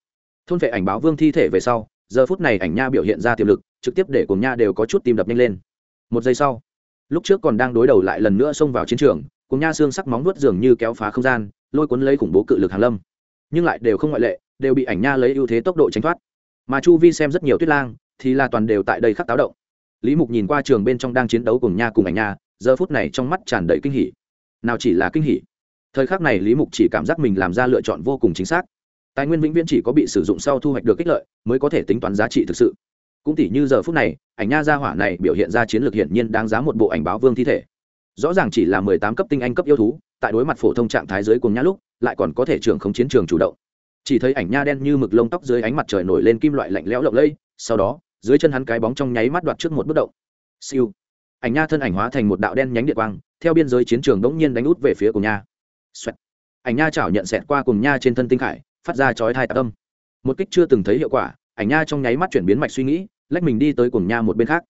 Speaker 1: Thôn vệ ảnh báo vương thi thể về sau, giờ phút này ảnh nha biểu hiện ra tiềm lực, trực tiếp để cùng nha đều có chút tim đập nhanh lên. Một giây sau, lúc trước còn đang đối đầu lại lần nữa xông vào chiến trường, cùng nha xương sắc móng nuốt dường như kéo phá không gian, lôi cuốn lấy khủng bố cự lực hàn lâm nhưng lại đều không ngoại lệ, đều bị ảnh nha lấy ưu thế tốc độ tránh thoát. Mà chu vi xem rất nhiều tuyết lang, thì là toàn đều tại đây khắc táo động. Lý mục nhìn qua trường bên trong đang chiến đấu cùng nha cùng ảnh nha, giờ phút này trong mắt tràn đầy kinh hỉ. Nào chỉ là kinh hỉ. Thời khắc này lý mục chỉ cảm giác mình làm ra lựa chọn vô cùng chính xác. Tài nguyên vĩnh viễn chỉ có bị sử dụng sau thu hoạch được kích lợi, mới có thể tính toán giá trị thực sự. Cũng tỷ như giờ phút này, ảnh nha gia hỏa này biểu hiện ra chiến lược hiển nhiên đáng giá một bộ ảnh báo vương thi thể. Rõ ràng chỉ là mười tám cấp tinh anh cấp yêu thú, tại đối mặt phổ thông trạng thái dưới cùng nhã lúc lại còn có thể trưởng không chiến trường chủ động. Chỉ thấy ảnh nha đen như mực lông tóc dưới ánh mặt trời nổi lên kim loại lạnh lẽo lộng lây sau đó, dưới chân hắn cái bóng trong nháy mắt đoạt trước một bước động. Siêu. Ảnh nha thân ảnh hóa thành một đạo đen nhánh điện quang, theo biên giới chiến trường đống nhiên đánh út về phía cùng nha. Xoẹt. ảnh nha chảo nhận xẹt qua cùng nha trên thân tinh khải, phát ra chói thai tạc âm. Một kích chưa từng thấy hiệu quả, ảnh nha trong nháy mắt chuyển biến mạch suy nghĩ, lách mình đi tới cùng nha một bên khác.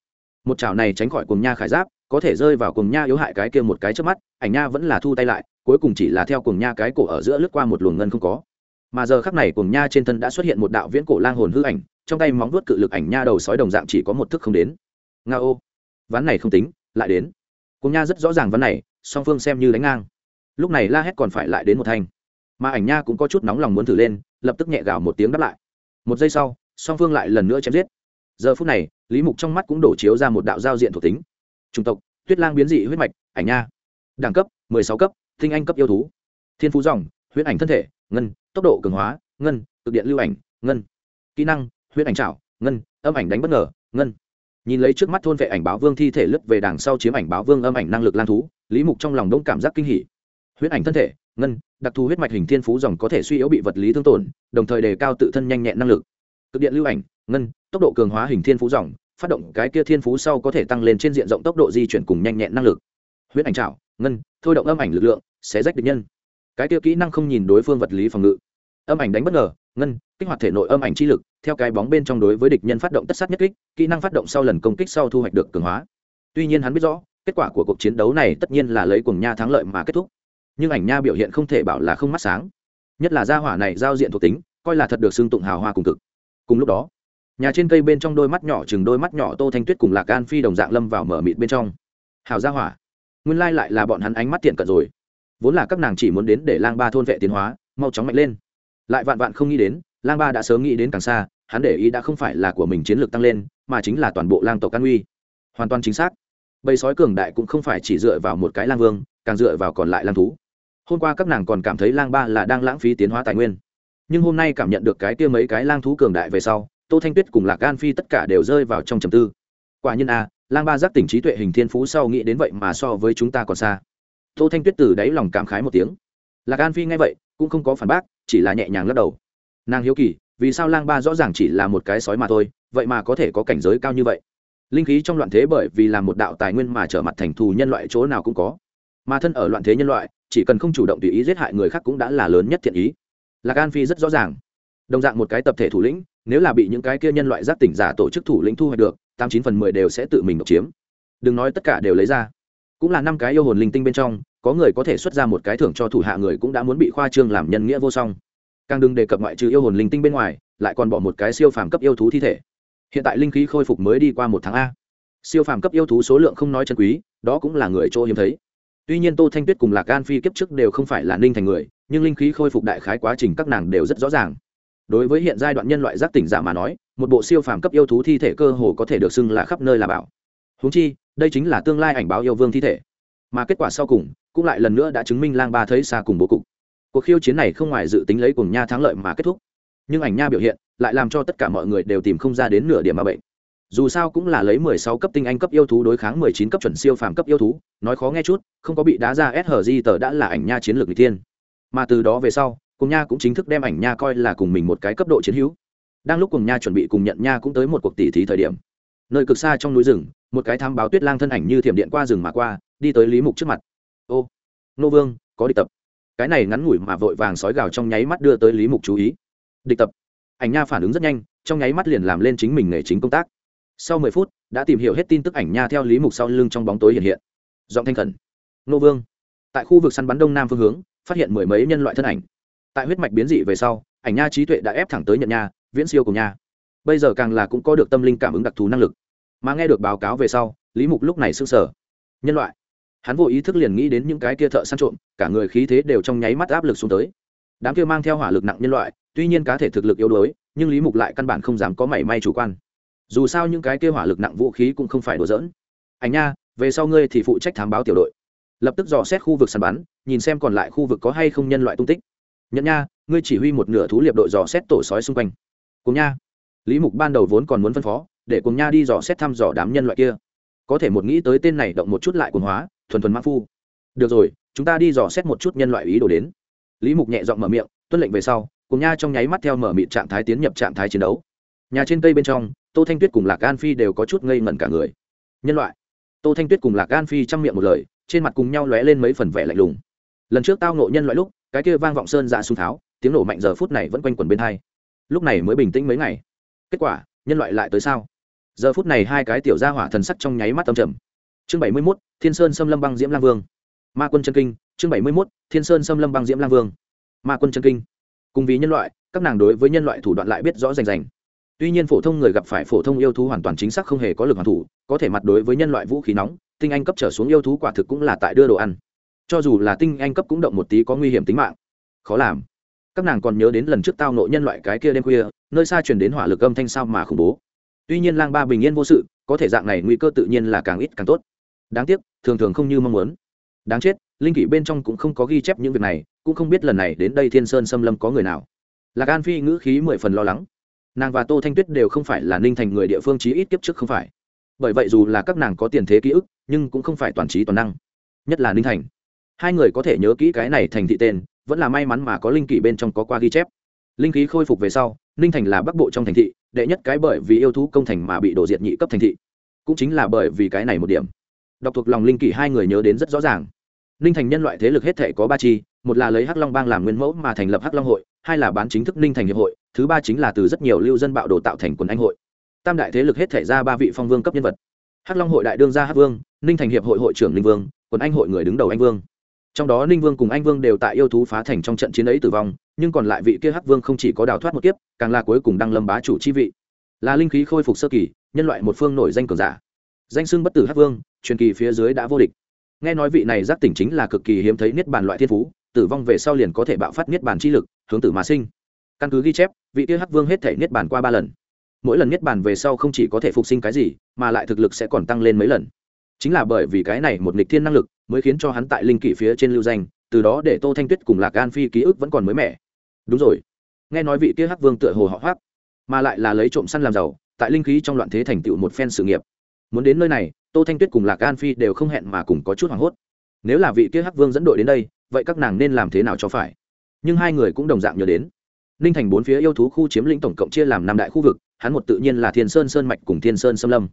Speaker 1: Một chảo này tránh khỏi cùng nha khải giáp, có thể rơi vào cùng nha yếu hại cái kia một cái trước mắt, ảnh nha vẫn là thu tay lại cuối cùng chỉ là theo cùng nha cái cổ ở giữa lướt qua một luồng ngân không có. Mà giờ khắc này cùng nha trên thân đã xuất hiện một đạo viễn cổ lang hồn hư ảnh, trong tay móng vuốt cự lực ảnh nha đầu sói đồng dạng chỉ có một thức không đến. Nga ô. Ván này không tính, lại đến. Cùng nha rất rõ ràng ván này, song phương xem như đánh ngang. Lúc này la hét còn phải lại đến một thanh. Mà ảnh nha cũng có chút nóng lòng muốn thử lên, lập tức nhẹ gào một tiếng đáp lại. Một giây sau, song phương lại lần nữa chém giết. Giờ phút này, lý mục trong mắt cũng đổ chiếu ra một đạo giao diện thuộc tính. Chủng tộc, tuyết lang biến dị huyết mạch, ảnh nha. Đẳng cấp, mười sáu cấp tinh anh cấp yêu thú. Thiên phú dòng, Huyễn ảnh thân thể, ngân, tốc độ cường hóa, ngân, cực điện lưu ảnh, ngân. Kỹ năng, Huyễn ảnh trảo ngân, âm ảnh đánh bất ngờ, ngân. Nhìn lấy trước mắt thôn vệ ảnh báo vương thi thể lướt về đằng sau chiếm ảnh báo vương âm ảnh năng lực lan thú, lý mục trong lòng đông cảm giác kinh hỉ. Huyễn ảnh thân thể, ngân, đặc thù huyết mạch hình thiên phú dòng có thể suy yếu bị vật lý thương tổn, đồng thời đề cao tự thân nhanh nhẹn năng lực. Cực điện lưu ảnh, ngân, tốc độ cường hóa hình thiên phú dòng, phát động cái kia thiên phú sau có thể tăng lên trên diện rộng tốc độ di chuyển cùng nhanh nhẹn năng lực. Huyết ảnh trảo ngân thôi động âm ảnh lực lượng sẽ rách địch nhân. Cái tiêu kỹ năng không nhìn đối phương vật lý phòng ngự. Âm ảnh đánh bất ngờ, ngân, kích hoạt thể nội âm ảnh chi lực, theo cái bóng bên trong đối với địch nhân phát động tất sát nhất kích, kỹ năng phát động sau lần công kích sau thu hoạch được cường hóa. Tuy nhiên hắn biết rõ, kết quả của cuộc chiến đấu này tất nhiên là lấy cùng nha thắng lợi mà kết thúc. Nhưng ảnh nha biểu hiện không thể bảo là không mắt sáng. Nhất là gia hỏa này giao diện thuộc tính, coi là thật được xưng tụng hào hoa cùng cực. Cùng lúc đó, nhà trên cây bên trong đôi mắt nhỏ chừng đôi mắt nhỏ tô thanh tuyết cùng lạc an phi đồng dạng lâm vào mở mịt bên trong. Hào gia hỏa nguyên lai lại là bọn hắn ánh mắt tiện cận rồi. Vốn là các nàng chỉ muốn đến để lang ba thôn vệ tiến hóa, mau chóng mạnh lên. Lại vạn vạn không nghĩ đến, lang ba đã sớm nghĩ đến càng xa, hắn để ý đã không phải là của mình chiến lược tăng lên, mà chính là toàn bộ lang tộc can uy. Hoàn toàn chính xác. Bầy sói cường đại cũng không phải chỉ dựa vào một cái lang vương, càng dựa vào còn lại lang thú. Hôm qua các nàng còn cảm thấy lang ba là đang lãng phí tiến hóa tài nguyên. Nhưng hôm nay cảm nhận được cái kia mấy cái lang thú cường đại về sau, tô thanh tuyết cùng lạc gan phi tất cả đều rơi vào trong trầm tư. Quả nhiên a lang ba giác tỉnh trí tuệ hình thiên phú sau nghĩ đến vậy mà so với chúng ta còn xa. Tô thanh tuyết từ đáy lòng cảm khái một tiếng. Lạc an phi nghe vậy, cũng không có phản bác, chỉ là nhẹ nhàng lắc đầu. Nàng hiếu kỳ, vì sao lang ba rõ ràng chỉ là một cái sói mà thôi, vậy mà có thể có cảnh giới cao như vậy? Linh khí trong loạn thế bởi vì là một đạo tài nguyên mà trở mặt thành thù nhân loại chỗ nào cũng có. Mà thân ở loạn thế nhân loại, chỉ cần không chủ động tùy ý giết hại người khác cũng đã là lớn nhất thiện ý. Lạc an phi rất rõ ràng. Đồng dạng một cái tập thể thủ lĩnh, nếu là bị những cái kia nhân loại giác tỉnh giả tổ chức thủ lĩnh thu hoạch được tám chín phần mười đều sẽ tự mình độc chiếm. Đừng nói tất cả đều lấy ra. Cũng là năm cái yêu hồn linh tinh bên trong, có người có thể xuất ra một cái thưởng cho thủ hạ người cũng đã muốn bị khoa trương làm nhân nghĩa vô song. Càng đừng đề cập ngoại trừ yêu hồn linh tinh bên ngoài, lại còn bỏ một cái siêu phàm cấp yêu thú thi thể. Hiện tại linh khí khôi phục mới đi qua một tháng a. Siêu phàm cấp yêu thú số lượng không nói chân quý, đó cũng là người chỗ hiếm thấy. Tuy nhiên tô thanh tuyết cùng lạc gan phi kiếp trước đều không phải là ninh thành người, nhưng linh khí khôi phục đại khái quá trình các nàng đều rất rõ ràng. Đối với hiện giai đoạn nhân loại giác tỉnh giả mà nói một bộ siêu phàm cấp yêu thú thi thể cơ hồ có thể được xưng là khắp nơi là bảo. Húng chi, đây chính là tương lai ảnh báo yêu vương thi thể. Mà kết quả sau cùng, cũng lại lần nữa đã chứng minh lang ba thấy xa cùng bố cục. Cuộc khiêu chiến này không ngoài dự tính lấy cùng nha thắng lợi mà kết thúc. Nhưng ảnh nha biểu hiện, lại làm cho tất cả mọi người đều tìm không ra đến nửa điểm ma bệnh. Dù sao cũng là lấy mười sáu cấp tinh anh cấp yêu thú đối kháng mười chín cấp chuẩn siêu phàm cấp yêu thú, nói khó nghe chút, không có bị đá ra SHG tờ đã là ảnh nha chiến lược nghịch thiên. Mà từ đó về sau cùng nha cũng chính thức đem ảnh nha coi là cùng mình một cái cấp độ chiến hữu đang lúc cùng nha chuẩn bị cùng nhận nha cũng tới một cuộc tỉ thí thời điểm. Nơi cực xa trong núi rừng, một cái tham báo tuyết lang thân ảnh như thiểm điện qua rừng mà qua, đi tới lý mục trước mặt. Ô, nô vương, có địch tập. Cái này ngắn ngủi mà vội vàng sói gào trong nháy mắt đưa tới lý mục chú ý. Địch tập. Ảnh nha phản ứng rất nhanh, trong nháy mắt liền làm lên chính mình nghề chính công tác. Sau mười phút, đã tìm hiểu hết tin tức ảnh nha theo lý mục sau lưng trong bóng tối hiện hiện. Giọng thanh khẩn. Nô vương. Tại khu vực săn bắn đông nam phương hướng, phát hiện mười mấy nhân loại thân ảnh. Tại huyết mạch biến dị về sau, ảnh nha trí tuệ đã ép thẳng tới nhận nha viễn siêu cùng nha. Bây giờ càng là cũng có được tâm linh cảm ứng đặc thù năng lực. Mà nghe được báo cáo về sau, lý mục lúc này s ư n g sở nhân loại. Hắn vô ý thức liền nghĩ đến những cái kia thợ săn trộm, cả người khí thế đều trong nháy mắt áp lực xuống tới. Đám kia mang theo hỏa lực nặng nhân loại, tuy nhiên cá thể thực lực yếu đuối, nhưng lý mục lại căn bản không dám có mảy may chủ quan. Dù sao những cái kia hỏa lực nặng vũ khí cũng không phải đổ dỡn ảnh nha, về sau ngươi thì phụ trách thám báo tiểu đội. Lập tức dò xét khu vực săn bắn, nhìn xem còn lại khu vực có hay không nhân loại tung tích. Nhận nha, ngươi chỉ huy một nửa thú liệp đội dò xét tổ sói xung quanh cùng nha. Lý mục ban đầu vốn còn muốn phân phó, để cùng nha đi dò xét thăm dò đám nhân loại kia. Có thể một nghĩ tới tên này động một chút lại quần hóa, thuần thuần mã phu. Được rồi, chúng ta đi dò xét một chút nhân loại ý đồ đến. Lý mục nhẹ giọng mở miệng, tuân lệnh về sau, cùng nha trong nháy mắt theo mở mịt trạng thái tiến nhập trạng thái chiến đấu. Nhà trên cây bên trong, tô thanh tuyết cùng lạc an phi đều có chút ngây ngẩn cả người. Nhân loại. Tô thanh tuyết cùng lạc an phi chăm miệng một lời, trên mặt cùng nhau lóe lên mấy phần vẻ lạnh lùng. Lần trước tao nộ nhân loại lúc, cái kia vang vọng sơn dạ sung tháo, tiếng nổ mạnh giờ phút này vẫn quanh quẩn bên hai lúc này mới bình tĩnh mấy ngày. Kết quả, nhân loại lại tới sao? Giờ phút này hai cái tiểu gia hỏa thần sắc trong nháy mắt âm trầm. Chương bảy mươi mốt, thiên sơn xâm lâm băng diễm lang vương. Ma quân chân kinh, chương bảy mươi mốt, thiên sơn xâm lâm băng diễm lang vương. Ma quân chân kinh. Cùng vì nhân loại, các nàng đối với nhân loại thủ đoạn lại biết rõ rành rành. Tuy nhiên phổ thông người gặp phải phổ thông yêu thú hoàn toàn chính xác không hề có lực hoàn thủ, có thể mặt đối với nhân loại vũ khí nóng, tinh anh cấp trở xuống yêu thú quả thực cũng là tại đưa đồ ăn. Cho dù là tinh anh cấp cũng động một tí có nguy hiểm tính mạng. Khó làm các nàng còn nhớ đến lần trước tao nộ nhân loại cái kia đêm khuya, nơi xa truyền đến hỏa lực âm thanh sao mà khủng bố. Tuy nhiên lang ba bình yên vô sự, có thể dạng này nguy cơ tự nhiên là càng ít càng tốt. Đáng tiếc, thường thường không như mong muốn. Đáng chết, linh kỷ bên trong cũng không có ghi chép những việc này, cũng không biết lần này đến đây thiên sơn xâm lâm có người nào. Lạc an phi ngữ khí mười phần lo lắng. Nàng và tô thanh tuyết đều không phải là ninh thành người địa phương chí ít kiếp trước không phải. Bởi vậy dù là các nàng có tiền thế ký ức, nhưng cũng không phải toàn trí toàn năng. Nhất là ninh thành. Hai người có thể nhớ kỹ cái này thành thị tên vẫn là may mắn mà có linh kỷ bên trong có qua ghi chép. Linh khí khôi phục về sau, ninh thành là bắc bộ trong thành thị, đệ nhất cái bởi vì yêu thú công thành mà bị đổ diệt nhị cấp thành thị. Cũng chính là bởi vì cái này một điểm. Đọc thuộc lòng linh kỷ hai người nhớ đến rất rõ ràng. Ninh thành nhân loại thế lực hết thể có ba chi, một là lấy hắc long bang làm nguyên mẫu mà thành lập hắc long hội, hai là bán chính thức ninh thành hiệp hội, thứ ba chính là từ rất nhiều lưu dân bạo đồ tạo thành quần anh hội. Tam đại thế lực hết thể ra ba vị phong vương cấp nhân vật. Hắc long hội đại đương gia hắc vương, ninh thành hiệp hội hội trưởng ninh vương, quần anh hội người đứng đầu anh vương trong đó ninh vương cùng anh vương đều tại yêu thú phá thành trong trận chiến ấy tử vong, nhưng còn lại vị kia hắc vương không chỉ có đào thoát một kiếp, càng là cuối cùng đăng lâm bá chủ chi vị. Là linh khí khôi phục sơ kỳ, nhân loại một phương nổi danh cường giả. Danh xưng bất tử hắc vương, truyền kỳ phía dưới đã vô địch. Nghe nói vị này giác tỉnh chính là cực kỳ hiếm thấy niết bàn loại thiên phú, tử vong về sau liền có thể bạo phát niết bàn chi lực, hướng tử mà sinh. Căn cứ ghi chép, vị kia hắc vương hết thể niết bàn qua ba lần. Mỗi lần niết bàn về sau không chỉ có thể phục sinh cái gì, mà lại thực lực sẽ còn tăng lên mấy lần chính là bởi vì cái này một nghịch thiên năng lực mới khiến cho hắn tại linh kỷ phía trên lưu danh, từ đó để tô thanh tuyết cùng lạc gan phi ký ức vẫn còn mới mẻ. Đúng rồi. Nghe nói vị kia hắc vương tựa hồ họ hoác mà lại là lấy trộm săn làm giàu, tại linh khí trong loạn thế thành tựu một phen sự nghiệp. Muốn đến nơi này, tô thanh tuyết cùng lạc gan phi đều không hẹn mà cùng có chút hoảng hốt. Nếu là vị kia hắc vương dẫn đội đến đây, vậy các nàng nên làm thế nào cho phải? Nhưng hai người cũng đồng dạng nhớ đến. Ninh thành bốn phía yêu thú khu chiếm lĩnh tổng cộng chia làm năm đại khu vực, hắn một tự nhiên là thiên sơn sơn mạch cùng thiên sơn xâm lâm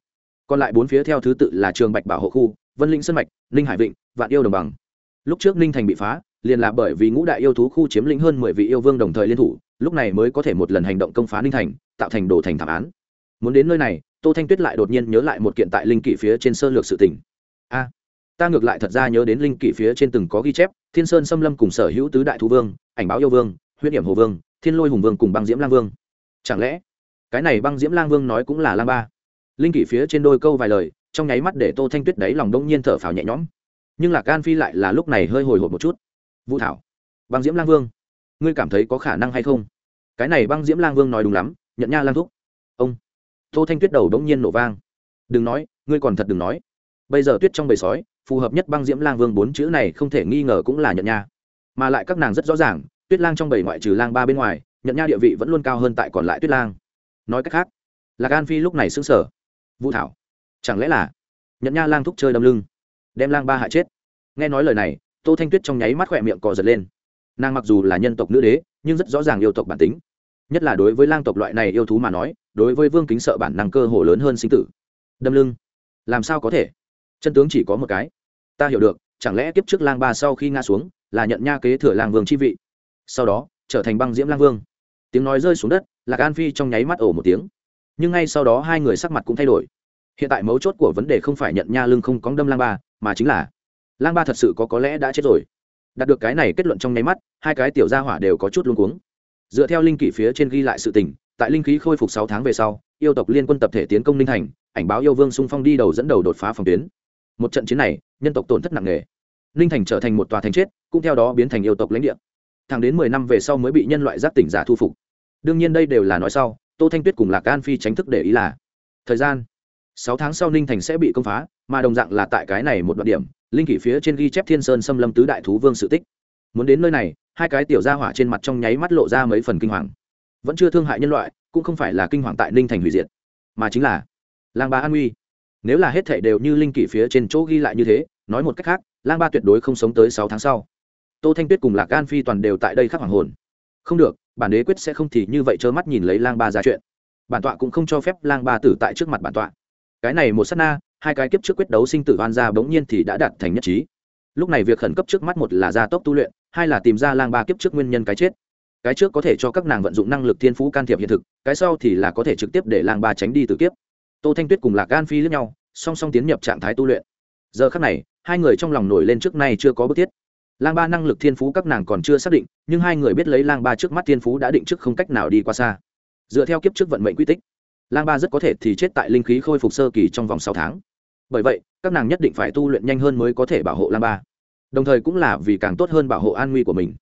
Speaker 1: còn lại bốn phía theo thứ tự là trường bạch bảo hộ khu, vân linh sân mạch, ninh hải vịnh, vạn yêu đồng bằng. Lúc trước ninh thành bị phá, liền là bởi vì ngũ đại yêu thú khu chiếm lĩnh hơn mười vị yêu vương đồng thời liên thủ, lúc này mới có thể một lần hành động công phá ninh thành, tạo thành đồ thành thảm án. Muốn đến nơi này, tô thanh tuyết lại đột nhiên nhớ lại một kiện tại linh kỷ phía trên sơ lược sự tỉnh a, ta ngược lại thật ra nhớ đến linh kỷ phía trên từng có ghi chép, thiên sơn xâm lâm cùng sở hữu tứ đại thú vương, ảnh báo yêu vương, huyết điểm hồ vương, thiên lôi hùng vương cùng băng diễm lang vương. Chẳng lẽ, cái này băng diễm lang vương nói cũng là lang ba? Linh kỷ phía trên đôi câu vài lời, trong nháy mắt để tô thanh tuyết đấy lòng đông nhiên thở phào nhẹ nhõm. Nhưng lạc gan phi lại là lúc này hơi hồi hộp một chút. Vũ thảo, băng diễm lang vương, ngươi cảm thấy có khả năng hay không? Cái này băng diễm lang vương nói đúng lắm, nhận nha lang thúc. Ông. Tô thanh tuyết đầu đông nhiên nổ vang. Đừng nói, ngươi còn thật đừng nói. Bây giờ tuyết trong bầy sói, phù hợp nhất băng diễm lang vương bốn chữ này không thể nghi ngờ cũng là nhận nha. Mà lại các nàng rất rõ ràng, tuyết lang trong bầy ngoại trừ lang ba bên ngoài, nhận nha địa vị vẫn luôn cao hơn tại còn lại tuyết lang. Nói cách khác, lạc an phi lúc này xứng sở vũ thảo, chẳng lẽ là nhận nha lang thúc chơi đâm lưng, đem lang ba hại chết? Nghe nói lời này, tô thanh tuyết trong nháy mắt khỏe miệng cò giật lên. Nàng mặc dù là nhân tộc nữ đế, nhưng rất rõ ràng yêu tộc bản tính. Nhất là đối với lang tộc loại này yêu thú mà nói, đối với vương kính sợ bản năng cơ hồ lớn hơn sinh tử. Đâm lưng? Làm sao có thể? Chân tướng chỉ có một cái. Ta hiểu được, chẳng lẽ kiếp trước lang ba sau khi ngã xuống, là nhận nha kế thừa lang vương chi vị? Sau đó, trở thành băng diễm lang vương. Tiếng nói rơi xuống đất, lạc an phi trong nháy mắt ổ một tiếng nhưng ngay sau đó hai người sắc mặt cũng thay đổi. Hiện tại mấu chốt của vấn đề không phải nhận nha lưng không có đâm lang ba, mà chính là lang ba thật sự có có lẽ đã chết rồi. Đạt được cái này kết luận trong nháy mắt, hai cái tiểu gia hỏa đều có chút luống cuống. Dựa theo linh kỷ phía trên ghi lại sự tình, tại linh khí khôi phục sáu tháng về sau, yêu tộc liên quân tập thể tiến công linh thành, ảnh báo yêu vương xung phong đi đầu dẫn đầu đột phá phòng tuyến. Một trận chiến này, nhân tộc tổn thất nặng nề. Linh thành trở thành một tòa thành chết, cũng theo đó biến thành yêu tộc lãnh địa. Thẳng đến mười năm về sau mới bị nhân loại giác tỉnh giả thu phục. Đương nhiên đây đều là nói sau tô thanh tuyết cùng lạc an phi tránh thức để ý là, thời gian, sáu tháng sau ninh thành sẽ bị công phá, mà đồng dạng là tại cái này một đoạn điểm, linh kỷ phía trên ghi chép thiên sơn xâm lâm tứ đại thú vương sự tích. Muốn đến nơi này, hai cái tiểu gia hỏa trên mặt trong nháy mắt lộ ra mấy phần kinh hoàng. Vẫn chưa thương hại nhân loại, cũng không phải là kinh hoàng tại ninh thành hủy diệt, mà chính là lang ba an uy. Nếu là hết thảy đều như linh kỷ phía trên chỗ ghi lại như thế, nói một cách khác, lang ba tuyệt đối không sống tới sáu tháng sau. Tô thanh tuyết cùng lạc an phi toàn đều tại đây khắc hoàng hồn. Không được bản đế quyết sẽ không thì như vậy trơ mắt nhìn lấy lang ba ra chuyện. Bản tọa cũng không cho phép lang ba tử tại trước mặt bản tọa. Cái này một s á t na, hai cái kiếp trước quyết đấu sinh tử oan ra bỗng nhiên thì đã đạt thành nhất trí. Lúc này việc khẩn cấp trước mắt một là gia tốc tu luyện, hai là tìm ra lang ba kiếp trước nguyên nhân cái chết. Cái trước có thể cho các nàng vận dụng năng lực thiên phú can thiệp hiện thực, cái sau thì là có thể trực tiếp để lang ba tránh đi từ kiếp. Tô thanh tuyết cùng lạc gan phi lướt nhau, song song tiến nhập trạng thái tu luyện. Giờ khắc này, hai người trong lòng nổi lên trước nay chưa có bức thiết lang ba năng lực thiên phú các nàng còn chưa xác định, nhưng hai người biết lấy lang ba trước mắt thiên phú đã định trước không cách nào đi qua xa. Dựa theo kiếp trước vận mệnh quy tích, lang ba rất có thể thì chết tại linh khí khôi phục sơ kỳ trong vòng sáu tháng. Bởi vậy, các nàng nhất định phải tu luyện nhanh hơn mới có thể bảo hộ lang ba. Đồng thời cũng là vì càng tốt hơn bảo hộ an nguy của mình.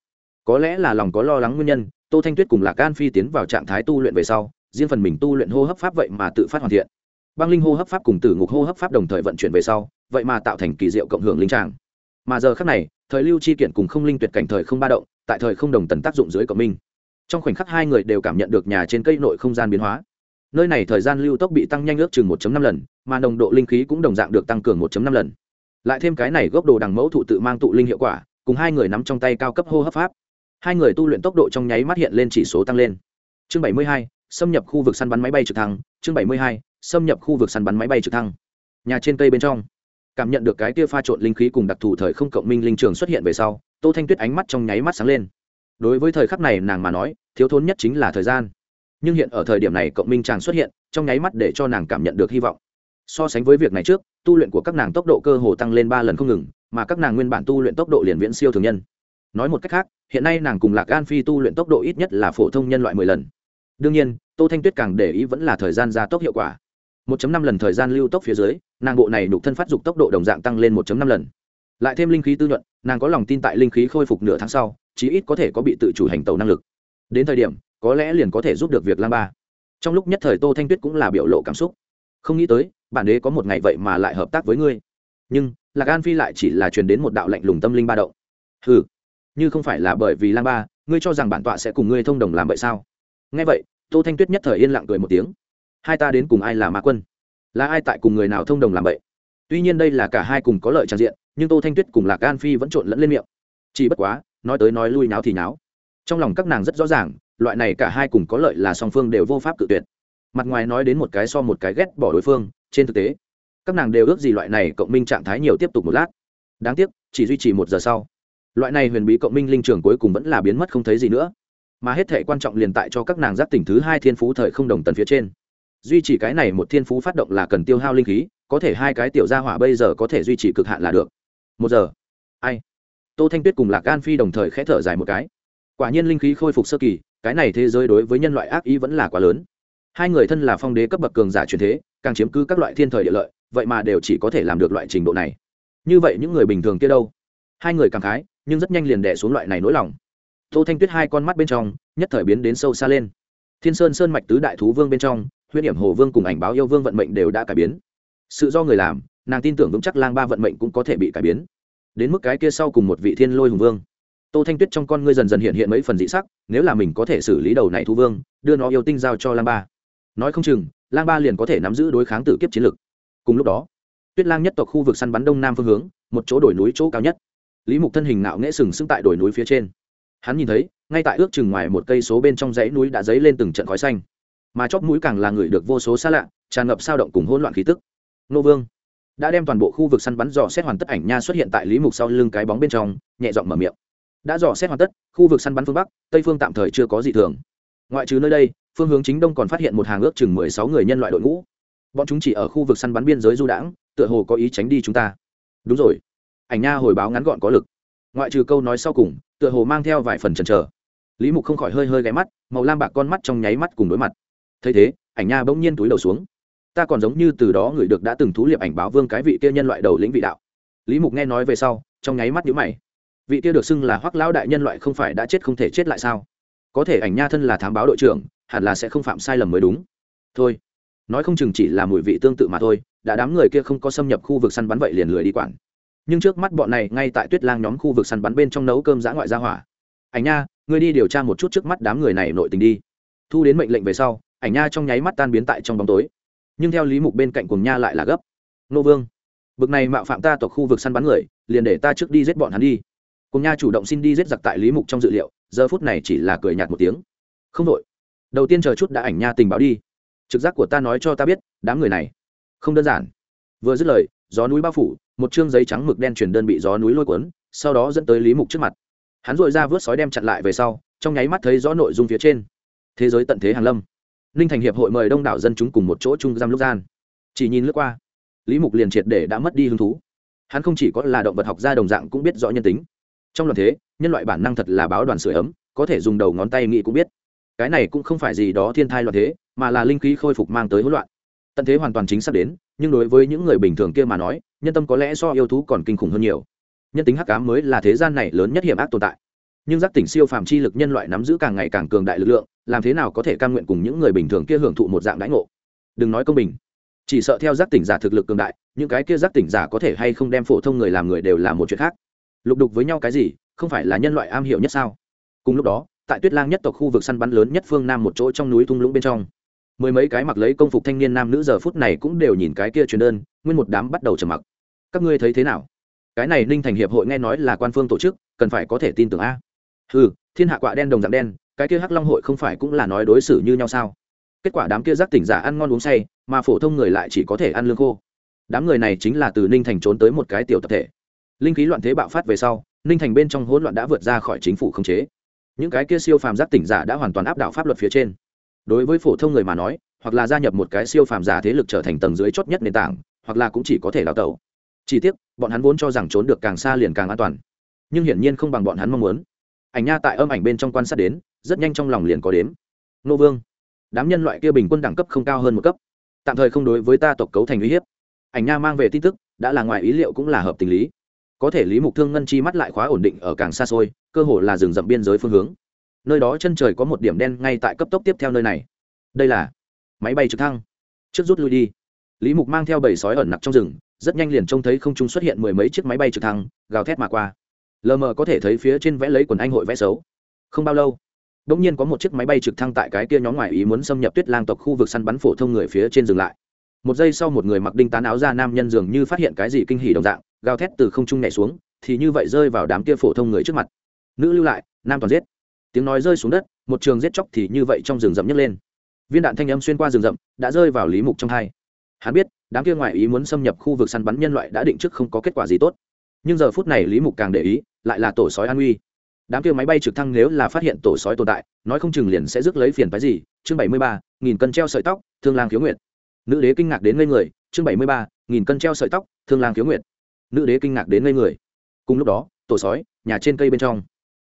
Speaker 1: Có lẽ là lòng có lo lắng nguyên nhân, tô thanh tuyết cùng lạc an phi tiến vào trạng thái tu luyện về sau, riêng phần mình tu luyện hô hấp pháp vậy mà tự phát hoàn thiện. Băng linh hô hấp pháp cùng tử ngục hô hấp pháp đồng thời vận chuyển về sau, vậy mà tạo thành kỳ diệu cộng hưởng linh tràng mà giờ khác này thời lưu chi kiện cùng không linh tuyệt cảnh thời không ba động tại thời không đồng tần tác dụng dưới cộng minh. Trong khoảnh khắc hai người đều cảm nhận được nhà trên cây nội không gian biến hóa. Nơi này thời gian lưu tốc bị tăng nhanh ước chừng 1 năm lần mà nồng độ linh khí cũng đồng dạng được tăng cường 1 năm lần. Lại thêm cái này gốc đồ đằng mẫu thụ tự mang tụ linh hiệu quả cùng hai người nắm trong tay cao cấp hô hấp pháp. Hai người tu luyện tốc độ trong nháy mắt hiện lên chỉ số tăng lên. Chương 72, xâm nhập khu vực săn bắn máy bay trực thăng. Chương 72, xâm nhập khu vực săn bắn máy bay trực thăng. Nhà trên cây bên trong cảm nhận được cái kia pha trộn linh khí cùng đặc thù thời không cộng minh linh trường xuất hiện về sau, tô thanh tuyết ánh mắt trong nháy mắt sáng lên. Đối với thời khắc này nàng mà nói, thiếu thốn nhất chính là thời gian. Nhưng hiện ở thời điểm này cộng minh chàng xuất hiện, trong nháy mắt để cho nàng cảm nhận được hy vọng. So sánh với việc này trước, tu luyện của các nàng tốc độ cơ hồ tăng lên ba lần không ngừng, mà các nàng nguyên bản tu luyện tốc độ liền viễn siêu thường nhân. Nói một cách khác, hiện nay nàng cùng lạc gan phi tu luyện tốc độ ít nhất là phổ thông nhân loại mười lần. Đương nhiên, tô thanh tuyết càng để ý vẫn là thời gian gia tốc hiệu quả. 1.5 lần thời gian lưu tốc phía dưới, nàng bộ này nhục thân phát dục tốc độ đồng dạng tăng lên 1.5 lần. Lại thêm linh khí tư nhuận, nàng có lòng tin tại linh khí khôi phục nửa tháng sau, chí ít có thể có bị tự chủ hành tàu năng lực. Đến thời điểm, có lẽ liền có thể giúp được việc lang ba. Trong lúc nhất thời tô thanh tuyết cũng là biểu lộ cảm xúc. Không nghĩ tới bản đế có một ngày vậy mà lại hợp tác với ngươi. Nhưng, lạc an phi lại chỉ là truyền đến một đạo lạnh lùng tâm linh ba động. Ừ như không phải là bởi vì lang ba, ngươi cho rằng bản tọa sẽ cùng ngươi thông đồng làm vậy sao? Nghe vậy, tô thanh tuyết nhất thời yên lặng cười một tiếng hai ta đến cùng ai là ma quân? Là ai tại cùng người nào thông đồng làm vậy tuy nhiên đây là cả hai cùng có lợi tràn diện, nhưng tô thanh tuyết cùng lạc an phi vẫn trộn lẫn lên miệng. Chỉ bất quá, nói tới nói lui náo thì náo trong lòng các nàng rất rõ ràng, loại này cả hai cùng có lợi là song phương đều vô pháp cự tuyệt. Mặt ngoài nói đến một cái so một cái ghét bỏ đối phương, trên thực tế, các nàng đều ước gì loại này cộng minh trạng thái nhiều tiếp tục một lát. Đáng tiếc, chỉ duy trì một giờ sau, loại này huyền bí cộng minh linh trường cuối cùng vẫn là biến mất không thấy gì nữa. Mà hết thể quan trọng liền tại cho các nàng giác tỉnh thứ hai thiên phú thời không đồng tần phía trên duy trì cái này một thiên phú phát động là cần tiêu hao linh khí, có thể hai cái tiểu gia hỏa bây giờ có thể duy trì cực hạn là được. Một giờ. Ai? Tô thanh tuyết cùng lạc an phi đồng thời khẽ thở dài một cái. Quả nhiên linh khí khôi phục sơ kỳ, cái này thế giới đối với nhân loại ác ý vẫn là quá lớn. Hai người thân là phong đế cấp bậc cường giả truyền thế, càng chiếm cứ các loại thiên thời địa lợi, vậy mà đều chỉ có thể làm được loại trình độ này. Như vậy những người bình thường kia đâu? Hai người cảm khái, nhưng rất nhanh liền đẻ xuống loại này nỗi lòng. Tô thanh tuyết hai con mắt bên trong, nhất thời biến đến sâu xa lên. Thiên sơn sơn mạch tứ đại thú vương bên trong huyết điểm hồ vương cùng ảnh báo yêu vương vận mệnh đều đã cải biến. Sự do người làm, nàng tin tưởng vững chắc lang ba vận mệnh cũng có thể bị cải biến. Đến mức cái kia sau cùng một vị thiên lôi hùng vương. Tô thanh tuyết trong con ngươi dần dần hiện hiện mấy phần dị sắc, nếu là mình có thể xử lý đầu này thu vương, đưa nó yêu tinh giao cho lang ba. Nói không chừng, lang ba liền có thể nắm giữ đối kháng tử kiếp chiến lực. Cùng lúc đó, tuyết lang nhất tộc khu vực săn bắn đông nam phương hướng, một chỗ đồi núi chỗ cao nhất. Lý mục thân hình nạo nghễ sừng sững tại đồi núi phía trên. Hắn nhìn thấy, ngay tại ước chừng ngoài một cây số bên trong dãy núi đã dấy lên từng trận khói xanh mà chóp mũi càng là người được vô số xa lạ, tràn ngập sao động cùng hỗn loạn khí tức. Nô vương đã đem toàn bộ khu vực săn bắn dò xét hoàn tất ảnh nha xuất hiện tại lý mục sau lưng cái bóng bên trong, nhẹ giọng mở miệng. Đã dò xét hoàn tất, khu vực săn bắn phương bắc, tây phương tạm thời chưa có gì thường. Ngoại trừ nơi đây, phương hướng chính đông còn phát hiện một hàng ước chừng mười sáu người nhân loại đội ngũ. Bọn chúng chỉ ở khu vực săn bắn biên giới du đãng, tựa hồ có ý tránh đi chúng ta. Đúng rồi. Ảnh nha hồi báo ngắn gọn có lực. Ngoại trừ câu nói sau cùng, tựa hồ mang theo vài phần chần chờ. Lý mục không khỏi hơi hơi ghé mắt, màu lam bạc con mắt trong nháy mắt cùng đối mặt thấy thế, ảnh nha bỗng nhiên túi đầu xuống. Ta còn giống như từ đó người được đã từng thú liệp ảnh báo vương cái vị kia nhân loại đầu lĩnh vị đạo. Lý mục nghe nói về sau, trong nháy mắt nhữ mày. Vị kia được xưng là hoắc lão đại nhân loại không phải đã chết không thể chết lại sao? Có thể ảnh nha thân là thám báo đội trưởng, hẳn là sẽ không phạm sai lầm mới đúng. Thôi, nói không chừng chỉ là mùi vị tương tự mà thôi, đã đám người kia không có xâm nhập khu vực săn bắn vậy liền lười đi quản. Nhưng trước mắt bọn này, ngay tại tuyết lang nhóm khu vực săn bắn bên trong nấu cơm giã ngoại ra hỏa. Ảnh nha, ngươi đi điều tra một chút trước mắt đám người này nội tình đi. Thu đến mệnh lệnh về sau ảnh nha trong nháy mắt tan biến tại trong bóng tối. Nhưng theo lý mục bên cạnh cùng nha lại là gấp. Nô vương, bực này mạo phạm ta tộc khu vực săn bắn người, liền để ta trước đi giết bọn hắn đi. Cùng nha chủ động xin đi giết giặc tại lý mục trong dự liệu, giờ phút này chỉ là cười nhạt một tiếng. Không đội đầu tiên chờ chút đã ảnh nha tình báo đi. Trực giác của ta nói cho ta biết, đám người này không đơn giản. Vừa dứt lời, gió núi bao phủ, một chương giấy trắng mực đen chuyển đơn bị gió núi lôi cuốn, sau đó dẫn tới lý mục trước mặt. Hắn dội ra vớt sói đem chặn lại về sau, trong nháy mắt thấy rõ nội dung phía trên. Thế giới tận thế hàn lâm ninh thành hiệp hội mời đông đảo dân chúng cùng một chỗ trung giam lúc gian. Chỉ nhìn lướt qua, lý mục liền triệt để đã mất đi hứng thú. Hắn không chỉ có là động vật học gia đồng dạng cũng biết rõ nhân tính. Trong loạn thế, nhân loại bản năng thật là báo đoàn sửa ấm, có thể dùng đầu ngón tay nghĩ cũng biết. Cái này cũng không phải gì đó thiên thai loạn thế, mà là linh khí khôi phục mang tới hỗn loạn. Tận thế hoàn toàn chính xác đến, nhưng đối với những người bình thường kia mà nói, nhân tâm có lẽ so yêu thú còn kinh khủng hơn nhiều. Nhân tính hắc ám mới là thế gian này lớn nhất hiểm ác tồn tại nhưng giác tỉnh siêu phàm chi lực nhân loại nắm giữ càng ngày càng cường đại lực lượng, làm thế nào có thể cam nguyện cùng những người bình thường kia hưởng thụ một dạng đãi ngộ? Đừng nói công bình. Chỉ sợ theo giác tỉnh giả thực lực cường đại, những cái kia giác tỉnh giả có thể hay không đem phổ thông người làm người đều là một chuyện khác. Lục đục với nhau cái gì, không phải là nhân loại am hiểu nhất sao? Cùng lúc đó, tại tuyết lang nhất tộc khu vực săn bắn lớn nhất phương nam một chỗ trong núi thung lũng bên trong, mười mấy cái mặc lấy công phục thanh niên nam nữ giờ phút này cũng đều nhìn cái kia truyền đơn, nguyên một đám bắt đầu trầm mặc. Các ngươi thấy thế nào? Cái này ninh thành hiệp hội nghe nói là quan phương tổ chức, cần phải có thể tin tưởng a ừ thiên hạ quạ đen đồng dạng đen, cái kia hắc long hội không phải cũng là nói đối xử như nhau sao? Kết quả đám kia giác tỉnh giả ăn ngon uống say, mà phổ thông người lại chỉ có thể ăn lương khô. Đám người này chính là từ ninh thành trốn tới một cái tiểu tập thể. Linh khí loạn thế bạo phát về sau, ninh thành bên trong hỗn loạn đã vượt ra khỏi chính phủ khống chế. Những cái kia siêu phàm giác tỉnh giả đã hoàn toàn áp đảo pháp luật phía trên. Đối với phổ thông người mà nói, hoặc là gia nhập một cái siêu phàm giả thế lực trở thành tầng dưới chót nhất nền tảng, hoặc là cũng chỉ có thể đào tẩu. Chỉ tiếc, bọn hắn vốn cho rằng trốn được càng xa liền càng an toàn. Nhưng hiển nhiên không bằng bọn hắn mong muốn ảnh nha tại âm ảnh bên trong quan sát đến, rất nhanh trong lòng liền có đếm. Nô vương, đám nhân loại kia bình quân đẳng cấp không cao hơn một cấp. Tạm thời không đối với ta tộc cấu thành uy hiếp. Ảnh nha mang về tin tức, đã là ngoài ý liệu cũng là hợp tình lý. Có thể lý mục thương ngân chi mắt lại khóa ổn định ở càng xa xôi, cơ hồ là rừng rậm biên giới phương hướng. Nơi đó chân trời có một điểm đen ngay tại cấp tốc tiếp theo nơi này. Đây là máy bay trực thăng. Trước rút lui đi. Lý mục mang theo bầy sói ẩn nặc trong rừng, rất nhanh liền trông thấy không trung xuất hiện mười mấy chiếc máy bay trực thăng, gào thét mà qua lờ mờ có thể thấy phía trên vẽ lấy quần anh hội vẽ xấu. Không bao lâu đ ỗ n g nhiên có một chiếc máy bay trực thăng tại cái kia nhóm ngoài ý muốn xâm nhập tuyết lang tộc khu vực săn bắn phổ thông người phía trên dừng lại. Một giây sau một người mặc đinh tán áo ra nam nhân dường như phát hiện cái gì kinh hỉ đồng dạng, gào thét từ không trung nhảy xuống, thì như vậy rơi vào đám kia phổ thông người trước mặt. Nữ lưu lại, nam toàn giết. Tiếng nói rơi xuống đất, một trường giết chóc thì như vậy trong rừng rậm nhấc lên. Viên đạn thanh âm xuyên qua rừng rậm, đã rơi vào lý mục trong hai. Hắn biết, đám kia ngoại ý muốn xâm nhập khu vực săn bắn nhân loại đã định trước không có kết quả gì tốt. Nhưng giờ phút này lý mục càng để ý lại là tổ sói an uy. Đám kia máy bay trực thăng nếu là phát hiện tổ sói tồn tại, nói không chừng liền sẽ rước lấy phiền phái gì. Chương bảy mươi ba, nghìn cân treo sợi tóc, thương lang khiếu nguyệt. Nữ đế kinh ngạc đến ngây người, chương bảy mươi ba, nghìn cân treo sợi tóc, thương lang khiếu nguyệt. Nữ đế kinh ngạc đến ngây người. Cùng lúc đó, tổ sói, nhà trên cây bên trong.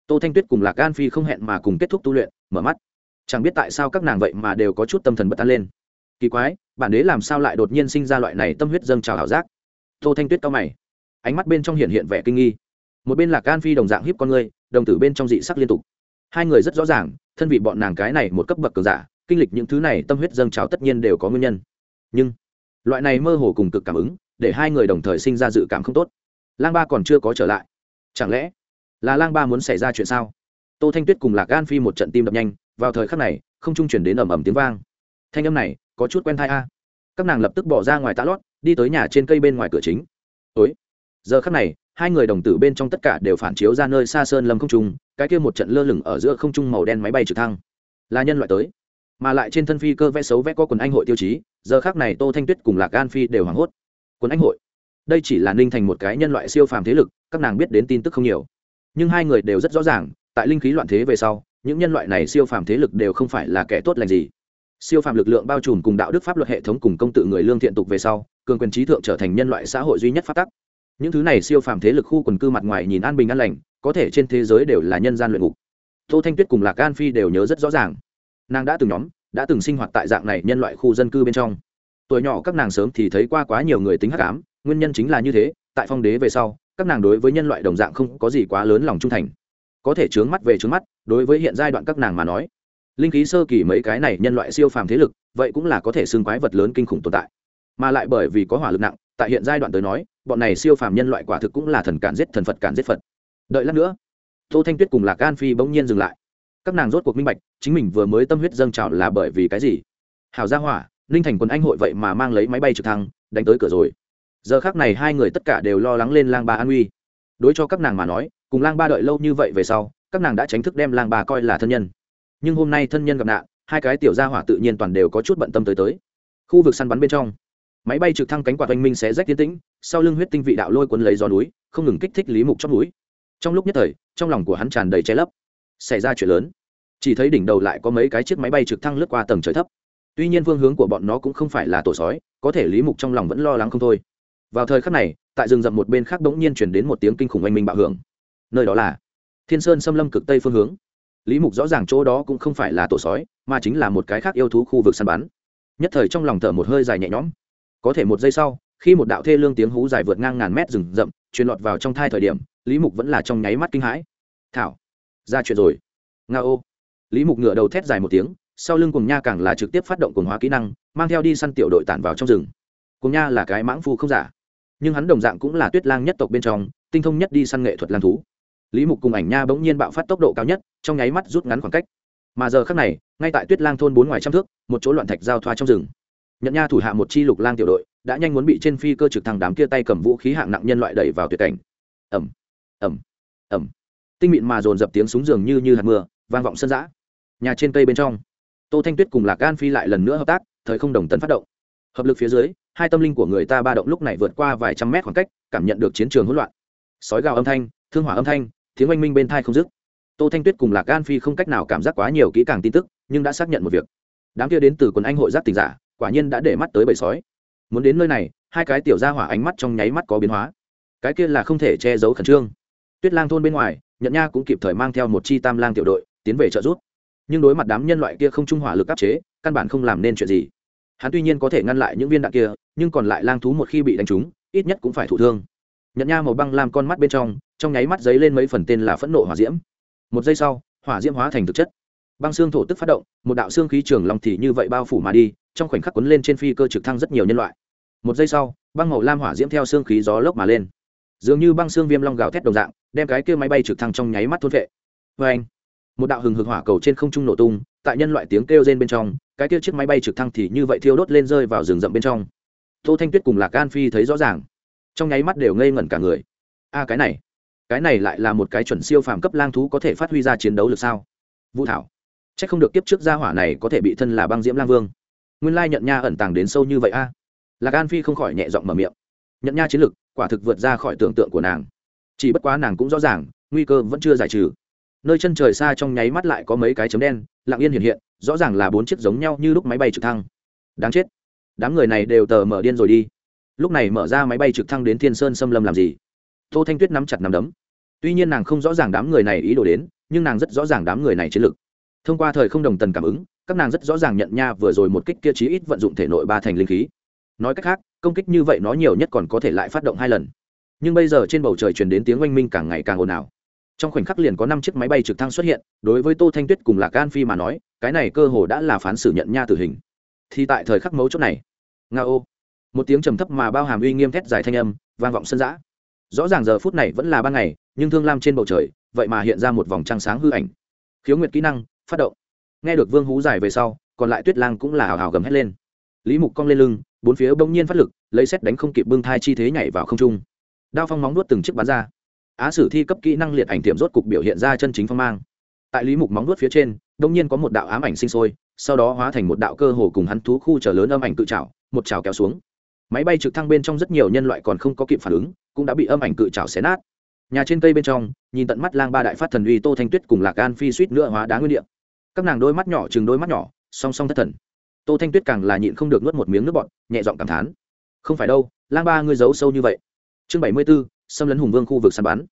Speaker 1: Tô thanh tuyết cùng lạc gan phi không hẹn mà cùng kết thúc tu luyện, mở mắt. Chẳng biết tại sao các nàng vậy mà đều có chút tâm thần bất an lên. Kỳ quái, bản đế làm sao lại đột nhiên sinh ra loại này tâm huyết dâng trào ảo giác? Tô thanh tuyết cao mày. Ánh mắt bên trong hiện hiện vẻ kinh nghi một bên là can phi đồng dạng hiếp con người, đồng tử bên trong dị sắc liên tục. Hai người rất rõ ràng, thân vị bọn nàng cái này một cấp bậc cường giả, kinh lịch những thứ này tâm huyết dâng trào tất nhiên đều có nguyên nhân. Nhưng, loại này mơ hồ cùng cực cảm ứng, để hai người đồng thời sinh ra dự cảm không tốt. Lang ba còn chưa có trở lại. Chẳng lẽ là lang ba muốn xảy ra chuyện sao? Tô thanh tuyết cùng lạc gan phi một trận tim đập nhanh, vào thời khắc này, không trung chuyển đến ầm ầm tiếng vang. Thanh âm này có chút quen thai a. Các nàng lập tức bỏ ra ngoài tá lót, đi tới nhà trên cây bên ngoài cửa chính. Ối giờ khắc này, hai người đồng tử bên trong tất cả đều phản chiếu ra nơi xa sơn lâm không trung, cái kia một trận lơ lửng ở giữa không trung màu đen máy bay trực thăng. Là nhân loại tới. Mà lại trên thân phi cơ vẽ xấu vẽ có quần anh hội tiêu chí, giờ khác này tô thanh tuyết cùng lạc gan phi đều hoảng hốt. Quần anh hội? Đây chỉ là ninh thành một cái nhân loại siêu phàm thế lực, các nàng biết đến tin tức không nhiều. Nhưng hai người đều rất rõ ràng, tại linh khí loạn thế về sau, những nhân loại này siêu phàm thế lực đều không phải là kẻ tốt lành gì. Siêu phàm lực lượng bao trùm cùng đạo đức pháp luật hệ thống cùng công tự người lương thiện tục về sau, cường quyền trí thượng trở thành nhân loại xã hội duy nhất phát tắc những thứ này siêu phàm thế lực khu quần cư mặt ngoài nhìn an bình an lành, có thể trên thế giới đều là nhân gian luyện ngục. Tô thanh tuyết cùng lạc an phi đều nhớ rất rõ ràng. Nàng đã từng nhóm, đã từng sinh hoạt tại dạng này nhân loại khu dân cư bên trong. Tuổi nhỏ các nàng sớm thì thấy qua quá nhiều người tính hắc ám, nguyên nhân chính là như thế, tại phong đế về sau, các nàng đối với nhân loại đồng dạng không có gì quá lớn lòng trung thành. Có thể trướng mắt về trướng mắt, đối với hiện giai đoạn các nàng mà nói, linh khí sơ kỳ mấy cái này nhân loại siêu phàm thế lực, vậy cũng là có thể xương quái vật lớn kinh khủng tồn tại. Mà lại bởi vì có hỏa lực nặng tại hiện giai đoạn tới nói, bọn này siêu phàm nhân loại quả thực cũng là thần cản giết thần phật cản giết phật. Đợi lát nữa, tô thanh tuyết cùng lạc an phi bỗng nhiên dừng lại. Các nàng rốt cuộc minh bạch, chính mình vừa mới tâm huyết dâng trào là bởi vì cái gì? Hào gia hỏa ninh thành quân anh hội vậy mà mang lấy máy bay trực thăng, đánh tới cửa rồi. Giờ khác này hai người tất cả đều lo lắng lên lang ba an uy. Đối cho các nàng mà nói, cùng lang ba đợi lâu như vậy về sau, các nàng đã tránh thức đem lang ba coi là thân nhân. Nhưng hôm nay thân nhân gặp nạn, hai cái tiểu gia hỏa tự nhiên toàn đều có chút bận tâm tới tới. Khu vực săn bắn bên trong máy bay trực thăng cánh quạt oanh minh sẽ rách tiến tĩnh, sau lưng huyết tinh vị đạo lôi cuốn lấy gió núi, không ngừng kích thích lý mục trong núi trong lúc nhất thời, trong lòng của hắn tràn đầy che lấp. Xảy ra chuyện lớn. Chỉ thấy đỉnh đầu lại có mấy cái chiếc máy bay trực thăng lướt qua tầng trời thấp. Tuy nhiên phương hướng của bọn nó cũng không phải là tổ sói, có thể lý mục trong lòng vẫn lo lắng không thôi. Vào thời khắc này, tại rừng rậm một bên khác bỗng nhiên chuyển đến một tiếng kinh khủng oanh minh bạo hưởng. Nơi đó là thiên sơn xâm lâm cực tây phương hướng. Lý mục rõ ràng chỗ đó cũng không phải là tổ sói, mà chính là một cái khác yêu thú khu vực săn bắn. Nhất thời trong lòng thở một hơi dài nhẹ nhõm có thể một giây sau, khi một đạo thê lương tiếng hú dài vượt ngang ngàn mét rừng rậm, truyền lọt vào trong thai thời điểm, lý mục vẫn là trong nháy mắt kinh hãi. Thảo, ra chuyện rồi. Nga ô. Lý mục ngựa đầu thét dài một tiếng, sau lưng cùng nha càng là trực tiếp phát động cồn hóa kỹ năng, mang theo đi săn tiểu đội tản vào trong rừng. Cùng nha là cái mãng phu không giả, nhưng hắn đồng dạng cũng là tuyết lang nhất tộc bên trong, tinh thông nhất đi săn nghệ thuật lang thú. Lý mục cùng ảnh nha bỗng nhiên bạo phát tốc độ cao nhất, trong nháy mắt rút ngắn khoảng cách. Mà giờ khác này, ngay tại tuyết lang thôn bốn ngoài trăm thước, một chỗ loạn thạch giao thoa trong rừng nhận nha thủ hạ một chi lục lang tiểu đội, đã nhanh muốn bị trên phi cơ trực thăng đám kia tay cầm vũ khí hạng nặng nhân loại đẩy vào tuyệt cảnh. Ẩm ẩm ẩm tinh mịn mà dồn dập tiếng súng dường như như hạt mưa, vang vọng sân giã. Nhà trên cây bên trong, tô thanh tuyết cùng lạc gan phi lại lần nữa hợp tác, thời không đồng tấn phát động. Hợp lực phía dưới, hai tâm linh của người ta ba động lúc này vượt qua vài trăm mét khoảng cách, cảm nhận được chiến trường hỗn loạn. Sói gào âm thanh, thương hỏa âm thanh, tiếng oanh minh bên thai không dứt. Tô thanh tuyết cùng lạc gan phi không cách nào cảm giác quá nhiều kỹ càng tin tức, nhưng đã xác nhận một việc. Đám kia đến từ quần anh hội giác tình giả quả nhiên đã để mắt tới bầy sói. Muốn đến nơi này, hai cái tiểu ra hỏa ánh mắt trong nháy mắt có biến hóa. Cái kia là không thể che giấu khẩn trương. Tuyết lang thôn bên ngoài nhận nha cũng kịp thời mang theo một chi tam lang tiểu đội, tiến về trợ giúp. Nhưng đối mặt đám nhân loại kia không trung hỏa lực áp chế, căn bản không làm nên chuyện gì. Hắn tuy nhiên có thể ngăn lại những viên đạn kia, nhưng còn lại lang thú một khi bị đánh trúng, ít nhất cũng phải thụ thương. Nhận nha màu băng làm con mắt bên trong trong nháy mắt giấy lên mấy phần tên là phẫn nộ hỏa diễm. Một giây sau, hỏa diễm hóa thành thực chất băng xương thổ tức phát động, một đạo xương khí trường lòng thì như vậy bao phủ mà đi, trong khoảnh khắc quấn lên trên phi cơ trực thăng rất nhiều nhân loại. Một giây sau, băng màu lam hỏa diễm theo xương khí gió lốc mà lên. Dường như băng xương viêm long gào thét đồng dạng, đem cái kia máy bay trực thăng trong nháy mắt thôn vệ. Vê anh, một đạo hừng hực hỏa cầu trên không trung nổ tung, tại nhân loại tiếng kêu rên bên trong, cái kia chiếc máy bay trực thăng thì như vậy thiêu đốt lên rơi vào rừng rậm bên trong. Tô thanh tuyết cùng lạc an phi thấy rõ ràng, trong nháy mắt đều ngây ngẩn cả người. A, cái này cái này lại là một cái chuẩn siêu phàm cấp lang thú có thể phát huy ra chiến đấu được sao? Vũ thảo c h ắ c không được kiếp trước gia hỏa này có thể bị thân là băng diễm lang vương. Nguyên lai nhận nha ẩn tàng đến sâu như vậy a. Lạc an phi không khỏi nhẹ giọng mở miệng. Nhận nha chiến lực, quả thực vượt ra khỏi tưởng tượng của nàng. Chỉ bất quá nàng cũng rõ ràng, nguy cơ vẫn chưa giải trừ. Nơi chân trời xa trong nháy mắt lại có mấy cái chấm đen, lặng yên hiện hiện, rõ ràng là bốn chiếc giống nhau như lúc máy bay trực thăng. Đáng chết. Đám người này đều tờ mở điên rồi đi. Lúc này mở ra máy bay trực thăng đến thiên sơn xâm lâm làm gì? Tô thanh tuyết nắm chặt nắm đấm. Tuy nhiên nàng không rõ ràng đám người này ý đồ đến, nhưng nàng rất rõ ràng đám người này chiến lược thông qua thời không đồng tần cảm ứng, các nàng rất rõ ràng nhận nha vừa rồi một kích kia chí ít vận dụng thể nội ba thành linh khí. Nói cách khác, công kích như vậy nó nhiều nhất còn có thể lại phát động hai lần. Nhưng bây giờ trên bầu trời truyền đến tiếng oanh minh càng ngày càng ồn ào. Trong khoảnh khắc liền có năm chiếc máy bay trực thăng xuất hiện, đối với tô thanh tuyết cùng lạc an phi mà nói, cái này cơ hồ đã là phán xử nhận nha tử hình. Thì tại thời khắc mấu chốt này, nga ô. Một tiếng trầm thấp mà bao hàm uy nghiêm thét dài thanh âm, vang vọng sân giã. Rõ ràng giờ phút này vẫn là ban ngày, nhưng thương lam trên bầu trời, vậy mà hiện ra một vòng trăng sáng hư ảnh. Khiếu nguyệt kỹ năng phát động. Nghe được vương hú dài về sau, còn lại tuyết lang cũng là hào hào gầm hét lên. Lý mục cong lên lưng, bốn phía bỗng nhiên phát lực, lấy xét đánh không kịp bưng thai chi thế nhảy vào không trung. Đao phong móng nuốt từng chiếc bắn ra. Á sử thi cấp kỹ năng liệt ảnh tiệm rốt cục biểu hiện ra chân chính phong mang. Tại lý mục móng nuốt phía trên đông nhiên có một đạo ám ảnh sinh sôi, sau đó hóa thành một đạo cơ hồ cùng hắn thú khu trở lớn âm ảnh cự trào một trào kéo xuống. Máy bay trực thăng bên trong rất nhiều nhân loại còn không có kịp phản ứng, cũng đã bị âm ảnh cự trào xé nát. Nhà trên cây bên trong, nhìn tận mắt lang ba đại phát thần uy tô thanh tuyết cùng lạc an phi suýt nữa hóa đá nguyên đ các nàng đôi mắt nhỏ chừng đôi mắt nhỏ, song song thất thần. Tô thanh tuyết càng là nhịn không được nuốt một miếng nước bọt, nhẹ giọng cảm thán. Không phải đâu, lang ba ngươi giấu sâu như vậy. Chương bảy mươi b ố xâm lấn hùng vương khu vực săn bắn.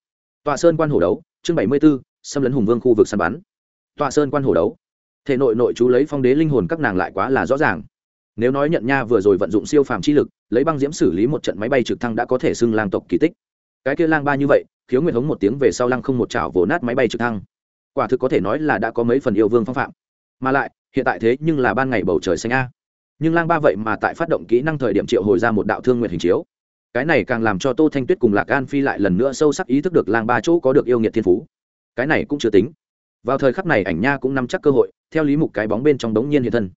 Speaker 1: Tọa sơn quan hổ đấu, chương bảy mươi b ố xâm lấn hùng vương khu vực săn bắn. Tọa sơn quan hổ đấu. Thể nội nội chú lấy phong đế linh hồn các nàng lại quá là rõ ràng. Nếu nói nhận nha vừa rồi vận dụng siêu phàm chi lực, lấy băng diễm xử lý một trận máy bay trực thăng đã có thể xưng lang tộc kỳ tích. Cái kia lang ba như vậy, khiếu nguyệt hống một tiếng về sau lăng không một chảo vồ nát máy bay trực thăng quả thực có thể nói là đã có mấy phần yêu vương phong phạm. Mà lại, hiện tại thế nhưng là ban ngày bầu trời xanh a. Nhưng lang ba vậy mà tại phát động kỹ năng thời điểm triệu hồi ra một đạo thương nguyện hình chiếu. Cái này càng làm cho tô thanh tuyết cùng lạc an phi lại lần nữa sâu sắc ý thức được lang ba chỗ có được yêu nghiệt thiên phú. Cái này cũng chưa tính. Vào thời khắc này ảnh nha cũng nắm chắc cơ hội, theo lý mục cái bóng bên trong đống nhiên hiện thân.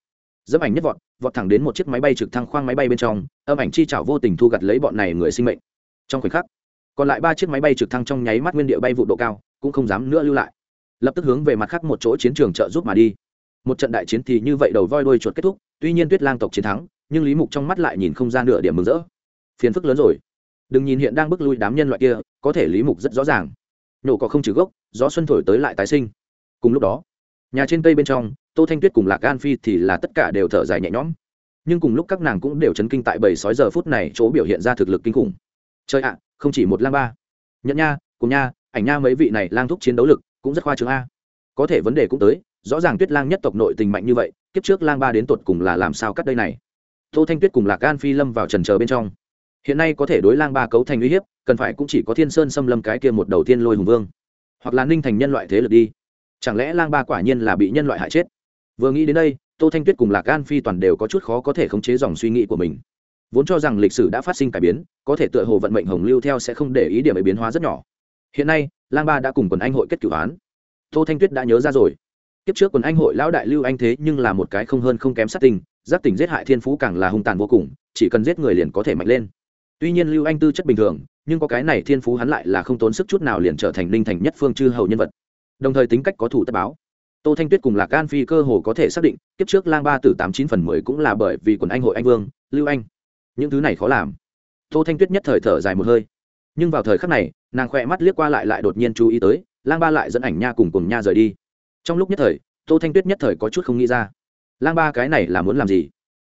Speaker 1: Dẫm ảnh nhất vọt vọt thẳng đến một chiếc máy bay trực thăng khoang máy bay bên trong, âm ảnh chi chảo vô tình thu gặt lấy bọn này người sinh mệnh. Trong khoảnh khắc, còn lại ba chiếc máy bay trực thăng trong nháy mắt nguyên địa bay vụ độ cao, cũng không dám nữa lưu lại lập tức hướng về mặt khác một chỗ chiến trường trợ giúp mà đi. Một trận đại chiến thì như vậy đầu voi đuôi chuột kết thúc, tuy nhiên tuyết lang tộc chiến thắng, nhưng lý mục trong mắt lại nhìn không ra nửa điểm mừng rỡ. Phiền phức lớn rồi. Đừng nhìn hiện đang bước lui đám nhân loại kia, có thể lý mục rất rõ ràng. Nổ có không trừ gốc, gió xuân thổi tới lại tái sinh. Cùng lúc đó, nhà trên cây bên trong, tô thanh tuyết cùng lạc an phi thì là tất cả đều thở dài nhẹ nhõm. Nhưng cùng lúc các nàng cũng đều chấn kinh tại bảy sói giờ phút này, chỗ biểu hiện ra thực lực kinh khủng. Chơi ạ, không chỉ một lang ba. Nhẫn nha, cùng nha, ảnh nha mấy vị này lang thúc chiến đấu lực cũng rất khoa trương a. Có thể vấn đề cũng tới, rõ ràng tuyết lang nhất tộc nội tình mạnh như vậy, kiếp trước lang ba đến tột cùng là làm sao cắt đây này? Tô thanh tuyết cùng lạc gan phi lâm vào trần chờ bên trong. Hiện nay có thể đối lang ba cấu thành uy hiếp, cần phải cũng chỉ có thiên sơn xâm lâm cái kia một đầu tiên lôi hùng vương. Hoặc là ninh thành nhân loại thế lực đi. Chẳng lẽ lang ba quả nhiên là bị nhân loại hại chết? Vừa nghĩ đến đây, tô thanh tuyết cùng lạc gan phi toàn đều có chút khó có thể khống chế dòng suy nghĩ của mình. Vốn cho rằng lịch sử đã phát sinh cải biến, có thể tựa hồ vận mệnh hồng lưu theo sẽ không để ý điểm ấy biến hóa rất nhỏ hiện nay, lang ba đã cùng quần anh hội kết cửu án. Tô thanh tuyết đã nhớ ra rồi. Kiếp trước quần anh hội lão đại lưu anh thế nhưng là một cái không hơn không kém sát tình, giáp tình giết hại thiên phú càng là hung tàn vô cùng, chỉ cần giết người liền có thể mạnh lên. Tuy nhiên lưu anh tư chất bình thường, nhưng có cái này thiên phú hắn lại là không tốn sức chút nào liền trở thành linh thành nhất phương chư hầu nhân vật. Đồng thời tính cách có thủ tất báo. Tô thanh tuyết cùng lạc can phi cơ hồ có thể xác định, kiếp trước lang ba từ tám chín phần mười cũng là bởi vì quần anh hội anh vương, lưu anh. Những thứ này khó làm. Tô thanh tuyết nhất thời thở dài một hơi. Nhưng vào thời khắc này nàng khoe mắt liếc qua lại lại đột nhiên chú ý tới, lang ba lại dẫn ảnh nha cùng cùng nha rời đi. Trong lúc nhất thời, tô thanh tuyết nhất thời có chút không nghĩ ra. Lang ba cái này là muốn làm gì?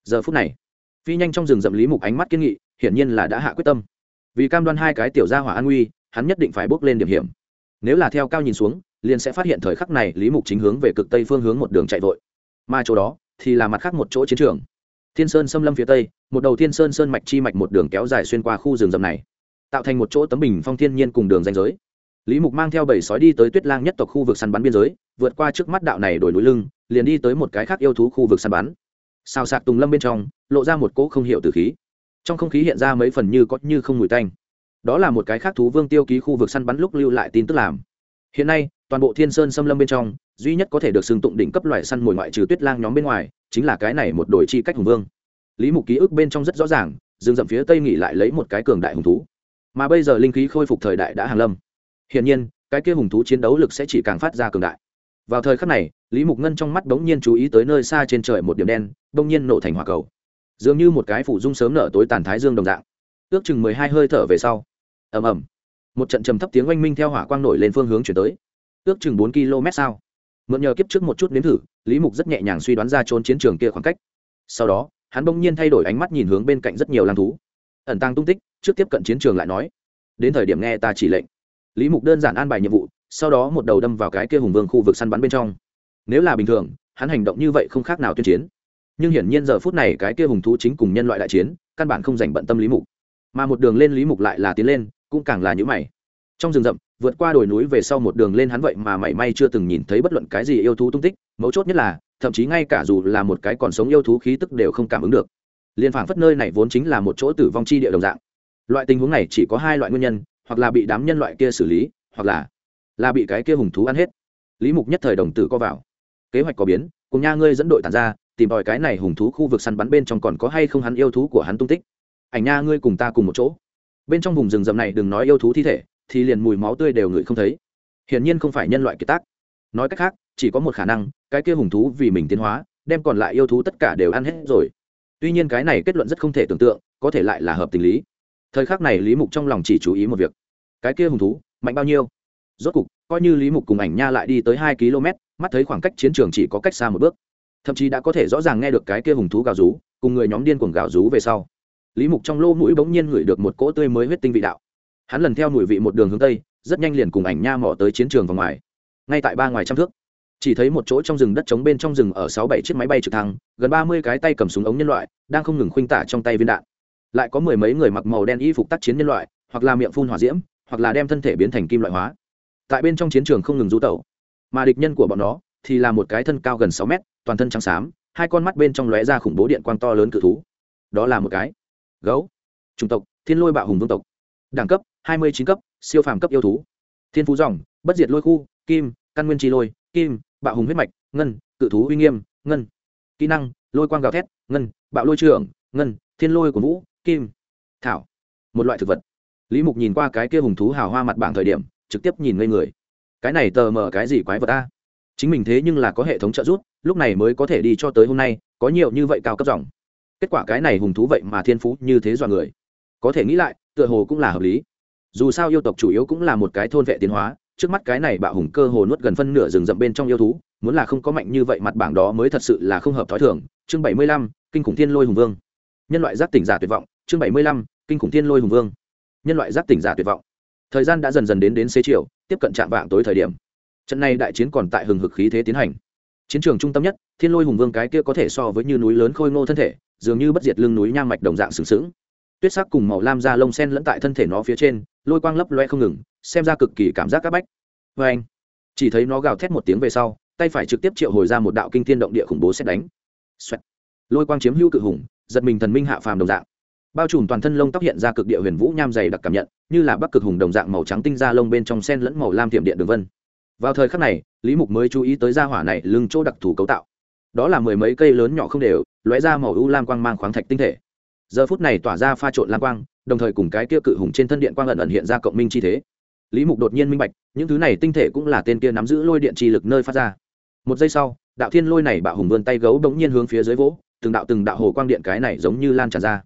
Speaker 1: Giờ phút này, phi nhanh trong rừng rậm lý mục ánh mắt kiên nghị, hiển nhiên là đã hạ quyết tâm. Vì cam đoan hai cái tiểu gia hỏa an nguy, hắn nhất định phải bước lên điểm hiểm. Nếu là theo cao nhìn xuống, liền sẽ phát hiện thời khắc này lý mục chính hướng về cực tây phương hướng một đường chạy vội. Mà chỗ đó, thì là mặt khác một chỗ chiến trường. Thiên sơn xâm lâm phía tây, một đầu thiên sơn sơn mạch chi mạch một đường kéo dài xuyên qua khu rừng rậm này tạo thành một chỗ tấm bình phong thiên nhiên cùng đường danh giới. Lý mục mang theo bảy sói đi tới tuyết lang nhất tộc khu vực săn bắn biên giới, vượt qua trước mắt đạo này đổi núi lưng, liền đi tới một cái khác yêu thú khu vực săn bắn. Xào sạc tùng lâm bên trong, lộ ra một cỗ không hiểu từ khí. Trong không khí hiện ra mấy phần như có như không mùi tanh. Đó là một cái khác thú vương tiêu ký khu vực săn bắn lúc lưu lại tin tức làm. Hiện nay, toàn bộ thiên sơn xâm lâm bên trong, duy nhất có thể được xưng tụng đỉnh cấp loại săn mồi ngoại trừ tuyết lang nhóm bên ngoài, chính là cái này một đội chi cách hùng vương. Lý mục ký ức bên trong rất rõ ràng, rừng rậm phía tây nghỉ lại lấy một cái cường đại hùng thú mà bây giờ linh khí khôi phục thời đại đã hàng lâm. Hiển nhiên, cái kia hùng thú chiến đấu lực sẽ chỉ càng phát ra cường đại. Vào thời khắc này, lý mục ngân trong mắt bỗng nhiên chú ý tới nơi xa trên trời một điểm đen bỗng nhiên nổ thành hỏa cầu. Dường như một cái phủ dung sớm nở tối tàn thái dương đồng dạng. Ước chừng mười hai hơi thở về sau. Ầm ầm. Một trận trầm thấp tiếng oanh minh theo hỏa quang nổi lên phương hướng chuyển tới. Ước chừng bốn km sao mượn nhờ kiếp trước một chút nếm thử, lý mục rất nhẹ nhàng suy đoán ra trốn chiến trường kia khoảng cách. Sau đó, hắn bỗng nhiên thay đổi ánh mắt nhìn hướng bên cạnh rất nhiều lang thú ẩn tăng tung tích, trước tiếp cận chiến trường lại nói. Đến thời điểm nghe ta chỉ lệnh. Lý mục đơn giản an bài nhiệm vụ, sau đó một đầu đâm vào cái kia hùng vương khu vực săn bắn bên trong. Nếu là bình thường, hắn hành động như vậy không khác nào tuyên chiến. Nhưng hiển nhiên giờ phút này cái kia hùng thú chính cùng nhân loại đại chiến, căn bản không dành bận tâm lý mục. Mà một đường lên lý mục lại là tiến lên, cũng càng là những mày. Trong rừng rậm, vượt qua đồi núi về sau một đường lên hắn vậy mà mảy may chưa từng nhìn thấy bất luận cái gì yêu thú tung tích, mấu chốt nhất là, thậm chí ngay cả dù là một cái còn sống yêu thú khí tức đều không cảm ứng được liên phảng phất nơi này vốn chính là một chỗ tử vong chi địa đồng dạng. Loại tình huống này chỉ có hai loại nguyên nhân, hoặc là bị đám nhân loại kia xử lý, hoặc là là bị cái kia hùng thú ăn hết. Lý mục nhất thời đồng tử co vào. Kế hoạch có biến, cùng nha ngươi dẫn đội tàn ra, tìm tòi cái này hùng thú khu vực săn bắn bên trong còn có hay không hắn yêu thú của hắn tung tích. Ảnh nha ngươi cùng ta cùng một chỗ. Bên trong vùng rừng rậm này đừng nói yêu thú thi thể, thì liền mùi máu tươi đều ngửi không thấy. Hiển nhiên không phải nhân loại kiệt tác. Nói cách khác, chỉ có một khả năng, cái kia hùng thú vì mình tiến hóa, đem còn lại yêu thú tất cả đều ăn hết rồi tuy nhiên cái này kết luận rất không thể tưởng tượng, có thể lại là hợp tình lý. Thời khắc này lý mục trong lòng chỉ chú ý một việc. Cái kia hùng thú, mạnh bao nhiêu? Rốt cục, coi như lý mục cùng ảnh nha lại đi tới hai km, mắt thấy khoảng cách chiến trường chỉ có cách xa một bước. Thậm chí đã có thể rõ ràng nghe được cái kia hùng thú gào rú, cùng người nhóm điên cuồng gào rú về sau. Lý mục trong lô mũi bỗng nhiên ngửi được một cỗ tươi mới huyết tinh vị đạo. Hắn lần theo mùi vị một đường hướng tây, rất nhanh liền cùng ảnh nha mỏ tới chiến trường và ngoài. Ngay tại ba ngoài trăm thước chỉ thấy một chỗ trong rừng đất trống bên trong rừng ở sáu bảy chiếc máy bay trực thăng, gần ba mươi cái tay cầm súng ống nhân loại, đang không ngừng khuynh tả trong tay viên đạn. Lại có mười mấy người mặc màu đen y phục tác chiến nhân loại, hoặc là miệng phun hỏa diễm, hoặc là đem thân thể biến thành kim loại hóa. Tại bên trong chiến trường không ngừng rú tẩu. Mà địch nhân của bọn nó thì là một cái thân cao gần sáu mét, toàn thân trắng xám, hai con mắt bên trong lóe ra khủng bố điện quang to lớn cự thú. Đó là một cái gấu, chủng tộc, thiên lôi bạo hùng vương tộc. Đẳng cấp, hai mươi chín cấp, siêu phàm cấp yêu thú. Thiên phú dòng, bất diệt lôi khu, kim, căn nguyên tri lôi, kim bạo hùng huyết mạch, ngân, cự thú uy nghiêm, ngân, kỹ năng, lôi quang gào thét, ngân, bạo lôi trưởng ngân, thiên lôi của vũ, kim, thảo, một loại thực vật. Lý mục nhìn qua cái kia hùng thú hào hoa mặt bảng thời điểm, trực tiếp nhìn ngây người. Cái này tờ mờ cái gì quái vật ta chính mình thế nhưng là có hệ thống trợ giúp, lúc này mới có thể đi cho tới hôm nay, có nhiều như vậy cao cấp dòng. Kết quả cái này hùng thú vậy mà thiên phú như thế dọa người. Có thể nghĩ lại, tựa hồ cũng là hợp lý. Dù sao yêu tộc chủ yếu cũng là một cái thôn vệ tiến hóa trước mắt cái này bạo hùng cơ hồ nuốt gần phân nửa rừng rậm bên trong yêu thú, muốn là không có mạnh như vậy mặt bảng đó mới thật sự là không hợp thói thường. Chương bảy mươi lăm, kinh khủng thiên lôi hùng vương. Nhân loại giác tỉnh giả tuyệt vọng. Chương bảy mươi lăm, kinh khủng thiên lôi hùng vương. Nhân loại giác tỉnh giả tuyệt vọng. Thời gian đã dần dần đến đến xế chiều, tiếp cận trạm vạng tối thời điểm. Trận này đại chiến còn tại hừng hực khí thế tiến hành. Chiến trường trung tâm nhất, thiên lôi hùng vương cái kia có thể so với như núi lớn khôi ngô thân thể, dường như bất diệt lưng núi nham mạch đồng dạng sừng sững tuyết sắc cùng màu lam da lông sen lẫn tại thân thể nó phía trên, lôi quang lấp loe không ngừng, xem ra cực kỳ cảm giác c áp bách. Vê anh, chỉ thấy nó gào thét một tiếng về sau, tay phải trực tiếp triệu hồi ra một đạo kinh thiên động địa khủng bố xét đánh、Xoẹt. Lôi quang chiếm hữu cự hùng, giật mình thần minh hạ phàm đồng dạng. Bao trùm toàn thân lông tóc hiện ra cực địa huyền vũ nham dày đặc cảm nhận, như là bắc cực hùng đồng dạng màu trắng tinh ra lông bên trong sen lẫn màu lam tiệm điện đường vân. Vào thời khắc này, lý mục mới chú ý tới da hỏa này lưng chỗ đặc thù cấu tạo. Đó là mười mấy cây lớn nhỏ không đều, lóe ra màu u lam quang mang khoáng thạch tinh thể giờ phút này tỏa ra pha trộn lam quang, đồng thời cùng cái kia cự hùng trên thân điện quang ẩn ẩn hiện ra cộng minh chi thế. Lý mục đột nhiên minh bạch, những thứ này tinh thể cũng là tên kia nắm giữ lôi điện chi lực nơi phát ra. Một giây sau, đạo thiên lôi này bạo hùng vươn tay gấu bỗng nhiên hướng phía dưới vỗ, từng đạo từng đạo hồ quang điện cái này giống như lan tràn ra.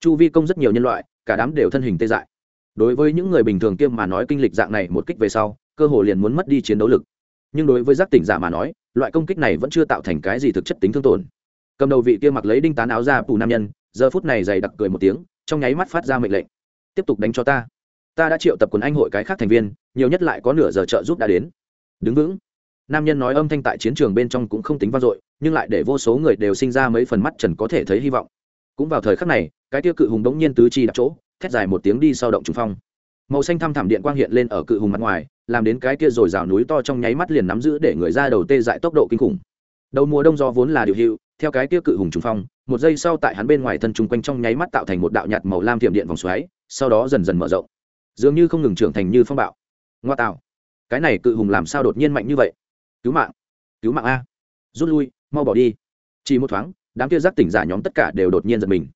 Speaker 1: Chu vi công rất nhiều nhân loại, cả đám đều thân hình tê dại. Đối với những người bình thường kiêm mà nói kinh lịch dạng này một kích về sau, cơ hồ liền muốn mất đi chiến đấu lực. Nhưng đối với giác tỉnh giả mà nói, loại công kích này vẫn chưa tạo thành cái gì thực chất tính thương tổn. Cầm đầu vị kia mặc lấy đinh tán áo ra pù nam nhân giờ phút này dày đặc cười một tiếng, trong nháy mắt phát ra mệnh lệnh. Tiếp tục đánh cho ta. Ta đã triệu tập quần anh hội cái khác thành viên, nhiều nhất lại có nửa giờ trợ giúp đã đến. Đứng vững. Nam nhân nói âm thanh tại chiến trường bên trong cũng không tính vang dội, nhưng lại để vô số người đều sinh ra mấy phần mắt trần có thể thấy hy vọng. Cũng vào thời khắc này, cái tiêu cự hùng đống nhiên tứ chi đặt chỗ, thét dài một tiếng đi sau động trùng phong. Màu xanh thăm thảm điện quang hiện lên ở cự hùng mặt ngoài, làm đến cái kia rồi rào núi to trong nháy mắt liền nắm giữ để người ra đầu tê dại tốc độ kinh khủng. Đầu mùa đông do vốn là điều hữu theo cái kia cự hùng trùng phong, một giây sau tại hắn bên ngoài thân trùng quanh trong nháy mắt tạo thành một đạo nhạt màu lam thiểm điện vòng xoáy, sau đó dần dần mở rộng. Dường như không ngừng trưởng thành như phong bạo. Ngoa tạo. Cái này cự hùng làm sao đột nhiên mạnh như vậy? Cứu mạng. Cứu mạng a. Rút lui, mau bỏ đi. Chỉ một thoáng, đám kia giác tỉnh giả nhóm tất cả đều đột nhiên giật mình.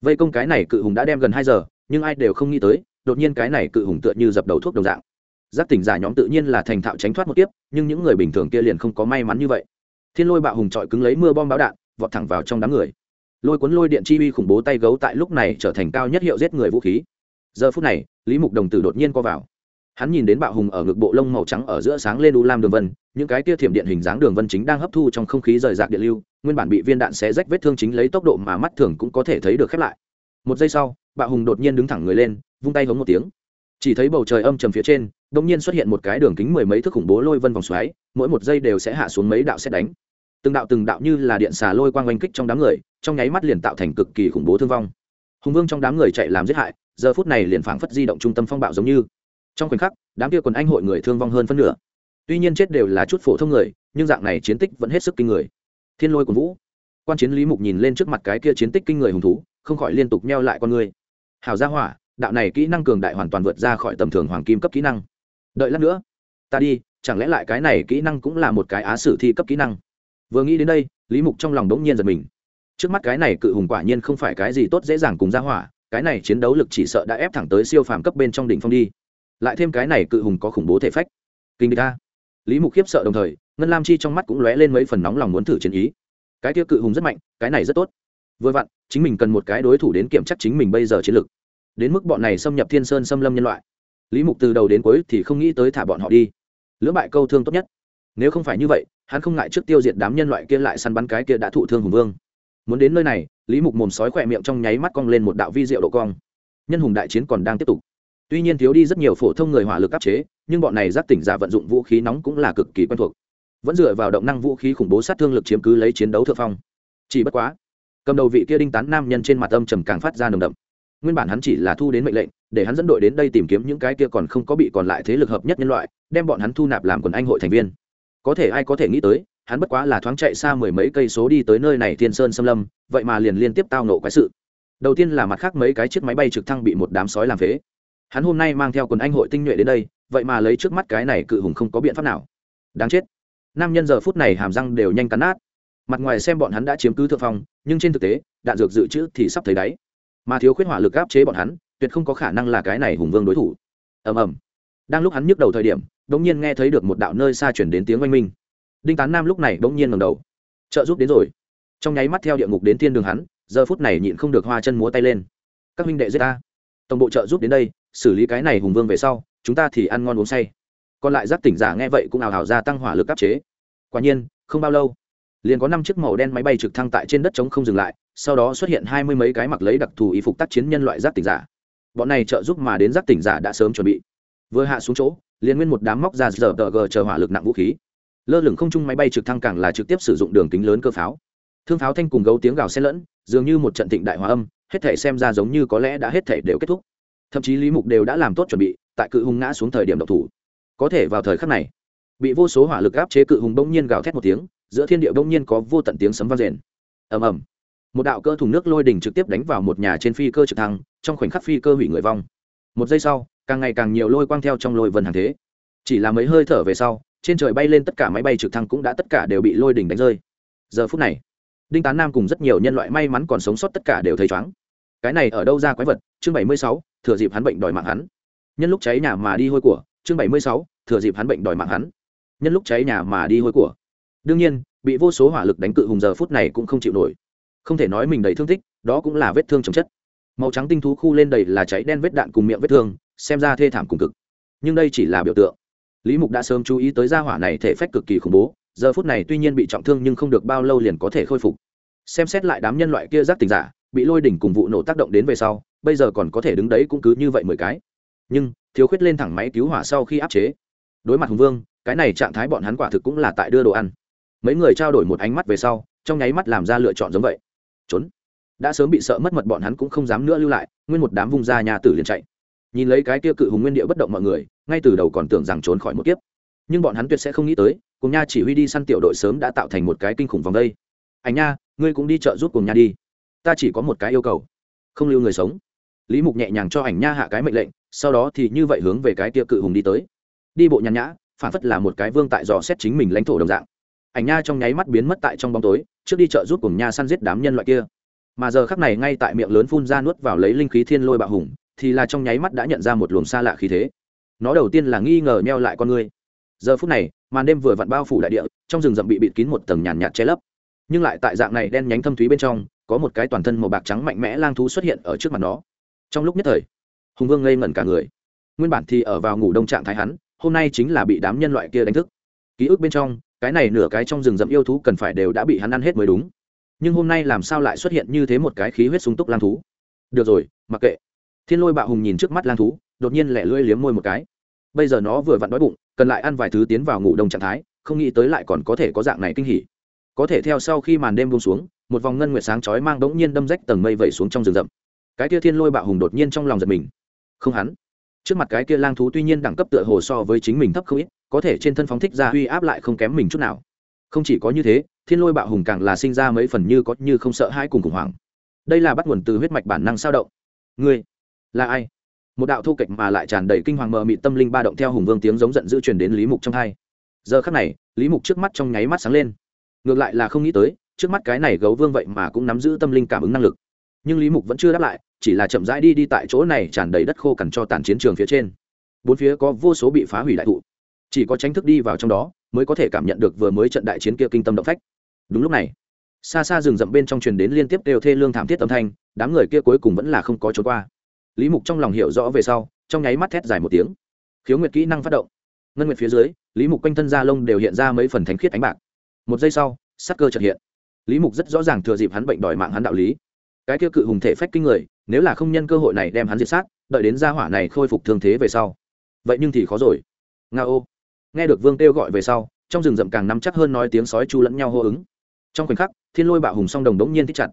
Speaker 1: Vây công cái này cự hùng đã đem gần hai giờ, nhưng ai đều không nghĩ tới, đột nhiên cái này cự hùng tựa như dập đầu thuốc đồng dạng. Giác tỉnh giả nhóm tự nhiên là thành thạo tránh thoát một tiếp nhưng những người bình thường kia liền không có may mắn như vậy. Thiên lôi bạo hùng trọi cứng lấy mưa bom báo đạn vọt thẳng vào trong đám người. Lôi cuốn lôi điện chi uy khủng bố tay gấu tại lúc này trở thành cao nhất hiệu giết người vũ khí. Giờ phút này, lý mục đồng tử đột nhiên co vào. Hắn nhìn đến bạo hùng ở ngực bộ lông màu trắng ở giữa sáng lên u lam đường vân, những cái tia thiểm điện hình dáng đường vân chính đang hấp thu trong không khí rời rạc điện lưu, nguyên bản bị viên đạn xé rách vết thương chính lấy tốc độ mà mắt thường cũng có thể thấy được khép lại. Một giây sau, bạo hùng đột nhiên đứng thẳng người lên, vung tay hống một tiếng. Chỉ thấy bầu trời âm trầm phía trên đ ỗ n g nhiên xuất hiện một cái đường kính mười mấy thước khủng bố lôi vân vòng xoáy, mỗi một giây đều sẽ hạ xuống mấy đạo xét đánh từng đạo từng đạo như là điện xà lôi quang oanh kích trong đám người, trong nháy mắt liền tạo thành cực kỳ khủng bố thương vong. Hùng vương trong đám người chạy làm giết hại, giờ phút này liền phảng phất di động trung tâm phong bạo giống như. Trong khoảnh khắc, đám kia quần anh hội người thương vong hơn phân nửa. Tuy nhiên chết đều là chút phổ thông người, nhưng dạng này chiến tích vẫn hết sức kinh người. Thiên lôi của vũ. Quan chiến lý mục nhìn lên trước mặt cái kia chiến tích kinh người hùng thú, không khỏi liên tục neo lại con người. Hào gia hỏa, đạo này kỹ năng cường đại hoàn toàn vượt ra khỏi tầm thường hoàng kim cấp kỹ năng. Đợi lát nữa, ta đi, chẳng lẽ lại cái này kỹ năng cũng là một cái á sử thi cấp kỹ năng? Vừa nghĩ đến đây, lý mục trong lòng đống nhiên giật mình. Trước mắt cái này cự hùng quả nhiên không phải cái gì tốt dễ dàng cùng ra hỏa, cái này chiến đấu lực chỉ sợ đã ép thẳng tới siêu phàm cấp bên trong đỉnh phong đi. Lại thêm cái này cự hùng có khủng bố thể phách. Kinh địch ta lý mục khiếp sợ đồng thời, ngân lam chi trong mắt cũng lóe lên mấy phần nóng lòng muốn thử chiến ý. Cái kia cự hùng rất mạnh, cái này rất tốt. Vừa vặn, chính mình cần một cái đối thủ đến kiểm chắc chính mình bây giờ chiến lực. đến mức bọn này xâm nhập thiên sơn xâm lâm nhân loại. Lý mục từ đầu đến cuối thì không nghĩ tới thả bọn họ đi. Lưỡng bại câu thương tốt nhất nếu không phải như vậy, hắn không ngại trước tiêu diệt đám nhân loại kia lại săn bắn cái kia đã thụ thương hùng vương. Muốn đến nơi này, lý mục mồm sói khỏe miệng trong nháy mắt cong lên một đạo vi diệu độ cong. Nhân hùng đại chiến còn đang tiếp tục. Tuy nhiên thiếu đi rất nhiều phổ thông người hỏa lực áp chế, nhưng bọn này giác tỉnh giả vận dụng vũ khí nóng cũng là cực kỳ quen thuộc. Vẫn dựa vào động năng vũ khí khủng bố sát thương lực chiếm cứ lấy chiến đấu thượng phong. Chỉ bất quá, cầm đầu vị kia đinh tán nam nhân trên mặt âm trầm càng phát ra nồng đậm. Nguyên bản hắn chỉ là thu đến mệnh lệnh, để hắn dẫn đội đến đây tìm kiếm những cái kia còn không có bị còn lại thế lực hợp nhất nhân loại, đem bọn hắn thu nạp làm quần anh hội thành viên có thể ai có thể nghĩ tới, hắn bất quá là thoáng chạy xa mười mấy cây số đi tới nơi này thiên sơn xâm lâm, vậy mà liền liên tiếp tao nổ quái sự. Đầu tiên là mặt khác mấy cái chiếc máy bay trực thăng bị một đám sói làm phế. Hắn hôm nay mang theo quần anh hội tinh nhuệ đến đây, vậy mà lấy trước mắt cái này cự hùng không có biện pháp nào. Đáng chết. Nam nhân giờ phút này hàm răng đều nhanh cắn nát. Mặt ngoài xem bọn hắn đã chiếm cứ thượng phong, nhưng trên thực tế, đạn dược dự trữ thì sắp thấy đáy. Mà thiếu khuyết hỏa lực áp chế bọn hắn, tuyệt không có khả năng là cái này hùng vương đối thủ. Ầm ầm đang lúc hắn nhức đầu thời điểm đ ỗ n g nhiên nghe thấy được một đạo nơi xa chuyển đến tiếng oanh minh. Đinh tán nam lúc này đ ỗ n g nhiên ngầm đầu. Trợ giúp đến rồi. Trong nháy mắt theo địa ngục đến thiên đường hắn, giờ phút này nhịn không được hoa chân múa tay lên. Các minh đệ giết ta. Tổng bộ trợ giúp đến đây, xử lý cái này hùng vương về sau, chúng ta thì ăn ngon uống say. Còn lại giáp tỉnh giả nghe vậy cũng ảo ào ra tăng hỏa lực áp chế. Quả nhiên, không bao lâu, liền có năm chiếc màu đen máy bay trực thăng tại trên đất trống không dừng lại, sau đó xuất hiện hai mươi mấy cái mặc lấy đặc thù y phục tác chiến nhân loại giáp tỉnh giả. Bọn này trợ giúp mà đến giáp tỉnh giả đã sớm chuẩn bị vừa hạ xuống chỗ, liền nguyên một đám móc ra giờ tờ g chờ hỏa lực nặng vũ khí. Lơ lửng không chung máy bay trực thăng càng là trực tiếp sử dụng đường kính lớn cơ pháo. Thương pháo thanh cùng gấu tiếng gào xen lẫn, dường như một trận thịnh đại hòa âm, hết thể xem ra giống như có lẽ đã hết thể đều kết thúc. Thậm chí lý mục đều đã làm tốt chuẩn bị, tại cự hùng ngã xuống thời điểm độc thủ. Có thể vào thời khắc này, bị vô số hỏa lực áp chế cự hùng bỗng nhiên gào thét một tiếng, giữa thiên địa bỗng nhiên có vô tận tiếng sấm vang rền. Ầm ầm. Một đạo cơ thùng nước lôi đỉnh trực tiếp đánh vào một nhà trên phi cơ trực thăng, trong khoảnh khắc phi cơ hủy người vong. Một giây sau càng ngày càng nhiều lôi quang theo trong lôi vân hàng thế. Chỉ là mấy hơi thở về sau, trên trời bay lên tất cả máy bay trực thăng cũng đã tất cả đều bị lôi đỉnh đánh rơi. Giờ phút này, đinh tán nam cùng rất nhiều nhân loại may mắn còn sống sót tất cả đều thấy chóng. Cái này ở đâu ra quái vật? Chương bảy mươi sáu, thừa dịp hắn bệnh đòi mạng hắn. Nhân lúc cháy nhà mà đi hôi của, chương bảy mươi sáu, thừa dịp hắn bệnh đòi mạng hắn. Nhân lúc cháy nhà mà đi hôi của. Đương nhiên, bị vô số hỏa lực đánh cự hùng giờ phút này cũng không chịu nổi. Không thể nói mình đầy thương tích, đó cũng là vết thương chồng chất. Màu trắng tinh thú khu lên đầy là cháy đen vết đạn cùng miệng vết thương xem ra thê thảm cùng cực. Nhưng đây chỉ là biểu tượng. Lý mục đã sớm chú ý tới gia hỏa này thể phách cực kỳ khủng bố, giờ phút này tuy nhiên bị trọng thương nhưng không được bao lâu liền có thể khôi phục. Xem xét lại đám nhân loại kia giác tình giả, bị lôi đỉnh cùng vụ nổ tác động đến về sau, bây giờ còn có thể đứng đấy cũng cứ như vậy mười cái. Nhưng, thiếu khuyết lên thẳng máy cứu hỏa sau khi áp chế. Đối mặt hùng vương, cái này trạng thái bọn hắn quả thực cũng là tại đưa đồ ăn. Mấy người trao đổi một ánh mắt về sau, trong nháy mắt làm ra lựa chọn giống vậy. Trốn. Đã sớm bị sợ mất mật bọn hắn cũng không dám nữa lưu lại, nguyên một đám vung ra nhà tử liền chạy nhìn lấy cái kia cự hùng nguyên địa bất động mọi người, ngay từ đầu còn tưởng rằng trốn khỏi một kiếp. Nhưng bọn hắn tuyệt sẽ không nghĩ tới, cùng nha chỉ huy đi săn tiểu đội sớm đã tạo thành một cái kinh khủng vòng đây. Anh nha, ngươi cũng đi chợ giúp cùng nha đi. Ta chỉ có một cái yêu cầu, không lưu người sống. Lý mục nhẹ nhàng cho ảnh nha hạ cái mệnh lệnh, sau đó thì như vậy hướng về cái kia cự hùng đi tới. Đi bộ nhàn nhã, phản phất là một cái vương tại dò xét chính mình lãnh thổ đồng dạng. Ảnh nha trong nháy mắt biến mất tại trong bóng tối, trước đi chợ giúp cùng nha săn giết đám nhân loại kia. Mà giờ khắc này ngay tại miệng lớn phun ra nuốt vào lấy linh khí thiên lôi bạo hùng thì là trong nháy mắt đã nhận ra một luồng xa lạ khí thế. Nó đầu tiên là nghi ngờ meo lại con người. Giờ phút này, màn đêm vừa vặn bao phủ đại địa, trong rừng rậm bị bịt kín một tầng nhàn nhạt che lấp. Nhưng lại tại dạng này đen nhánh thâm thúy bên trong, có một cái toàn thân màu bạc trắng mạnh mẽ lang thú xuất hiện ở trước mặt nó. Trong lúc nhất thời, hùng vương ngây ngẩn cả người. Nguyên bản thì ở vào ngủ đông trạng thái hắn, hôm nay chính là bị đám nhân loại kia đánh thức. Ký ức bên trong, cái này nửa cái trong rừng rậm yêu thú cần phải đều đã bị hắn ăn hết mới đúng. Nhưng hôm nay làm sao lại xuất hiện như thế một cái khí huyết sung túc lang thú? Được rồi, mặc kệ thiên lôi bạo hùng nhìn trước mắt lang thú, đột nhiên lẻ lưỡi liếm môi một cái. Bây giờ nó vừa vặn đói bụng, cần lại ăn vài thứ tiến vào ngủ đông trạng thái, không nghĩ tới lại còn có thể có dạng này kinh hỉ. Có thể theo sau khi màn đêm buông xuống, một vòng ngân nguyệt sáng chói mang đống nhiên đâm rách tầng mây vẩy xuống trong rừng rậm. Cái kia thiên lôi bạo hùng đột nhiên trong lòng giật mình. Không hắn. Trước mặt cái kia lang thú tuy nhiên đẳng cấp tựa hồ so với chính mình thấp không ít, có thể trên thân phóng thích ra uy áp lại không kém mình chút nào. Không chỉ có như thế, thiên lôi bạo hùng càng là sinh ra mấy phần như có như không sợ hãi cùng khủng hoảng. Đây là bắt nguồn từ huyết mạch bản năng sao động. Ngươi là ai? Một đạo thu kịch mà lại tràn đầy kinh hoàng mờ mịt tâm linh ba động theo hùng vương tiếng giống giận dữ truyền đến lý mục trong hai. Giờ khắc này, lý mục trước mắt trong nháy mắt sáng lên. Ngược lại là không nghĩ tới, trước mắt cái này gấu vương vậy mà cũng nắm giữ tâm linh cảm ứng năng lực. Nhưng lý mục vẫn chưa đáp lại, chỉ là chậm rãi đi đi tại chỗ này tràn đầy đất khô cằn cho tàn chiến trường phía trên. Bốn phía có vô số bị phá hủy đại thụ. Chỉ có tránh thức đi vào trong đó, mới có thể cảm nhận được vừa mới trận đại chiến kia kinh tâm động phách. Đúng lúc này, xa xa rừng rậm bên trong truyền đến liên tiếp đều thê lương thảm thiết âm thanh, đám người kia cuối cùng vẫn là không có trốn qua lý mục trong lòng hiểu rõ về sau, trong nháy mắt thét dài một tiếng. Khiếu nguyệt kỹ năng phát động. Ngân nguyệt phía dưới, lý mục quanh thân da lông đều hiện ra mấy phần thánh khiết ánh bạc. Một giây sau, sắc cơ trật hiện. Lý mục rất rõ ràng thừa dịp hắn bệnh đòi mạng hắn đạo lý. Cái kia cự hùng thể phách kinh người, nếu là không nhân cơ hội này đem hắn diệt sát, đợi đến gia hỏa này khôi phục thương thế về sau. Vậy nhưng thì khó rồi. Nga ô nghe được vương kêu gọi về sau, trong rừng rậm càng nắm chắc hơn nói tiếng sói chu lẫn nhau hô ứng. Trong khoảnh khắc, thiên lôi bạo hùng song đồng đống nhiên thích chặt.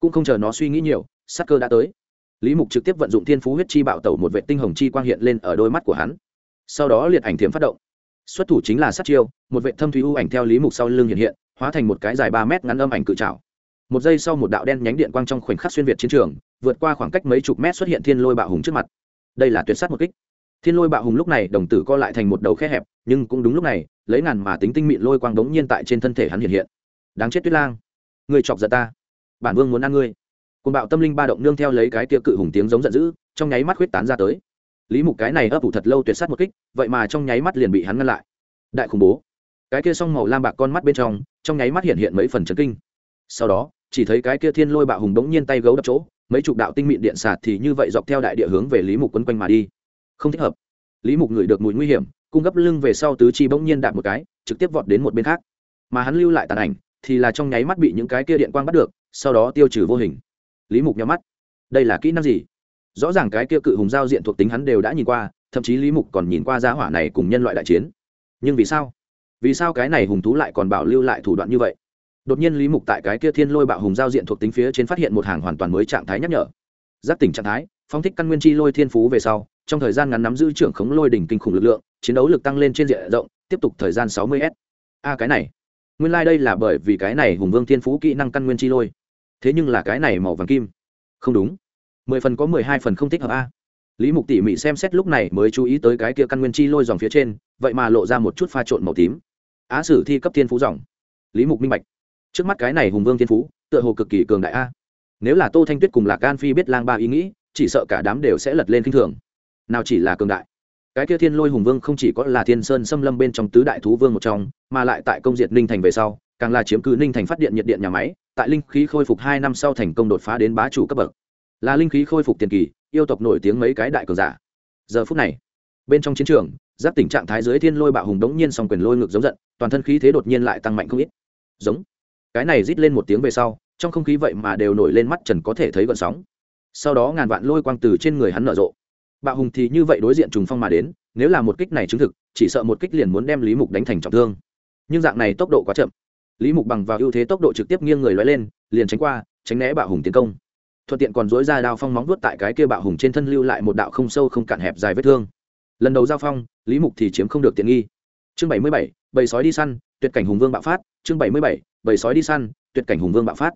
Speaker 1: Cũng không chờ nó suy nghĩ nhiều, sắc cơ đã tới lý mục trực tiếp vận dụng thiên phú huyết chi bạo tẩu một vệ tinh hồng chi quang hiện lên ở đôi mắt của hắn. Sau đó liệt ảnh thiểm phát động. Xuất thủ chính là sát chiêu, một vệ thâm thúy u ảnh theo lý mục sau lưng hiện hiện, hóa thành một cái dài ba mét ngắn âm ảnh cự trào một giây sau một đạo đen nhánh điện quang trong khoảnh khắc xuyên việt chiến trường, vượt qua khoảng cách mấy chục mét xuất hiện thiên lôi bạo hùng trước mặt. Đây là tuyệt sát một kích. Thiên lôi bạo hùng lúc này đồng tử co lại thành một đầu khe hẹp, nhưng cũng đúng lúc này, lấy ngàn mà tính tinh mịn lôi quang đống nhiên tại trên thân thể hắn hiện hiện. Đáng chết tuyết lang. Người chọc giận ta. Bản vương muốn ăn ngươi côn bạo tâm linh ba động nương theo lấy cái kia cự hùng tiếng giống giận dữ, trong nháy mắt huyết tán ra tới. Lý mục cái này ấp ủ thật lâu tuyệt sát một kích, vậy mà trong nháy mắt liền bị hắn ngăn lại. Đại khủng bố. Cái kia s màu lam bạc con mắt bên trong trong nháy mắt hiện hiện mấy phần chấn kinh. Sau đó, chỉ thấy cái kia thiên lôi bạo hùng đống nhiên tay gấu đập chỗ, mấy chục đạo tinh mịn điện sạt thì như vậy dọc theo đại địa hướng về lý mục quấn quanh mà đi. Không thích hợp. Lý mục ngửi được mùi nguy hiểm, cung gấp lưng về sau tứ chi bỗng nhiên đạp một cái, trực tiếp vọt đến một bên khác. Mà hắn lưu lại tàn ảnh, thì là trong nháy mắt bị những cái kia điện quang bắt được, sau đó tiêu trừ vô hình lý mục nhắm mắt. Đây là kỹ năng gì? Rõ ràng cái kia cự hùng giao diện thuộc tính hắn đều đã nhìn qua, thậm chí lý mục còn nhìn qua giá hỏa này cùng nhân loại đại chiến. Nhưng vì sao? Vì sao cái này hùng thú lại còn bảo lưu lại thủ đoạn như vậy? Đột nhiên lý mục tại cái kia thiên lôi bạo hùng giao diện thuộc tính phía trên phát hiện một hàng hoàn toàn mới trạng thái nhắc nhở. Giác tỉnh trạng thái, phong thích căn nguyên chi lôi thiên phú về sau, trong thời gian ngắn nắm giữ trưởng khống lôi đỉnh kinh khủng lực lượng, chiến đấu lực tăng lên trên diện rộng, tiếp tục thời gian sáu mươi s. A, cái này. Nguyên lai、like、đây là bởi vì cái này hùng vương thiên phú kỹ năng căn nguyên chi lôi thế nhưng là cái này màu vàng kim. Không đúng. Mười phần có mười hai phần không thích hợp a. Lý mục tỉ mỉ xem xét lúc này mới chú ý tới cái kia căn nguyên chi lôi dòng phía trên, vậy mà lộ ra một chút pha trộn màu tím. Á sử thi cấp thiên phú dòng. Lý mục minh bạch. Trước mắt cái này hùng vương thiên phú, tựa hồ cực kỳ cường đại a. Nếu là tô thanh tuyết cùng lạc an phi biết lang ba ý nghĩ, chỉ sợ cả đám đều sẽ lật lên k i n h thường. Nào chỉ là cường đại. Cái kia thiên lôi hùng vương không chỉ có là thiên sơn xâm lâm bên trong tứ đại thú vương một trong, mà lại tại công diệt ninh thành về sau, càng là chiếm cứ ninh thành phát điện nhiệt điện nhà máy tại linh khí khôi phục hai năm sau thành công đột phá đến bá chủ cấp bậc. Là linh khí khôi phục tiền kỳ, yêu tộc nổi tiếng mấy cái đại cường giả. Giờ phút này, bên trong chiến trường, giáp tình trạng thái dưới thiên lôi bạo hùng đống nhiên song quyền lôi ngược giống giận, toàn thân khí thế đột nhiên lại tăng mạnh không ít. Giống. Cái này rít lên một tiếng về sau, trong không khí vậy mà đều nổi lên mắt trần có thể thấy gọn sóng. Sau đó ngàn vạn lôi quang từ trên người hắn nở rộ. Bạo hùng thì như vậy đối diện trùng phong mà đến, nếu là một kích này chứng thực, chỉ sợ một kích liền muốn đem lý mục đánh thành trọng thương. Nhưng dạng này tốc độ quá chậm lý mục bằng vào ưu thế tốc độ trực tiếp nghiêng người lóe lên, liền tránh qua, tránh né bạo hùng tiến công. Thuận tiện còn dối ra đao phong móng vuốt tại cái kia bạo hùng trên thân lưu lại một đạo không sâu không cạn hẹp dài vết thương. Lần đầu giao phong, lý mục thì chiếm không được tiện nghi. Chương bảy mươi bảy, bầy sói đi săn, tuyệt cảnh hùng vương bạo phát. Chương bảy mươi bảy, bầy sói đi săn, tuyệt cảnh hùng vương bạo phát.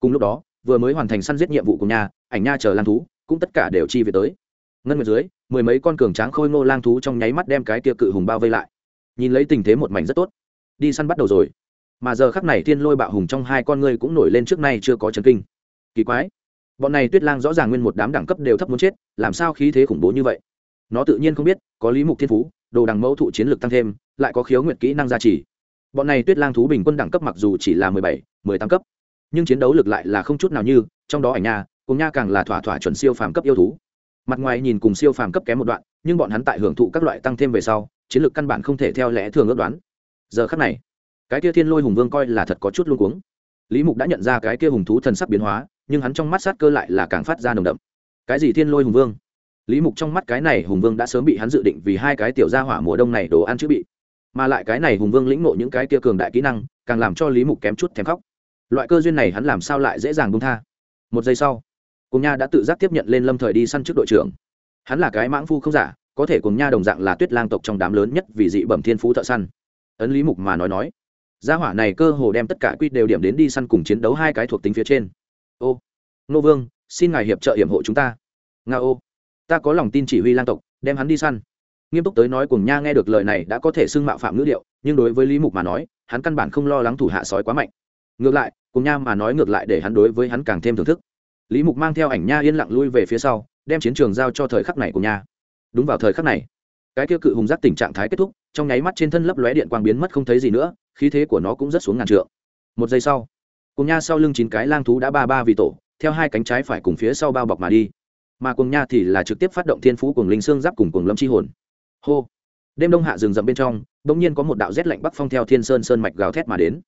Speaker 1: Cùng lúc đó, vừa mới hoàn thành săn giết nhiệm vụ của nhà, ảnh nha chờ lang thú, cũng tất cả đều chi về tới. Ngân nguyệt dưới, mười mấy con cường tráng khôi ngô lang thú trong nháy mắt đem cái kia cự hùng bao vây lại. Nhìn lấy tình thế một mảnh rất tốt. Đi săn bắt đầu rồi mà giờ khắc này thiên lôi bạo hùng trong hai con ngươi cũng nổi lên trước nay chưa có chấn kinh. Kỳ quái, bọn này tuyết lang rõ ràng nguyên một đám đẳng cấp đều thấp muốn chết, làm sao khí thế khủng bố như vậy? Nó tự nhiên không biết, có lý mục thiên phú, đồ đằng mẫu thụ chiến lược tăng thêm, lại có khiếu nguyệt kỹ năng gia trì. Bọn này tuyết lang thú bình quân đẳng cấp mặc dù chỉ là mười bảy, mười tám cấp, nhưng chiến đấu lực lại là không chút nào như, trong đó ảnh nha cùng nha càng là thỏa thỏa chuẩn siêu phàm cấp yêu thú. Mặt ngoài nhìn cùng siêu phàm cấp kém một đoạn, nhưng bọn hắn tại hưởng thụ các loại tăng thêm về sau, chiến lược căn bản không thể theo lẽ thường ước đoán. Giờ khắc này cái kia thiên lôi hùng vương coi là thật có chút luôn cuống. Lý mục đã nhận ra cái kia hùng thú thần sắc biến hóa, nhưng hắn trong mắt sát cơ lại là càng phát ra nồng đậm. Cái gì thiên lôi hùng vương? Lý mục trong mắt cái này hùng vương đã sớm bị hắn dự định vì hai cái tiểu gia hỏa mùa đông này đồ ăn chữ bị. Mà lại cái này hùng vương lĩnh nộ những cái kia cường đại kỹ năng, càng làm cho lý mục kém chút thèm khóc. Loại cơ duyên này hắn làm sao lại dễ dàng bung tha? Một giây sau cùng nha đã tự giác tiếp nhận lên lâm thời đi săn trước đội trưởng. Hắn là cái mãng phu không giả, có thể cùng nha đồng dạng là tuyết lang tộc trong đám lớn nhất vì dị bẩm thiên phú thợ săn. Ấn lý mục mà nói nói gia hỏa này cơ hồ đem tất cả quy đều điểm đến đi săn cùng chiến đấu hai cái thuộc tính phía trên. Ô, nô vương, xin ngài hiệp trợ hiểm hộ chúng ta. Nga ô, ta có lòng tin chỉ huy lang tộc, đem hắn đi săn. Nghiêm túc tới nói cùng nha nghe được lời này đã có thể xưng mạo phạm ngữ điệu, nhưng đối với lý mục mà nói, hắn căn bản không lo lắng thủ hạ sói quá mạnh. Ngược lại, cùng nha mà nói ngược lại để hắn đối với hắn càng thêm thưởng thức. Lý mục mang theo ảnh nha yên lặng lui về phía sau, đem chiến trường giao cho thời khắc này của nha. Đúng vào thời khắc này, cái kia cự hùng giác tình trạng thái kết thúc, trong nháy mắt trên thân lấp lóe điện quang biến mất không thấy gì nữa khí thế của nó cũng rất xuống ngàn trượng. Một giây sau cùng nha sau lưng chín cái lang thú đã ba ba vị tổ, theo hai cánh trái phải cùng phía sau bao bọc mà đi. Mà cùng nha thì là trực tiếp phát động thiên phú cùng linh xương giáp cùng cùng lâm chi hồn. Hô! Đêm đông hạ rừng rậm bên trong đ ỗ n g nhiên có một đạo rét lạnh bắc phong theo thiên sơn sơn mạch gào thét mà đến.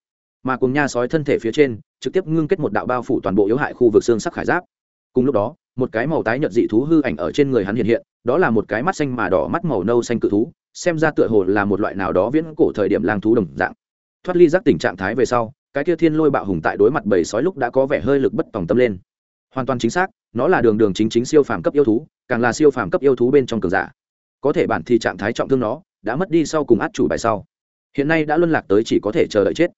Speaker 1: Mà cùng nha sói thân thể phía trên, trực tiếp ngưng kết một đạo bao phủ toàn bộ yếu hại khu vực xương sắc khải giáp. Cùng lúc đó, một cái màu tái nhợt dị thú hư ảnh ở trên người hắn hiện hiện, đó là một cái mắt xanh mà đỏ mắt màu nâu xanh cự thú, xem ra tựa hồ là một loại nào đó viễn cổ thời điểm lang thú đồng dạng thoát ly giác tình trạng thái về sau, cái kia thiên lôi bạo hùng tại đối mặt bầy sói lúc đã có vẻ hơi lực bất tòng tâm lên. Hoàn toàn chính xác, nó là đường đường chính chính siêu phàm cấp yêu thú, càng là siêu phàm cấp yêu thú bên trong cường giả. Có thể bản thì trạng thái trọng thương nó, đã mất đi sau cùng át chủ bài sau. Hiện nay đã luân lạc tới chỉ có thể chờ đợi chết.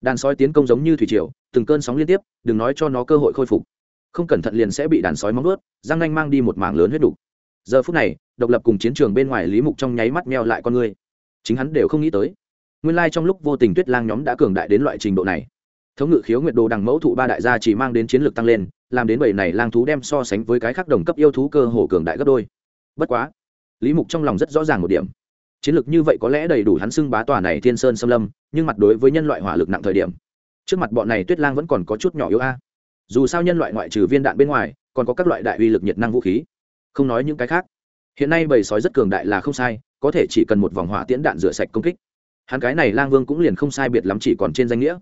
Speaker 1: Đàn sói tiến công giống như thủy triều, từng cơn sóng liên tiếp, đừng nói cho nó cơ hội khôi phục. Không cẩn thận liền sẽ bị đàn sói móng ướt răng nanh mang đi một mảng lớn huyết đủ giờ phút này, độc lập cùng chiến trường bên ngoài lý mục trong nháy mắt meo lại con người. Chính hắn đều không nghĩ tới nguyên lai trong lúc vô tình tuyết lang nhóm đã cường đại đến loại trình độ này. Thống ngự khiếu nguyệt đồ đằng mẫu thụ ba đại gia chỉ mang đến chiến lược tăng lên, làm đến bảy này lang thú đem so sánh với cái khác đồng cấp yêu thú cơ hồ cường đại gấp đôi. Bất quá, lý mục trong lòng rất rõ ràng một điểm. Chiến lược như vậy có lẽ đầy đủ hắn xưng bá tòa này thiên sơn xâm lâm, nhưng mặt đối với nhân loại hỏa lực nặng thời điểm, trước mặt bọn này tuyết lang vẫn còn có chút nhỏ yếu a. Dù sao nhân loại ngoại trừ viên đạn bên ngoài, còn có các loại đại uy lực nhiệt năng vũ khí. Không nói những cái khác. Hiện nay bầy sói rất cường đại là không sai, có thể chỉ cần một vòng hỏa tiễn đạn rửa sạch công kích hắn cái này lang vương cũng liền không sai biệt lắm chỉ còn trên danh nghĩa.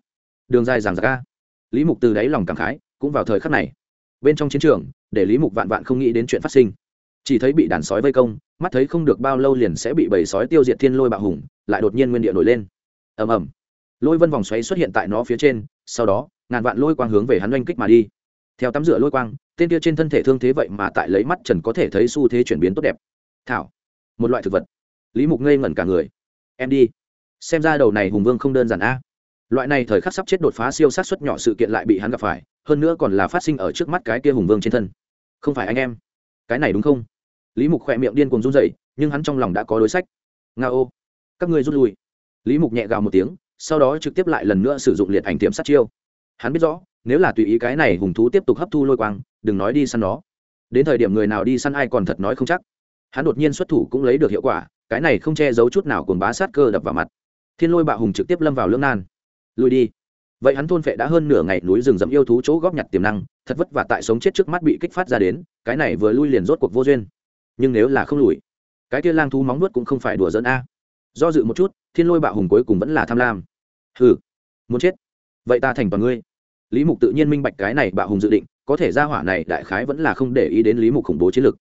Speaker 1: Đường dài giảng ra lý mục từ đáy lòng cảm khái, cũng vào thời khắc này. Bên trong chiến trường, để lý mục vạn vạn không nghĩ đến chuyện phát sinh. Chỉ thấy bị đàn sói vây công, mắt thấy không được bao lâu liền sẽ bị bầy sói tiêu diệt thiên lôi bạo hùng, lại đột nhiên nguyên địa nổi lên. Ầm ầm. Lôi vân vòng xoáy xuất hiện tại nó phía trên, sau đó, ngàn vạn lôi quang hướng về hắn oanh kích mà đi. Theo tắm rửa lôi quang, tên kia trên thân thể thương thế vậy mà tại lấy mắt trần có thể thấy xu thế chuyển biến tốt đẹp. Thảo. Một loại thực vật. Lý mục ngây ngẩn cả người. Em đi xem ra đầu này hùng vương không đơn giản a. Loại này thời khắc sắp chết đột phá siêu sát xuất nhỏ sự kiện lại bị hắn gặp phải, hơn nữa còn là phát sinh ở trước mắt cái kia hùng vương trên thân. Không phải anh em. Cái này đúng không? Lý mục khỏe miệng điên cuồng run dậy nhưng hắn trong lòng đã có đối sách. Nga ô. Các ngươi rút lui. Lý mục nhẹ gào một tiếng, sau đó trực tiếp lại lần nữa sử dụng liệt ảnh tiệm sát chiêu. Hắn biết rõ, nếu là tùy ý cái này hùng thú tiếp tục hấp thu lôi quang, đừng nói đi săn nó. Đến thời điểm người nào đi săn ai còn thật nói không chắc. Hắn đột nhiên xuất thủ cũng lấy được hiệu quả, cái này không che giấu chút nào cùng bá sát cơ đập vào mặt thiên lôi bạo hùng trực tiếp lâm vào lưỡng nan. Lùi đi. Vậy hắn thôn phệ đã hơn nửa ngày núi rừng rậm yêu thú chỗ góp nhặt tiềm năng, thật vất vả tại sống chết trước mắt bị kích phát ra đến, cái này vừa lui liền rốt cuộc vô duyên. Nhưng nếu là không lùi, cái kia lang thú móng nuốt cũng không phải đùa dẫn a. Do dự một chút, thiên lôi bạo hùng cuối cùng vẫn là tham lam. Hừ, muốn chết. Vậy ta thành toàn ngươi. Lý mục tự nhiên minh bạch cái này bạo hùng dự định, có thể ra hỏa này đại khái vẫn là không để ý đến lý mục khủng bố chiến lược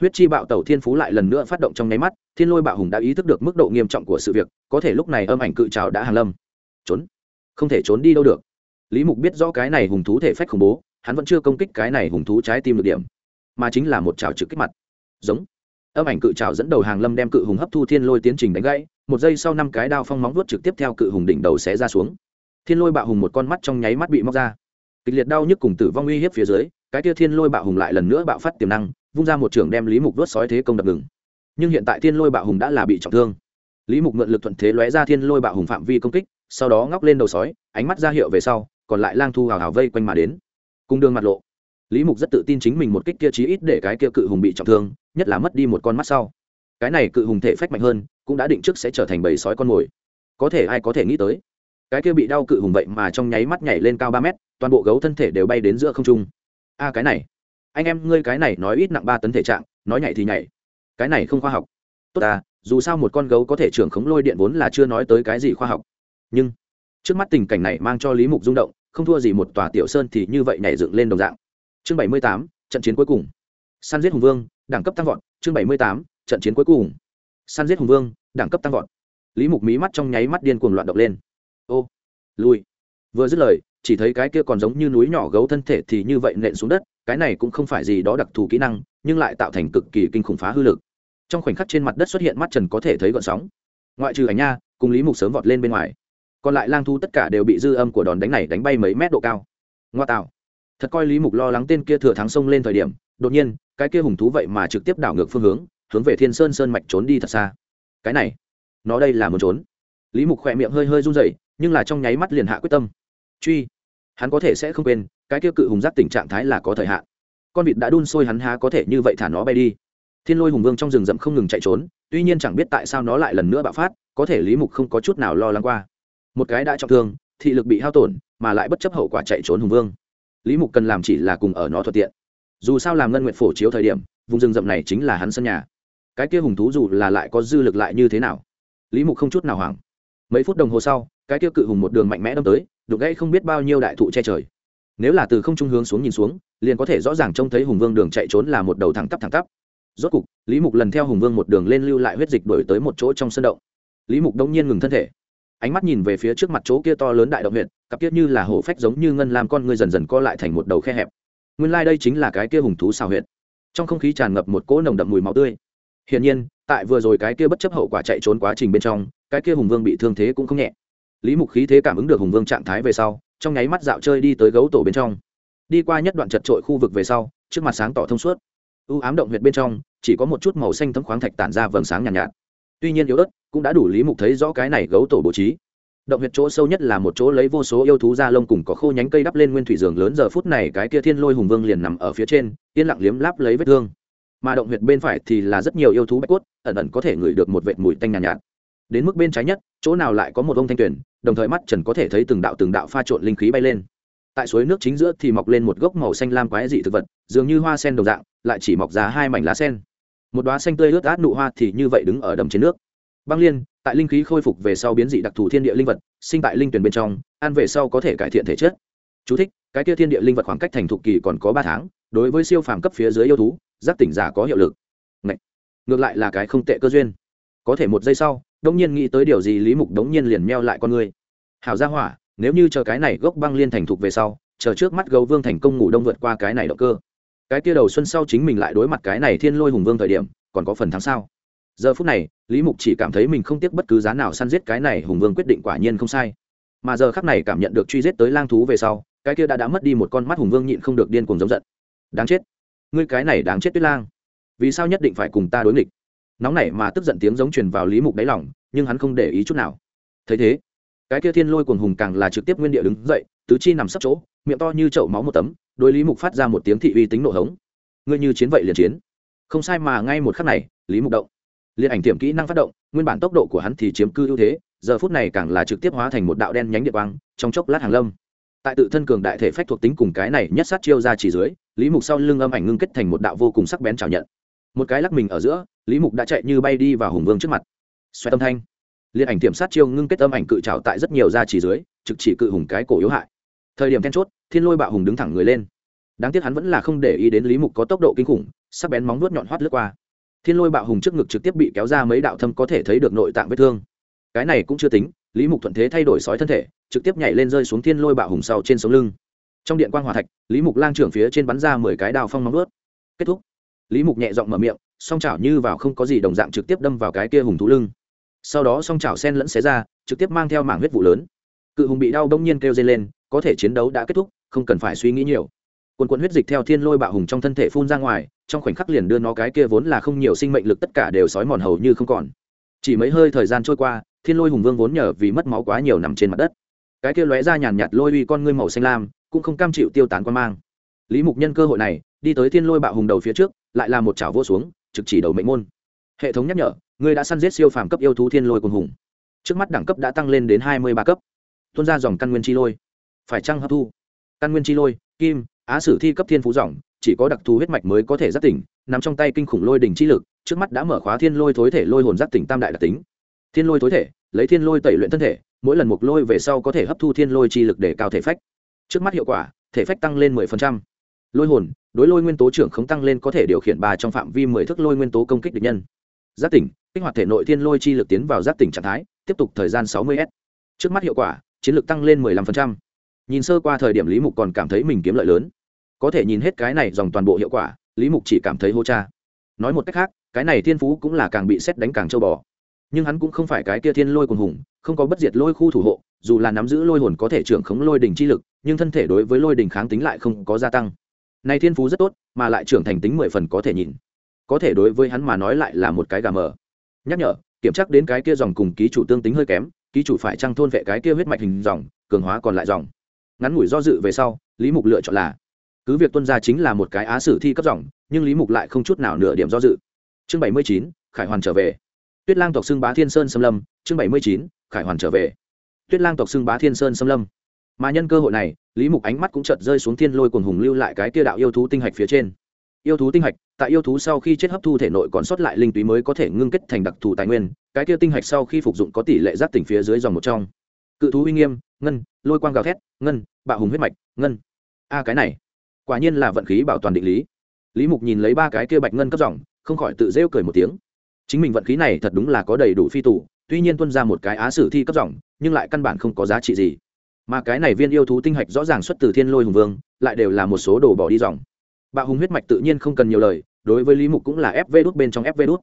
Speaker 1: huyết chi bạo tẩu thiên phú lại lần nữa phát động trong nháy mắt, thiên lôi bạo hùng đã ý thức được mức độ nghiêm trọng của sự việc, có thể lúc này âm ảnh cự trào đã hàng lâm. Trốn. Không thể trốn đi đâu được. Lý mục biết rõ cái này hùng thú thể phách khủng bố, hắn vẫn chưa công kích cái này hùng thú trái tim được điểm, mà chính là một trào trực kích mặt. Giống. Âm ảnh cự trào dẫn đầu hàng lâm đem cự hùng hấp thu thiên lôi tiến trình đánh gãy, một giây sau năm cái đao phong móng vuốt trực tiếp theo cự hùng đỉnh đầu xé ra xuống. Thiên lôi bạo hùng một con mắt trong nháy mắt bị móc ra. Kịch liệt đau nhức cùng tử vong uy hiếp phía dưới, cái tia thiên lôi bạo hùng lại lần nữa bạo phát tiềm năng vung ra một trưởng đem lý mục đốt sói thế công đập ngừng. Nhưng hiện tại thiên lôi bạo hùng đã là bị trọng thương. Lý mục mượn lực thuận thế lóe ra thiên lôi bạo hùng phạm vi công kích, sau đó ngóc lên đầu sói, ánh mắt ra hiệu về sau, còn lại lang thu hào hào vây quanh mà đến. Cung đường mặt lộ, lý mục rất tự tin chính mình một kích kia chí ít để cái kia cự hùng bị trọng thương, nhất là mất đi một con mắt sau. Cái này cự hùng thể phách mạnh hơn, cũng đã định trước sẽ trở thành bầy sói con mồi. Có thể ai có thể nghĩ tới, cái kia bị đau cự hùng vậy mà trong nháy mắt nhảy lên cao ba mét, toàn bộ gấu thân thể đều bay đến giữa không trung. A, cái này anh em ngươi cái này nói ít nặng ba tấn thể trạng, nói nhảy thì nhảy. Cái này không khoa học. Tốt à dù sao một con gấu có thể trưởng khống lôi điện vốn là chưa nói tới cái gì khoa học. Nhưng, trước mắt tình cảnh này mang cho lý mục rung động, không thua gì một tòa tiểu sơn thì như vậy nhảy dựng lên đồng dạng. Chương bảy mươi tám, trận chiến cuối cùng. Săn giết hùng vương, đẳng cấp tăng vọt. Chương bảy mươi tám, trận chiến cuối cùng. Săn giết hùng vương, đẳng cấp tăng vọt. Lý mục mí mắt trong nháy mắt điên cuồng loạn động lên. Ô, lui. Vừa dứt lời chỉ thấy cái kia còn giống như núi nhỏ gấu thân thể thì như vậy nện xuống đất, cái này cũng không phải gì đó đặc thù kỹ năng, nhưng lại tạo thành cực kỳ kinh khủng phá hư lực. Trong khoảnh khắc trên mặt đất xuất hiện mắt trần có thể thấy gọn sóng. Ngoại trừ ảnh nha, cùng lý mục sớm vọt lên bên ngoài. Còn lại lang thu tất cả đều bị dư âm của đòn đánh này đánh bay mấy mét độ cao. Ngoa tạo. Thật coi lý mục lo lắng tên kia thừa thắng sông lên thời điểm, đột nhiên, cái kia hùng thú vậy mà trực tiếp đảo ngược phương hướng hướng về thiên sơn sơn mạch trốn đi thật xa. Cái này, nó đây là muốn trốn. Lý mục khỏe miệng hơi hơi run rẩy, nhưng là trong nháy mắt liền hạ quyết tâm truy. Hắn có thể sẽ không quên, cái kia cự hùng giác tình trạng thái là có thời hạn. Con vịt đã đun sôi hắn há có thể như vậy thả nó bay đi. Thiên lôi hùng vương trong rừng rậm không ngừng chạy trốn, tuy nhiên chẳng biết tại sao nó lại lần nữa bạo phát, có thể lý mục không có chút nào lo lắng qua. Một cái đã trọng thương, thị lực bị hao tổn, mà lại bất chấp hậu quả chạy trốn hùng vương. Lý mục cần làm chỉ là cùng ở nó thuận tiện. Dù sao làm ngân nguyện phổ chiếu thời điểm, vùng rừng rậm này chính là hắn sân nhà. Cái kia hùng thú dù là lại có dư lực lại như thế nào? Lý mục không chút nào hoảng. Mấy phút đồng hồ sau, cái kia cự hùng một đường mạnh mẽ đâm tới đục gãy không biết bao nhiêu đại thụ che trời. Nếu là từ không trung hướng xuống nhìn xuống, liền có thể rõ ràng trông thấy hùng vương đường chạy trốn là một đầu thẳng tắp thẳng tắp. Rốt cục, lý mục lần theo hùng vương một đường lên lưu lại huyết dịch đổi tới một chỗ trong sân động. Lý mục đông nhiên ngừng thân thể. Ánh mắt nhìn về phía trước mặt chỗ kia to lớn đại động huyện cặp kia như là hổ phách giống như ngân làm con người dần dần co lại thành một đầu khe hẹp. Nguyên lai、like、đây chính là cái kia hùng thú xào huyện trong không khí tràn ngập một cỗ nồng đậm mùi máu tươi. Hiển nhiên, tại vừa rồi cái kia bất chấp hậu quả chạy trốn quá trình bên trong, cái kia hùng vương bị thương thế cũng không nhẹ lý mục khí thế cảm ứng được hùng vương trạng thái về sau trong nháy mắt dạo chơi đi tới gấu tổ bên trong. Đi qua nhất đoạn chật trội khu vực về sau trước mặt sáng tỏ thông suốt. U ám động huyệt bên trong chỉ có một chút màu xanh thấm khoáng thạch tản ra vầng sáng nhàn nhạt, nhạt. Tuy nhiên yếu ớt cũng đã đủ lý mục thấy rõ cái này gấu tổ bố trí. Động huyệt chỗ sâu nhất là một chỗ lấy vô số yêu thú da lông cùng có khô nhánh cây đắp lên nguyên thủy giường lớn giờ phút này cái kia thiên lôi hùng vương liền nằm ở phía trên yên lặng liếm láp lấy vết thương. Mà động huyệt bên phải thì là rất nhiều yêu thú bạch cốt ẩn ẩn có thể ngửi được một vệt mùi tanh nhàn nhạt, nhạt. Đến mức bên trái nhất chỗ nào lại có một ông thanh tuyển đồng thời mắt trần có thể thấy từng đạo từng đạo pha trộn linh khí bay lên. Tại suối nước chính giữa thì mọc lên một gốc màu xanh lam quái dị thực vật dường như hoa sen đồng dạng lại chỉ mọc ra hai mảnh lá sen. Một đoá xanh tươi ướt át nụ hoa thì như vậy đứng ở đầm trên nước. Băng liên tại linh khí khôi phục về sau biến dị đặc thù thiên địa linh vật sinh tại linh tuyển bên trong ăn về sau có thể cải thiện thể chất. Chú thích, cái kia thiên địa linh vật khoảng cách thành thục kỳ còn có ba tháng đối với siêu phàm cấp phía dưới yêu thú giác tỉnh giả có hiệu lực. Ngậy. ngược lại là cái không tệ cơ duyên. Có thể một giây sau đông nhiên nghĩ tới điều gì, lý mục đống nhiên liền meo lại con người hảo gia hỏa, nếu như chờ cái này gốc băng liên thành thục về sau, chờ trước mắt gấu vương thành công ngủ đông vượt qua cái này động cơ. Cái kia đầu xuân sau chính mình lại đối mặt cái này thiên lôi hùng vương thời điểm, còn có phần thắng sao? Giờ phút này, lý mục chỉ cảm thấy mình không tiếc bất cứ giá nào săn giết cái này hùng vương quyết định quả nhiên không sai. Mà giờ khắc này cảm nhận được truy giết tới lang thú về sau, cái kia đã đã mất đi một con mắt hùng vương nhịn không được điên cuồng giống giận. Đáng chết. Ngươi cái này đáng chết tuyết lang. Vì sao nhất định phải cùng ta đối nghịch? Nóng nảy mà tức giận tiếng giống truyền vào lý mục đáy lòng, nhưng hắn không để ý chút nào. Thấy thế, cái kia thiên lôi cuồng hùng càng là trực tiếp nguyên địa đứng dậy, tứ chi nằm sấp chỗ, miệng to như chậu máu một tấm, đối lý mục phát ra một tiếng thị uy tính nổ hống. Ngươi như chiến vậy liền chiến. Không sai mà ngay một khắc này, lý mục động. Liên ảnh tiệm kỹ năng phát động, nguyên bản tốc độ của hắn thì chiếm cư ưu thế, giờ phút này càng là trực tiếp hóa thành một đạo đen nhánh địa quang, trong chốc lát hàng lâm. Tại tự thân cường đại thể phách thuộc tính cùng cái này nhất sát chiêu ra chỉ dưới, lý mục sau lưng âm ảnh ngưng kết thành một đạo vô cùng sắc bén chào nhận một cái lắc mình ở giữa, lý mục đã chạy như bay đi vào hùng vương trước mặt. Xoay tâm thanh. Liên ảnh tiềm sát chiêu ngưng kết âm ảnh cự trào tại rất nhiều da chỉ dưới, trực chỉ cự hùng cái cổ yếu hại. Thời điểm then chốt, thiên lôi bạo hùng đứng thẳng người lên. Đáng tiếc hắn vẫn là không để ý đến lý mục có tốc độ kinh khủng, sắc bén móng nuốt nhọn hoắt lướt qua. Thiên lôi bạo hùng trước ngực trực tiếp bị kéo ra mấy đạo thâm có thể thấy được nội tạng vết thương. Cái này cũng chưa tính, lý mục thuận thế thay đổi sói thân thể, trực tiếp nhảy lên rơi xuống thiên lôi bạo hùng sau trên sống lưng. Trong điện quan hòa thạch, lý mục lang trưởng phía trên bắn ra mười cái đào phong móng nuốt kết thúc lý mục nhẹ giọng mở miệng, song chảo như vào không có gì đồng dạng trực tiếp đâm vào cái kia hùng thú lưng. Sau đó song chảo sen lẫn xé ra, trực tiếp mang theo mảng huyết vụ lớn. Cự hùng bị đau đông nhiên kêu dây lên, có thể chiến đấu đã kết thúc, không cần phải suy nghĩ nhiều. Quần quần huyết dịch theo thiên lôi bạo hùng trong thân thể phun ra ngoài, trong khoảnh khắc liền đưa nó cái kia vốn là không nhiều sinh mệnh lực tất cả đều sói mòn hầu như không còn. Chỉ mấy hơi thời gian trôi qua, thiên lôi hùng vương vốn nhờ vì mất máu quá nhiều nằm trên mặt đất. Cái kia lóe ra nhàn nhạt lôi uy con ngươi màu xanh lam, cũng không cam chịu tiêu tán quan mang. Lý mục nhân cơ hội này, đi tới thiên lôi bạo hùng đầu phía trước lại là một chảo vô xuống, trực chỉ đầu mệnh môn. Hệ thống nhắc nhở, ngươi đã săn giết siêu phàm cấp yêu thú thiên lôi cùng hùng. Trước mắt đẳng cấp đã tăng lên đến hai mươi ba cấp. Tuôn ra dòng căn nguyên chi lôi. Phải chăng hấp thu? Căn nguyên chi lôi, kim, á sử thi cấp thiên phú dòng, chỉ có đặc thù huyết mạch mới có thể giác tỉnh, nằm trong tay kinh khủng lôi đỉnh chi lực, trước mắt đã mở khóa thiên lôi thối thể lôi hồn giác tỉnh tam đại đặc tính. Thiên lôi thối thể, lấy thiên lôi tẩy luyện thân thể, mỗi lần một lôi về sau có thể hấp thu thiên lôi chi lực để cao thể phách. Trước mắt hiệu quả, thể phách tăng lên 10% lôi hồn, đối lôi nguyên tố trưởng không tăng lên có thể điều khiển ba trong phạm vi mười thước lôi nguyên tố công kích địch nhân. Giác tỉnh, kích hoạt thể nội thiên lôi chi lực tiến vào giác tỉnh trạng thái, tiếp tục thời gian sáu mươi s. Trước mắt hiệu quả, chiến lược tăng lên 15%. nhìn sơ qua thời điểm lý mục còn cảm thấy mình kiếm lợi lớn. Có thể nhìn hết cái này dòng toàn bộ hiệu quả, lý mục chỉ cảm thấy hô cha. Nói một cách khác, cái này thiên phú cũng là càng bị xét đánh càng châu bò. Nhưng hắn cũng không phải cái kia thiên lôi cùng hùng, không có bất diệt lôi khu thủ hộ, dù là nắm giữ lôi hồn có thể trưởng khống lôi đình chi lực, nhưng thân thể đối với lôi đình kháng tính lại không có gia tăng này thiên phú rất tốt, mà lại trưởng thành tính mười phần có thể nhìn. Có thể đối với hắn mà nói lại là một cái gà mờ. Nhắc nhở, kiểm tra đến cái kia dòng cùng ký chủ tương tính hơi kém, ký chủ phải trăng thôn vệ cái kia huyết mạch hình dòng, cường hóa còn lại dòng. Ngắn ngủi do dự về sau, lý mục lựa chọn là, cứ việc tuân gia chính là một cái á sử thi cấp dòng, nhưng lý mục lại không chút nào nửa điểm do dự. Chương bảy mươi chín, khải hoàn trở về. Tuyết lang tộc xưng bá thiên sơn xâm lâm, chương bảy mươi chín, khải hoàn trở về. Tuyết lang tộc xưng bá thiên sơn xâm lâm mà nhân cơ hội này, lý mục ánh mắt cũng chợt rơi xuống thiên lôi cuồng hùng lưu lại cái tia đạo yêu thú tinh hạch phía trên. Yêu thú tinh hạch, tại yêu thú sau khi chết hấp thu thể nội còn sót lại linh túy mới có thể ngưng kết thành đặc thù tài nguyên, cái tia tinh hạch sau khi phục dụng có tỷ lệ giáp tỉnh phía dưới dòng một trong. Cự thú uy nghiêm, ngân, lôi quang gào thét, ngân, bạo hùng huyết mạch, ngân. A cái này, quả nhiên là vận khí bảo toàn định lý. Lý mục nhìn lấy ba cái kia bạch ngân cấp dòng, không khỏi tự rêu cười một tiếng. Chính mình vận khí này thật đúng là có đầy đủ phi tụ, tuy nhiên tuân ra một cái á sử thi cấp dòng, nhưng lại căn bản không có giá trị gì mà cái này viên yêu thú tinh hạch rõ ràng xuất từ thiên lôi hùng vương, lại đều là một số đồ bỏ đi dòng. Bạo hùng huyết mạch tự nhiên không cần nhiều lời, đối với lý mục cũng là fv đút bên trong fv đút.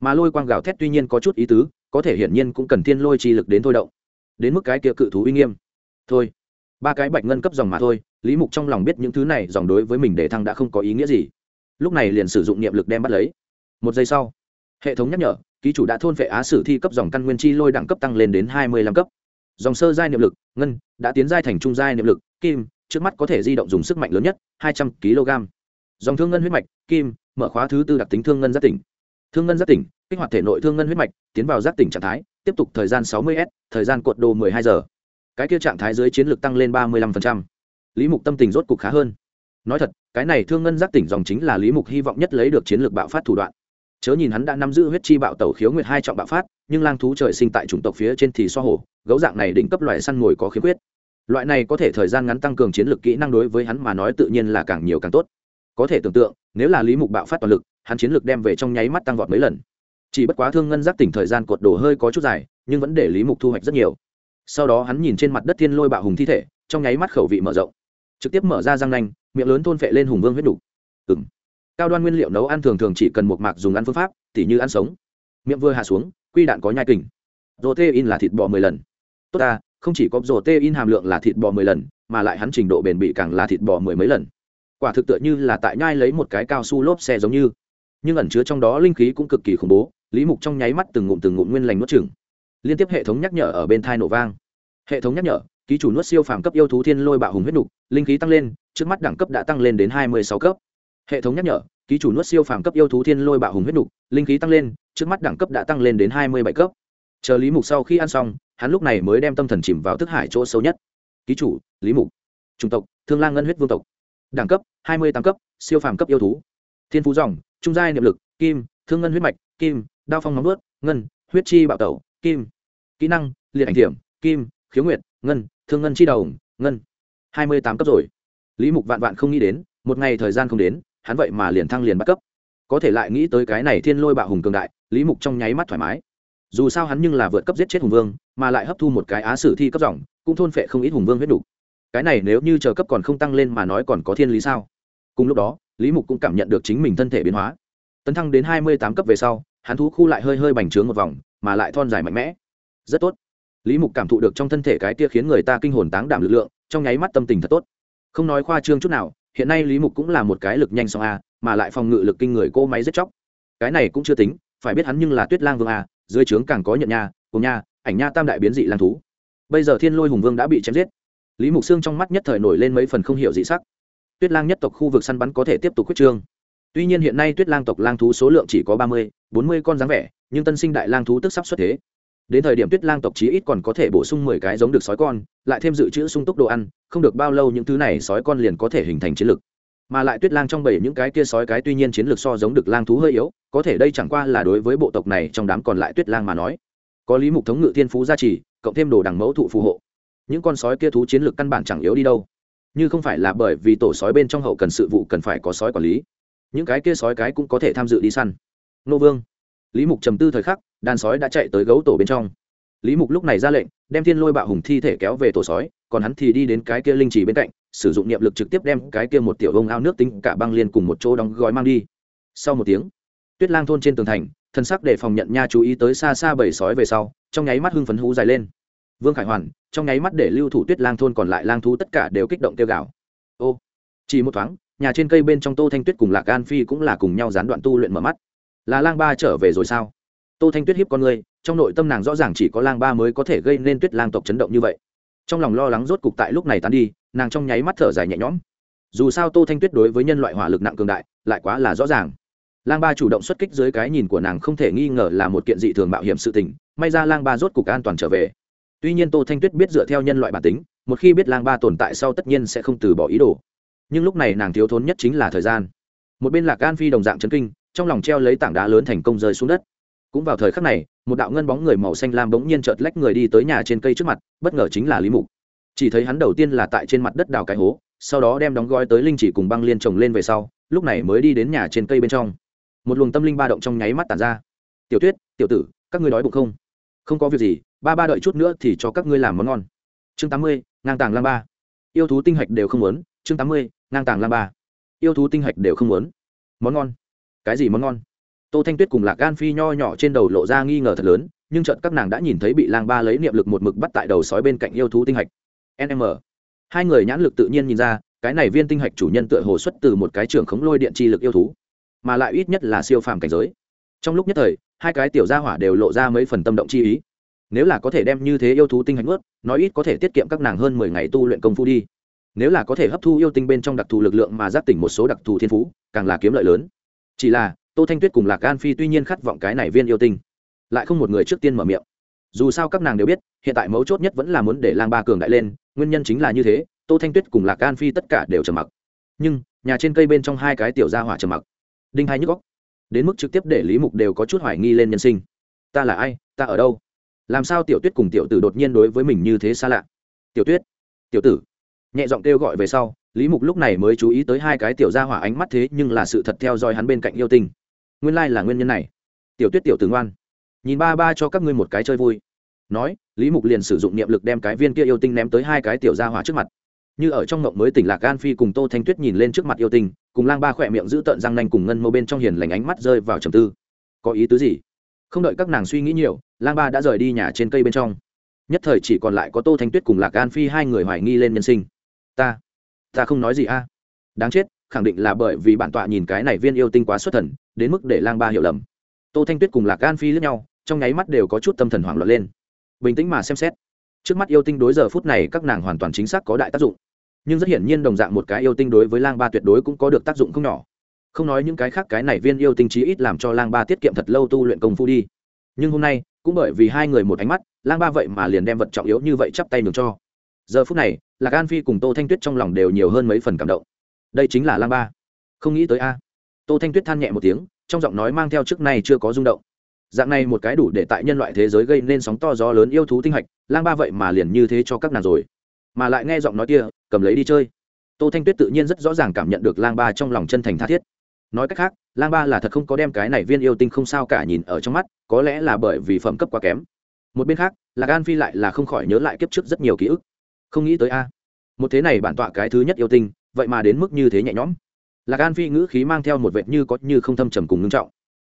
Speaker 1: Mà lôi quang gào thét tuy nhiên có chút ý tứ, có thể hiển nhiên cũng cần thiên lôi chi lực đến thôi động. Đến mức cái kia cự thú uy nghiêm. Thôi, ba cái bạch ngân cấp dòng mà thôi, lý mục trong lòng biết những thứ này dòng đối với mình để thăng đã không có ý nghĩa gì. Lúc này liền sử dụng niệm lực đem bắt lấy. Một giây sau, hệ thống nhắc nhở, ký chủ đã thôn vệ á sử thi cấp dòng căn nguyên chi lôi đẳng cấp tăng lên đến hai mươi lăm cấp dòng sơ giai niệm lực, ngân, đã tiến giai thành trung giai niệm lực, kim, trước mắt có thể di động dùng sức mạnh lớn nhất, hai trăm kg. Dòng thương ngân huyết mạch, kim, mở khóa thứ tư đặc tính thương ngân giác tỉnh. Thương ngân giác tỉnh, kích hoạt thể nội thương ngân huyết mạch, tiến vào giác tỉnh trạng thái, tiếp tục thời gian sáu mươi s, thời gian cuộn đồ hai giờ. Cái kia trạng thái dưới chiến lược tăng lên ba mươi 35%. lý mục tâm tình rốt cục khá hơn. Nói thật, cái này thương ngân giác tỉnh dòng chính là lý mục hy vọng nhất lấy được chiến lược bạo phát thủ đoạn chớ nhìn hắn đã nắm giữ huyết chi bạo tẩu khiếu nguyệt hai trọng bạo phát, nhưng lang thú trời sinh tại chủng tộc phía trên thì so hổ gấu dạng này đỉnh cấp loài săn ngồi có khiếm khuyết. Loại này có thể thời gian ngắn tăng cường chiến lược kỹ năng đối với hắn mà nói tự nhiên là càng nhiều càng tốt. Có thể tưởng tượng, nếu là lý mục bạo phát toàn lực, hắn chiến lược đem về trong nháy mắt tăng vọt mấy lần. Chỉ bất quá thương ngân giác tỉnh thời gian cột đổ hơi có chút dài, nhưng vẫn để lý mục thu hoạch rất nhiều. Sau đó hắn nhìn trên mặt đất thiên lôi bạo hùng thi thể, trong nháy mắt khẩu vị mở rộng. Trực tiếp mở ra răng nanh, miệng lớn thôn phệ lên hùng vương huyết đủ. ừng cao đoan nguyên liệu nấu ăn thường thường chỉ cần một mạc dùng ăn phương pháp, tỉ như ăn sống. Miệng vừa hạ xuống, quy đạn có nhai kình. Protein là thịt bò mười lần. Tốt ta, không chỉ có protein hàm lượng là thịt bò mười lần, mà lại hắn trình độ bền bỉ càng là thịt bò mười mấy lần. Quả thực tựa như là tại nhai lấy một cái cao su lốp xe giống như. Nhưng ẩn chứa trong đó linh khí cũng cực kỳ khủng bố, lý mục trong nháy mắt từng ngụm từng ngụm nguyên lành nuốt chừng liên tiếp hệ thống nhắc nhở ở bên thai nổ vang. Hệ thống nhắc nhở, ký chủ nuốt siêu phàm cấp yêu thú thiên lôi bạo hùng huyết nục, linh khí tăng lên, trước mắt đẳng cấp đã tăng lên đến hai mươi sáu cấp hệ thống nhắc nhở, ký chủ nuốt siêu phàm cấp yêu thú thiên lôi bạo hùng huyết nục, linh khí tăng lên, trước mắt đẳng cấp đã tăng lên đến hai mươi bảy cấp. Chờ lý mục sau khi ăn xong, hắn lúc này mới đem tâm thần chìm vào thức hải chỗ sâu nhất. Ký chủ, lý mục. Chủng tộc, thương lang ngân huyết vương tộc. Đẳng cấp, hai mươi tám cấp, siêu phàm cấp yêu thú. Thiên phú dòng, trung giai niệm lực, kim, thương ngân huyết mạch, kim, đao phong nóng ướt ngân, huyết chi bạo tẩu, kim. Kỹ năng, liệt ảnh thiểm, kim, khiếu nguyệt, ngân, thương ngân chi đầu, ngân. hai mươi tám cấp rồi. Lý mục vạn vạn không nghĩ đến, một ngày thời gian không đến hắn vậy mà liền thăng liền bắt cấp. Có thể lại nghĩ tới cái này thiên lôi bạo hùng cường đại, lý mục trong nháy mắt thoải mái. Dù sao hắn nhưng là vượt cấp giết chết hùng vương, mà lại hấp thu một cái á sử thi cấp dòng cũng thôn phệ không ít hùng vương huyết đủ. cái này nếu như chờ cấp còn không tăng lên mà nói còn có thiên lý sao? Cùng lúc đó, lý mục cũng cảm nhận được chính mình thân thể biến hóa. Tấn thăng đến hai mươi tám cấp về sau, hắn thú khu lại hơi hơi bành trướng một vòng, mà lại thon dài mạnh mẽ. Rất tốt. Lý mục cảm thụ được trong thân thể cái kia khiến người ta kinh hồn táng đảm lực lượng, trong nháy mắt tâm tình thật tốt. Không nói khoa trương chút nào hiện nay lý mục cũng là một cái lực nhanh song a, mà lại phòng ngự lực kinh người cô máy rất chóc. Cái này cũng chưa tính, phải biết hắn nhưng là tuyết lang vương a, dưới trướng càng có nhận nha, cùng nha, ảnh nha tam đại biến dị lang thú. Bây giờ thiên lôi hùng vương đã bị chém giết. Lý mục xương trong mắt nhất thời nổi lên mấy phần không hiểu dị sắc. Tuyết lang nhất tộc khu vực săn bắn có thể tiếp tục quyết trương. Tuy nhiên hiện nay tuyết lang tộc lang thú số lượng chỉ có ba mươi, bốn mươi con dáng vẻ, nhưng tân sinh đại lang thú tức sắp xuất thế đến thời điểm tuyết lang tộc chí ít còn có thể bổ sung mười cái giống được sói con, lại thêm dự trữ sung túc đồ ăn, không được bao lâu những thứ này sói con liền có thể hình thành chiến lực. Mà lại tuyết lang trong bảy những cái kia sói cái tuy nhiên chiến lược so giống được lang thú hơi yếu, có thể đây chẳng qua là đối với bộ tộc này trong đám còn lại tuyết lang mà nói. Có lý mục thống ngự thiên phú gia trì, cộng thêm đồ đằng mẫu thụ phù hộ, những con sói kia thú chiến lược căn bản chẳng yếu đi đâu. Như không phải là bởi vì tổ sói bên trong hậu cần sự vụ cần phải có sói quản lý, những cái kia sói cái cũng có thể tham dự đi săn. Nô vương, lý mục trầm tư thời khắc đàn sói đã chạy tới gấu tổ bên trong. Lý mục lúc này ra lệnh, đem thiên lôi bạo hùng thi thể kéo về tổ sói, còn hắn thì đi đến cái kia linh trì bên cạnh, sử dụng niệm lực trực tiếp đem cái kia một tiểu ông ao nước tính cả băng liên cùng một chỗ đóng gói mang đi. Sau một tiếng, tuyết lang thôn trên tường thành, thân sắc để phòng nhận nha chú ý tới xa xa bầy sói về sau, trong nháy mắt hưng phấn hú dài lên. Vương khải hoàn, trong nháy mắt để lưu thủ tuyết lang thôn còn lại lang thú tất cả đều kích động kêu gào. Ô, chỉ một thoáng, nhà trên cây bên trong tô thanh tuyết cùng lạc an phi cũng là cùng nhau gián đoạn tu luyện mở mắt. Là lang ba trở về rồi sao? Tô thanh tuyết hiếp con người trong nội tâm nàng rõ ràng chỉ có lang ba mới có thể gây nên tuyết lang tộc chấn động như vậy. Trong lòng lo lắng rốt cục tại lúc này tán đi, nàng trong nháy mắt thở dài nhẹ nhõm. Dù sao tô thanh tuyết đối với nhân loại hỏa lực nặng cường đại, lại quá là rõ ràng. Lang ba chủ động xuất kích dưới cái nhìn của nàng không thể nghi ngờ là một kiện dị thường mạo hiểm sự tình, may ra lang ba rốt cục an toàn trở về. Tuy nhiên tô thanh tuyết biết dựa theo nhân loại bản tính, một khi biết lang ba tồn tại sau tất nhiên sẽ không từ bỏ ý đồ. Nhưng lúc này nàng thiếu thốn nhất chính là thời gian. Một bên lạc an phi đồng dạng chấn kinh, trong lòng treo lấy tảng đá lớn thành công rơi xuống đất cũng vào thời khắc này, một đạo ngân bóng người màu xanh lam bỗng nhiên chợt lách người đi tới nhà trên cây trước mặt, bất ngờ chính là lý mục. Chỉ thấy hắn đầu tiên là tại trên mặt đất đào cái hố, sau đó đem đóng gói tới linh chỉ cùng băng liên trồng lên về sau, lúc này mới đi đến nhà trên cây bên trong. Một luồng tâm linh ba động trong nháy mắt tàn ra. Tiểu tuyết, tiểu tử, các ngươi đói bụng không? Không có việc gì, ba ba đợi chút nữa thì cho các ngươi làm món ngon. Chương tám mươi, ngang tàng lam ba. Yêu thú tinh hạch đều không muốn. Chương tám mươi, ngang tàng lam ba. Yêu thú tinh hạch đều không muốn. Món ngon. Cái gì món ngon? Tô thanh tuyết cùng lạc gan phi nho nhỏ trên đầu lộ ra nghi ngờ thật lớn, nhưng chợt các nàng đã nhìn thấy bị lang ba lấy niệm lực một mực bắt tại đầu sói bên cạnh yêu thú tinh hạch. Nm hai người nhãn lực tự nhiên nhìn ra, cái này viên tinh hạch chủ nhân tựa hồ xuất từ một cái trường khống lôi điện chi lực yêu thú, mà lại ít nhất là siêu phàm cảnh giới. Trong lúc nhất thời, hai cái tiểu gia hỏa đều lộ ra mấy phần tâm động chi ý. Nếu là có thể đem như thế yêu thú tinh hạch ướt nói ít có thể tiết kiệm các nàng hơn mười ngày tu luyện công phu đi. Nếu là có thể hấp thu yêu tinh bên trong đặc thù lực lượng mà giác tỉnh một số đặc thù thiên phú, càng là kiếm lợi lớn. Chỉ là tô thanh tuyết cùng lạc an phi tuy nhiên khát vọng cái này viên yêu tinh, lại không một người trước tiên mở miệng. Dù sao các nàng đều biết, hiện tại mấu chốt nhất vẫn là muốn để lang ba cường đại lên, nguyên nhân chính là như thế, tô thanh tuyết cùng lạc an phi tất cả đều trầm mặc. Nhưng, nhà trên cây bên trong hai cái tiểu gia hỏa trầm mặc. Đinh hai nhức góc đến mức trực tiếp để lý mục đều có chút hoài nghi lên nhân sinh. Ta là ai? Ta ở đâu? Làm sao tiểu tuyết cùng tiểu tử đột nhiên đối với mình như thế xa lạ? Tiểu tuyết, tiểu tử. Nhẹ giọng kêu gọi về sau, lý mục lúc này mới chú ý tới hai cái tiểu gia hỏa ánh mắt thế nhưng là sự thật theo dõi hắn bên cạnh yêu tinh nguyên lai là nguyên nhân này. Tiểu tuyết tiểu tử ngoan. Nhìn ba ba cho các ngươi một cái chơi vui. Nói, lý mục liền sử dụng niệm lực đem cái viên kia yêu tinh ném tới hai cái tiểu gia hỏa trước mặt. Như ở trong ngộng mới tỉnh lạc gan phi cùng tô thanh tuyết nhìn lên trước mặt yêu tinh, cùng lang ba khỏe miệng giữ tợn răng nanh cùng ngân mâu bên trong hiền lành ánh mắt rơi vào trầm tư. Có ý tứ gì? Không đợi các nàng suy nghĩ nhiều, lang ba đã rời đi nhà trên cây bên trong. Nhất thời chỉ còn lại có tô thanh tuyết cùng lạc gan phi hai người hoài nghi lên nhân sinh. Ta ta không nói gì a. Đáng chết khẳng định là bởi vì bản tọa nhìn cái này viên yêu tinh quá xuất thần, đến mức để lang ba hiểu lầm. Tô thanh tuyết cùng lạc gan phi lướt nhau, trong nháy mắt đều có chút tâm thần hoảng loạn lên. Bình tĩnh mà xem xét. Trước mắt yêu tinh đối giờ phút này các nàng hoàn toàn chính xác có đại tác dụng. Nhưng rất hiển nhiên đồng dạng một cái yêu tinh đối với lang ba tuyệt đối cũng có được tác dụng không nhỏ. Không nói những cái khác, cái này viên yêu tinh chí ít làm cho lang ba tiết kiệm thật lâu tu luyện công phu đi. Nhưng hôm nay, cũng bởi vì hai người một ánh mắt, lang ba vậy mà liền đem vật trọng yếu như vậy chắp tay mừng cho. Giờ phút này, lạc an phi cùng tô thanh tuyết trong lòng đều nhiều hơn mấy phần cảm động đây chính là lang ba. Không nghĩ tới a. Tô thanh tuyết than nhẹ một tiếng, trong giọng nói mang theo trước nay chưa có rung động. Dạng này một cái đủ để tại nhân loại thế giới gây nên sóng to gió lớn yêu thú tinh hạch, lang ba vậy mà liền như thế cho các nàng rồi. Mà lại nghe giọng nói kia, cầm lấy đi chơi. Tô thanh tuyết tự nhiên rất rõ ràng cảm nhận được lang ba trong lòng chân thành tha thiết. Nói cách khác, lang ba là thật không có đem cái này viên yêu tinh không sao cả nhìn ở trong mắt, có lẽ là bởi vì phẩm cấp quá kém. Một bên khác, là gan phi lại là không khỏi nhớ lại kiếp trước rất nhiều ký ức. Không nghĩ tới a. Một thế này bản tọa cái thứ nhất yêu tinh vậy mà đến mức như thế nhẹ nhõm. Là gan phi ngữ khí mang theo một vệt như có như không thâm trầm cùng ngưng trọng.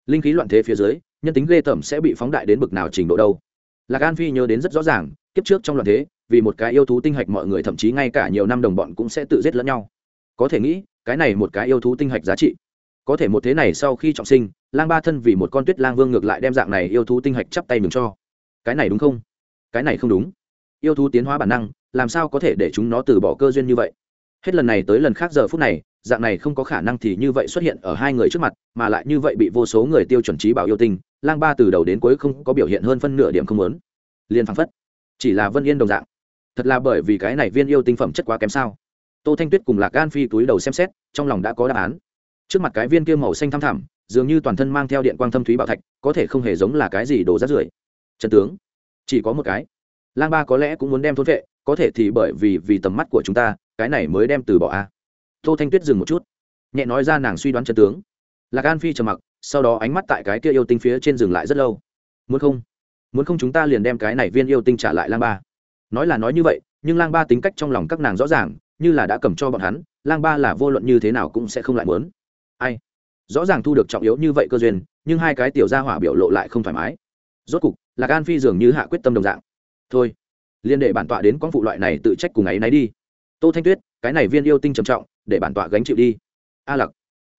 Speaker 1: Linh khí loạn thế phía dưới, nhân tính ghê tởm sẽ bị phóng đại đến bực nào trình độ đâu. Lạc an phi nhớ đến rất rõ ràng, kiếp trước trong loạn thế, vì một cái yêu thú tinh hạch mọi người thậm chí ngay cả nhiều năm đồng bọn cũng sẽ tự giết lẫn nhau. Có thể nghĩ, cái này một cái yêu thú tinh hạch giá trị. Có thể một thế này sau khi trọng sinh, lang ba thân vì một con tuyết lang vương ngược lại đem dạng này yêu thú tinh hạch chắp tay mừng cho. Cái này đúng không? Cái này không đúng. Yêu thú tiến hóa bản năng, làm sao có thể để chúng nó từ bỏ cơ duyên như vậy? Hết lần này tới lần khác giờ phút này, dạng này không có khả năng thì như vậy xuất hiện ở hai người trước mặt, mà lại như vậy bị vô số người tiêu chuẩn trí bảo yêu tinh, lang ba từ đầu đến cuối không có biểu hiện hơn phân nửa điểm không lớn liền phăng phất, chỉ là vân yên đồng dạng. Thật là bởi vì cái này viên yêu tinh phẩm chất quá kém sao? Tô thanh tuyết cùng lạc gan phi túi đầu xem xét, trong lòng đã có đáp án. Trước mặt cái viên kia màu xanh thăm thẳm, dường như toàn thân mang theo điện quang thâm thúy bảo thạch, có thể không hề giống là cái gì đồ rát rưởi. Trần tướng, chỉ có một cái. Lang ba có lẽ cũng muốn đem thôn vệ, có thể thì bởi vì vì tầm mắt của chúng ta cái này mới đem từ bỏ a tô thanh tuyết dừng một chút, nhẹ nói ra nàng suy đoán chân tướng. Lạc an phi trầm mặc, sau đó ánh mắt tại cái kia yêu tinh phía trên dừng lại rất lâu. Muốn không? Muốn không chúng ta liền đem cái này viên yêu tinh trả lại lang ba. Nói là nói như vậy, nhưng lang ba tính cách trong lòng các nàng rõ ràng, như là đã cầm cho bọn hắn, lang ba là vô luận như thế nào cũng sẽ không lại muốn. Ai? Rõ ràng thu được trọng yếu như vậy cơ duyên, nhưng hai cái tiểu gia hỏa biểu lộ lại không thoải mái. Rốt cục, lạc an phi dường như hạ quyết tâm đồng dạng. Thôi liên đệ bản tọa đến con phụ loại này tự trách cùng ấy nấy đi tô thanh tuyết, cái này viên yêu tinh trầm trọng, để bản tọa gánh chịu đi. A lặc.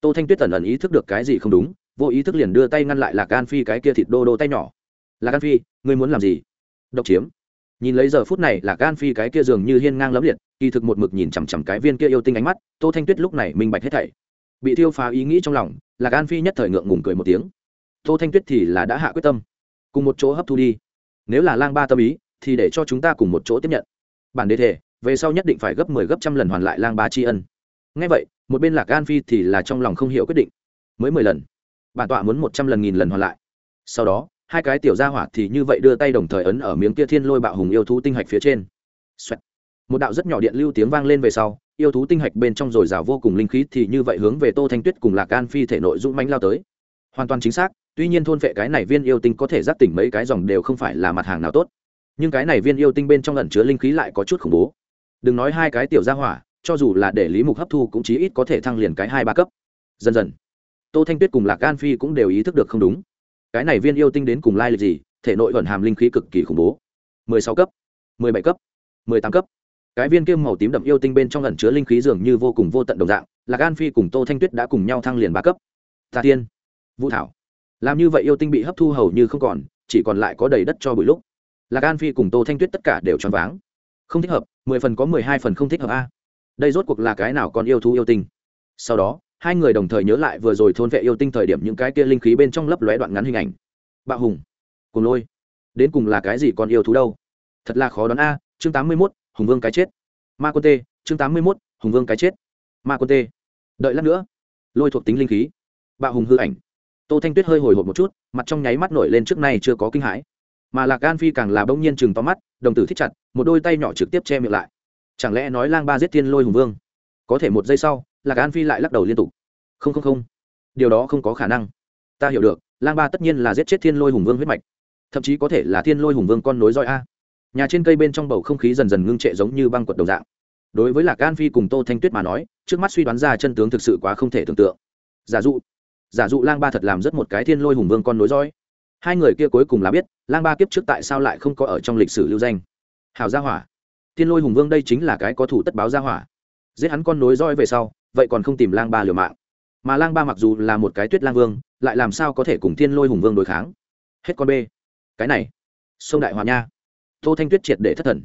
Speaker 1: Tô thanh tuyết tần ẩn ý thức được cái gì không đúng, vô ý thức liền đưa tay ngăn lại lạc gan phi cái kia thịt đô đô tay nhỏ. Lạc gan phi, ngươi muốn làm gì? Độc chiếm. Nhìn lấy giờ phút này, lạc gan phi cái kia dường như hiên ngang lấm liệt, kỳ thực một mực nhìn chằm chằm cái viên kia yêu tinh ánh mắt, tô thanh tuyết lúc này minh bạch hết thảy. Bị thiêu phá ý nghĩ trong lòng, lạc an phi nhất thời ngượng ngùng cười một tiếng. Tô thanh tuyết thì là đã hạ quyết tâm. Cùng một chỗ hấp thu đi. Nếu là lang ba tâm ý, thì để cho chúng ta cùng một chỗ tiếp nhận. Bản đề thể về sau nhất định phải gấp mười 10 gấp trăm lần hoàn lại lang ba tri ân. Ngay vậy, một bên lạc an phi thì là trong lòng không hiểu quyết định. Mới mười lần. Bản tọa muốn một trăm lần nghìn lần hoàn lại. Sau đó, hai cái tiểu gia hỏa thì như vậy đưa tay đồng thời ấn ở miếng kia thiên lôi bạo hùng yêu thú tinh hạch phía trên. Xoẹt. một đạo rất nhỏ điện lưu tiếng vang lên về sau, yêu thú tinh hạch bên trong rồi rào vô cùng linh khí thì như vậy hướng về tô thanh tuyết cùng lạc an phi thể nội dũng mãnh lao tới. Hoàn toàn chính xác, tuy nhiên thôn vệ cái này viên yêu tinh có thể giác tỉnh mấy cái dòng đều không phải là mặt hàng nào tốt. Nhưng cái này viên yêu tinh bên trong ẩn chứa linh khí lại có chút khủng bố đừng nói hai cái tiểu gia hỏa, cho dù là để lý mục hấp thu cũng chí ít có thể thăng liền cái hai ba cấp. Dần dần, tô thanh tuyết cùng lạc Gan phi cũng đều ý thức được không đúng. Cái này viên yêu tinh đến cùng lai lịch gì, thể nội vận hàm linh khí cực kỳ khủng bố. Mười sáu cấp, mười bảy cấp, mười tám cấp. Cái viên kim màu tím đậm yêu tinh bên trong ẩn chứa linh khí dường như vô cùng vô tận đồng dạng, lạc Gan phi cùng tô thanh tuyết đã cùng nhau thăng liền ba cấp. Tà tiên, vũ thảo. Làm như vậy yêu tinh bị hấp thu hầu như không còn, chỉ còn lại có đầy đất cho bụi lúc. Lạc an phi cùng tô thanh tuyết tất cả đều choáng váng không thích hợp, mười phần có mười hai phần không thích hợp a. Đây rốt cuộc là cái nào còn yêu thú yêu tinh? Sau đó, hai người đồng thời nhớ lại vừa rồi thôn vệ yêu tinh thời điểm những cái kia linh khí bên trong lấp lóe đoạn ngắn hình ảnh. Bạo hùng, cùng lôi. Đến cùng là cái gì còn yêu thú đâu? Thật là khó đoán a, chương tám mươi mốt, hùng vương cái chết. Ma quân tê, chương tám mươi mốt, hùng vương cái chết. Ma quân tê. Đợi lát nữa. Lôi thuộc tính linh khí. Bạo hùng hư ảnh. Tô thanh tuyết hơi hồi hộp một chút, mặt trong nháy mắt nổi lên trước nay chưa có kinh hãi. Mà lạc gan phi càng là bỗng nhiên chừng to mắt đồng tử thích chặt, một đôi tay nhỏ trực tiếp che miệng lại. Chẳng lẽ nói lang ba giết thiên lôi hùng vương? Có thể một giây sau, lạc an phi lại lắc đầu liên tục. Không không không, điều đó không có khả năng. Ta hiểu được, lang ba tất nhiên là giết chết thiên lôi hùng vương huyết mạch. Thậm chí có thể là thiên lôi hùng vương con nối roi a. Nhà trên cây bên trong bầu không khí dần dần ngưng trệ giống như băng quật đầu dạng. Đối với lạc an phi cùng tô thanh tuyết mà nói, trước mắt suy đoán ra chân tướng thực sự quá không thể tưởng tượng. Giả dụ giả dụ lang ba thật làm rất một cái thiên lôi hùng vương con nối roi hai người kia cuối cùng là biết, lang ba kiếp trước tại sao lại không có ở trong lịch sử lưu danh. Hào gia hỏa. Thiên lôi hùng vương đây chính là cái có thủ tất báo gia hỏa. Giết hắn con nối roi về sau, vậy còn không tìm lang ba liều mạng. Mà lang ba mặc dù là một cái tuyết lang vương, lại làm sao có thể cùng thiên lôi hùng vương đối kháng? Hết con b cái này. Sông đại hòa nha. Tô thanh tuyết triệt để thất thần.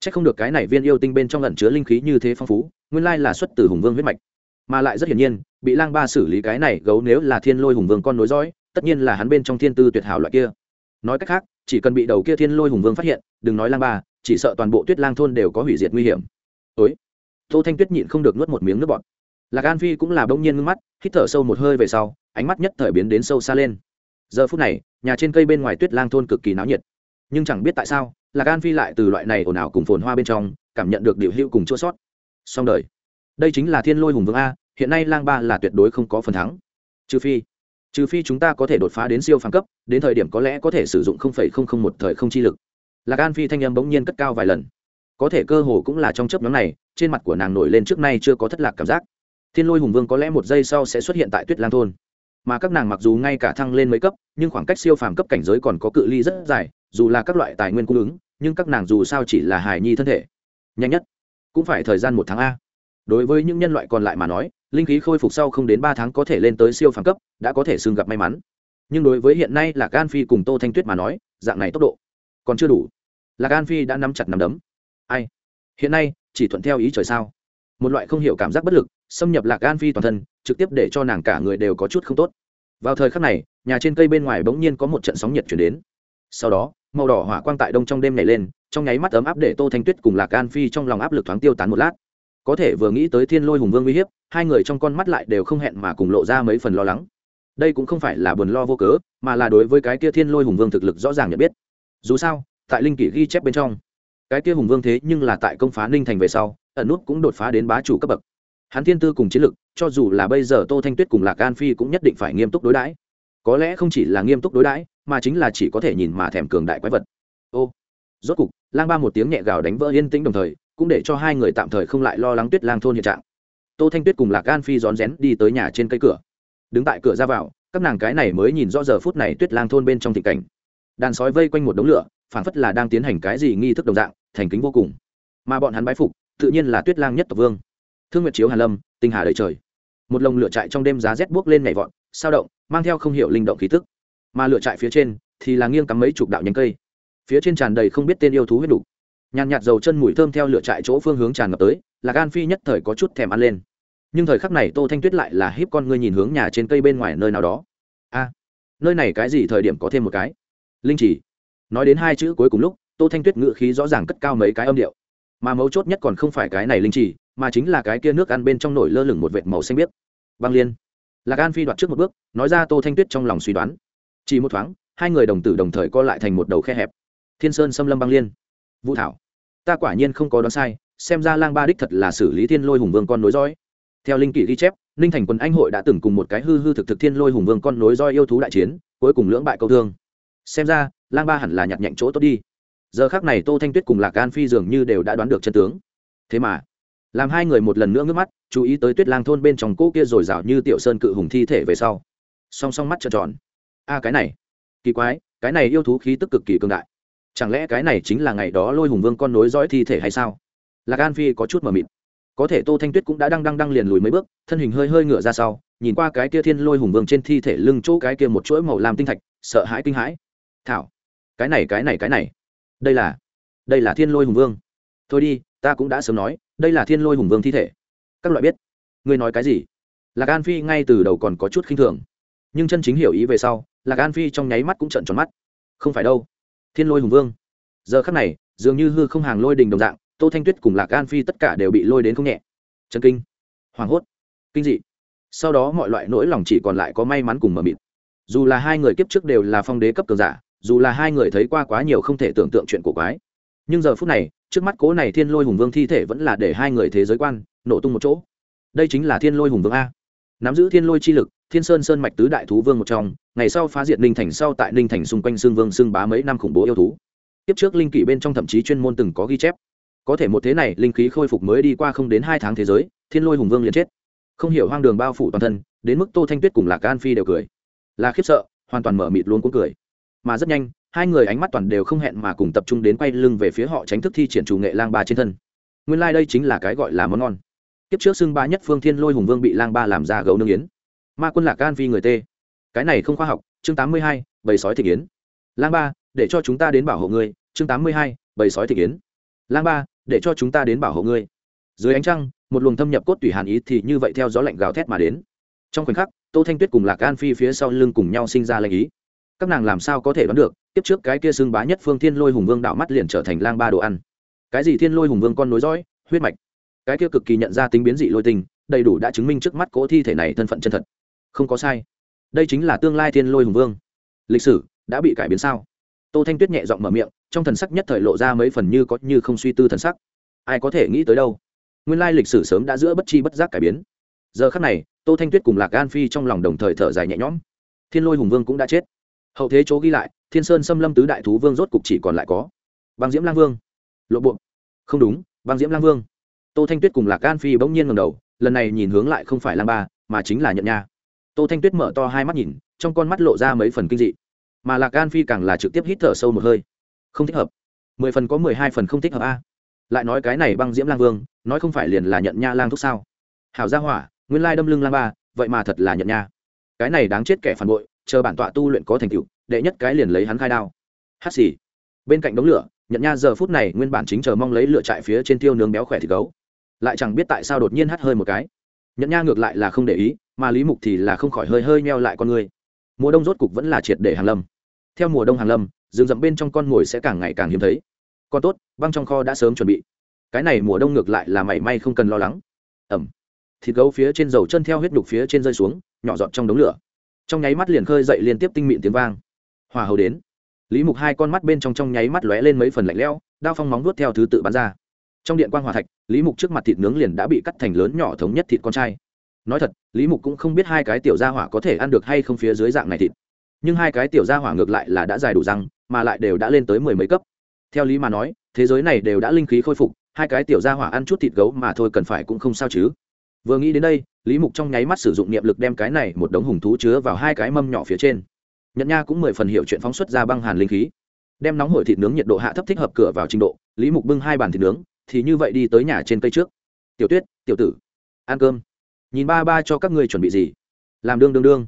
Speaker 1: C h ắ c không được cái này viên yêu tinh bên trong lần chứa linh khí như thế phong phú, nguyên lai là xuất từ hùng vương huyết mạch. Mà lại rất hiển nhiên, bị lang ba xử lý cái này gấu nếu là thiên lôi hùng vương con nối dõi tất nhiên là hắn bên trong thiên tư tuyệt hảo loại kia. Nói cách khác, chỉ cần bị đầu kia thiên lôi hùng vương phát hiện, đừng nói lang ba, chỉ sợ toàn bộ tuyết lang thôn đều có hủy diệt nguy hiểm. Ối tô thanh tuyết nhịn không được nuốt một miếng nước bọt. Lạc an phi cũng là bỗng nhiên ngưng mắt, hít thở sâu một hơi về sau, ánh mắt nhất thời biến đến sâu xa lên. Giờ phút này, nhà trên cây bên ngoài tuyết lang thôn cực kỳ náo nhiệt. Nhưng chẳng biết tại sao, lạc an phi lại từ loại này ồn ào cùng phồn hoa bên trong, cảm nhận được điệu hữu cùng chua sót. Xong đời. Đây chính là thiên lôi hùng vương a, hiện nay lang ba là tuyệt đối không có phần thắng. Trừ phi trừ phi chúng ta có thể đột phá đến siêu phàm cấp, đến thời điểm có lẽ có thể sử dụng một thời không chi lực. Lạc an phi thanh âm bỗng nhiên cất cao vài lần. Có thể cơ hồ cũng là trong chấp nhóm này, trên mặt của nàng nổi lên trước nay chưa có thất lạc cảm giác. Thiên lôi hùng vương có lẽ một giây sau sẽ xuất hiện tại tuyết lang thôn. Mà các nàng mặc dù ngay cả thăng lên mấy cấp, nhưng khoảng cách siêu phàm cấp cảnh giới còn có cự ly rất dài, dù là các loại tài nguyên cung ứng, nhưng các nàng dù sao chỉ là hài nhi thân thể. Nhanh nhất. Cũng phải thời gian một tháng a. Đối với những nhân loại còn lại mà nói linh khí khôi phục sau không đến ba tháng có thể lên tới siêu phàm cấp, đã có thể xương gặp may mắn. Nhưng đối với hiện nay là gan phi cùng tô thanh tuyết mà nói, dạng này tốc độ còn chưa đủ. Là Gan phi đã nắm chặt nắm đấm. Ai? Hiện nay, chỉ thuận theo ý trời sao? Một loại không hiểu cảm giác bất lực, xâm nhập lạc Gan phi toàn thân, trực tiếp để cho nàng cả người đều có chút không tốt. Vào thời khắc này, nhà trên cây bên ngoài bỗng nhiên có một trận sóng nhiệt chuyển đến. Sau đó, màu đỏ hỏa quang tại đông trong đêm này lên, trong nháy mắt ấm áp để tô thanh tuyết cùng lạc Gan phi trong lòng áp lực thoáng tiêu tán một lát có thể vừa nghĩ tới thiên lôi hùng vương uy hiếp, hai người trong con mắt lại đều không hẹn mà cùng lộ ra mấy phần lo lắng. Đây cũng không phải là buồn lo vô cớ, mà là đối với cái kia thiên lôi hùng vương thực lực rõ ràng nhận biết. Dù sao, tại linh kỷ ghi chép bên trong, cái kia hùng vương thế nhưng là tại công phá ninh thành về sau, ẩn nút cũng đột phá đến bá chủ cấp bậc. Hắn thiên tư cùng chiến lực, cho dù là bây giờ tô thanh tuyết cùng lạc an phi cũng nhất định phải nghiêm túc đối đãi. Có lẽ không chỉ là nghiêm túc đối đãi, mà chính là chỉ có thể nhìn mà thèm cường đại quái vật. Ô, rốt cục, lang ba một tiếng nhẹ gào đánh vỡ yên tĩnh đồng thời cũng để cho hai người tạm thời không lại lo lắng tuyết lang thôn hiện trạng. Tô thanh tuyết cùng lạc gan phi rón rén đi tới nhà trên cây cửa. Đứng tại cửa ra vào, các nàng cái này mới nhìn rõ giờ phút này tuyết lang thôn bên trong thị cảnh. Đàn sói vây quanh một đống lửa, phảng phất là đang tiến hành cái gì nghi thức đồng dạng, thành kính vô cùng. Mà bọn hắn bái phục, tự nhiên là tuyết lang nhất tộc vương. Thương nguyệt chiếu hàn lâm, tinh hà đầy trời. Một lồng lửa trại trong đêm giá rét buốc lên nhảy vọt, sao động, mang theo không hiểu linh động khí tức. Mà lửa trại phía trên, thì là nghiêng cắm mấy chục đạo nhánh cây. Phía trên tràn đầy không biết tên yêu thú huyết đủ nhàn nhạt dầu chân mùi thơm theo lửa trại chỗ phương hướng tràn ngập tới, là gan phi nhất thời có chút thèm ăn lên. Nhưng thời khắc này tô thanh tuyết lại là híp con ngươi nhìn hướng nhà trên cây bên ngoài nơi nào đó. A, nơi này cái gì thời điểm có thêm một cái? Linh chỉ, nói đến hai chữ cuối cùng lúc, tô thanh tuyết ngự khí rõ ràng cất cao mấy cái âm điệu. Mà mấu chốt nhất còn không phải cái này linh chỉ, mà chính là cái kia nước ăn bên trong nổi lơ lửng một vệt màu xanh biếc. Băng liên lạc an phi đoạt trước một bước, nói ra tô thanh tuyết trong lòng suy đoán. Chỉ một thoáng, hai người đồng tử đồng thời co lại thành một đầu khe hẹp. Thiên sơn xâm lâm băng liên. Vũ thảo ta quả nhiên không có đoán sai, xem ra lang ba đích thật là xử lý thiên lôi hùng vương con nối dõi. Theo linh kỷ ghi chép, ninh thành quân anh hội đã từng cùng một cái hư hư thực thực thiên lôi hùng vương con nối roi yêu thú đại chiến, cuối cùng lưỡng bại câu thương. Xem ra, lang ba hẳn là nhặt nhạnh chỗ tốt đi. Giờ khác này tô thanh tuyết cùng lạc an phi dường như đều đã đoán được chân tướng. Thế mà, làm hai người một lần nữa ngước mắt, chú ý tới tuyết lang thôn bên trong cỗ kia rồi rào như tiểu sơn cự hùng thi thể về sau. Song song mắt trợn tròn. A, cái này, kỳ quái, cái này yêu thú khí tức cực kỳ cường đại chẳng lẽ cái này chính là ngày đó lôi hùng vương con nối dõi thi thể hay sao? Lạc an phi có chút mờ mịt. Có thể tô thanh tuyết cũng đã đang đang đang liền lùi mấy bước, thân hình hơi hơi ngửa ra sau, nhìn qua cái kia thiên lôi hùng vương trên thi thể lưng chỗ cái kia một chuỗi màu làm tinh thạch, sợ hãi kinh hãi. Thảo, cái này cái này cái này. Đây là đây là thiên lôi hùng vương. Thôi đi, ta cũng đã sớm nói, đây là thiên lôi hùng vương thi thể. Các loại biết. Ngươi nói cái gì? Lạc an phi ngay từ đầu còn có chút khinh thường. Nhưng chân chính hiểu ý về sau, lạc an phi trong nháy mắt cũng trận tròn mắt. Không phải đâu thiên lôi hùng vương. Giờ khắc này, dường như hư không hàng lôi đình đồng dạng, tô thanh tuyết cùng lạc an phi tất cả đều bị lôi đến không nhẹ. Chân kinh. Hoảng hốt. Kinh dị. Sau đó mọi loại nỗi lòng chỉ còn lại có may mắn cùng mờ mịt. Dù là hai người kiếp trước đều là phong đế cấp cường giả, dù là hai người thấy qua quá nhiều không thể tưởng tượng chuyện của quái. Nhưng giờ phút này, trước mắt cố này thiên lôi hùng vương thi thể vẫn là để hai người thế giới quan, nổ tung một chỗ. Đây chính là thiên lôi hùng vương a. Nắm giữ thiên lôi chi lực, thiên sơn sơn mạch tứ đại thú vương một trong ngày sau phá diệt ninh thành sau tại ninh thành xung quanh xương vương xương bá mấy năm khủng bố yêu thú. Tiếp trước linh kỷ bên trong thậm chí chuyên môn từng có ghi chép. Có thể một thế này, linh khí khôi phục mới đi qua không đến hai tháng thế giới, thiên lôi hùng vương liền chết. Không hiểu hoang đường bao phủ toàn thân, đến mức tô thanh tuyết cùng lạc an phi đều cười. Là khiếp sợ, hoàn toàn mở mịt luôn cũng cười. Mà rất nhanh, hai người ánh mắt toàn đều không hẹn mà cùng tập trung đến quay lưng về phía họ tránh thức thi triển chủ nghệ lang ba trên thân. Nguyên lai、like、đây chính là cái gọi là món ngon. Kiếp trước xưng ba nhất phương thiên lôi hùng vương bị lang ba làm ra gấu nương yến. Ma quân lạc an phi người tê cái này không khoa học, chương tám mươi hai, bầy sói thị yến lang ba, để cho chúng ta đến bảo hộ ngươi, chương tám mươi hai, bầy sói thị yến lang ba, để cho chúng ta đến bảo hộ ngươi. Dưới ánh trăng, một luồng thâm nhập cốt tủy hàn ý thì như vậy theo gió lạnh gào thét mà đến. Trong khoảnh khắc, tô thanh tuyết cùng lạc an phi phía sau lưng cùng nhau sinh ra lệnh ý. Các nàng làm sao có thể đoán được tiếp trước cái kia xưng bá nhất phương thiên lôi hùng vương đạo mắt liền trở thành lang ba đồ ăn. Cái gì thiên lôi hùng vương con nối dõi, huyết mạch? Cái kia cực kỳ nhận ra tính biến dị lôi tình, đầy đủ đã chứng minh trước mắt cỗ thi thể này thân phận chân thật. Không có sai đây chính là tương lai thiên lôi hùng vương. Lịch sử đã bị cải biến sao? Tô thanh tuyết nhẹ giọng mở miệng, trong thần sắc nhất thời lộ ra mấy phần như có như không suy tư thần sắc. Ai có thể nghĩ tới đâu? Nguyên lai lịch sử sớm đã giữa bất chi bất giác cải biến. Giờ khắc này, tô thanh tuyết cùng lạc an phi trong lòng đồng thời thở dài nhẹ nhõm. Thiên lôi hùng vương cũng đã chết. Hậu thế chỗ ghi lại, thiên sơn xâm lâm tứ đại thú vương rốt cục chỉ còn lại có băng diễm lang vương. Lộ buộc không đúng, băng diễm lang vương. Tô thanh tuyết cùng lạc an phi bỗng nhiên ngầm đầu, lần này nhìn hướng lại không phải lang ba, mà chính là nhận nha tô thanh tuyết mở to hai mắt nhìn, trong con mắt lộ ra mấy phần kinh dị. Mà lạc an phi càng là trực tiếp hít thở sâu một hơi. Không thích hợp. Mười phần có mười hai phần không thích hợp a. Lại nói cái này băng diễm lang vương, nói không phải liền là nhận nha lang thúc sao? Hảo gia hỏa, nguyên lai đâm lưng lang ba, vậy mà thật là nhận nha. Cái này đáng chết kẻ phản bội, chờ bản tọa tu luyện có thành tựu, đệ nhất cái liền lấy hắn khai đao. Hát xì. Bên cạnh đống lửa, nhận nha giờ phút này nguyên bản chính chờ mong lấy lửa trại phía trên tiêu nướng béo khỏe thịt gấu. Lại chẳng biết tại sao đột nhiên hắt hơi một cái. Nhận nha ngược lại là không để ý mà lý mục thì là không khỏi hơi hơi meo lại con người. Mùa đông rốt cục vẫn là triệt để hàng lâm. Theo mùa đông hàng lâm, rừng rậm bên trong con mồi sẽ càng ngày càng hiếm thấy. Con tốt, băng trong kho đã sớm chuẩn bị. Cái này mùa đông ngược lại là mảy may không cần lo lắng. Ẩm. Thịt gấu phía trên dầu chân theo huyết đục phía trên rơi xuống, nhỏ giọt trong đống lửa. Trong nháy mắt liền khơi dậy liên tiếp tinh mịn tiếng vang. Hòa hầu đến. Lý mục hai con mắt bên trong trong nháy mắt lóe lên mấy phần lạnh lẽo, đao phong móng vuốt theo thứ tự bắn ra. Trong điện quan hòa thạch, lý mục trước mặt thịt nướng liền đã bị cắt thành lớn nhỏ thống nhất thịt con trai nói thật, lý mục cũng không biết hai cái tiểu gia hỏa có thể ăn được hay không phía dưới dạng này thịt. Nhưng hai cái tiểu gia hỏa ngược lại là đã dài đủ răng, mà lại đều đã lên tới mười mấy cấp. Theo lý mà nói, thế giới này đều đã linh khí khôi phục, hai cái tiểu gia hỏa ăn chút thịt gấu mà thôi cần phải cũng không sao chứ. Vừa nghĩ đến đây, lý mục trong nháy mắt sử dụng niệm lực đem cái này một đống hùng thú chứa vào hai cái mâm nhỏ phía trên. Nhận nha cũng mười phần hiểu chuyện phóng xuất ra băng hàn linh khí. Đem nóng hổi thịt nướng nhiệt độ hạ thấp thích hợp cửa vào trình độ, lý mục bưng hai bàn thịt nướng, thì như vậy đi tới nhà trên cây trước. Tiểu tuyết, tiểu tử, ăn cơm nhìn ba ba cho các ngươi chuẩn bị gì? Làm đương đương đương.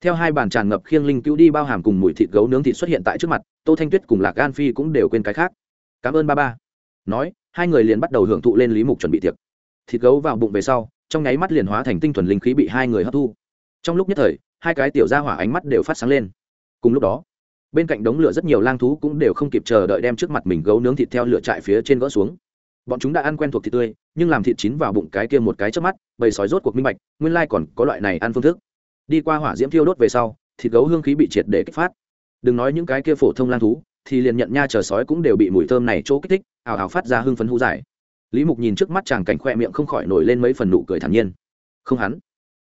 Speaker 1: Theo hai bàn tràn ngập khiêng linh cứu đi bao hàm cùng mùi thịt gấu nướng thịt xuất hiện tại trước mặt, tô thanh tuyết cùng lạc gan phi cũng đều quên cái khác. Cảm ơn ba ba. Nói, hai người liền bắt đầu hưởng thụ lên lý mục chuẩn bị tiệc. Thịt gấu vào bụng về sau, trong nháy mắt liền hóa thành tinh thuần linh khí bị hai người hấp thu. Trong lúc nhất thời, hai cái tiểu ra hỏa ánh mắt đều phát sáng lên. Cùng lúc đó, bên cạnh đống lửa rất nhiều lang thú cũng đều không kịp chờ đợi đem trước mặt mình gấu nướng thịt theo lửa trại phía trên gỡ xuống bọn chúng đã ăn quen thuộc thịt tươi, nhưng làm thịt chín vào bụng cái kia một cái trước mắt, bầy sói rốt cuộc minh bạch, nguyên lai còn có loại này ăn phương thức. Đi qua hỏa diễm thiêu đốt về sau, thịt gấu hương khí bị triệt để kích phát. Đừng nói những cái kia phổ thông lang thú, thì liền nhận nha chờ sói cũng đều bị mùi thơm này chỗ kích thích ảo ảo phát ra hương phấn hú dài. Lý mục nhìn trước mắt chàng cảnh khoe miệng không khỏi nổi lên mấy phần nụ cười thản nhiên. Không hắn.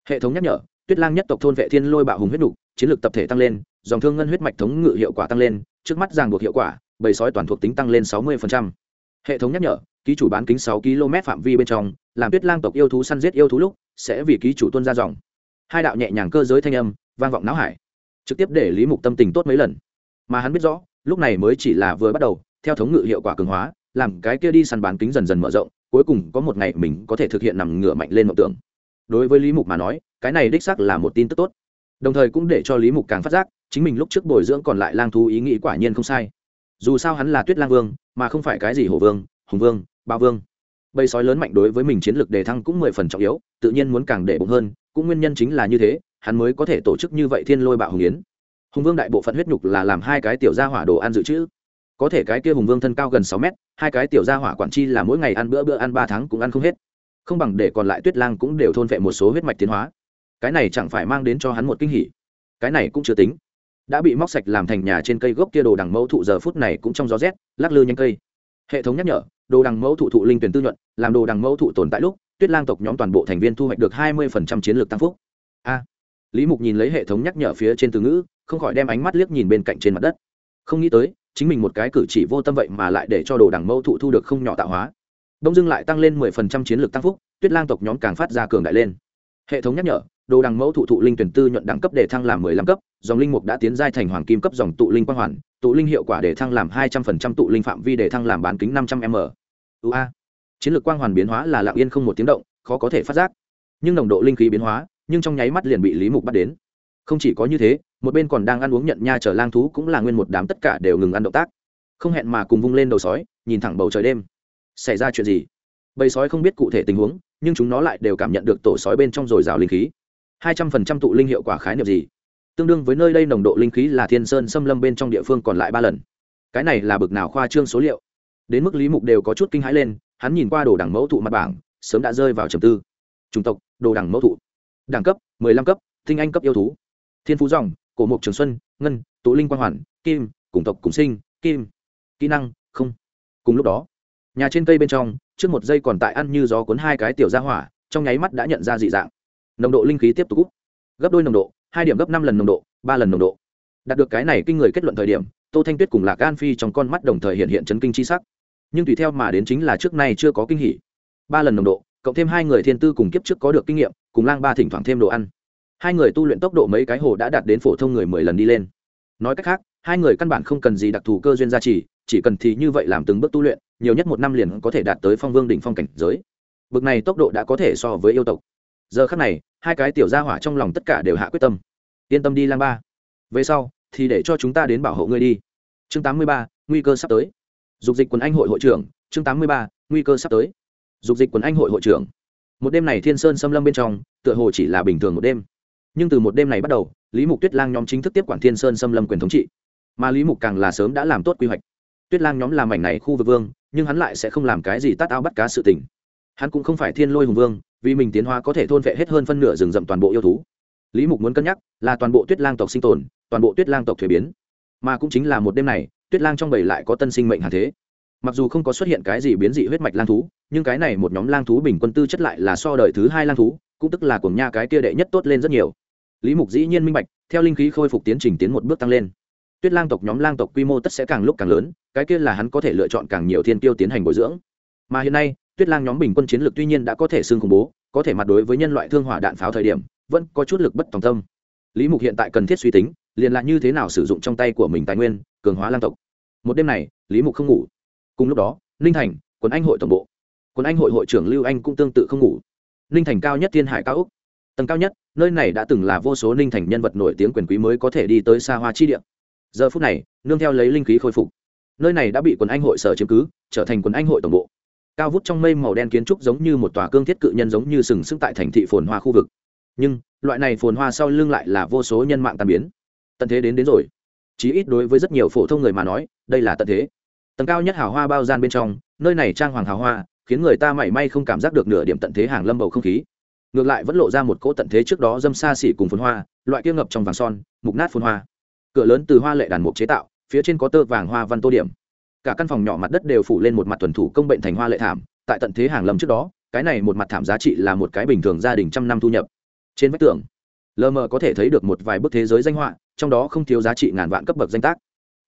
Speaker 1: Hệ thống nhắc nhở, tuyết lang nhất tộc thôn vệ thiên lôi bạo hùng huyết nục, chiến lược tập thể tăng lên, dòng thương ngân huyết mạch thống ngự hiệu quả tăng lên, trước mắt ràng buộc hiệu quả, bầy sói toàn thuộc tính tăng lên sáu mươi phần trăm hệ thống nhắc nhở, ký chủ bán kính sáu km phạm vi bên trong, làm tuyết lang tộc yêu thú săn giết yêu thú lúc, sẽ vì ký chủ tuân ra dòng. Hai đạo nhẹ nhàng cơ giới thanh âm, vang vọng não hải. Trực tiếp để lý mục tâm tình tốt mấy lần. Mà hắn biết rõ, lúc này mới chỉ là vừa bắt đầu, theo thống ngự hiệu quả cường hóa, làm cái kia đi săn bán kính dần dần mở rộng, cuối cùng có một ngày mình có thể thực hiện nằm ngửa mạnh lên mộng tưởng. Đối với lý mục mà nói, cái này đích xác là một tin tức tốt. Đồng thời cũng để cho lý mục càng phát giác, chính mình lúc trước bồi dưỡng còn lại lang thú ý nghĩ quả nhiên không sai. Dù sao hắn là tuyết lang vương mà không phải cái gì hổ vương, hùng vương, ba vương. Bầy sói lớn mạnh đối với mình chiến lược đề thăng cũng mười phần trọng yếu, tự nhiên muốn càng để bụng hơn, cũng nguyên nhân chính là như thế, hắn mới có thể tổ chức như vậy thiên lôi bạo hùng yến. Hùng vương đại bộ phận huyết nhục là làm hai cái tiểu gia hỏa đồ ăn dự trữ. Có thể cái kia hùng vương thân cao gần sáu mét, hai cái tiểu gia hỏa quản chi là mỗi ngày ăn bữa bữa ăn ba tháng cũng ăn không hết. Không bằng để còn lại tuyết lang cũng đều thôn vệ một số huyết mạch tiến hóa. Cái này chẳng phải mang đến cho hắn một kinh hỉ. Cái này cũng chưa tính đã bị móc sạch làm thành nhà trên cây gốc kia đồ đằng mẫu thụ giờ phút này cũng trong gió rét, lắc lư nhanh cây. Hệ thống nhắc nhở, đồ đằng mẫu thụ thụ linh tuyển tư nhuận, làm đồ đằng mẫu thụ tồn tại lúc, tuyết lang tộc nhóm toàn bộ thành viên thu hoạch được hai mươi chiến lược tăng phúc. A. Lý mục nhìn lấy hệ thống nhắc nhở phía trên từ ngữ, không khỏi đem ánh mắt liếc nhìn bên cạnh trên mặt đất. Không nghĩ tới, chính mình một cái cử chỉ vô tâm vậy mà lại để cho đồ đằng mẫu thụ thu được không nhỏ tạo hóa. Đông dưng lại tăng lên mười phần trăm chiến lược tăng phúc, tuyết lang tộc nhóm càng phát ra cường đại lên. Hệ thống nhắc nhở đồ đằng mẫu thụ thụ linh tuyển tư nhuận đẳng cấp để thăng làm mười lăm cấp, dòng linh mục đã tiến giai thành hoàng kim cấp dòng tụ linh quang hoàn, tụ linh hiệu quả để thăng làm hai trăm phần trăm, tụ linh phạm vi để thăng làm bán kính năm trăm m. Ua. Chiến lược quang hoàn biến hóa là lạng yên không một tiếng động, khó có thể phát giác. Nhưng nồng độ linh khí biến hóa, nhưng trong nháy mắt liền bị lý mục bắt đến. Không chỉ có như thế, một bên còn đang ăn uống nhận nha chở lang thú cũng là nguyên một đám tất cả đều ngừng ăn động tác. Không hẹn mà cùng vung lên đầu sói, nhìn thẳng bầu trời đêm. Xảy ra chuyện gì? Bầy sói không biết cụ thể tình huống, nhưng chúng nó lại đều cảm nhận được tổ sói bên trong dồi dào linh khí hai trăm phần trăm tụ linh hiệu quả khái niệm gì? Tương đương với nơi đây nồng độ linh khí là thiên sơn xâm lâm bên trong địa phương còn lại ba lần. Cái này là bực nào khoa trương số liệu? Đến mức lý mục đều có chút kinh hãi lên, hắn nhìn qua đồ đẳng mẫu thụ mặt bảng, sớm đã rơi vào trầm tư. Chủng tộc, đồ đẳng mẫu thụ. Đẳng cấp, mười lăm cấp thinh anh cấp yêu thú. Thiên phú dòng, cổ mục trường xuân, ngân, tụ linh quang hoàn, kim, cùng tộc cùng sinh, kim. Kỹ năng, không. Cùng lúc đó, nhà trên cây bên trong, trước một giây còn tại ăn như gió cuốn hai cái tiểu ra hỏa, trong nháy mắt đã nhận ra dị dạng nồng độ linh khí tiếp tục cúp gấp đôi nồng độ, hai điểm gấp năm lần nồng độ, ba lần nồng độ. Đạt được cái này kinh người kết luận thời điểm, tô thanh tuyết cùng lạc an phi trong con mắt đồng thời hiện hiện chấn kinh c h i sắc. Nhưng tùy theo mà đến chính là trước nay chưa có kinh hỉ. Ba lần nồng độ, cộng thêm hai người thiên tư cùng kiếp trước có được kinh nghiệm, cùng lang ba thỉnh thoảng thêm đồ ăn. Hai người tu luyện tốc độ mấy cái hồ đã đạt đến phổ thông người mười lần đi lên. Nói cách khác, hai người căn bản không cần gì đặc thù cơ duyên gia trì, chỉ cần thì như vậy làm từng bước tu luyện, nhiều nhất một năm liền có thể đạt tới phong vương đỉnh phong cảnh giới. Bực này tốc độ đã có thể so với yêu tộc giờ khắc này, hai cái tiểu gia hỏa trong lòng tất cả đều hạ quyết tâm. Yên tâm đi, lang ba. Về sau, thì để cho chúng ta đến bảo hộ ngươi đi. Chương tám mươi ba, nguy cơ sắp tới. Dục dịch quần anh hội hội trưởng, chương tám mươi ba, nguy cơ sắp tới. Dục dịch quần anh hội hội trưởng. Một đêm này thiên sơn xâm lâm bên trong, tựa hồ chỉ là bình thường một đêm. Nhưng từ một đêm này bắt đầu, lý mục tuyết lang nhóm chính thức tiếp quản thiên sơn xâm lâm quyền thống trị. Mà lý mục càng là sớm đã làm tốt quy hoạch. Tuyết lang nhóm làm mảnh này khu vực vương, nhưng hắn lại sẽ không làm cái gì tát ao bắt cá sự tình. Hắn cũng không phải thiên lôi hùng vương vì mình tiến hóa có thể thôn vệ hết hơn phân nửa rừng rậm toàn bộ yêu thú. Lý mục muốn cân nhắc là toàn bộ tuyết lang tộc sinh tồn, toàn bộ tuyết lang tộc thuế biến. Mà cũng chính là một đêm này, tuyết lang trong bầy lại có tân sinh mệnh hà thế. Mặc dù không có xuất hiện cái gì biến dị huyết mạch lang thú, nhưng cái này một nhóm lang thú bình quân tư chất lại là so đời thứ hai lang thú, cũng tức là cùng nha cái kia đệ nhất tốt lên rất nhiều. Lý mục dĩ nhiên minh bạch, theo linh khí khôi phục tiến trình tiến một bước tăng lên. Tuyết lang tộc nhóm lang tộc quy mô tất sẽ càng lúc càng lớn, cái kia là hắn có thể lựa chọn càng nhiều thiên tiêu tiến hành bồi dưỡng. Mà hiện nay tuyết lang nhóm bình quân chiến lược tuy nhiên đã có thể xưng khủng bố, có thể mặt đối với nhân loại thương hỏa đạn pháo thời điểm, vẫn có chút lực bất tòng tâm. Lý mục hiện tại cần thiết suy tính, liền là như thế nào sử dụng trong tay của mình tài nguyên, cường hóa lang tộc. Một đêm này, lý mục không ngủ. Cùng lúc đó, ninh thành, quần anh hội tổng bộ. Quần anh hội hội trưởng lưu anh cũng tương tự không ngủ. Ninh thành cao nhất thiên hải cao úc tầng cao nhất, nơi này đã từng là vô số ninh thành nhân vật nổi tiếng quyền quý mới có thể đi tới xa hoa chi địa. Giờ phút này, nương theo lấy linh khí khôi phục. Nơi này đã bị quần anh hội sở chiếm cứ, trở thành quần anh hội tổng bộ cao vút trong mây màu đen kiến trúc giống như một tòa cương thiết cự nhân giống như sừng sững tại thành thị phồn hoa khu vực. Nhưng, loại này phồn hoa sau lưng lại là vô số nhân mạng tàn biến. Tận thế đến đến rồi. Chí ít đối với rất nhiều phổ thông người mà nói, đây là tận thế. Tầng cao nhất hào hoa bao gian bên trong, nơi này trang hoàng hào hoa, khiến người ta mảy may không cảm giác được nửa điểm tận thế hàng lâm bầu không khí. Ngược lại vẫn lộ ra một cỗ tận thế trước đó dâm xa xỉ cùng phồn hoa, loại kia ngập trong vàng son, mục nát phồn hoa. Cửa lớn từ hoa lệ đàn mục chế tạo, phía trên có tơ vàng hoa văn tô điểm cả căn phòng nhỏ mặt đất đều phủ lên một mặt tuần thủ công bệnh thành hoa lệ thảm, tại tận thế hàng lâm trước đó, cái này một mặt thảm giá trị là một cái bình thường gia đình trăm năm thu nhập. Trên vách tường, lờ mờ có thể thấy được một vài bức thế giới danh họa, trong đó không thiếu giá trị ngàn vạn cấp bậc danh tác.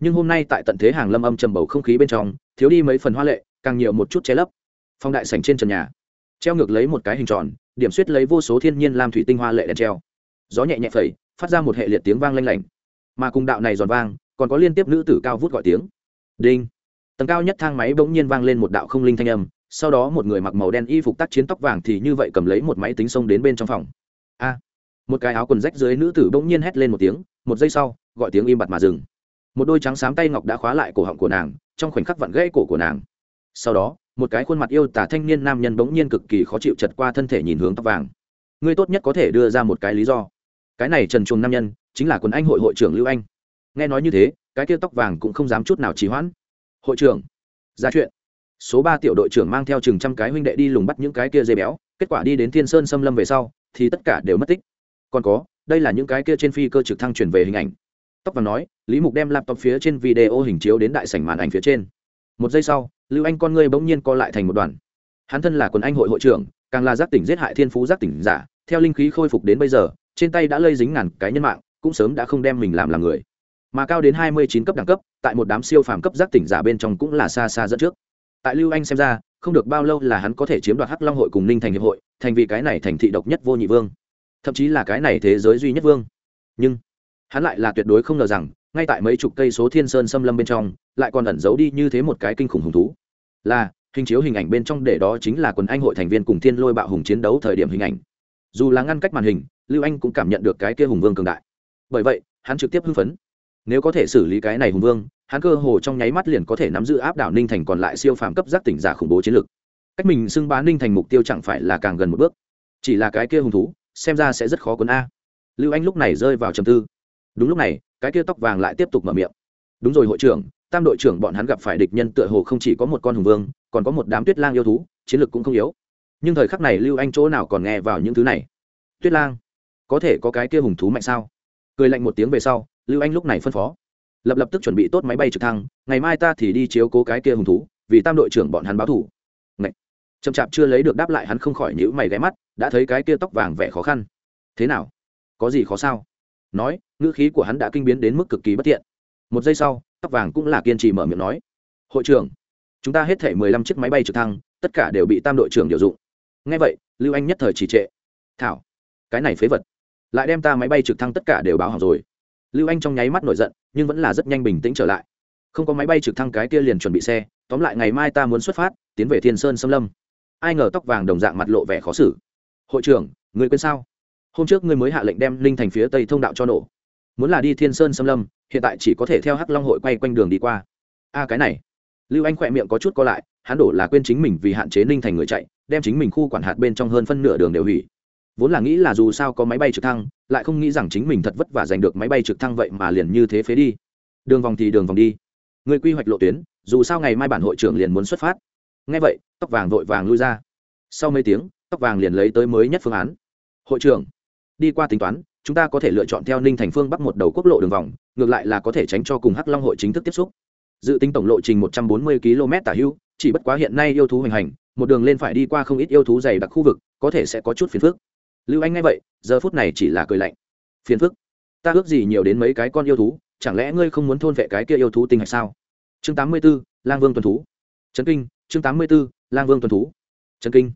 Speaker 1: Nhưng hôm nay tại tận thế hàng lâm âm trầm bầu không khí bên trong, thiếu đi mấy phần hoa lệ, càng nhiều một chút che lấp. Phong đại sảnh trên trần nhà, treo ngược lấy một cái hình tròn, điểm suýt lấy vô số thiên nhiên làm thủy tinh hoa lệ đèn treo. Gió nhẹ nhẹ phẩy, phát ra một hệ liệt tiếng vang lanh lảnh. Mà cùng đạo này giòn vang, còn có liên tiếp nữ tử cao vút gọi tiếng. Đinh tầng cao nhất thang máy bỗng nhiên vang lên một đạo không linh thanh âm, sau đó một người mặc màu đen y phục tác chiến tóc vàng thì như vậy cầm lấy một máy tính xông đến bên trong phòng. A! Một cái áo quần rách dưới nữ tử bỗng nhiên hét lên một tiếng, một giây sau, gọi tiếng im bặt mà dừng. Một đôi trắng xám tay ngọc đã khóa lại cổ họng của nàng, trong khoảnh khắc vặn gãy cổ của nàng. Sau đó, một cái khuôn mặt yêu tả thanh niên nam nhân bỗng nhiên cực kỳ khó chịu chật qua thân thể nhìn hướng tóc vàng. Ngươi tốt nhất có thể đưa ra một cái lý do. Cái này trần chuồng nam nhân, chính là quần anh hội hội trưởng lưu anh. Nghe nói như thế, cái kia tóc vàng cũng không dám chút nào trì hoãn hội trưởng. Ra chuyện. Số ba tiểu đội trưởng mang theo chừng trăm cái huynh đệ đi lùng bắt những cái kia dây béo, kết quả đi đến thiên sơn xâm lâm về sau, thì tất cả đều mất tích. Còn có, đây là những cái kia trên phi cơ trực thăng chuyển về hình ảnh. Tóc và nói, lý mục đem laptop phía trên video hình chiếu đến đại sảnh màn ảnh phía trên. Một giây sau, lưu anh con ngươi bỗng nhiên co lại thành một đoàn. Hắn thân là quần anh hội hội trưởng, càng là giác tỉnh giết hại thiên phú giác tỉnh giả, theo linh khí khôi phục đến bây giờ, trên tay đã lây dính ngàn cái nhân mạng, cũng sớm đã không đem mình làm làm người mà cao đến hai mươi chín cấp đẳng cấp, tại một đám siêu phàm cấp giác tỉnh giả bên trong cũng là xa xa dẫn trước. Tại lưu anh xem ra, không được bao lâu là hắn có thể chiếm đoạt hắc long hội cùng ninh thành hiệp hội, thành vì cái này thành thị độc nhất vô nhị vương. Thậm chí là cái này thế giới duy nhất vương. Nhưng, hắn lại là tuyệt đối không ngờ rằng, ngay tại mấy chục cây số thiên sơn xâm lâm bên trong, lại còn ẩn giấu đi như thế một cái kinh khủng hùng thú. Là, hình chiếu hình ảnh bên trong để đó chính là quần anh hội thành viên cùng thiên lôi bạo hùng chiến đấu thời điểm hình ảnh. Dù là ngăn cách màn hình, lưu anh cũng cảm nhận được cái kia hùng vương cường đại. Bởi vậy, hắn trực tiếp hưng phấn nếu có thể xử lý cái này hùng vương, hắn cơ hồ trong nháy mắt liền có thể nắm giữ áp đảo ninh thành còn lại siêu phàm cấp giác tỉnh giả khủng bố chiến lược. Cách mình xưng bá ninh thành mục tiêu chẳng phải là càng gần một bước. Chỉ là cái kia hùng thú, xem ra sẽ rất khó cuốn a. Lưu anh lúc này rơi vào trầm tư. Đúng lúc này, cái kia tóc vàng lại tiếp tục mở miệng. Đúng rồi hội trưởng, tam đội trưởng bọn hắn gặp phải địch nhân tựa hồ không chỉ có một con hùng vương, còn có một đám tuyết lang yêu thú, chiến lược cũng không yếu. Nhưng thời khắc này lưu anh chỗ nào còn nghe vào những thứ này? Tuyết lang, có thể có cái kia hùng thú mạnh sao? Cười lạnh một tiếng về sau lưu anh lúc này phân phó. Lập lập tức chuẩn bị tốt máy bay trực thăng, ngày mai ta thì đi chiếu cố cái kia hùng thú, vì tam đội trưởng bọn hắn báo thủ. Ngậy! chậm chạp chưa lấy được đáp lại hắn không khỏi nhữ mày ghé mắt, đã thấy cái kia tóc vàng vẻ khó khăn. Thế nào? Có gì khó sao? Nói, ngữ khí của hắn đã kinh biến đến mức cực kỳ bất tiện. Một giây sau, tóc vàng cũng là kiên trì mở miệng nói. Hội trưởng, chúng ta hết thể mười lăm chiếc máy bay trực thăng, tất cả đều bị tam đội trưởng điều dụng. Ngay vậy, lưu anh nhất thời trì trệ. Thảo, cái này phế vật. Lại đem ta máy bay trực thăng tất cả đều báo hỏng rồi lưu anh trong nháy mắt nổi giận, nhưng vẫn là rất nhanh bình tĩnh trở lại. Không có máy bay trực thăng cái kia liền chuẩn bị xe, tóm lại ngày mai ta muốn xuất phát, tiến về thiên sơn xâm lâm. Ai ngờ tóc vàng đồng dạng mặt lộ vẻ khó xử. Hội trưởng, người quên sao? Hôm trước ngươi mới hạ lệnh đem linh thành phía tây thông đạo cho nổ. Muốn là đi thiên sơn xâm lâm, hiện tại chỉ có thể theo hắc long hội quay quanh đường đi qua. A, cái này. Lưu anh khỏe miệng có chút co lại, hắn đổ là quên chính mình vì hạn chế ninh thành người chạy, đem chính mình khu quản hạt bên trong hơn phân nửa đường đều hủy vốn là nghĩ là dù sao có máy bay trực thăng, lại không nghĩ rằng chính mình thật vất vả giành được máy bay trực thăng vậy mà liền như thế phế đi. Đường vòng thì đường vòng đi. Người quy hoạch lộ tuyến, dù sao ngày mai bản hội trưởng liền muốn xuất phát. Ngay vậy, tóc vàng vội vàng lui ra. Sau mấy tiếng, tóc vàng liền lấy tới mới nhất phương án. Hội trưởng, đi qua tính toán, chúng ta có thể lựa chọn theo ninh thành phương bắc một đầu quốc lộ đường vòng, ngược lại là có thể tránh cho cùng hắc long hội chính thức tiếp xúc. Dự tính tổng lộ trình một trăm bốn mươi km tả hữu chỉ bất quá hiện nay yêu thú hoành hành, một đường lên phải đi qua không ít yêu thú dày đặc khu vực, có thể sẽ có chút phiền phức lưu anh nghe vậy, giờ phút này chỉ là cười lạnh. Phiền phức. Ta ước gì nhiều đến mấy cái con yêu thú, chẳng lẽ ngươi không muốn thôn vệ cái kia yêu thú tinh hạch sao? Chương tám mươi b ố lang vương tuần thú. Trấn kinh, chương tám mươi b ố lang vương tuần thú. Trấn kinh.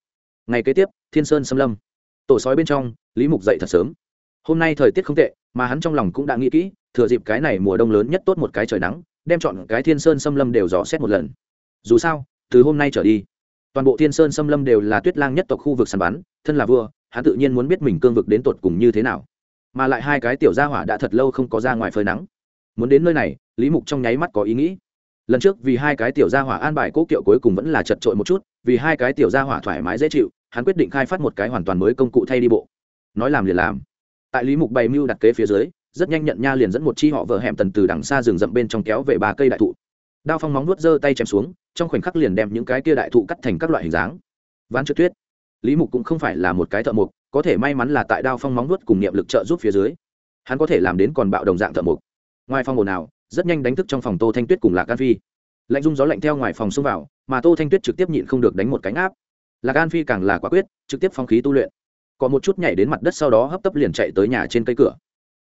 Speaker 1: Ngày kế tiếp, thiên sơn xâm lâm. Tổ sói bên trong, lý mục dậy thật sớm. Hôm nay thời tiết không tệ, mà hắn trong lòng cũng đã nghĩ kỹ, thừa dịp cái này mùa đông lớn nhất tốt một cái trời nắng, đem chọn cái thiên sơn xâm lâm đều dò xét một lần. Dù sao, từ hôm nay trở đi, toàn bộ thiên sơn xâm lâm đều là tuyết lang nhất tộc khu vực săn bắn, thân là vua hắn tự nhiên muốn biết mình cương vực đến tột cùng như thế nào. Mà lại hai cái tiểu gia hỏa đã thật lâu không có ra ngoài phơi nắng. Muốn đến nơi này, lý mục trong nháy mắt có ý nghĩ. Lần trước vì hai cái tiểu gia hỏa an bài cố kiệu cuối cùng vẫn là chật trội một chút, vì hai cái tiểu gia hỏa thoải mái dễ chịu, hắn quyết định khai phát một cái hoàn toàn mới công cụ thay đi bộ. Nói làm liền làm. Tại lý mục bày mưu đặt kế phía dưới, rất nhanh nhận nha liền dẫn một chi họ vợ hẻm tần từ đằng xa rừng rậm bên trong kéo về ba cây đại thụ. Đao phong móng nuốt giơ tay chém xuống, trong khoảnh khắc liền đem những cái kia đại thụ cắt thành các loại hình dáng. Ván trượt tuyết lý mục cũng không phải là một cái thợ mộc, có thể may mắn là tại đao phong móng nuốt cùng niệm lực trợ giúp phía dưới hắn có thể làm đến còn bạo đồng dạng thợ mộc. ngoài phòng ồn nào rất nhanh đánh thức trong phòng tô thanh tuyết cùng lạc an phi. Lạnh dung gió lạnh theo ngoài phòng xông vào mà tô thanh tuyết trực tiếp nhịn không được đánh một cánh áp. Lạc an phi càng là quả quyết trực tiếp phong khí tu luyện. Có một chút nhảy đến mặt đất sau đó hấp tấp liền chạy tới nhà trên cây cửa.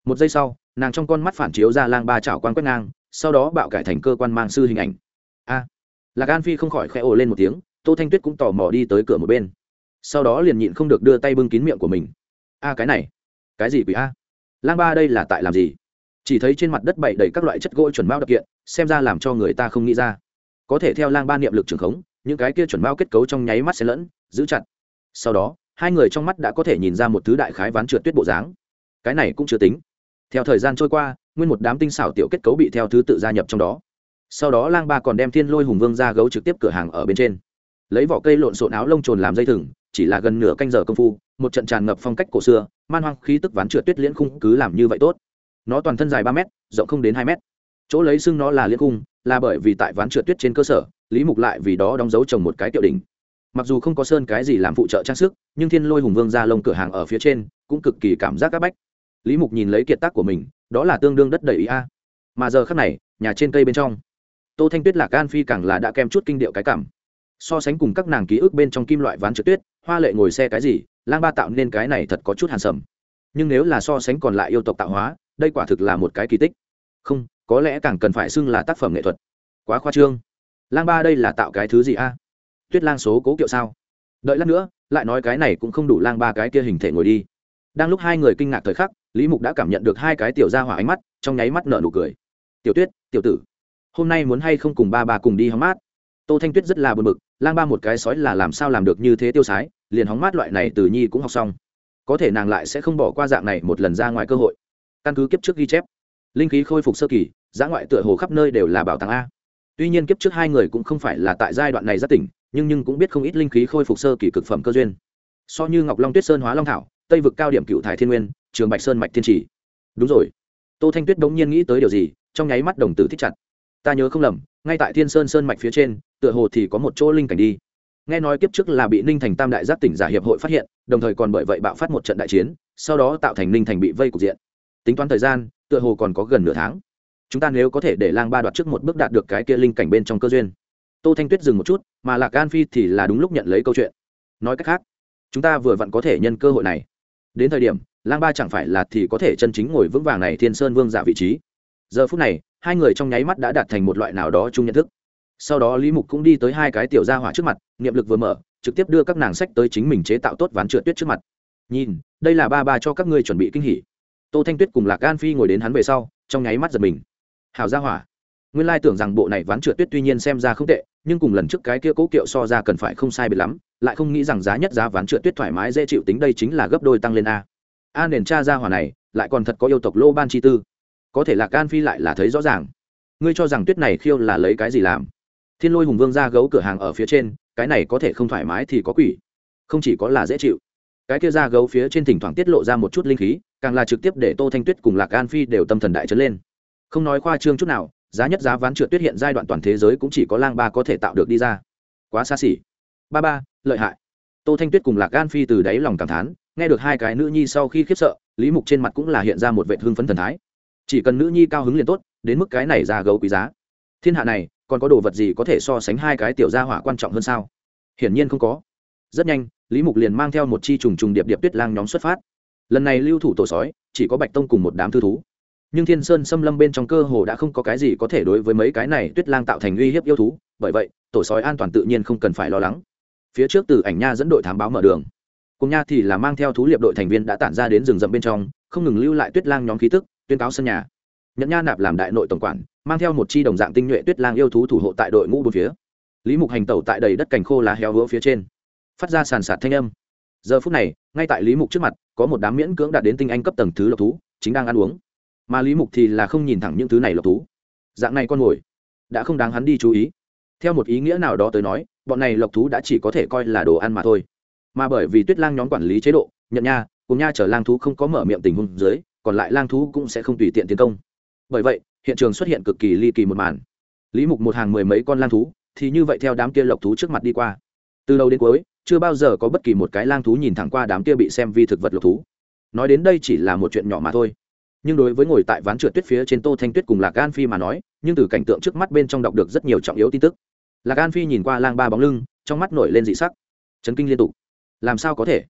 Speaker 1: Một giây sau nàng trong con mắt phản chiếu ra lang ba chảo quan quét ngang sau đó bạo cải thành cơ quan mang sư hình ảnh. A! Lạc an phi không khỏi khẽ ồ lên một tiếng tô thanh tuyết cũng tò mò đi tới cửa một bên sau đó liền nhịn không được đưa tay bưng kín miệng của mình. A, cái này, cái gì quỷ a? Lang ba đây là tại làm gì? Chỉ thấy trên mặt đất bậy đầy các loại chất gỗ chuẩn bao đặc kiện, xem ra làm cho người ta không nghĩ ra. Có thể theo lang ba niệm lực trường khống, những cái kia chuẩn bao kết cấu trong nháy mắt xen lẫn, giữ chặt. Sau đó, hai người trong mắt đã có thể nhìn ra một thứ đại khái ván trượt tuyết bộ dáng. Cái này cũng chưa tính. Theo thời gian trôi qua, nguyên một đám tinh xảo tiểu kết cấu bị theo thứ tự gia nhập trong đó. Sau đó lang ba còn đem thiên lôi hùng vương ra gấu trực tiếp cửa hàng ở bên trên. Lấy vỏ cây lộn xộn áo lông trồn làm dây thừng chỉ là gần nửa canh giờ công phu, một trận tràn ngập phong cách cổ xưa, man hoang khí tức ván trượt tuyết liễn khung cứ làm như vậy tốt. Nó toàn thân dài ba m rộng không đến hai m chỗ lấy xưng nó là liễn khung, là bởi vì tại ván trượt tuyết trên cơ sở, lý mục lại vì đó đóng dấu trồng một cái tiểu đỉnh. Mặc dù không có sơn cái gì làm phụ trợ trang sức, nhưng thiên lôi hùng vương ra lông cửa hàng ở phía trên, cũng cực kỳ cảm giác áp bách. Lý mục nhìn lấy kiệt tác của mình, đó là tương đương đất đầy ý a. Mà giờ khắc này, nhà trên cây bên trong, tô thanh tuyết lạc an phi càng là đã kem chút kinh điệu cái cảm. So sánh cùng các nàng ký ức bên trong kim loại ván trượt tuyết hoa lệ ngồi xe cái gì, lang ba tạo nên cái này thật có chút hàn sầm. Nhưng nếu là so sánh còn lại yêu tộc tạo hóa, đây quả thực là một cái kỳ tích. Không, có lẽ càng cần phải xưng là tác phẩm nghệ thuật. Quá khoa trương. Lang ba đây là tạo cái thứ gì a? Tuyết lang số cố kiệu sao? Đợi lát nữa, lại nói cái này cũng không đủ lang ba cái kia hình thể ngồi đi. Đang lúc hai người kinh ngạc thời khắc, lý mục đã cảm nhận được hai cái tiểu ra hỏa ánh mắt, trong nháy mắt nở nụ cười. Tiểu tuyết, tiểu tử, hôm nay muốn hay không cùng ba bà cùng đi hóng mát? Tô thanh tuyết rất là bực bực, lang ba một cái sói là làm sao làm được như thế tiêu sái liền hóng mát loại này từ nhi cũng học xong. Có thể nàng lại sẽ không bỏ qua dạng này một lần ra ngoài cơ hội. Căn cứ kiếp trước ghi chép, linh khí khôi phục sơ kỳ giã ngoại tựa hồ khắp nơi đều là bảo tàng a. Tuy nhiên kiếp trước hai người cũng không phải là tại giai đoạn này rất tỉnh, nhưng nhưng cũng biết không ít linh khí khôi phục sơ kỳ cực phẩm cơ duyên. So như ngọc long tuyết sơn hóa long thảo, tây vực cao điểm cựu thải thiên nguyên, trường bạch sơn mạch thiên trì đúng rồi. Tô thanh tuyết bỗng nhiên nghĩ tới điều gì, trong nháy mắt đồng tử thích chặt. Ta nhớ không lầm, ngay tại thiên sơn sơn mạch phía trên, tựa hồ thì có một chỗ linh cảnh đi nghe nói kiếp trước là bị ninh thành tam đại giác tỉnh giả hiệp hội phát hiện, đồng thời còn bởi vậy bạo phát một trận đại chiến, sau đó tạo thành ninh thành bị vây cục diện. Tính toán thời gian, tựa hồ còn có gần nửa tháng. Chúng ta nếu có thể để lang ba đoạt trước một bước đạt được cái kia linh cảnh bên trong cơ duyên. Tô thanh tuyết dừng một chút, mà lạc an phi thì là đúng lúc nhận lấy câu chuyện. Nói cách khác, chúng ta vừa vặn có thể nhân cơ hội này. Đến thời điểm, lang ba chẳng phải là thì có thể chân chính ngồi vững vàng này thiên sơn vương giả vị trí. Giờ phút này, hai người trong nháy mắt đã đạt thành một loại nào đó chung nhận thức sau đó lý mục cũng đi tới hai cái tiểu gia hỏa trước mặt, niệm lực vừa mở, trực tiếp đưa các nàng sách tới chính mình chế tạo tốt ván trượt tuyết trước mặt. Nhìn, đây là ba ba cho các ngươi chuẩn bị kinh hỉ. Tô thanh tuyết cùng lạc an phi ngồi đến hắn về sau, trong nháy mắt giật mình. Hào gia hỏa. Nguyên lai tưởng rằng bộ này ván trượt tuyết tuy nhiên xem ra không tệ, nhưng cùng lần trước cái kia cố kiệu so ra cần phải không sai biệt lắm, lại không nghĩ rằng giá nhất giá ván trượt tuyết thoải mái dễ chịu tính đây chính là gấp đôi tăng lên a. A nền cha gia hỏa này, lại còn thật có yêu tộc lô ban chi tư. Có thể là gan phi lại là thấy rõ ràng. Ngươi cho rằng tuyết này khiêu là lấy cái gì làm? Thiên lôi hùng vương ra gấu cửa hàng ở phía trên, cái này có thể không thoải mái thì có quỷ. Không chỉ có là dễ chịu. Cái kia ra gấu phía trên thỉnh thoảng tiết lộ ra một chút linh khí, càng là trực tiếp để tô thanh tuyết cùng lạc an phi đều tâm thần đại trấn lên. Không nói khoa trương chút nào, giá nhất giá ván trượt tuyết hiện giai đoạn toàn thế giới cũng chỉ có lang ba có thể tạo được đi ra. Quá xa xỉ. Ba ba, lợi hại. Tô thanh tuyết cùng lạc an phi từ đáy lòng cảm thán, nghe được hai cái nữ nhi sau khi khiếp sợ, lý mục trên mặt cũng là hiện ra một vệ hưng phấn thần thái. Chỉ cần nữ nhi cao hứng liền tốt, đến mức cái này ra gấu quý giá. Thiên hạ này còn có đồ vật gì có thể so sánh hai cái tiểu gia hỏa quan trọng hơn sao? Hiển nhiên không có. Rất nhanh, lý mục liền mang theo một chi trùng trùng điệp điệp tuyết lang nhóm xuất phát. Lần này lưu thủ tổ sói, chỉ có bạch tông cùng một đám thư thú. Nhưng thiên sơn xâm lâm bên trong cơ hồ đã không có cái gì có thể đối với mấy cái này tuyết lang tạo thành uy hiếp yêu thú, bởi vậy, tổ sói an toàn tự nhiên không cần phải lo lắng. Phía trước từ ảnh nha dẫn đội thám báo mở đường. Cùng nha thì là mang theo thú liệp đội thành viên đã tản ra đến rừng rậm bên trong, không ngừng lưu lại tuyết lang nhóm khí tức, tuyên cáo sân nhà nhận nha nạp làm đại nội tổng quản, mang theo một chi đồng dạng tinh nhuệ tuyết lang yêu thú thủ hộ tại đội ngũ bốn phía. Lý mục hành tẩu tại đầy đất cành khô lá heo hứa phía trên. Phát ra sàn sạt thanh âm. Giờ phút này, ngay tại lý mục trước mặt, có một đám miễn cưỡng đạt đến tinh anh cấp tầng thứ lộc thú, chính đang ăn uống. Mà lý mục thì là không nhìn thẳng những thứ này lộc thú. Dạng này con mồi, đã không đáng hắn đi chú ý. Theo một ý nghĩa nào đó tới nói, bọn này lộc thú đã chỉ có thể coi là đồ ăn mà thôi. Mà bởi vì tuyết lang nhóm quản lý chế độ nhận nha, cùng nha chở lang thú không có mở miệng tình huống dưới, còn lại lang thú cũng sẽ không tùy tiện tiến công bởi vậy, hiện trường xuất hiện cực kỳ ly kỳ một màn. Lý mục một hàng mười mấy con lang thú, thì như vậy theo đám kia lộc thú trước mặt đi qua. Từ đầu đến cuối, chưa bao giờ có bất kỳ một cái lang thú nhìn thẳng qua đám kia bị xem vi thực vật lộc thú. Nói đến đây chỉ là một chuyện nhỏ mà thôi. Nhưng đối với ngồi tại ván trượt tuyết phía trên tô thanh tuyết cùng lạc an phi mà nói, nhưng từ cảnh tượng trước mắt bên trong đọc được rất nhiều trọng yếu tin tức. Lạc an phi nhìn qua lang ba bóng lưng, trong mắt nổi lên dị sắc. Chấn kinh liên tục. Làm sao có thể?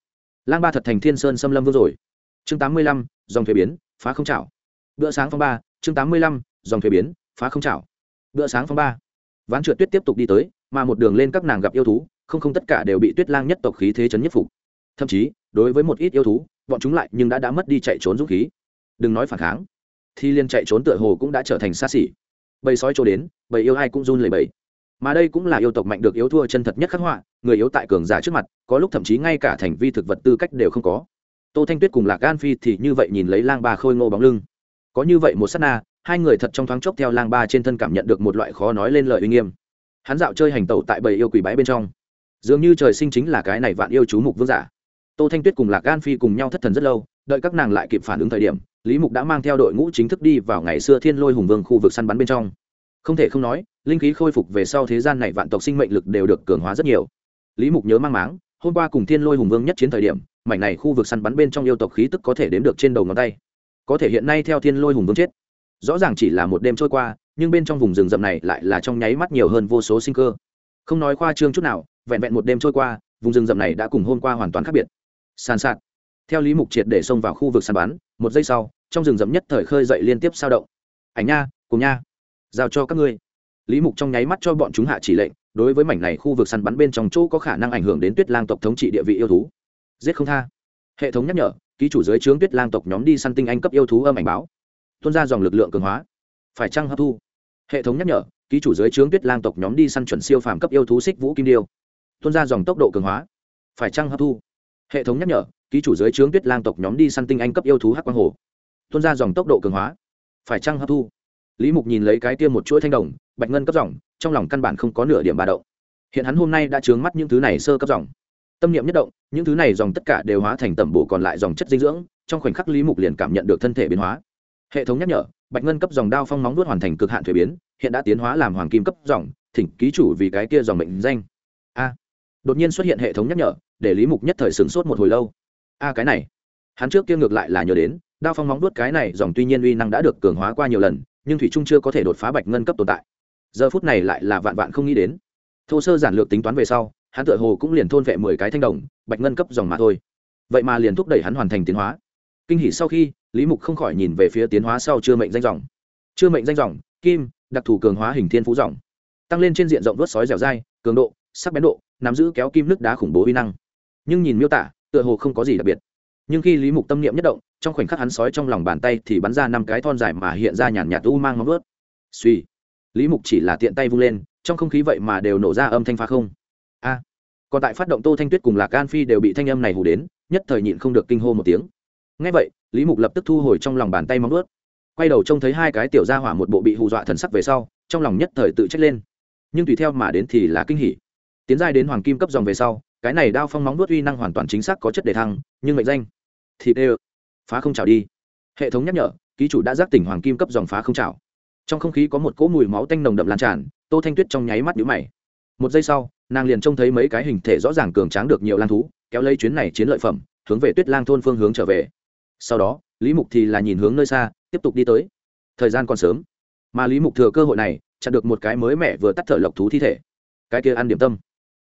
Speaker 1: Lang ba thật thành thiên sơn xâm lâm vương rồi. Chương tám mươi lăm, dòng thuế biến, phá không chảo. Bữa sáng phong ba chương tám mươi lăm, dòng thuế biến, phá không chảo. Bữa sáng phong ba. Ván trượt tuyết tiếp tục đi tới, mà một đường lên các nàng gặp yêu thú, không không tất cả đều bị tuyết lang nhất tộc khí thế chấn nhất phục. Thậm chí, đối với một ít yêu thú, bọn chúng lại nhưng đã đã mất đi chạy trốn dũng khí. Đừng nói phản kháng, thì liên chạy trốn tựa hồ cũng đã trở thành xa xỉ. Bầy sói trôi đến, bầy yêu ai cũng run lẩy bẩy. Mà đây cũng là yêu tộc mạnh được yếu thua chân thật nhất khắc họa, người yếu tại cường giả trước mặt, có lúc thậm chí ngay cả thành vi thực vật tư cách đều không có. Tô thanh tuyết cùng lạc gan phi thì như vậy nhìn lấy lang ba khôi ngô bóng lưng có như vậy một s á t na, hai người thật trong thoáng chốc theo lang ba trên thân cảm nhận được một loại khó nói lên lời uy nghiêm. Hắn dạo chơi hành tẩu tại bầy yêu quỷ bãi bên trong. Dường như trời sinh chính là cái này vạn yêu chú mục vương giả. Tô thanh tuyết cùng lạc gan phi cùng nhau thất thần rất lâu, đợi các nàng lại kịp phản ứng thời điểm, lý mục đã mang theo đội ngũ chính thức đi vào ngày xưa thiên lôi hùng vương khu vực săn bắn bên trong. Không thể không nói, linh khí khôi phục về sau thế gian này vạn tộc sinh mệnh lực đều được cường hóa rất nhiều. Lý mục nhớ mang máng, hôm qua cùng thiên lôi hùng vương nhất chiến thời điểm, mảnh này khu vực săn bắn bên trong yêu tộc khí tức có thể đếm được trên đầu ngón tay có thể hiện nay theo thiên lôi hùng vương chết. Rõ ràng chỉ là một đêm trôi qua, nhưng bên trong vùng rừng rậm này lại là trong nháy mắt nhiều hơn vô số sinh cơ. Không nói khoa trương chút nào, vẹn vẹn một đêm trôi qua, vùng rừng rậm này đã cùng hôm qua hoàn toàn khác biệt. Sàn sạt. Theo lý mục triệt để xông vào khu vực săn bắn, một giây sau, trong rừng rậm nhất thời khơi dậy liên tiếp sao động. Ảnh nha, cùng nha. Giao cho các ngươi. Lý mục trong nháy mắt cho bọn chúng hạ chỉ lệnh, đối với mảnh này khu vực săn bắn bên trong chỗ có khả năng ảnh hưởng đến tuyết lang tộc thống trị địa vị yêu thú. Giết không tha. Hệ thống nhắc nhở ký chủ dưới trướng tuyết lang tộc nhóm đi săn tinh anh cấp yêu thú âm ảnh báo. Tuôn ra dòng lực lượng cường hóa. Phải chăng hấp thu? Hệ thống nhắc nhở, ký chủ dưới trướng tuyết lang tộc nhóm đi săn chuẩn siêu phàm cấp yêu thú xích vũ kim điêu. Tuôn ra dòng tốc độ cường hóa. Phải chăng hấp thu? Hệ thống nhắc nhở, ký chủ dưới trướng tuyết lang tộc nhóm đi săn tinh anh cấp yêu thú hắc quang hồ. Tuôn ra dòng tốc độ cường hóa. Phải chăng hấp thu? Lý mục nhìn lấy cái tiêm một chuỗi thanh đồng, bạch ngân cấp dòng, trong lòng căn bản không có nửa điểm bà đậu hiện hắn hôm nay đã trướng mắt những thứ này sơ cấp dòng tâm niệm nhất động, những thứ này dòng tất cả đều hóa thành tẩm bổ còn lại dòng chất dinh dưỡng, trong khoảnh khắc lý mục liền cảm nhận được thân thể biến hóa. Hệ thống nhắc nhở, bạch ngân cấp dòng đao phong móng vuốt hoàn thành cực hạn thuế biến, hiện đã tiến hóa làm hoàng kim cấp dòng, thỉnh ký chủ vì cái kia dòng mệnh danh. A. Đột nhiên xuất hiện hệ thống nhắc nhở, để lý mục nhất thời sửng sốt một hồi lâu. A, cái này. Hắn trước kia ngược lại là nhớ đến, đao phong móng vuốt cái này dòng tuy nhiên uy năng đã được cường hóa qua nhiều lần, nhưng thủy trung chưa có thể đột phá bạch ngân cấp tồn tại. Giờ phút này lại là vạn vạn không nghĩ đến. Thô sơ giản lược tính toán về sau hắn tựa hồ cũng liền thôn vệ mười cái thanh đồng, bạch ngân cấp dòng mà thôi. Vậy mà liền thúc đẩy hắn hoàn thành tiến hóa. Kinh hỷ sau khi, lý mục không khỏi nhìn về phía tiến hóa sau chưa mệnh danh dòng. Chưa mệnh danh dòng, kim, đặc thù cường hóa hình thiên phú dòng. Tăng lên trên diện rộng vớt sói dẻo dai, cường độ, sắc bén độ, nắm giữ kéo kim nước đá khủng bố uy năng. Nhưng nhìn miêu tả, tựa hồ không có gì đặc biệt. Nhưng khi lý mục tâm niệm nhất động, trong khoảnh khắc hắn sói trong lòng bàn tay thì bắn ra năm cái thon dài mà hiện ra nhàn nhạt u mang móng ướt suy lý mục chỉ là tiện tay vung lên, trong không khí vậy mà đều nổ ra âm thanh phá không a. Còn tại phát động tô thanh tuyết cùng lạc an phi đều bị thanh âm này hù đến, nhất thời nhịn không được kinh hô một tiếng. Ngay vậy, lý mục lập tức thu hồi trong lòng bàn tay móng ướt quay đầu trông thấy hai cái tiểu ra hỏa một bộ bị hù dọa thần sắc về sau, trong lòng nhất thời tự trách lên. Nhưng tùy theo mà đến thì là kinh hỉ. Tiến giai đến hoàng kim cấp dòng về sau, cái này đao phong móng nuốt uy năng hoàn toàn chính xác có chất đề thăng, nhưng mệnh danh, thì đê phá không trào đi. Hệ thống nhắc nhở, ký chủ đã giác tỉnh hoàng kim cấp dòng phá không trào trong không khí có một cỗ mùi máu tanh nồng đậm lan tràn, tô thanh tuyết trong nháy mắt nhũ mày. Một giây sau nàng liền trông thấy mấy cái hình thể rõ ràng cường tráng được nhiều lang thú, kéo lấy chuyến này chiến lợi phẩm, hướng về tuyết lang thôn phương hướng trở về. Sau đó, lý mục thì là nhìn hướng nơi xa, tiếp tục đi tới. Thời gian còn sớm, mà lý mục thừa cơ hội này, chặn được một cái mới mẻ vừa tắt thở lộc thú thi thể. Cái kia ăn điểm tâm.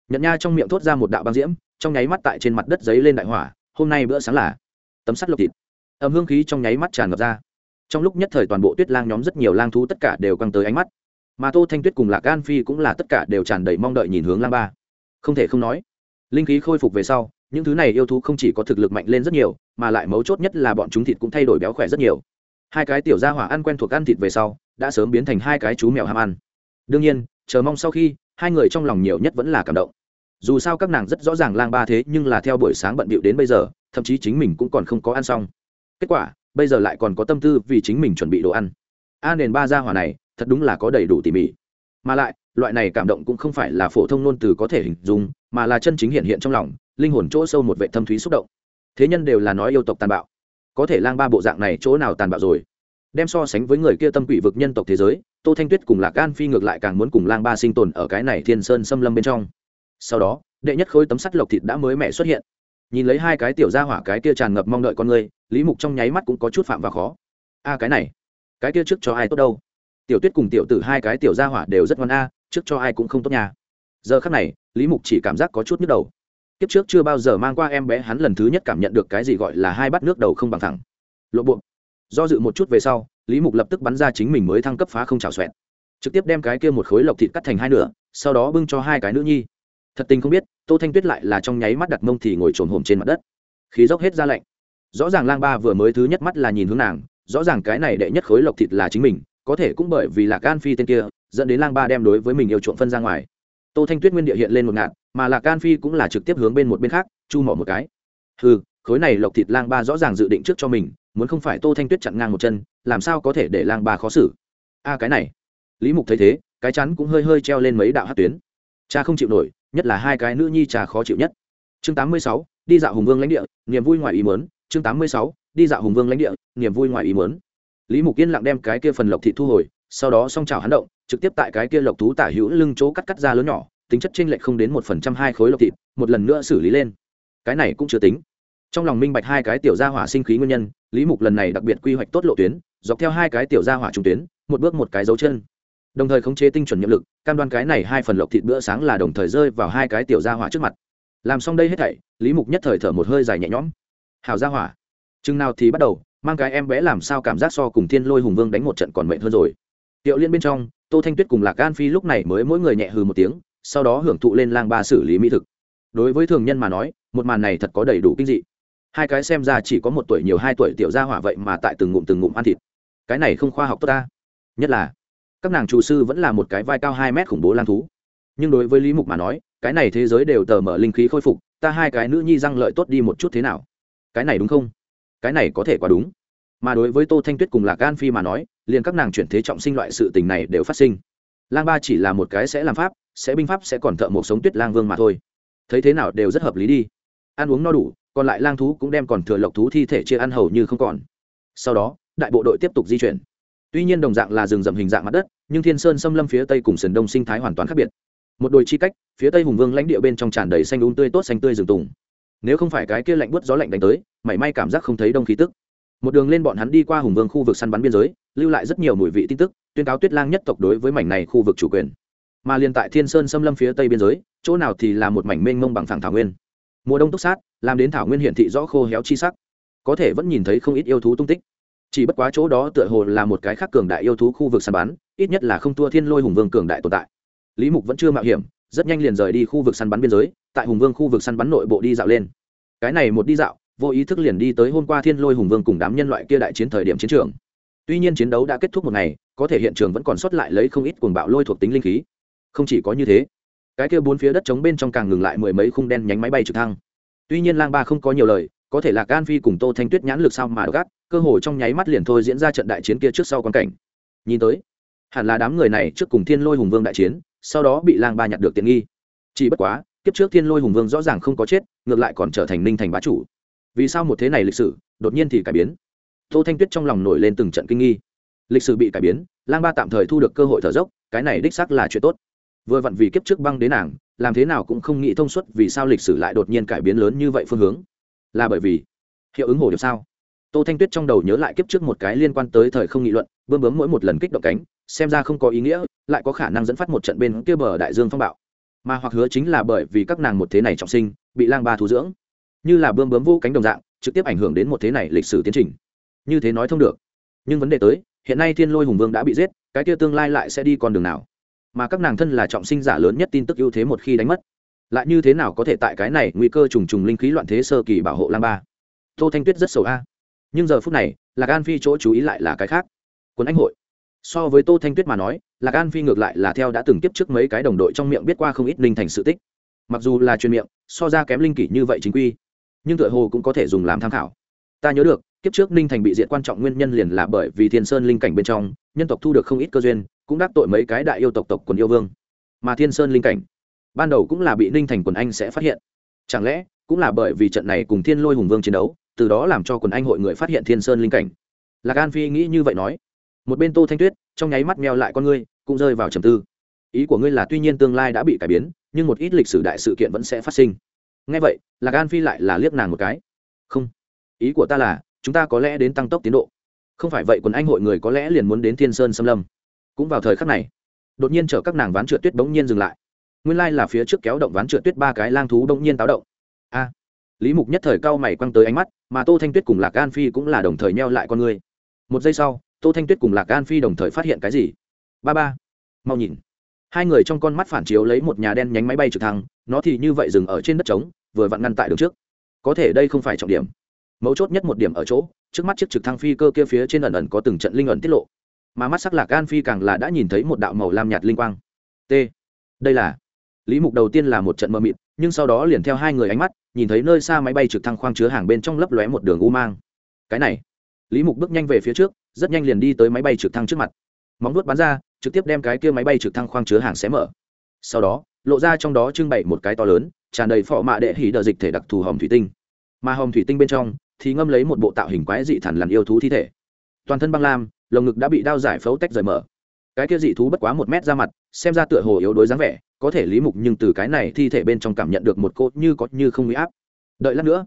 Speaker 1: Nhận nha trong miệng thốt ra một đạo băng diễm, trong nháy mắt tại trên mặt đất giấy lên đại hỏa, hôm nay bữa sáng là tấm sắt lộc thịt. Ẩm hương khí trong nháy mắt tràn ngập ra. Trong lúc nhất thời toàn bộ tuyết lang nhóm rất nhiều lang thú tất cả đều căng tới ánh mắt mà tô thanh tuyết cùng lạc gan phi cũng là tất cả đều tràn đầy mong đợi nhìn hướng lang ba. Không thể không nói, linh khí khôi phục về sau, những thứ này yêu thú không chỉ có thực lực mạnh lên rất nhiều, mà lại mấu chốt nhất là bọn chúng thịt cũng thay đổi béo khỏe rất nhiều. Hai cái tiểu gia hỏa ăn quen thuộc ăn thịt về sau, đã sớm biến thành hai cái chú mèo ham ăn. Đương nhiên, chờ mong sau khi, hai người trong lòng nhiều nhất vẫn là cảm động. Dù sao các nàng rất rõ ràng lang ba thế nhưng là theo buổi sáng bận bịu đến bây giờ, thậm chí chính mình cũng còn không có ăn xong. Kết quả, bây giờ lại còn có tâm tư vì chính mình chuẩn bị đồ ăn. A nền ba gia hỏa này thật đúng là có đầy đủ tỉ mỉ. Mà lại, loại này cảm động cũng không phải là phổ thông ngôn từ có thể hình dung, mà là chân chính hiện hiện trong lòng, linh hồn chỗ sâu một vệ thâm thúy xúc động. Thế nhân đều là nói yêu tộc tàn bạo. Có thể lang ba bộ dạng này chỗ nào tàn bạo rồi? Đem so sánh với người kia tâm quỷ vực nhân tộc thế giới, tô thanh tuyết cùng lạc gan phi ngược lại càng muốn cùng lang ba sinh tồn ở cái này thiên sơn xâm lâm bên trong. Sau đó, đệ nhất khối tấm sắt lộc thịt đã mới mẹ xuất hiện. Nhìn lấy hai cái tiểu ra hỏa cái kia tràn ngập mong đợi con người, lý mục trong nháy mắt cũng có chút phạm và khó. A, cái này, cái kia trước cho ai tốt đâu? Tiểu tuyết cùng tiểu tử hai cái tiểu gia hỏa đều rất ngoan a, trước cho ai cũng không tốt nhà giờ khắc này, lý mục chỉ cảm giác có chút nhức đầu. Kiếp trước chưa bao giờ mang qua em bé hắn lần thứ nhất cảm nhận được cái gì gọi là hai bát nước đầu không bằng thẳng. Lộ buộc do dự một chút về sau, lý mục lập tức bắn ra chính mình mới thăng cấp phá không trào xoẹt. Trực tiếp đem cái kia một khối lộc thịt cắt thành hai nửa, sau đó bưng cho hai cái nữ nhi. Thật tình không biết, tô thanh tuyết lại là trong nháy mắt đặt mông thì ngồi trồn hồm trên mặt đất. Khí dốc hết ra lạnh. Rõ ràng lang ba vừa mới thứ nhất mắt là nhìn hướng nàng, rõ ràng cái này đệ nhất khối lộc thịt là chính mình có thể cũng bởi vì là can phi tên kia dẫn đến lang ba đem đối với mình yêu chuộng phân ra ngoài. Tô thanh tuyết nguyên địa hiện lên một ngạt mà là can phi cũng là trực tiếp hướng bên một bên khác chu mỏ một cái. Ừ khối này lộc thịt lang ba rõ ràng dự định trước cho mình muốn không phải tô thanh tuyết chặn ngang một chân làm sao có thể để lang ba khó xử? A cái này. Lý mục thấy thế cái chắn cũng hơi hơi treo lên mấy đạo hát tuyến. Cha không chịu nổi nhất là hai cái nữ nhi cha khó chịu nhất. Chương 86, đi dạo hùng vương lãnh địa niềm vui ngoài ý mớn chương 86, đi dạo hùng vương lãnh địa niềm vui ngoài ý mớn lý mục yên lặng đem cái kia phần lộc thịt thu hồi, sau đó song trào hắn động, trực tiếp tại cái kia lộc thú tả hữu lưng chỗ cắt cắt ra lớn nhỏ, tính chất chênh lệch không đến một phần trăm hai khối lộc thịt, một lần nữa xử lý lên. Cái này cũng chưa tính. Trong lòng minh bạch hai cái tiểu gia hỏa sinh khí nguyên nhân, lý mục lần này đặc biệt quy hoạch tốt lộ tuyến, dọc theo hai cái tiểu gia hỏa trung tuyến, một bước một cái dấu chân. Đồng thời khống chế tinh chuẩn nhiệm lực, cam đoan cái này hai phần lộc thịt bữa sáng là đồng thời rơi vào hai cái tiểu gia hỏa trước mặt. Làm xong đây hết thảy, lý mục nhất thời thở một hơi dài nhẹ nhõm. Hào gia hỏa, chừng nào thì bắt đầu mang cái em bé làm sao cảm giác so cùng thiên lôi hùng vương đánh một trận còn mệt hơn rồi. Tiệu liên bên trong, tô thanh tuyết cùng lạc gan phi lúc này mới mỗi người nhẹ hừ một tiếng, sau đó hưởng thụ lên lang ba xử lý mỹ thực. Đối với thường nhân mà nói, một màn này thật có đầy đủ kinh dị. Hai cái xem ra chỉ có một tuổi nhiều hai tuổi tiểu gia hỏa vậy mà tại từng ngụm từng ngụm ăn thịt. Cái này không khoa học tốt ta. Nhất là, các nàng chủ sư vẫn là một cái vai cao hai mét khủng bố lang thú. Nhưng đối với lý mục mà nói, cái này thế giới đều tờ mở linh khí khôi phục, ta hai cái nữ nhi răng lợi tốt đi một chút thế nào? Cái này đúng không? Cái này có thể quá đúng. Mà đối với tô thanh tuyết cùng lạc gan phi mà nói, liền các nàng chuyển thế trọng sinh loại sự tình này đều phát sinh. Lang ba chỉ là một cái sẽ làm pháp, sẽ binh pháp sẽ còn thợ một sống tuyết lang vương mà thôi. Thấy thế nào đều rất hợp lý đi. Ăn uống no đủ, còn lại lang thú cũng đem còn thừa lộc thú thi thể chia ăn hầu như không còn. Sau đó, đại bộ đội tiếp tục di chuyển. Tuy nhiên đồng dạng là rừng rậm hình dạng mặt đất, nhưng thiên sơn xâm lâm phía tây cùng sườn đông sinh thái hoàn toàn khác biệt. Một đồi chi cách, phía tây hùng vương lãnh địa bên trong tràn đầy xanh đúng tươi tốt xanh tươi rừng tùng nếu không phải cái kia lạnh bớt gió lạnh đánh tới, mảy may cảm giác không thấy đông khí tức. Một đường lên bọn hắn đi qua hùng vương khu vực săn bắn biên giới, lưu lại rất nhiều mùi vị tin tức, tuyên cáo tuyết lang nhất tộc đối với mảnh này khu vực chủ quyền. Mà liền tại thiên sơn xâm lâm phía tây biên giới, chỗ nào thì là một mảnh mênh mông bằng phẳng thảo nguyên. Mùa đông túc sát, làm đến thảo nguyên hiển thị rõ khô héo chi sắc. Có thể vẫn nhìn thấy không ít yêu thú tung tích. Chỉ bất quá chỗ đó tựa hồ là một cái khác cường đại yêu thú khu vực săn bắn, ít nhất là không thua thiên lôi hùng vương cường đại tồn tại. Lý mục vẫn chưa mạo hiểm rất nhanh liền rời đi khu vực săn bắn biên giới, tại hùng vương khu vực săn bắn nội bộ đi dạo lên. Cái này một đi dạo, vô ý thức liền đi tới hôm qua thiên lôi hùng vương cùng đám nhân loại kia đại chiến thời điểm chiến trường. Tuy nhiên chiến đấu đã kết thúc một ngày, có thể hiện trường vẫn còn sót lại lấy không ít cuồng bạo lôi thuộc tính linh khí. Không chỉ có như thế, cái kia bốn phía đất trống bên trong càng ngừng lại mười mấy khung đen nhánh máy bay trực thăng. Tuy nhiên lang ba không có nhiều lời, có thể là gan phi cùng tô thanh tuyết nhãn lực sao mà gắt, cơ hội trong nháy mắt liền thôi diễn ra trận đại chiến kia trước sau quan cảnh. Nhìn tới, hẳn là đám người này trước cùng thiên lôi hùng vương đại chiến sau đó bị lang ba nhặt được tiện nghi. Chỉ bất quá, kiếp trước thiên lôi hùng vương rõ ràng không có chết, ngược lại còn trở thành ninh thành bá chủ. Vì sao một thế này lịch sử, đột nhiên thì cải biến? Tô thanh tuyết trong lòng nổi lên từng trận kinh nghi. Lịch sử bị cải biến, lang ba tạm thời thu được cơ hội thở dốc, cái này đích xác là chuyện tốt. Vừa vặn vì kiếp trước băng đến nàng, làm thế nào cũng không nghĩ thông suốt vì sao lịch sử lại đột nhiên cải biến lớn như vậy phương hướng. Là bởi vì, hiệu ứng hồ điệp sao? Tô thanh tuyết trong đầu nhớ lại kiếp trước một cái liên quan tới thời không nghị luận, bơm bướm mỗi một lần kích động cánh xem ra không có ý nghĩa, lại có khả năng dẫn phát một trận bên kia bờ đại dương phong bạo. Mà hoặc hứa chính là bởi vì các nàng một thế này trọng sinh, bị lang ba thu dưỡng. Như là bươm bướm vô cánh đồng dạng, trực tiếp ảnh hưởng đến một thế này lịch sử tiến trình. Như thế nói thông được. Nhưng vấn đề tới, hiện nay thiên lôi hùng vương đã bị giết, cái kia tương lai lại sẽ đi con đường nào? Mà các nàng thân là trọng sinh giả lớn nhất tin tức ưu thế một khi đánh mất, lại như thế nào có thể tại cái này nguy cơ trùng trùng linh khí loạn thế sơ kỳ bảo hộ lang ba? Tô thanh tuyết rất sầu a. Nhưng giờ phút này là gan phi chỗ chú ý lại là cái khác. Quân anh hội so với tô thanh tuyết mà nói, lạc an phi ngược lại là theo đã từng tiếp trước mấy cái đồng đội trong miệng biết qua không ít linh thành sự tích. Mặc dù là truyền miệng, so ra kém linh kỷ như vậy chính quy, nhưng tựa hồ cũng có thể dùng làm tham khảo. Ta nhớ được, kiếp trước ninh thành bị diện quan trọng nguyên nhân liền là bởi vì thiên sơn linh cảnh bên trong, nhân tộc thu được không ít cơ duyên, cũng đắc tội mấy cái đại yêu tộc tộc quần yêu vương. Mà thiên sơn linh cảnh, ban đầu cũng là bị ninh thành quần anh sẽ phát hiện. Chẳng lẽ, cũng là bởi vì trận này cùng thiên lôi hùng vương chiến đấu, từ đó làm cho quần anh hội người phát hiện thiên sơn linh cảnh? Lạc an phi nghĩ như vậy nói một bên tô thanh tuyết, trong nháy mắt meo lại con ngươi, cũng rơi vào trầm tư. Ý của ngươi là tuy nhiên tương lai đã bị cải biến, nhưng một ít lịch sử đại sự kiện vẫn sẽ phát sinh. Ngay vậy là gan phi lại là liếc nàng một cái. Không. Ý của ta là, chúng ta có lẽ đến tăng tốc tiến độ. Không phải vậy quần anh hội người có lẽ liền muốn đến thiên sơn xâm lâm. Cũng vào thời khắc này, đột nhiên chở các nàng ván trượt tuyết bỗng nhiên dừng lại. Nguyên lai là phía trước kéo động ván trượt tuyết ba cái lang thú bỗng nhiên táo động. A. Lý mục nhất thời cao mày quăng tới ánh mắt, mà tô thanh tuyết cùng lạc an phi cũng là đồng thời neo lại con người. Một giây sau tô thanh tuyết cùng lạc an phi đồng thời phát hiện cái gì? Ba ba, mau nhìn. Hai người trong con mắt phản chiếu lấy một nhà đen nhánh máy bay trực thăng, nó thì như vậy dừng ở trên đất trống, vừa vặn ngăn tại đường trước. Có thể đây không phải trọng điểm. Mấu chốt nhất một điểm ở chỗ, trước mắt chiếc trực thăng phi cơ kia phía trên ẩn ẩn có từng trận linh ẩn tiết lộ. Mà mắt sắc lạc an phi càng là đã nhìn thấy một đạo màu lam nhạt linh quang. T. Đây là lý mục đầu tiên là một trận mơ mịt, nhưng sau đó liền theo hai người ánh mắt, nhìn thấy nơi xa máy bay trực thăng khoang chứa hàng bên trong lấp lóe một đường u mang. Cái này, lý mục bước nhanh về phía trước rất nhanh liền đi tới máy bay trực thăng trước mặt. Móng vuốt bắn ra, trực tiếp đem cái kia máy bay trực thăng khoang chứa hàng xé mở. Sau đó, lộ ra trong đó trưng bày một cái to lớn, tràn đầy phọ mạ đệ hỉ đờ dịch thể đặc thù hòm thủy tinh. Mà hòm thủy tinh bên trong thì ngâm lấy một bộ tạo hình quái dị thản lằn yêu thú thi thể. Toàn thân băng lam, lồng ngực đã bị đao giải phẫu tách rời mở. Cái kia dị thú bất quá một mét ra mặt, xem ra tựa hồ yếu đuối dáng vẻ, có thể lý mục nhưng từ cái này thi thể bên trong cảm nhận được một cô như có như không huy áp. Đợi lát nữa,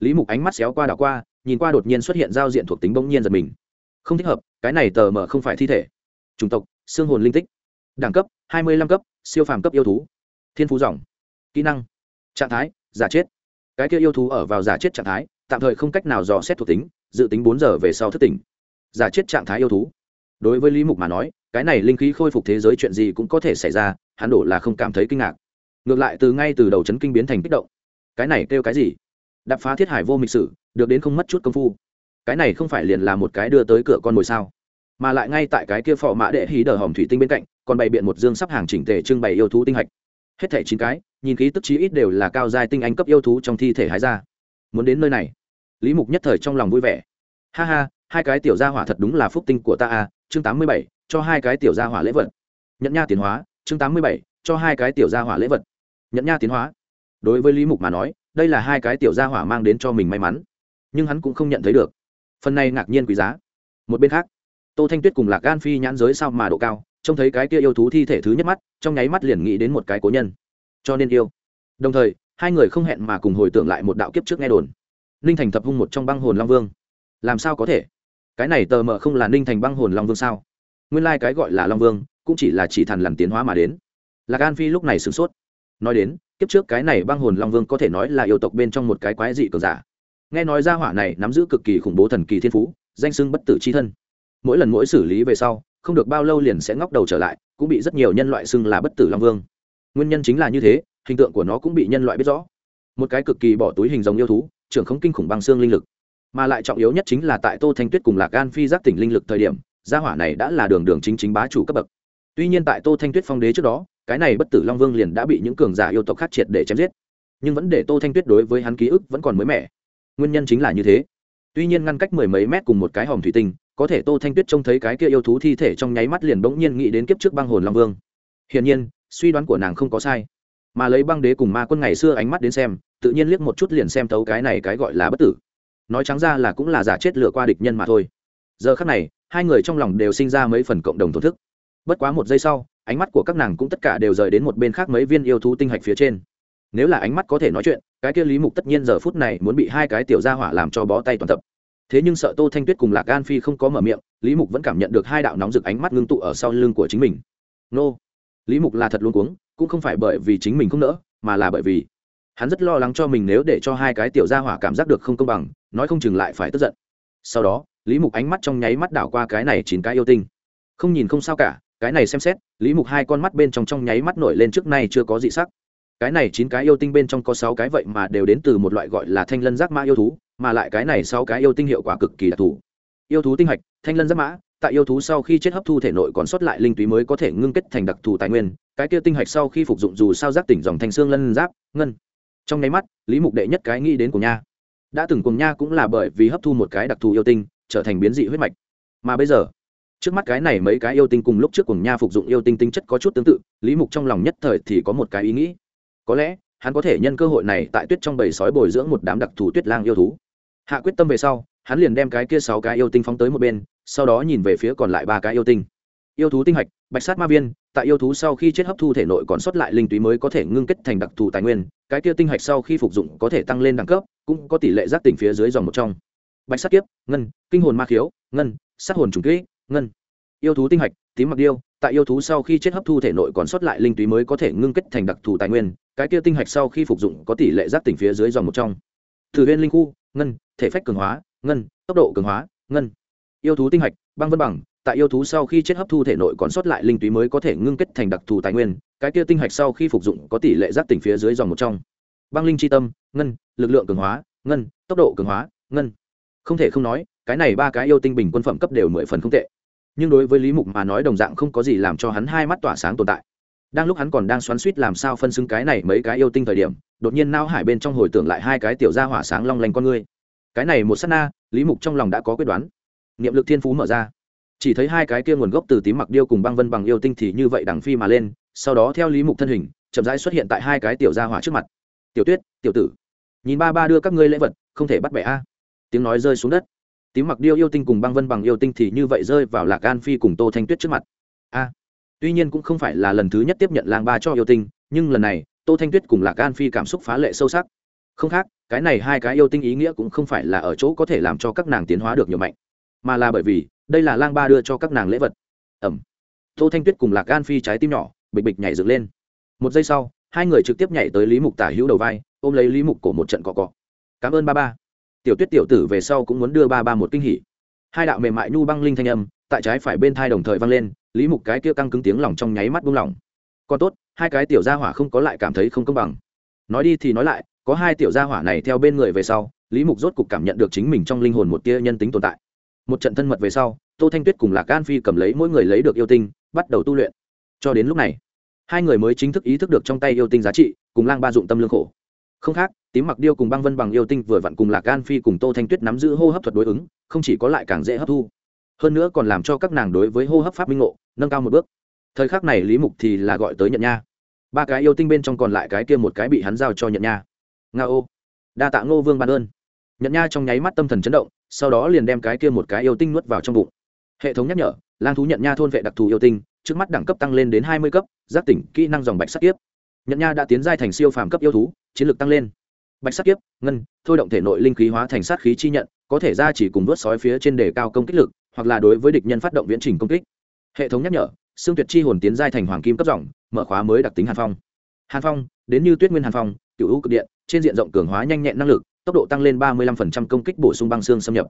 Speaker 1: lý mục ánh mắt xéo qua đảo qua, nhìn qua đột nhiên xuất hiện giao diện thuộc tính bỗng nhiên giật mình không thích hợp, cái này tờ mờ không phải thi thể. Chủng tộc, xương hồn linh tích. Đẳng cấp, hai mươi lăm cấp, siêu phàm cấp yêu thú. Thiên phú dòng. Kỹ năng, trạng thái, giả chết. Cái kia yêu thú ở vào giả chết trạng thái, tạm thời không cách nào dò xét thuộc tính, dự tính bốn giờ về sau thức tỉnh. Giả chết trạng thái yêu thú. Đối với lý mục mà nói, cái này linh khí khôi phục thế giới chuyện gì cũng có thể xảy ra, hắn đổ là không cảm thấy kinh ngạc. Ngược lại từ ngay từ đầu chấn kinh biến thành kích động. Cái này kêu cái gì? Đập phá thiết hải vô mịch sử, được đến không mất chút công phu cái này không phải liền là một cái đưa tới cửa con mồi sao? Mà lại ngay tại cái kia phò mã đệ hí đờ hòm thủy tinh bên cạnh, còn bày biện một dương sắp hàng chỉnh tề trưng bày yêu thú tinh hạch. Hết thẻ chín cái, nhìn khí tức chí ít đều là cao giai tinh anh cấp yêu thú trong thi thể hái ra. Muốn đến nơi này, lý mục nhất thời trong lòng vui vẻ. Ha ha, hai cái tiểu gia hỏa thật đúng là phúc tinh của ta à chương tám mươi bảy, cho hai cái tiểu gia hỏa lễ vật. Nhận nha tiến hóa, chương tám mươi bảy, cho hai cái tiểu gia hỏa lễ vật. Nhận nha tiến hóa. Đối với lý mục mà nói, đây là hai cái tiểu gia hỏa mang đến cho mình may mắn, nhưng hắn cũng không nhận thấy được phần này ngạc nhiên quý giá. Một bên khác, tô thanh tuyết cùng lạc gan phi nhãn giới sao mà độ cao, trông thấy cái kia yêu thú thi thể thứ nhất mắt, trong nháy mắt liền nghĩ đến một cái cố nhân. Cho nên yêu. Đồng thời, hai người không hẹn mà cùng hồi tưởng lại một đạo kiếp trước nghe đồn. Ninh thành thập hung một trong băng hồn long vương. Làm sao có thể? Cái này tờ mờ không là ninh thành băng hồn long vương sao? Nguyên lai、like、cái gọi là long vương, cũng chỉ là chỉ thần làm tiến hóa mà đến. Lạc an phi lúc này sửng sốt. Nói đến, kiếp trước cái này băng hồn long vương có thể nói là yêu tộc bên trong một cái quái dị cường giả nghe nói ra hỏa này nắm giữ cực kỳ khủng bố thần kỳ thiên phú, danh sưng bất tử c h i thân. Mỗi lần mỗi xử lý về sau, không được bao lâu liền sẽ ngóc đầu trở lại, cũng bị rất nhiều nhân loại xưng là bất tử long vương. Nguyên nhân chính là như thế, hình tượng của nó cũng bị nhân loại biết rõ. Một cái cực kỳ bỏ túi hình giống yêu thú, trưởng không kinh khủng băng xương linh lực. Mà lại trọng yếu nhất chính là tại tô thanh tuyết cùng lạc gan phi giác tỉnh linh lực thời điểm, gia hỏa này đã là đường đường chính chính bá chủ cấp bậc. Tuy nhiên tại tô thanh tuyết phong đế trước đó, cái này bất tử long vương liền đã bị những cường giả yêu tộc khác triệt để chém giết. Nhưng vẫn để tô thanh tuyết đối với hắn ký ức vẫn còn mới mẻ nguyên nhân chính là như thế. Tuy nhiên ngăn cách mười mấy mét cùng một cái hòm thủy tinh, có thể tô thanh tuyết trông thấy cái kia yêu thú thi thể trong nháy mắt liền bỗng nhiên nghĩ đến kiếp trước băng hồn long vương. Hiển nhiên, suy đoán của nàng không có sai. Mà lấy băng đế cùng ma quân ngày xưa ánh mắt đến xem, tự nhiên liếc một chút liền xem thấu cái này cái gọi là bất tử. Nói trắng ra là cũng là giả chết lừa qua địch nhân mà thôi. Giờ khắc này, hai người trong lòng đều sinh ra mấy phần cộng đồng thổ thức. Bất quá một giây sau, ánh mắt của các nàng cũng tất cả đều rời đến một bên khác mấy viên yêu thú tinh hạch phía trên nếu là ánh mắt có thể nói chuyện, cái kia lý mục tất nhiên giờ phút này muốn bị hai cái tiểu gia hỏa làm cho bó tay toàn tập. Thế nhưng sợ tô thanh tuyết cùng lạc gan phi không có mở miệng, lý mục vẫn cảm nhận được hai đạo nóng rực ánh mắt ngưng tụ ở sau lưng của chính mình. Nô! Lý mục là thật luôn cuống, cũng không phải bởi vì chính mình không nỡ, mà là bởi vì hắn rất lo lắng cho mình nếu để cho hai cái tiểu gia hỏa cảm giác được không công bằng, nói không chừng lại phải tức giận. Sau đó, lý mục ánh mắt trong nháy mắt đảo qua cái này chín cái yêu tinh. Không nhìn không sao cả, cái này xem xét, lý mục hai con mắt bên trong trong nháy mắt nổi lên trước nay chưa có dị sắc cái này chín cái yêu tinh bên trong có sáu cái vậy mà đều đến từ một loại gọi là thanh lân giác mã yêu thú, mà lại cái này sáu cái yêu tinh hiệu quả cực kỳ đặc thù. Yêu thú tinh hạch, thanh lân giác mã, tại yêu thú sau khi chết hấp thu thể nội còn sót lại linh túy mới có thể ngưng kết thành đặc thù tài nguyên, cái kia tinh hạch sau khi phục dụng dù sao giác tỉnh dòng thanh xương lân giáp, ngân. Trong nháy mắt, lý mục đệ nhất cái nghĩ đến cùng nha. Đã từng cùng nha cũng là bởi vì hấp thu một cái đặc thù yêu tinh, trở thành biến dị huyết mạch. Mà bây giờ, trước mắt cái này mấy cái yêu tinh cùng lúc trước cùng nha phục dụng yêu tinh tinh chất có chút tương tự, lý mục trong lòng nhất thời thì có một cái ý nghĩ có lẽ, hắn có thể nhân cơ hội này tại tuyết trong bầy sói bồi dưỡng một đám đặc thù tuyết lang yêu thú. Hạ quyết tâm về sau, hắn liền đem cái kia sáu cái yêu tinh phóng tới một bên, sau đó nhìn về phía còn lại ba cái yêu tinh. Yêu thú tinh hạch, bạch sát ma viên, tại yêu thú sau khi chết hấp thu thể nội còn sót lại linh túy mới có thể ngưng kết thành đặc thù tài nguyên, cái kia tinh hạch sau khi phục dụng có thể tăng lên đẳng cấp, cũng có tỷ lệ giác tỉnh phía dưới dòng một trong. Bạch sát kiếp, ngân, kinh hồn ma khiếu, ngân, sát hồn trùng kỹ, ngân. Yêu thú tinh hạch, tím mặc điêu, tại yêu thú sau khi chết hấp thu thể nội còn sót lại linh túy mới có thể ngưng kết thành đặc thù tài nguyên cái kia tinh hạch sau khi phục dụng có tỷ lệ giác tỉnh phía dưới dòng một trong. Thử viên linh khu, ngân, thể phách cường hóa, ngân, tốc độ cường hóa, ngân. Yêu thú tinh hạch, băng vân bằng, tại yêu thú sau khi chết hấp thu thể nội còn sót lại linh túy mới có thể ngưng kết thành đặc thù tài nguyên, cái kia tinh hạch sau khi phục dụng có tỷ lệ giác tỉnh phía dưới dòng một trong. Băng linh c h i tâm, ngân, lực lượng cường hóa, ngân, tốc độ cường hóa, ngân. Không thể không nói, cái này ba cái yêu tinh bình quân phẩm cấp đều mười phần không tệ. Nhưng đối với lý mục mà nói đồng dạng không có gì làm cho hắn hai mắt tỏa sáng tồn tại đang lúc hắn còn đang xoắn suýt làm sao phân xưng cái này mấy cái yêu tinh thời điểm, đột nhiên nao hải bên trong hồi tưởng lại hai cái tiểu gia hỏa sáng long lanh con ngươi. Cái này một s á t na, lý mục trong lòng đã có quyết đoán. Niệm lực thiên phú mở ra. Chỉ thấy hai cái kia nguồn gốc từ tím mặc điêu cùng băng vân bằng yêu tinh thì như vậy đằng phi mà lên, sau đó theo lý mục thân hình, chậm rãi xuất hiện tại hai cái tiểu gia hỏa trước mặt. Tiểu tuyết, tiểu tử, nhìn ba ba đưa các ngươi lễ vật, không thể bắt bẻ a. Tiếng nói rơi xuống đất. Tím mặc điêu yêu tinh cùng băng vân bằng yêu tinh thì như vậy rơi vào lạc an phi cùng tô thanh tuyết trước mặt. A tuy nhiên cũng không phải là lần thứ nhất tiếp nhận lang ba cho yêu tinh, nhưng lần này, tô thanh tuyết cùng lạc an phi cảm xúc phá lệ sâu sắc. Không khác, cái này hai cái yêu tinh ý nghĩa cũng không phải là ở chỗ có thể làm cho các nàng tiến hóa được nhiều mạnh, mà là bởi vì, đây là lang ba đưa cho các nàng lễ vật. Ẩm. Tô thanh tuyết cùng lạc an phi trái tim nhỏ, bịch bịch nhảy dựng lên. Một giây sau, hai người trực tiếp nhảy tới lý mục tả hữu đầu vai, ôm lấy lý mục cổ một trận cọ cọ. Cảm ơn ba ba. Tiểu tuyết tiểu tử về sau cũng muốn đưa ba ba một kinh hỉ. Hai đạo mềm mại nhu băng linh thanh âm tại trái phải bên thai đồng thời vang lên, lý mục cái kia căng cứng tiếng lòng trong nháy mắt buông lỏng. Còn tốt, hai cái tiểu gia hỏa không có lại cảm thấy không công bằng. Nói đi thì nói lại, có hai tiểu gia hỏa này theo bên người về sau, lý mục rốt cục cảm nhận được chính mình trong linh hồn một tia nhân tính tồn tại. Một trận thân mật về sau, tô thanh tuyết cùng lạc an phi cầm lấy mỗi người lấy được yêu tinh, bắt đầu tu luyện. Cho đến lúc này, hai người mới chính thức ý thức được trong tay yêu tinh giá trị, cùng lang ba dụng tâm lương khổ. Không khác, tím mặc điêu cùng băng vân bằng yêu tinh vừa vặn cùng lạc an phi cùng tô thanh tuyết nắm giữ hô hấp thuật đối ứng, không chỉ có lại càng dễ hấp thu hơn nữa còn làm cho các nàng đối với hô hấp pháp minh ngộ, nâng cao một bước. Thời khắc này lý mục thì là gọi tới nhận nha. Ba cái yêu tinh bên trong còn lại cái kia một cái bị hắn giao cho nhận nha. Nga ô. Đa tạ ngô vương ban ơn. Nhận nha trong nháy mắt tâm thần chấn động, sau đó liền đem cái kia một cái yêu tinh nuốt vào trong bụng. Hệ thống nhắc nhở, lang thú nhận nha thôn vệ đặc thù yêu tinh, trước mắt đẳng cấp tăng lên đến hai mươi cấp, giác tỉnh kỹ năng dòng bạch sắc kiếp. Nhận nha đã tiến giai thành siêu phàm cấp yêu thú, chiến lược tăng lên. Bạch sắc kiếp, ngân, thôi động thể nội linh khí hóa thành sát khí chi nhận, có thể ra chỉ cùng đốt sói phía trên đề cao công kích lực hoặc là đối với địch nhân phát động viễn trình công kích. Hệ thống nhắc nhở, xương tuyệt chi hồn tiến giai thành hoàng kim cấp dòng, mở khóa mới đặc tính hàn phong. Hàn phong, đến như tuyết nguyên hàn phong, cựu hữu cực điện, trên diện rộng cường hóa nhanh nhẹn năng lực, tốc độ tăng lên ba mươi 35% công kích bổ sung băng xương xâm nhập.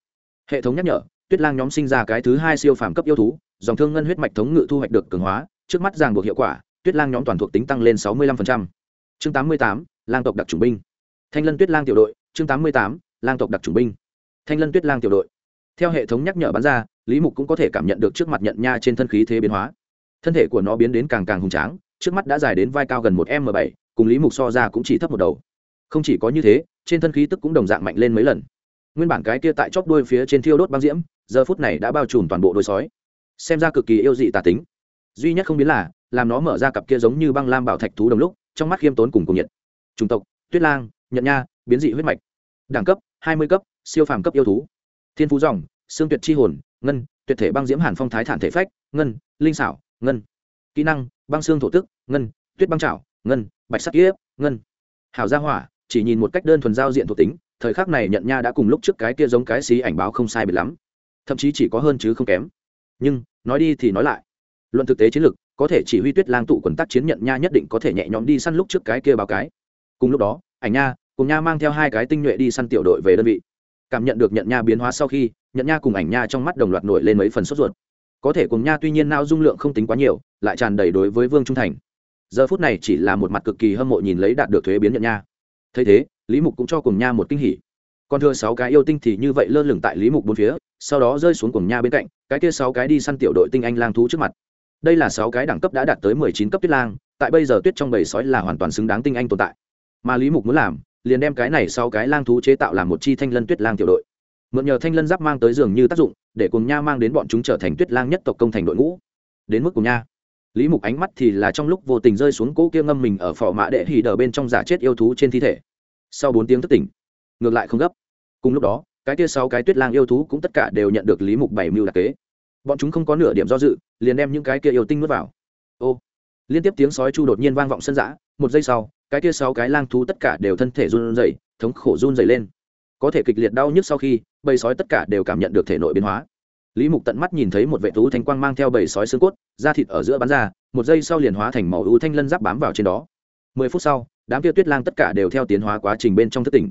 Speaker 1: Hệ thống nhắc nhở, tuyết lang nhóm sinh ra cái thứ hai siêu phàm cấp yêu thú, dòng thương ngân huyết mạch thống ngự thu hoạch được cường hóa, trước mắt ràng buộc hiệu quả, tuyết lang nhóm toàn thuộc tính tăng lên sáu mươi 65%. chương tám mươi tám, lang tộc đặc chủng binh. Thanh lân tuyết lang tiểu đội, chương tám mươi tám, lang tộc đặc chủng binh. Thanh lân tuyết lang tiểu đội theo hệ thống nhắc nhở bắn ra, lý mục cũng có thể cảm nhận được trước mặt nhận nha trên thân khí thế biến hóa. Thân thể của nó biến đến càng càng hùng tráng, trước mắt đã dài đến vai cao gần một m bảy, cùng lý mục so ra cũng chỉ thấp một đầu. Không chỉ có như thế, trên thân khí tức cũng đồng dạng mạnh lên mấy lần. Nguyên bản cái kia tại chóp đuôi phía trên thiêu đốt băng diễm, giờ phút này đã bao trùm toàn bộ đôi sói. Xem ra cực kỳ yêu dị tà tính. Duy nhất không biến là, làm nó mở ra cặp kia giống như băng lam bảo thạch thú đồng lúc, trong mắt khiêm tốn cùng cùng nhiệt. Chủng tộc, tuyết lang, nhận nha, biến dị huyết mạch. Đẳng cấp, hai mươi cấp, siêu phàm cấp yêu thú thiên phú dòng, xương tuyệt chi hồn, ngân, tuyệt thể băng diễm hàn phong thái thản thể phách, ngân, linh xảo, ngân. Kỹ năng, băng xương thổ tức, ngân, tuyết băng trảo, ngân, bạch sắc kiếp, ngân. Hảo gia hỏa, chỉ nhìn một cách đơn thuần giao diện thuộc tính, thời khắc này nhận nha đã cùng lúc trước cái kia giống cái xí ảnh báo không sai biệt lắm. Thậm chí chỉ có hơn chứ không kém. Nhưng, nói đi thì nói lại. Luận thực tế chiến lược, có thể chỉ huy tuyết lang tụ quần tác chiến nhận nha nhất định có thể nhẹ nhõm đi săn lúc trước cái kia báo cái. Cùng lúc đó, ảnh nha, cùng nha mang theo hai cái tinh nhuệ đi săn tiểu đội về đơn vị cảm nhận được nhận nha biến hóa sau khi, nhận nha cùng ảnh nha trong mắt đồng loạt nổi lên mấy phần sốt ruột. Có thể cùng nha tuy nhiên nao dung lượng không tính quá nhiều, lại tràn đầy đối với vương trung thành. Giờ phút này chỉ là một mặt cực kỳ hâm mộ nhìn lấy đạt được thuế biến nhận nha. Thấy thế, lý mục cũng cho cùng nha một kinh hỉ. Còn thưa sáu cái yêu tinh thì như vậy lơ lửng tại lý mục bốn phía, sau đó rơi xuống cùng nha bên cạnh, cái kia sáu cái đi săn tiểu đội tinh anh lang thú trước mặt. Đây là sáu cái đẳng cấp đã đạt tới mười chín cấp tuyết lang, tại bây giờ tuyết trong bầy sói là hoàn toàn xứng đáng tinh anh tồn tại. Mà lý mục muốn làm liền đem cái này sau cái lang thú chế tạo làm một chi thanh lân tuyết lang tiểu đội. Mượn nhờ thanh lân giáp mang tới dường như tác dụng, để cùng nha mang đến bọn chúng trở thành tuyết lang nhất tộc công thành đội ngũ. Đến mức cùng nha. Lý mục ánh mắt thì là trong lúc vô tình rơi xuống cỗ kia ngâm mình ở phò mã đệ hì đờ bên trong giả chết yêu thú trên thi thể. Sau bốn tiếng thất tỉnh, ngược lại không gấp. Cùng lúc đó, cái kia sáu cái tuyết lang yêu thú cũng tất cả đều nhận được lý mục bảy mưu đặc kế. Bọn chúng không có nửa điểm do dự, liền đem những cái kia yêu tinh nuốt vào. Ô, liên tiếp tiếng sói chu đột nhiên vang vọng sân giã, một giây sau cái kia sáu cái lang thú tất cả đều thân thể run rẩy, thống khổ run rẩy lên. Có thể kịch liệt đau nhức sau khi, bầy sói tất cả đều cảm nhận được thể nội biến hóa. Lý mục tận mắt nhìn thấy một vệ thú thanh quang mang theo bầy sói xương cốt, da thịt ở giữa bắn ra, một giây sau liền hóa thành màu ưu thanh lân giáp bám vào trên đó. Mười phút sau, đám kia tuyết lang tất cả đều theo tiến hóa quá trình bên trong thất tỉnh.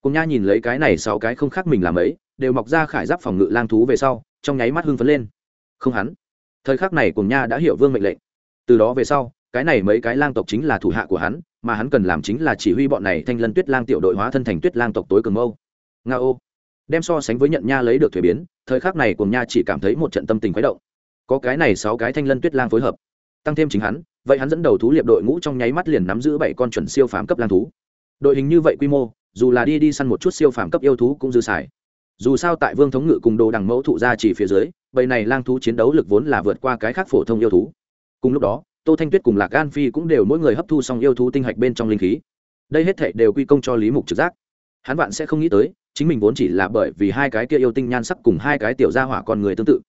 Speaker 1: Cùng nha nhìn lấy cái này sáu cái không khác mình làm ấy, đều mọc ra khải giáp phòng ngự lang thú về sau, trong nháy mắt hưng phấn lên. Không hắn. Thời khắc này cùng nha đã hiểu vương mệnh lệnh. Từ đó về sau cái này mấy cái lang tộc chính là thủ hạ của hắn, mà hắn cần làm chính là chỉ huy bọn này thanh lân tuyết lang tiểu đội hóa thân thành tuyết lang tộc tối cường mâu. Nga ô. Đem so sánh với nhận nha lấy được thuế biến, thời khắc này cùng nha chỉ cảm thấy một trận tâm tình khuấy động. Có cái này sáu cái thanh lân tuyết lang phối hợp, tăng thêm chính hắn, vậy hắn dẫn đầu thú liệp đội ngũ trong nháy mắt liền nắm giữ bảy con chuẩn siêu phàm cấp lang thú. Đội hình như vậy quy mô, dù là đi đi săn một chút siêu phàm cấp yêu thú cũng dư xài. Dù sao tại vương thống ngự cùng đồ đằng mẫu thụ ra chỉ phía dưới bầy này lang thú chiến đấu lực vốn là vượt qua cái khác phổ thông yêu thú. Cùng lúc đó tô thanh tuyết cùng lạc gan phi cũng đều mỗi người hấp thu xong yêu thú tinh hạch bên trong linh khí. Đây hết thệ đều quy công cho lý mục trực giác. Hắn vạn sẽ không nghĩ tới, chính mình vốn chỉ là bởi vì hai cái kia yêu tinh nhan sắc cùng hai cái tiểu gia hỏa con người tương tự.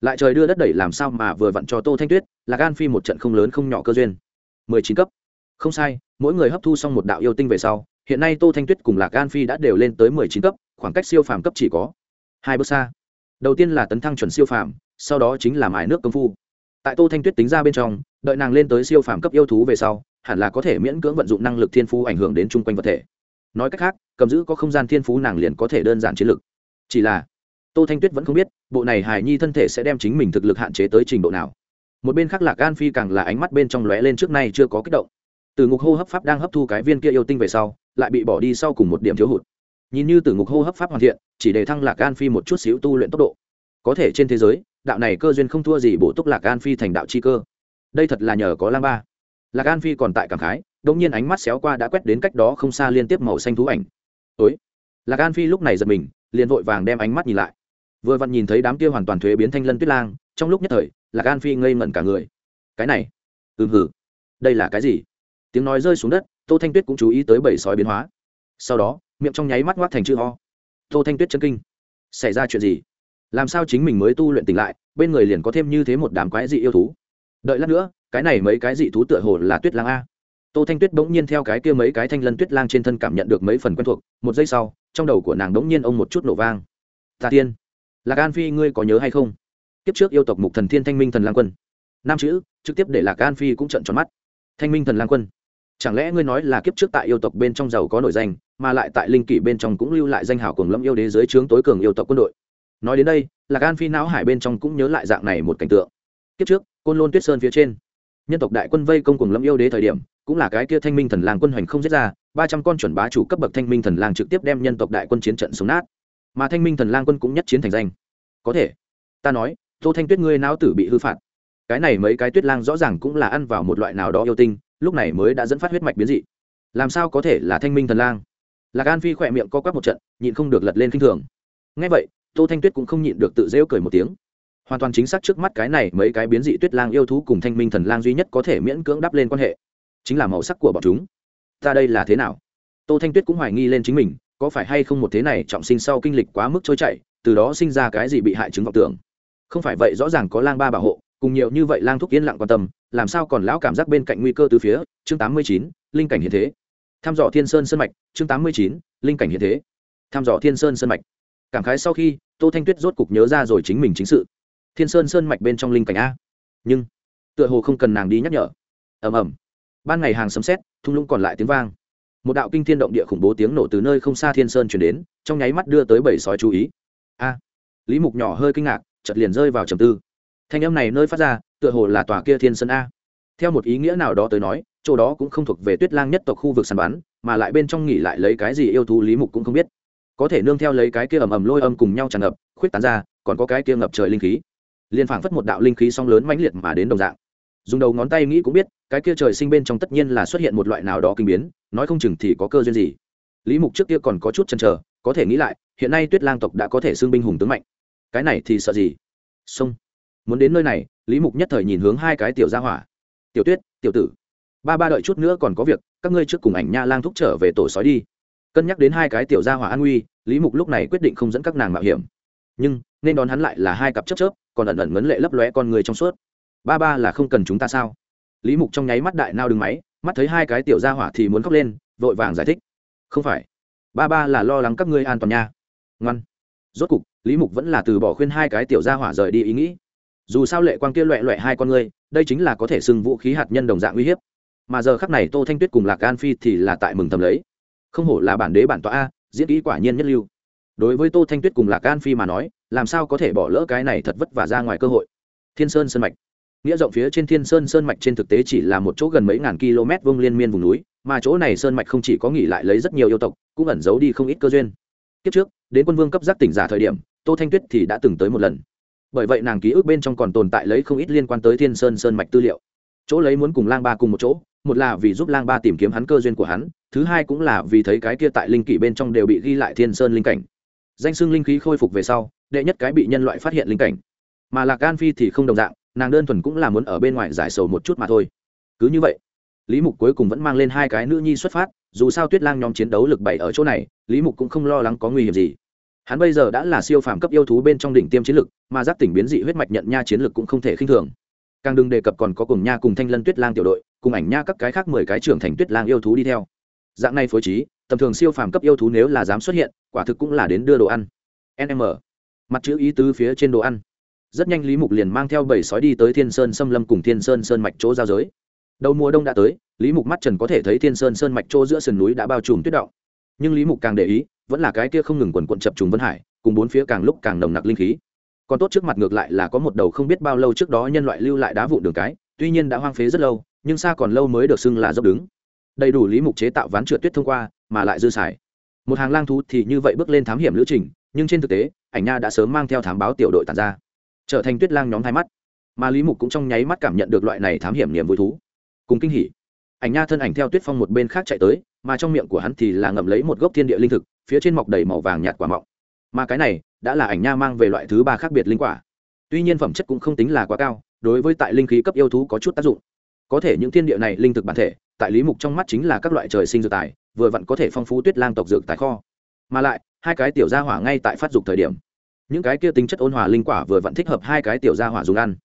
Speaker 1: Lại trời đưa đất đẩy làm sao mà vừa vặn cho tô thanh tuyết là gan phi một trận không lớn không nhỏ cơ duyên. Mười chín cấp. Không sai, mỗi người hấp thu xong một đạo yêu tinh về sau, hiện nay tô thanh tuyết cùng lạc gan phi đã đều lên tới mười chín cấp, khoảng cách siêu phàm cấp chỉ có hai bước xa. Đầu tiên là tấn thăng chuẩn siêu phàm, sau đó chính là mài nước công phu tại tô thanh tuyết tính ra bên trong, đợi nàng lên tới siêu phàm cấp yêu thú về sau, hẳn là có thể miễn cưỡng vận dụng năng lực thiên phú ảnh hưởng đến chung quanh vật thể. Nói cách khác, cầm giữ có không gian thiên phú nàng liền có thể đơn giản chiến lực. Chỉ là, tô thanh tuyết vẫn không biết, bộ này hài nhi thân thể sẽ đem chính mình thực lực hạn chế tới trình độ nào. Một bên khác lạc gan phi càng là ánh mắt bên trong lóe lên trước nay chưa có kích động. Từ ngục hô hấp pháp đang hấp thu cái viên kia yêu tinh về sau, lại bị bỏ đi sau cùng một điểm thiếu hụt. Nhìn như từ ngục hô hấp pháp hoàn thiện, chỉ để thăng lạc gan phi một chút xíu tu luyện tốc độ. Có thể trên thế giới đạo này cơ duyên không thua gì bổ túc lạc gan phi thành đạo chi cơ. Đây thật là nhờ có lang ba. Lạc gan phi còn tại cảm khái đống nhiên ánh mắt xéo qua đã quét đến cách đó không xa liên tiếp màu xanh thú ảnh. Ối lạc an phi lúc này giật mình, liền vội vàng đem ánh mắt nhìn lại. Vừa vặn nhìn thấy đám kia hoàn toàn thuế biến thanh lân tuyết lang, trong lúc nhất thời, lạc an phi ngây ngẩn cả người. Cái này? Ừm hử đây là cái gì? Tiếng nói rơi xuống đất, tô thanh tuyết cũng chú ý tới bảy sói biến hóa. Sau đó, miệng trong nháy mắt ngoác thành chữ ho tô thanh tuyết chân kinh. Xảy ra chuyện gì? Làm sao chính mình mới tu luyện tỉnh lại, bên người liền có thêm như thế một đám quái dị yêu thú? Đợi lát nữa, cái này mấy cái dị thú tựa hồ là tuyết lang a. Tô thanh tuyết bỗng nhiên theo cái kia mấy cái thanh lân tuyết lang trên thân cảm nhận được mấy phần quen thuộc, một giây sau, trong đầu của nàng bỗng nhiên ông một chút nổ vang. Tà tiên, lạc an phi ngươi có nhớ hay không? Kiếp trước yêu tộc mục thần thiên thanh minh thần lang quân. Nam chữ, trực tiếp để lạc an phi cũng trận tròn mắt. Thanh minh thần lang quân. Chẳng lẽ ngươi nói là kiếp trước tại yêu tộc bên trong giàu có nổi danh, mà lại tại linh kỷ bên trong cũng lưu lại danh hảo cùng lâm yêu đế dưới trướng tối cường yêu tộc quân đội? Nói đến đây, lạc an phi não hải bên trong cũng nhớ lại dạng này một cảnh tượng. Kiếp trước, côn lôn tuyết sơn phía trên, nhân tộc đại quân vây công cùng lâm yêu đế thời điểm, cũng là cái kia thanh minh thần lang quân hoành không giết ra, ba trăm con chuẩn bá chủ cấp bậc thanh minh thần lang trực tiếp đem nhân tộc đại quân chiến trận sống nát. Mà thanh minh thần lang quân cũng nhất chiến thành danh. Có thể, ta nói, tô thanh tuyết ngươi não tử bị hư phạt. Cái này mấy cái tuyết lang rõ ràng cũng là ăn vào một loại nào đó yêu tinh, lúc này mới đã dẫn phát huyết mạch biến dị. Làm sao có thể là thanh minh thần lang lạc an phi khỏe miệng co quắp một trận, nhịn không được lật lên k i n h thường. Ngay vậy tô thanh tuyết cũng không nhịn được tự rêu cười một tiếng. Hoàn toàn chính xác trước mắt cái này mấy cái biến dị tuyết lang yêu thú cùng thanh minh thần lang duy nhất có thể miễn cưỡng đắp lên quan hệ. Chính là màu sắc của bọn chúng. Ta đây là thế nào? Tô thanh tuyết cũng hoài nghi lên chính mình, có phải hay không một thế này trọng sinh sau kinh lịch quá mức trôi chảy, từ đó sinh ra cái gì bị hại chứng vọng tưởng? Không phải vậy rõ ràng có lang ba bảo hộ, cùng nhiều như vậy lang thúc yên lặng quan tâm, làm sao còn lão cảm giác bên cạnh nguy cơ từ phía, chương tám mươi chín, linh cảnh hiện thế. Tham dò thiên sơn sơn mạch, chương tám mươi chín, linh cảnh hiện thế. Tham dò thiên sơn sơn mạch cảm khái sau khi tô thanh tuyết rốt cục nhớ ra rồi chính mình chính sự. Thiên sơn sơn mạch bên trong linh cảnh a. Nhưng tựa hồ không cần nàng đi nhắc nhở. Ầm ầm. Ban ngày hàng sấm sét, thung lũng còn lại tiếng vang. Một đạo kinh thiên động địa khủng bố tiếng nổ từ nơi không xa thiên sơn chuyển đến trong nháy mắt đưa tới bảy sói chú ý. A. Lý mục nhỏ hơi kinh ngạc chợt liền rơi vào trầm tư. Thanh âm này nơi phát ra tựa hồ là tòa kia thiên sơn a. Theo một ý nghĩa nào đó tới nói chỗ đó cũng không thuộc về tuyết lang nhất tộc khu vực săn bắn mà lại bên trong nghỉ lại lấy cái gì yêu thú lý mục cũng không biết có thể nương theo lấy cái kia ầm ầm lôi âm cùng nhau tràn ngập khuyết tán ra còn có cái kia ngập trời linh khí. Liên phảng phất một đạo linh khí song lớn mãnh liệt mà đến đồng dạng. Dùng đầu ngón tay nghĩ cũng biết cái kia trời sinh bên trong tất nhiên là xuất hiện một loại nào đó kinh biến nói không chừng thì có cơ duyên gì. Lý mục trước kia còn có chút chăn chờ có thể nghĩ lại hiện nay tuyết lang tộc đã có thể xưng binh hùng tướng mạnh. Cái này thì sợ gì? Xong, muốn đến nơi này lý mục nhất thời nhìn hướng hai cái tiểu gia hỏa. Tiểu tuyết tiểu tử. Ba ba đợi chút nữa còn có việc các ngươi trước cùng ảnh nha lang thúc trở về tổ sói đi cân nhắc đến hai cái tiểu gia hỏa an nguy, lý mục lúc này quyết định không dẫn các nàng mạo hiểm. Nhưng, nên đón hắn lại là hai cặp chớp chớp, còn ẩn ẩn ngấn lệ lấp lóe con người trong suốt. Ba ba là không cần chúng ta sao? Lý mục trong nháy mắt đại nao đứng máy, mắt thấy hai cái tiểu gia hỏa thì muốn khóc lên, vội vàng giải thích. Không phải. Ba ba là lo lắng các ngươi an toàn nha. Ngoan. Rốt cục, lý mục vẫn là từ bỏ khuyên hai cái tiểu gia hỏa rời đi ý nghĩ. Dù sao lệ quang kia loẹ loẹ hai con ngươi, đây chính là có thể xưng vũ khí hạt nhân đồng dạng uy hiếp. Mà giờ khắc này tô thanh tuyết cùng lạc an phi thì là tại mừng thầm lấy không hổ là bản đế bản tọa a, diễn kỹ quả nhiên nhất lưu. Đối với tô thanh tuyết cùng lạc an phi mà nói, làm sao có thể bỏ lỡ cái này thật vất vả ra ngoài cơ hội? Thiên sơn sơn mạch. Nghĩa rộng phía trên thiên sơn sơn mạch trên thực tế chỉ là một chỗ gần mấy ngàn km vông liên miên vùng núi, mà chỗ này sơn mạch không chỉ có nghỉ lại lấy rất nhiều yêu tộc, cũng ẩn giấu đi không ít cơ duyên. Kiếp trước, đến quân vương cấp giác tỉnh giả thời điểm, tô thanh tuyết thì đã từng tới một lần. Bởi vậy nàng ký ức bên trong còn tồn tại lấy không ít liên quan tới thiên sơn sơn mạch tư liệu. Chỗ lấy muốn cùng lang ba cùng một chỗ một là vì giúp lang ba tìm kiếm hắn cơ duyên của hắn, thứ hai cũng là vì thấy cái kia tại linh kỷ bên trong đều bị ghi lại thiên sơn linh cảnh. Danh xưng linh khí khôi phục về sau, đệ nhất cái bị nhân loại phát hiện linh cảnh. Mà lạc gan phi thì không đồng dạng, nàng đơn thuần cũng là muốn ở bên ngoài giải sầu một chút mà thôi. Cứ như vậy, lý mục cuối cùng vẫn mang lên hai cái nữ nhi xuất phát, dù sao tuyết lang nhóm chiến đấu lực bảy ở chỗ này, lý mục cũng không lo lắng có nguy hiểm gì. Hắn bây giờ đã là siêu phàm cấp yêu thú bên trong đỉnh tiêm chiến lực, mà giác tỉnh biến dị huyết mạch nhận nha chiến lực cũng không thể khinh thường càng đừng đề cập còn có cùng nha cùng thanh lân tuyết lang tiểu đội, cùng ảnh nha các cái khác mười cái trưởng thành tuyết lang yêu thú đi theo. Dạng này phối trí, tầm thường siêu phàm cấp yêu thú nếu là dám xuất hiện, quả thực cũng là đến đưa đồ ăn. Nm mặt chữ ý tứ phía trên đồ ăn. Rất nhanh lý mục liền mang theo bảy sói đi tới thiên sơn xâm lâm cùng thiên sơn sơn mạch chỗ giao giới. Đầu mùa đông đã tới, lý mục mắt trần có thể thấy thiên sơn sơn mạch chỗ giữa sườn núi đã bao trùm tuyết động. Nhưng lý mục càng để ý, vẫn là cái kia không ngừng quần quận chập trùng vân hải, cùng bốn phía càng lúc càng nồng nặc linh khí còn tốt trước mặt ngược lại là có một đầu không biết bao lâu trước đó nhân loại lưu lại đá vụn đường cái, tuy nhiên đã hoang phế rất lâu, nhưng xa còn lâu mới được xưng là dốc đứng. Đầy đủ lý mục chế tạo ván trượt tuyết thông qua, mà lại dư xài. Một hàng lang thú thì như vậy bước lên thám hiểm lữ trình, nhưng trên thực tế, ảnh nha đã sớm mang theo thám báo tiểu đội tàn ra. Trở thành tuyết lang nhóm hai mắt. Mà lý mục cũng trong nháy mắt cảm nhận được loại này thám hiểm niềm vui thú. Cùng kinh hỉ. Ảnh nha thân ảnh theo tuyết phong một bên khác chạy tới, mà trong miệng của hắn thì là ngậm lấy một gốc thiên địa linh thực, phía trên mọc đầy màu vàng nhạt quả mọng mà cái này đã là ảnh nha mang về loại thứ ba khác biệt linh quả. Tuy nhiên phẩm chất cũng không tính là quá cao, đối với tại linh khí cấp yêu thú có chút tác dụng. Có thể những thiên địa này linh thực bản thể, tại lý mục trong mắt chính là các loại trời sinh dược tài, vừa vặn có thể phong phú tuyết lang tộc dược tài kho. Mà lại, hai cái tiểu gia hỏa ngay tại phát dục thời điểm, những cái kia tính chất ôn hòa linh quả vừa vặn thích hợp hai cái tiểu gia hỏa dùng ăn.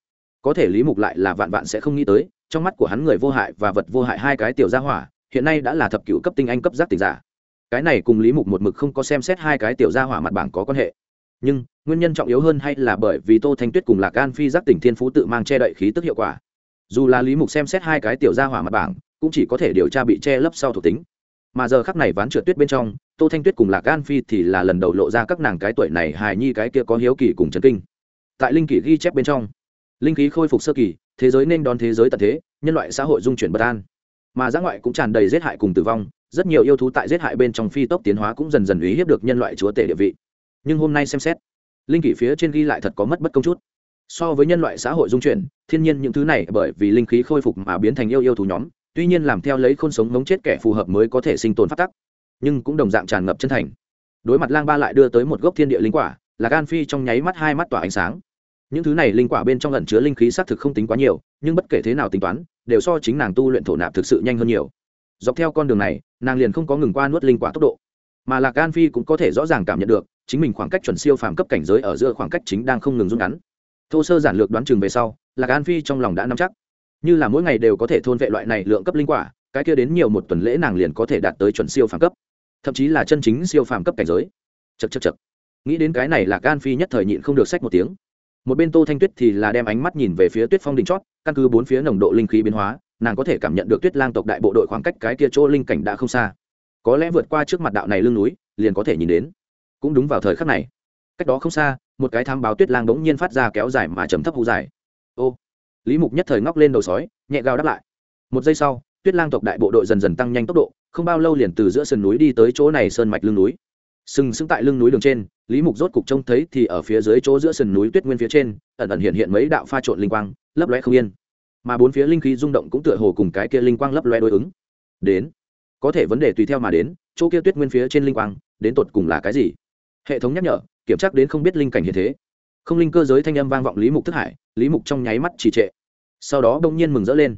Speaker 1: Có thể lý mục lại là vạn vạn sẽ không nghĩ tới, trong mắt của hắn người vô hại và vật vô hại hai cái tiểu gia hỏa, hiện nay đã là thập cựu cấp tinh anh cấp giác tỉnh giả cái này cùng lý mục một mực không có xem xét hai cái tiểu gia hỏa mặt bảng có quan hệ. Nhưng, nguyên nhân trọng yếu hơn hay là bởi vì tô thanh tuyết cùng lạc an phi giác tỉnh thiên phú tự mang che đậy khí tức hiệu quả. Dù là lý mục xem xét hai cái tiểu gia hỏa mặt bảng, cũng chỉ có thể điều tra bị che lấp sau thuộc tính. Mà giờ khắc này ván trượt tuyết bên trong, tô thanh tuyết cùng lạc an phi thì là lần đầu lộ ra các nàng cái tuổi này hài nhi cái kia có hiếu kỳ cùng trấn kinh. Tại linh kỷ ghi chép bên trong, linh khí khôi phục sơ kỳ, thế giới nên đón thế giới tận thế, nhân loại xã hội dung chuyển bất an mà giã ngoại cũng tràn đầy giết hại cùng tử vong, rất nhiều yêu thú tại giết hại bên trong phi tốc tiến hóa cũng dần dần uy hiếp được nhân loại chúa tể địa vị. Nhưng hôm nay xem xét, linh kỷ phía trên ghi lại thật có mất bất công chút. So với nhân loại xã hội dung chuyển, thiên nhiên những thứ này bởi vì linh khí khôi phục mà biến thành yêu yêu thú nhóm, tuy nhiên làm theo lấy khôn sống ngống chết kẻ phù hợp mới có thể sinh tồn phát tắc, nhưng cũng đồng dạng tràn ngập chân thành. Đối mặt lang ba lại đưa tới một gốc thiên địa linh quả, là gan phi trong nháy mắt hai mắt tỏa ánh sáng. Những thứ này linh quả bên trong lẩn chứa linh khí xác thực không tính quá nhiều, nhưng bất kể thế nào tính toán đều so chính nàng tu luyện thổ nạp thực sự nhanh hơn nhiều. Dọc theo con đường này, nàng liền không có ngừng qua nuốt linh quả tốc độ. Mà lạc gan phi cũng có thể rõ ràng cảm nhận được, chính mình khoảng cách chuẩn siêu phàm cấp cảnh giới ở giữa khoảng cách chính đang không ngừng rút ngắn. Thô sơ giản lược đoán chừng về sau, lạc gan phi trong lòng đã nắm chắc. Như là mỗi ngày đều có thể thôn vệ loại này lượng cấp linh quả, cái kia đến nhiều một tuần lễ nàng liền có thể đạt tới chuẩn siêu phàm cấp. Thậm chí là chân chính siêu phàm cấp cảnh giới. Chật chật chật nghĩ đến cái này lạc gan phi nhất thời nhịn không được sách một tiếng một bên tô thanh tuyết thì là đem ánh mắt nhìn về phía tuyết phong đỉnh chót, căn cứ bốn phía nồng độ linh khí biến hóa, nàng có thể cảm nhận được tuyết lang tộc đại bộ đội khoảng cách cái kia chỗ linh cảnh đã không xa. Có lẽ vượt qua trước mặt đạo này lưng núi, liền có thể nhìn đến. Cũng đúng vào thời khắc này. Cách đó không xa, một cái thám báo tuyết lang bỗng nhiên phát ra kéo dài mà chấm thấp hú dài. Ô! Lý mục nhất thời ngóc lên đầu sói, nhẹ gào đáp lại. Một giây sau, tuyết lang tộc đại bộ đội dần dần tăng nhanh tốc độ, không bao lâu liền từ giữa sườn núi đi tới chỗ này sơn mạch lưng núi sừng sững tại lưng núi đường trên, lý mục rốt cục trông thấy thì ở phía dưới chỗ giữa sườn núi tuyết nguyên phía trên, ẩn ẩn hiện hiện mấy đạo pha trộn linh quang, lấp lóe không yên. Mà bốn phía linh khí rung động cũng tựa hồ cùng cái kia linh quang lấp lóe đối ứng. Đến, có thể vấn đề tùy theo mà đến, chỗ kia tuyết nguyên phía trên linh quang, đến tột cùng là cái gì? Hệ thống nhắc nhở, kiểm tra đến không biết linh cảnh hiện thế. Không linh cơ giới thanh âm vang vọng lý mục thức hải, lý mục trong nháy mắt trì trệ. Sau đó đông nhiên mừng rỡ lên,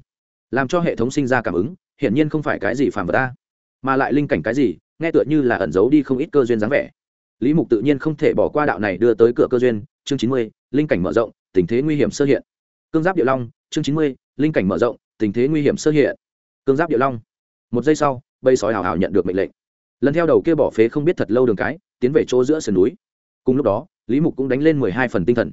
Speaker 1: làm cho hệ thống sinh ra cảm ứng, hiển nhiên không phải cái gì phản vật ta mà lại linh cảnh cái gì nghe tựa như là ẩn giấu đi không ít cơ duyên dáng vẻ. Lý mục tự nhiên không thể bỏ qua đạo này đưa tới cửa cơ duyên, chương chín mươi, linh cảnh mở rộng, tình thế nguy hiểm sơ hiện. Cương giáp địa long, chương chín mươi, linh cảnh mở rộng, tình thế nguy hiểm sơ hiện. Cương giáp địa long. Một giây sau, bầy sói hào hào nhận được mệnh lệnh. Lần theo đầu kia bỏ phế không biết thật lâu đường cái, tiến về chỗ giữa sườn núi. Cùng lúc đó, lý mục cũng đánh lên mười hai phần tinh thần.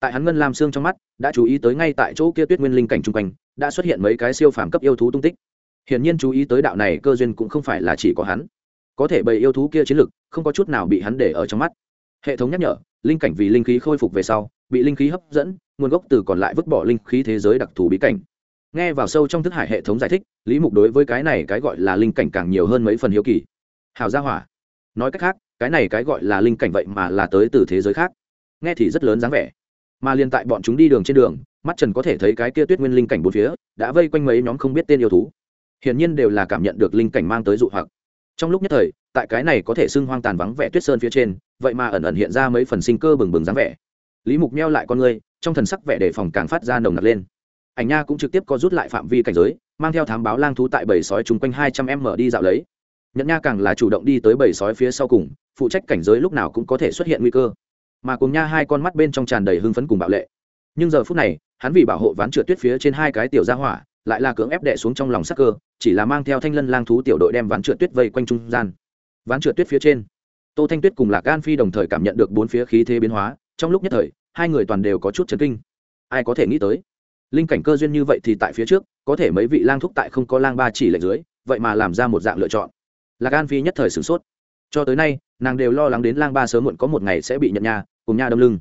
Speaker 1: Tại hắn ngân lam xương trong mắt, đã chú ý tới ngay tại chỗ kia tuyết nguyên linh cảnh chung quanh, đã xuất hiện mấy cái siêu phàm cấp yêu thú tung tích. Hiển nhiên chú ý tới đạo này cơ duyên cũng không phải là chỉ có hắn có thể bầy yêu thú kia chiến lực, không có chút nào bị hắn để ở trong mắt. Hệ thống nhắc nhở, linh cảnh vì linh khí khôi phục về sau, bị linh khí hấp dẫn, nguồn gốc từ còn lại vứt bỏ linh khí thế giới đặc thù bí cảnh. Nghe vào sâu trong thức hải hệ thống giải thích, lý mục đối với cái này cái gọi là linh cảnh càng nhiều hơn mấy phần hiếu kỳ. Hào gia hỏa. Nói cách khác, cái này cái gọi là linh cảnh vậy mà là tới từ thế giới khác. Nghe thì rất lớn dáng vẻ. Mà liên tại bọn chúng đi đường trên đường, mắt trần có thể thấy cái kia tuyết nguyên linh cảnh bốn phía, đã vây quanh mấy nhóm không biết tên yêu thú. Hiển nhiên đều là cảm nhận được linh cảnh mang tới dụ hoặc trong lúc nhất thời, tại cái này có thể xưng hoang tàn vắng vẻ tuyết sơn phía trên, vậy mà ẩn ẩn hiện ra mấy phần sinh cơ bừng bừng dáng vẻ. Lý mục neo lại con người trong thần sắc vẻ đề phòng càng phát ra nồng nặc lên. Ảnh nha cũng trực tiếp có rút lại phạm vi cảnh giới, mang theo thám báo lang thú tại bầy sói chung quanh hai trăm em mở đi dạo lấy. Nhẫn nha càng là chủ động đi tới bầy sói phía sau cùng, phụ trách cảnh giới lúc nào cũng có thể xuất hiện nguy cơ. Mà cùng nha hai con mắt bên trong tràn đầy hưng phấn cùng bạo lệ. Nhưng giờ phút này, hắn vì bảo hộ ván trượt tuyết phía trên hai cái tiểu gia hỏa lại là cưỡng ép đệ xuống trong lòng sắc cơ, chỉ là mang theo thanh lân lang thú tiểu đội đem ván trượt tuyết vây quanh trung gian. Ván trượt tuyết phía trên, tô thanh tuyết cùng lạc an phi đồng thời cảm nhận được bốn phía khí thế biến hóa, trong lúc nhất thời, hai người toàn đều có chút chấn kinh. Ai có thể nghĩ tới, linh cảnh cơ duyên như vậy thì tại phía trước, có thể mấy vị lang thúc tại không có lang ba chỉ lệnh dưới, vậy mà làm ra một dạng lựa chọn. Lạc an phi nhất thời sửng sốt. Cho tới nay, nàng đều lo lắng đến lang ba sớm muộn có một ngày sẽ bị nhận nhà, cùng nha đâm lưng.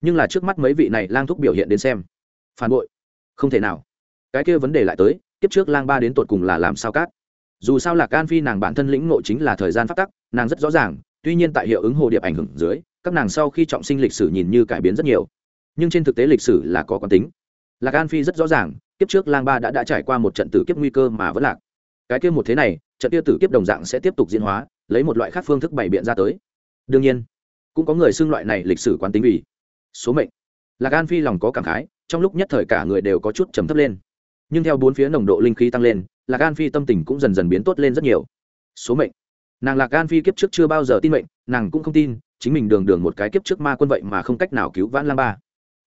Speaker 1: Nhưng là trước mắt mấy vị này lang thúc biểu hiện đến xem, phản bội, không thể nào cái kia vấn đề lại tới, kiếp trước lang ba đến tột cùng là làm sao cát? Dù sao là can phi nàng bản thân lĩnh ngộ chính là thời gian phát tắc, nàng rất rõ ràng, tuy nhiên tại hiệu ứng hồ điệp ảnh hưởng dưới, các nàng sau khi trọng sinh lịch sử nhìn như cải biến rất nhiều. Nhưng trên thực tế lịch sử là có quán tính. Lạc an phi rất rõ ràng, kiếp trước lang ba đã đã trải qua một trận tử kiếp nguy cơ mà vẫn lạc. Cái kia một thế này, trận kia tử kiếp đồng dạng sẽ tiếp tục diễn hóa, lấy một loại khác phương thức bày biện ra tới. Đương nhiên, cũng có người xưng loại này lịch sử quán tính vì số mệnh. Lạc an phi lòng có cảm khái, trong lúc nhất thời cả người đều có chút trầm thấp lên nhưng theo bốn phía nồng độ linh khí tăng lên, lạc an phi tâm tình cũng dần dần biến tốt lên rất nhiều. Số mệnh. Nàng lạc an phi kiếp trước chưa bao giờ tin mệnh, nàng cũng không tin, chính mình đường đường một cái kiếp trước ma quân vậy mà không cách nào cứu vãn lang ba.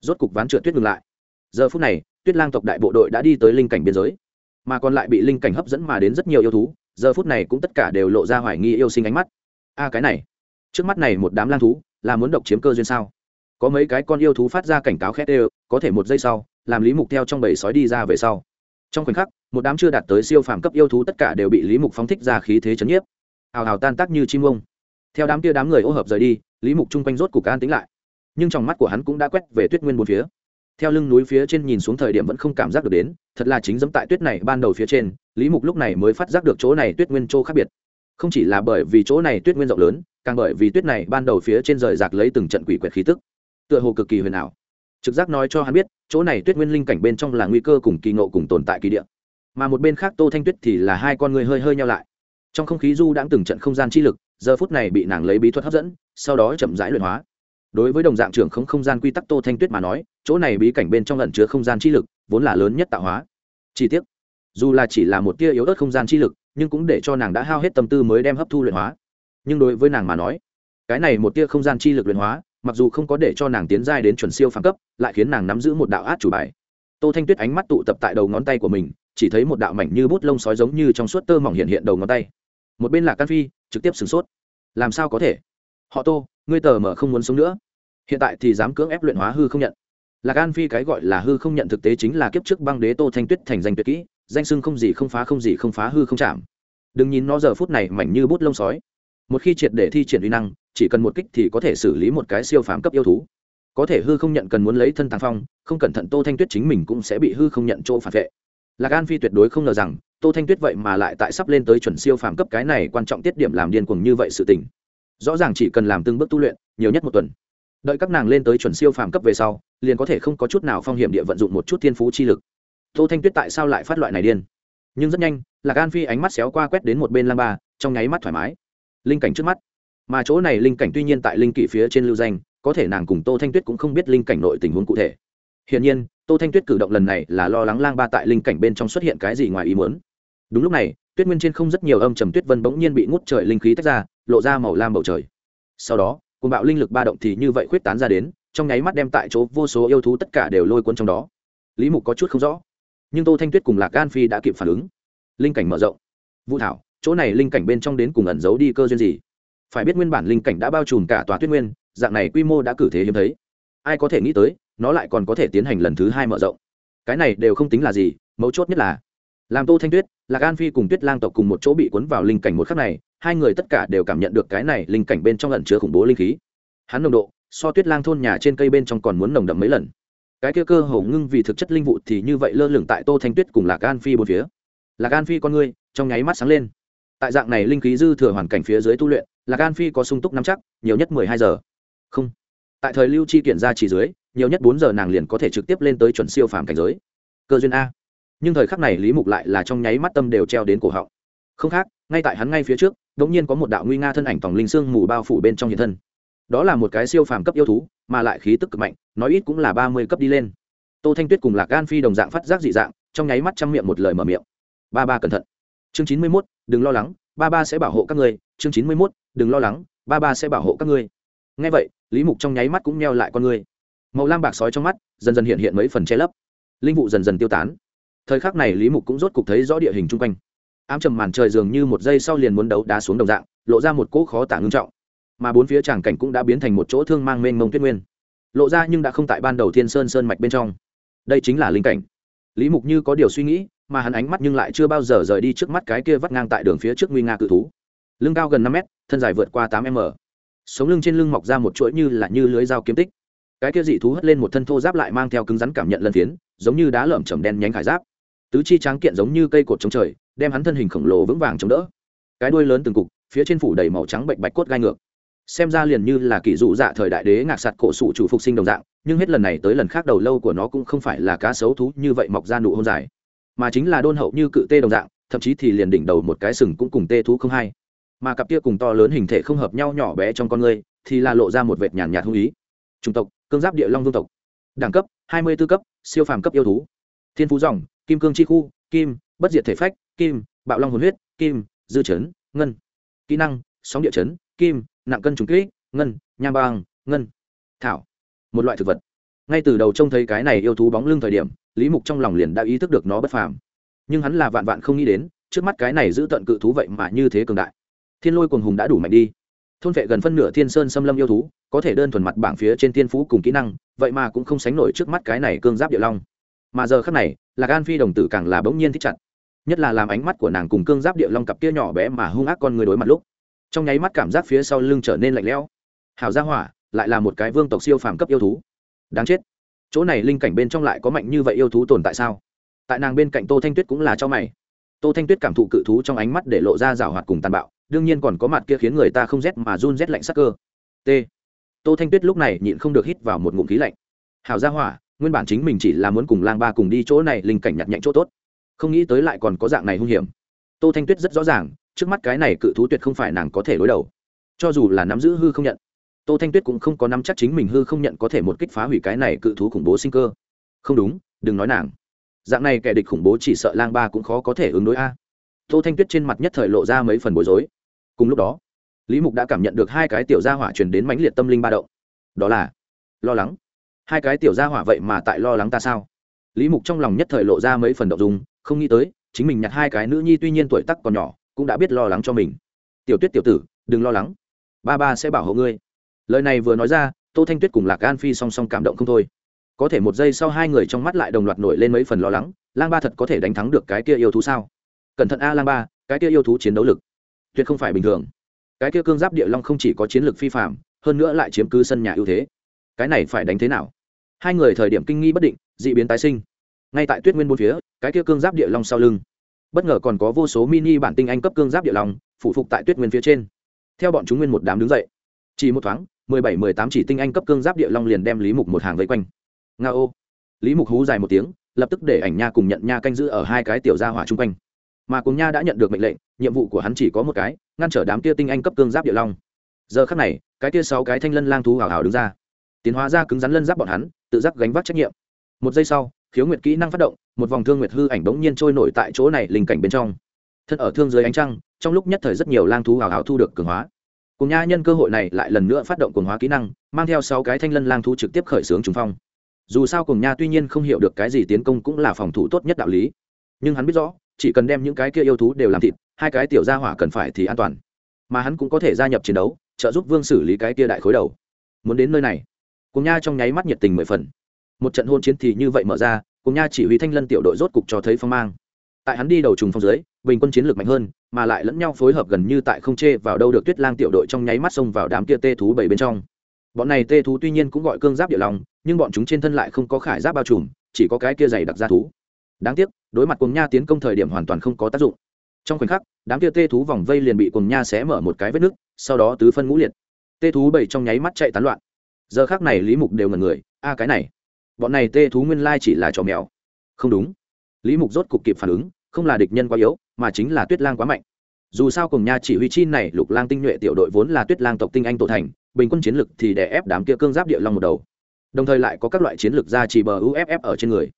Speaker 1: Rốt cục ván trượt tuyết ngừng lại. Giờ phút này, tuyết lang tộc đại bộ đội đã đi tới linh cảnh biên giới, mà còn lại bị linh cảnh hấp dẫn mà đến rất nhiều yêu thú, giờ phút này cũng tất cả đều lộ ra hoài nghi yêu sinh ánh mắt. A, cái này. Trước mắt này một đám lang thú, là muốn độc chiếm cơ duyên sao? Có mấy cái con yêu thú phát ra cảnh cáo khét đều, có thể một giây sau, làm lý mục theo trong bầy sói đi ra về sau trong khoảnh khắc, một đám chưa đạt tới siêu phàm cấp yêu thú tất cả đều bị lý mục phóng thích ra khí thế chấn nhiếp. Hào hào tan tác như chim ông. Theo đám kia đám người ô hợp rời đi, lý mục chung quanh rốt cục an tính lại. Nhưng trong mắt của hắn cũng đã quét về tuyết nguyên bốn phía. Theo lưng núi phía trên nhìn xuống thời điểm vẫn không cảm giác được đến, thật là chính dẫm tại tuyết này ban đầu phía trên, lý mục lúc này mới phát giác được chỗ này tuyết nguyên chỗ khác biệt. Không chỉ là bởi vì chỗ này tuyết nguyên rộng lớn, càng bởi vì tuyết này ban đầu phía trên rời rạc lấy từng trận quỷ quyệt khí tức. Tựa hồ cực kỳ huyền ảo trực giác nói cho hắn biết, chỗ này tuyết nguyên linh cảnh bên trong là nguy cơ cùng kỳ ngộ cùng tồn tại kỳ địa. Mà một bên khác tô thanh tuyết thì là hai con người hơi hơi nhau lại. Trong không khí du đã từng trận không gian chi lực, giờ phút này bị nàng lấy bí thuật hấp dẫn, sau đó chậm rãi luyện hóa. Đối với đồng dạng trưởng không không gian quy tắc tô thanh tuyết mà nói, chỗ này bí cảnh bên trong lẩn chứa không gian chi lực, vốn là lớn nhất tạo hóa. Chi tiết dù là chỉ là một tia yếu ớt không gian chi lực, nhưng cũng để cho nàng đã hao hết tâm tư mới đem hấp thu luyện hóa. Nhưng đối với nàng mà nói, cái này một tia không gian chi lực luyện hóa mặc dù không có để cho nàng tiến giai đến chuẩn siêu phàm cấp, lại khiến nàng nắm giữ một đạo át chủ bài. Tô thanh tuyết ánh mắt tụ tập tại đầu ngón tay của mình, chỉ thấy một đạo mảnh như bút lông sói giống như trong suốt tơ mỏng hiện hiện đầu ngón tay. Một bên là can phi, trực tiếp sửng sốt. Làm sao có thể? Họ tô, ngươi tờ mở không muốn sống nữa. Hiện tại thì dám cưỡng ép luyện hóa hư không nhận. Là can phi cái gọi là hư không nhận thực tế chính là kiếp trước băng đế tô thanh tuyết thành danh tuyệt kỹ, danh sưng không gì không phá không gì không phá hư không chạm. Đừng nhìn nó giờ phút này mảnh như bút lông sói. Một khi triệt để thi triển uy năng chỉ cần một kích thì có thể xử lý một cái siêu phàm cấp yêu thú. Có thể hư không nhận cần muốn lấy thân tàng phong, không cẩn thận tô thanh tuyết chính mình cũng sẽ bị hư không nhận chỗ phản vệ. Lạc an phi tuyệt đối không ngờ rằng, tô thanh tuyết vậy mà lại tại sắp lên tới chuẩn siêu phàm cấp cái này quan trọng tiết điểm làm điên cuồng như vậy sự tình. Rõ ràng chỉ cần làm từng bước tu luyện, nhiều nhất một tuần. Đợi các nàng lên tới chuẩn siêu phàm cấp về sau, liền có thể không có chút nào phong hiểm địa vận dụng một chút thiên phú chi lực. Tô thanh tuyết tại sao lại phát loại này điên? Nhưng rất nhanh, lạc an phi ánh mắt xéo qua quét đến một bên lang ba, trong nháy mắt thoải mái. Linh cảnh trước mắt mà chỗ này linh cảnh tuy nhiên tại linh kỷ phía trên lưu danh, có thể nàng cùng tô thanh tuyết cũng không biết linh cảnh nội tình huống cụ thể. Hiển nhiên, tô thanh tuyết cử động lần này là lo lắng lang ba tại linh cảnh bên trong xuất hiện cái gì ngoài ý muốn. Đúng lúc này, tuyết nguyên trên không rất nhiều âm trầm tuyết vân bỗng nhiên bị ngút trời linh khí tách ra, lộ ra màu lam bầu trời. Sau đó cùng bạo linh lực ba động thì như vậy khuyết tán ra đến, trong nháy mắt đem tại chỗ vô số yêu thú tất cả đều lôi cuốn trong đó. Lý mục có chút không rõ, nhưng tô thanh tuyết cùng lạc gan phi đã kịp phản ứng. Linh cảnh mở rộng. Vũ thảo, chỗ này linh cảnh bên trong đến cùng ẩn giấu đi cơ duyên gì? Phải biết nguyên bản linh cảnh đã bao trùm cả tòa tuyết nguyên, dạng này quy mô đã cử thế hiếm thấy. Ai có thể nghĩ tới, nó lại còn có thể tiến hành lần thứ hai mở rộng. Cái này đều không tính là gì, mấu chốt nhất là, làm tô thanh tuyết, lạc an phi cùng tuyết lang tộc cùng một chỗ bị cuốn vào linh cảnh một khắc này, hai người tất cả đều cảm nhận được cái này linh cảnh bên trong lần chứa khủng bố linh khí. Hắn nồng độ, so tuyết lang thôn nhà trên cây bên trong còn muốn nồng đậm mấy lần. Cái kia cơ hồ ngưng vì thực chất linh vụ thì như vậy lơ lửng tại tô thanh tuyết cùng lạc an phi bốn phía. Lạc an phi con ngươi, trong nháy mắt sáng lên tại dạng này linh khí dư thừa hoàn cảnh phía dưới tu luyện là Gan phi có sung túc nắm chắc, nhiều nhất mười hai giờ. Không. Tại thời lưu chi kiện ra chỉ dưới, nhiều nhất bốn giờ nàng liền có thể trực tiếp lên tới chuẩn siêu phàm cảnh giới. Cơ duyên a. Nhưng thời khắc này lý mục lại là trong nháy mắt tâm đều treo đến cổ họng. Không khác, ngay tại hắn ngay phía trước đ ỗ n g nhiên có một đạo nguy nga thân ảnh tòng linh sương mù bao phủ bên trong hiện thân. Đó là một cái siêu phàm cấp yêu thú, mà lại khí tức cực mạnh, nói ít cũng là ba mươi cấp đi lên. Tô thanh tuyết cùng lạc gan phi đồng dạng phát giác dị dạng, trong nháy mắt chăm miệng một lời mở miệng. Ba ba cẩn thận. Chương chín mươi mốt đừng lo lắng, ba ba sẽ bảo hộ các ngươi, chương chín mươi mốt, đừng lo lắng, ba ba sẽ bảo hộ các ngươi. Ngay vậy, lý mục trong nháy mắt cũng neo lại con ngươi màu lam bạc sói trong mắt dần dần hiện hiện mấy phần che lấp. Linh vụ dần dần tiêu tán. Thời khắc này lý mục cũng rốt cục thấy rõ địa hình chung quanh. Ám trầm màn trời dường như một giây sau liền muốn đấu đá xuống đồng dạng, lộ ra một cỗ khó tả ngưng trọng. Mà bốn phía tràng cảnh cũng đã biến thành một chỗ thương mang mênh mông tuyết nguyên. Lộ ra nhưng đã không tại ban đầu thiên sơn sơn mạch bên trong. Đây chính là linh cảnh. Lý mục như có điều suy nghĩ mà hắn ánh mắt nhưng lại chưa bao giờ rời đi trước mắt cái kia vắt ngang tại đường phía trước nguy nga cự thú. Lưng cao gần năm mét, thân dài vượt qua tám m. Sống lưng trên lưng mọc ra một chuỗi như là như lưới dao kiếm tích. Cái kia dị thú hất lên một thân thô giáp lại mang theo cứng rắn cảm nhận lân phiến, giống như đá lởm chầm đen nhánh khải giáp. Tứ chi tráng kiện giống như cây cột chống trời, đem hắn thân hình khổng lồ vững vàng chống đỡ. Cái đuôi lớn từng cục, phía trên phủ đầy màu trắng bệnh bạch cốt gai ngược. Xem ra liền như là kỷ dụ dạ thời đại đế ngạc sạt cổ sụ chủ phục sinh đồng dạng, nhưng hết lần này tới lần khác đầu lâu của nó cũng không phải là cá sấu thú như vậy mọc ra nụ hôn dài mà chính là đôn hậu như cự tê đồng dạng thậm chí thì liền đỉnh đầu một cái sừng cũng cùng tê thú không hay. Mà cặp kia cùng to lớn hình thể không hợp nhau nhỏ bé trong con người thì là lộ ra một vệt nhàn nhạt hung ý. Chủng tộc cương giáp địa long vương tộc. Đẳng cấp hai mươi 24 cấp siêu phàm cấp yêu thú. Thiên phú dòng kim cương chi khu kim bất diệt thể phách kim bạo long hồn huyết kim dư chấn ngân. Kỹ năng sóng địa chấn kim nặng cân trùng kỹ ngân nham băng, ngân. Thảo. Một loại thực vật ngay từ đầu trông thấy cái này yêu thú bóng lưng thời điểm, lý mục trong lòng liền đã ý thức được nó bất phàm. Nhưng hắn là vạn vạn không nghĩ đến, trước mắt cái này giữ tận cự thú vậy mà như thế cường đại. Thiên lôi quần hùng đã đủ mạnh đi. Thôn vệ gần phân nửa thiên sơn xâm lâm yêu thú, có thể đơn thuần mặt bảng phía trên thiên phú cùng kỹ năng, vậy mà cũng không sánh nổi trước mắt cái này cương giáp địa long. Mà giờ khắc này là gan phi đồng tử càng là bỗng nhiên thích chặt. Nhất là làm ánh mắt của nàng cùng cương giáp địa long cặp kia nhỏ bé mà hung ác con người đối mặt lúc. Trong nháy mắt cảm giác phía sau lưng trở nên lạnh lẽo. Hào gia hỏa, lại là một cái vương tộc siêu phàm cấp yêu thú đáng chết. Chỗ này linh cảnh bên trong lại có mạnh như vậy yêu thú tồn tại sao? Tại nàng bên cạnh tô thanh tuyết cũng là cho mày. Tô thanh tuyết cảm thụ cự thú trong ánh mắt để lộ ra rào hoạt cùng tàn bạo, đương nhiên còn có mặt kia khiến người ta không rét mà run rét lạnh sắc cơ. T. Tô thanh tuyết lúc này nhịn không được hít vào một ngụm khí lạnh. Hào gia hỏa, nguyên bản chính mình chỉ là muốn cùng lang ba cùng đi chỗ này, linh cảnh nhặt nhạnh chỗ tốt. Không nghĩ tới lại còn có dạng này hung hiểm. Tô thanh tuyết rất rõ ràng, trước mắt cái này cự thú tuyệt không phải nàng có thể đối đầu. Cho dù là nắm giữ hư không nhận tô thanh tuyết cũng không có nắm chắc chính mình hư không nhận có thể một kích phá hủy cái này cự thú khủng bố sinh cơ. Không đúng, đừng nói nàng. Dạng này kẻ địch khủng bố chỉ sợ lang ba cũng khó có thể ứng đối a. Tô thanh tuyết trên mặt nhất thời lộ ra mấy phần bối rối. Cùng lúc đó, lý mục đã cảm nhận được hai cái tiểu gia hỏa truyền đến mãnh liệt tâm linh ba động. Đó là, lo lắng. Hai cái tiểu gia hỏa vậy mà tại lo lắng ta sao? Lý mục trong lòng nhất thời lộ ra mấy phần động dung, không nghĩ tới, chính mình nhặt hai cái nữ nhi tuy nhiên tuổi tắc còn nhỏ, cũng đã biết lo lắng cho mình. Tiểu tuyết tiểu tử, đừng lo lắng. Ba ba sẽ bảo hộ ngươi lời này vừa nói ra, tô thanh tuyết cùng lạc an phi song song cảm động không thôi. Có thể một giây sau hai người trong mắt lại đồng loạt nổi lên mấy phần lo lắng, lang ba thật có thể đánh thắng được cái kia yêu thú sao? Cẩn thận a lang ba, cái kia yêu thú chiến đấu lực, tuyệt không phải bình thường. Cái kia cương giáp địa long không chỉ có chiến lược phi phạm hơn nữa lại chiếm cứ sân nhà ưu thế. Cái này phải đánh thế nào? Hai người thời điểm kinh nghi bất định d ị biến tái sinh. Ngay tại tuyết nguyên bốn phía, cái kia cương giáp địa long sau lưng. Bất ngờ còn có vô số mini bản tinh anh cấp cương giáp địa long phụ phục tại tuyết nguyên phía trên. Theo bọn chúng nguyên một đám đứng dậy. Chỉ một thoáng mười bảy mười tám chỉ tinh anh cấp cương giáp địa long liền đem lý mục một hàng vây quanh. Nga ô. Lý mục hú dài một tiếng, lập tức để ảnh nha cùng nhận nha canh giữ ở hai cái tiểu gia hỏa chung quanh. Mà cùng nha đã nhận được mệnh lệnh, nhiệm vụ của hắn chỉ có một cái, ngăn trở đám kia tinh anh cấp cương giáp địa long. Giờ khắc này, cái kia sáu cái thanh lân lang thú hào hào đứng ra. Tiến hóa ra cứng rắn lân giáp bọn hắn, tự giác gánh vác trách nhiệm. Một giây sau, khiếu nguyệt kỹ năng phát động, một vòng thương nguyệt hư ảnh bỗng nhiên trôi nổi tại chỗ này linh cảnh bên trong. Thân ở thương dưới ánh trăng, trong lúc nhất thời rất nhiều lang thú hào hào thu được cường hóa cùng nha nhân cơ hội này lại lần nữa phát động cường hóa kỹ năng, mang theo sáu cái thanh lân lang thú trực tiếp khởi xướng trùng phong. Dù sao cùng nha tuy nhiên không hiểu được cái gì tiến công cũng là phòng thủ tốt nhất đạo lý. Nhưng hắn biết rõ, chỉ cần đem những cái kia yêu thú đều làm thịt, hai cái tiểu gia hỏa cần phải thì an toàn. Mà hắn cũng có thể gia nhập chiến đấu, trợ giúp vương xử lý cái kia đại khối đầu. Muốn đến nơi này, cùng nha trong nháy mắt nhiệt tình mười phần. Một trận hôn chiến thì như vậy mở ra, cùng nha chỉ huy thanh lân tiểu đội rốt cục cho thấy phong mang. Tại hắn đi đầu trùng phong dưới bình quân chiến lược mạnh hơn, mà lại lẫn nhau phối hợp gần như tại không chê vào đâu được tuyết lang tiểu đội trong nháy mắt xông vào đám kia tê thú bảy bên trong. Bọn này tê thú tuy nhiên cũng gọi cương giáp địa lòng nhưng bọn chúng trên thân lại không có khải giáp bao trùm, chỉ có cái kia dày đặc ra thú. Đáng tiếc, đối mặt cùng nha tiến công thời điểm hoàn toàn không có tác dụng. Trong khoảnh khắc, đám kia tê thú vòng vây liền bị cùng nha xé mở một cái vết nứt, sau đó tứ phân ngũ liệt. Tê thú bảy trong nháy mắt chạy tán loạn. Giờ khác này lý mục đều ngần người, a, cái này, bọn này tê thú nguyên lai chỉ là trò mèo. Không đúng. Lý mục rốt cục kịp phản ứng không là địch nhân quá yếu, mà chính là tuyết lang quá mạnh. Dù sao cùng nha chỉ huy chi này, lục lang tinh nhuệ tiểu đội vốn là tuyết lang tộc tinh anh tổ thành, bình quân chiến lực thì đè ép đám kia cương giáp địa long một đầu. Đồng thời lại có các loại chiến lược ra chỉ bờ uff ở trên người.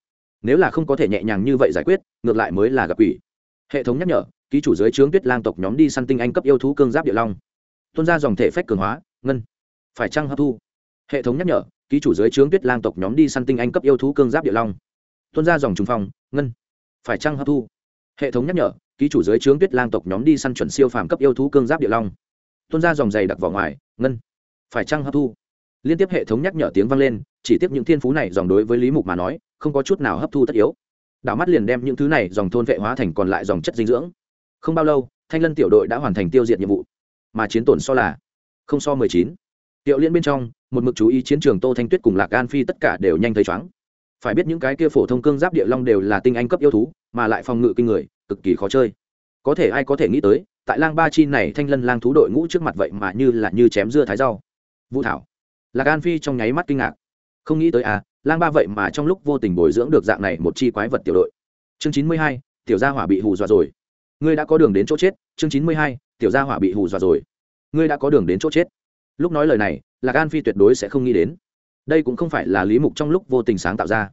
Speaker 1: Nếu là không có thể nhẹ nhàng như vậy giải quyết, ngược lại mới là gặp quỷ. Hệ thống nhắc nhở, ký chủ dưới trướng tuyết lang tộc nhóm đi săn tinh anh cấp yêu thú cương giáp địa long. Tuôn ra dòng thể phách cường hóa, ngân, phải trăng hấp thu? Hệ thống nhắc nhở, ký chủ dưới trướng tuyết lang tộc nhóm đi săn tinh anh cấp yêu thú cương giáp địa long. Tuôn ra dòng trùng phong, ngân, phải trăng hấp thu? Hệ thống nhắc nhở, ký chủ dưới trướng tuyết lang tộc nhóm đi săn chuẩn siêu phàm cấp yêu thú cương giáp địa long. Tuôn ra dòng dày đặc vỏ ngoài, ngân, phải chăng hấp thu? Liên tiếp hệ thống nhắc nhở tiếng vang lên, chỉ tiếp những thiên phú này dòng đối với lý mục mà nói, không có chút nào hấp thu tất yếu. Đảo mắt liền đem những thứ này dòng thôn vệ hóa thành còn lại dòng chất dinh dưỡng. Không bao lâu, thanh lân tiểu đội đã hoàn thành tiêu diệt nhiệm vụ. Mà chiến tổn so là không so mười chín. Tiệu liên bên trong, một mực chú ý chiến trường tô thanh tuyết cùng lạc an phi tất cả đều nhanh thấy chóng. Phải biết những cái kia phổ thông cương giáp địa long đều là tinh anh cấp yêu thú mà lại phòng ngự kinh người, cực kỳ khó chơi. Có thể ai có thể nghĩ tới, tại lang ba chi này thanh lân lang thú đội ngũ trước mặt vậy mà như là như chém dưa thái rau. Vũ thảo, lạc an phi trong nháy mắt kinh ngạc. Không nghĩ tới à lang ba vậy mà trong lúc vô tình bồi dưỡng được dạng này một chi quái vật tiểu đội. Chương chín mươi hai, tiểu gia hỏa bị hù dọa rồi. Ngươi đã có đường đến chỗ chết, chương chín mươi hai, tiểu gia hỏa bị hù dọa rồi. Ngươi đã có đường đến chỗ chết. Lúc nói lời này, lạc an phi tuyệt đối sẽ không nghĩ đến. Đây cũng không phải là lý mục trong lúc vô tình sáng tạo ra,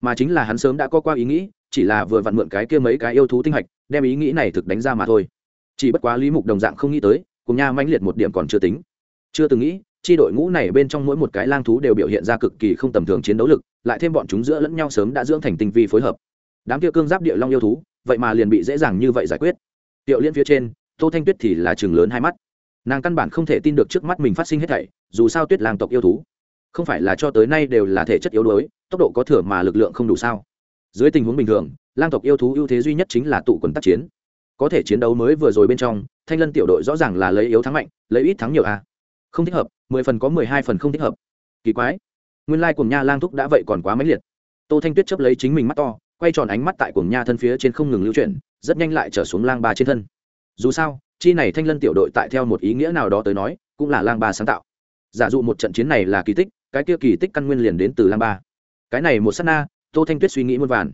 Speaker 1: mà chính là hắn sớm đã có qua ý nghĩ chỉ là vừa vặn mượn cái kia mấy cái yêu thú tinh hạch, đem ý nghĩ này thực đánh ra mà thôi. Chỉ bất quá lý mục đồng dạng không nghĩ tới, cùng nha manh liệt một điểm còn chưa tính. Chưa từng nghĩ, chi đội ngũ này bên trong mỗi một cái lang thú đều biểu hiện ra cực kỳ không tầm thường chiến đấu lực, lại thêm bọn chúng giữa lẫn nhau sớm đã dưỡng thành tinh vi phối hợp. Đám kia cương giáp địa long yêu thú, vậy mà liền bị dễ dàng như vậy giải quyết. Tiệu liên phía trên, tô thanh tuyết thì là chừng lớn hai mắt. Nàng căn bản không thể tin được trước mắt mình phát sinh hết thảy, dù sao tuyết lang tộc yêu thú, không phải là cho tới nay đều là thể chất yếu đuối, tốc độ có thừa mà lực lượng không đủ sao? Dưới tình huống bình thường, lang tộc yêu thú ưu thế duy nhất chính là tụ quần tác chiến. Có thể chiến đấu mới vừa rồi bên trong, thanh lân tiểu đội rõ ràng là lấy yếu thắng mạnh, lấy ít thắng nhiều a à. không thích hợp, mười phần có mười hai phần không thích hợp. Kỳ quái. Nguyên lai cùng nha lang thúc đã vậy còn quá mãnh liệt. Tô thanh tuyết chấp lấy chính mình mắt to, quay tròn ánh mắt tại cùng nha thân phía trên không ngừng lưu chuyển, rất nhanh lại trở xuống lang ba trên thân. Dù sao, chi này thanh lân tiểu đội tại theo một ý nghĩa nào đó tới nói, cũng là lang ba sáng tạo. Giả dụ một trận chiến này là kỳ tích, cái kia kỳ tích căn nguyên liền đến từ lang ba. Cái này một s á t na tô thanh tuyết suy nghĩ muôn vàn.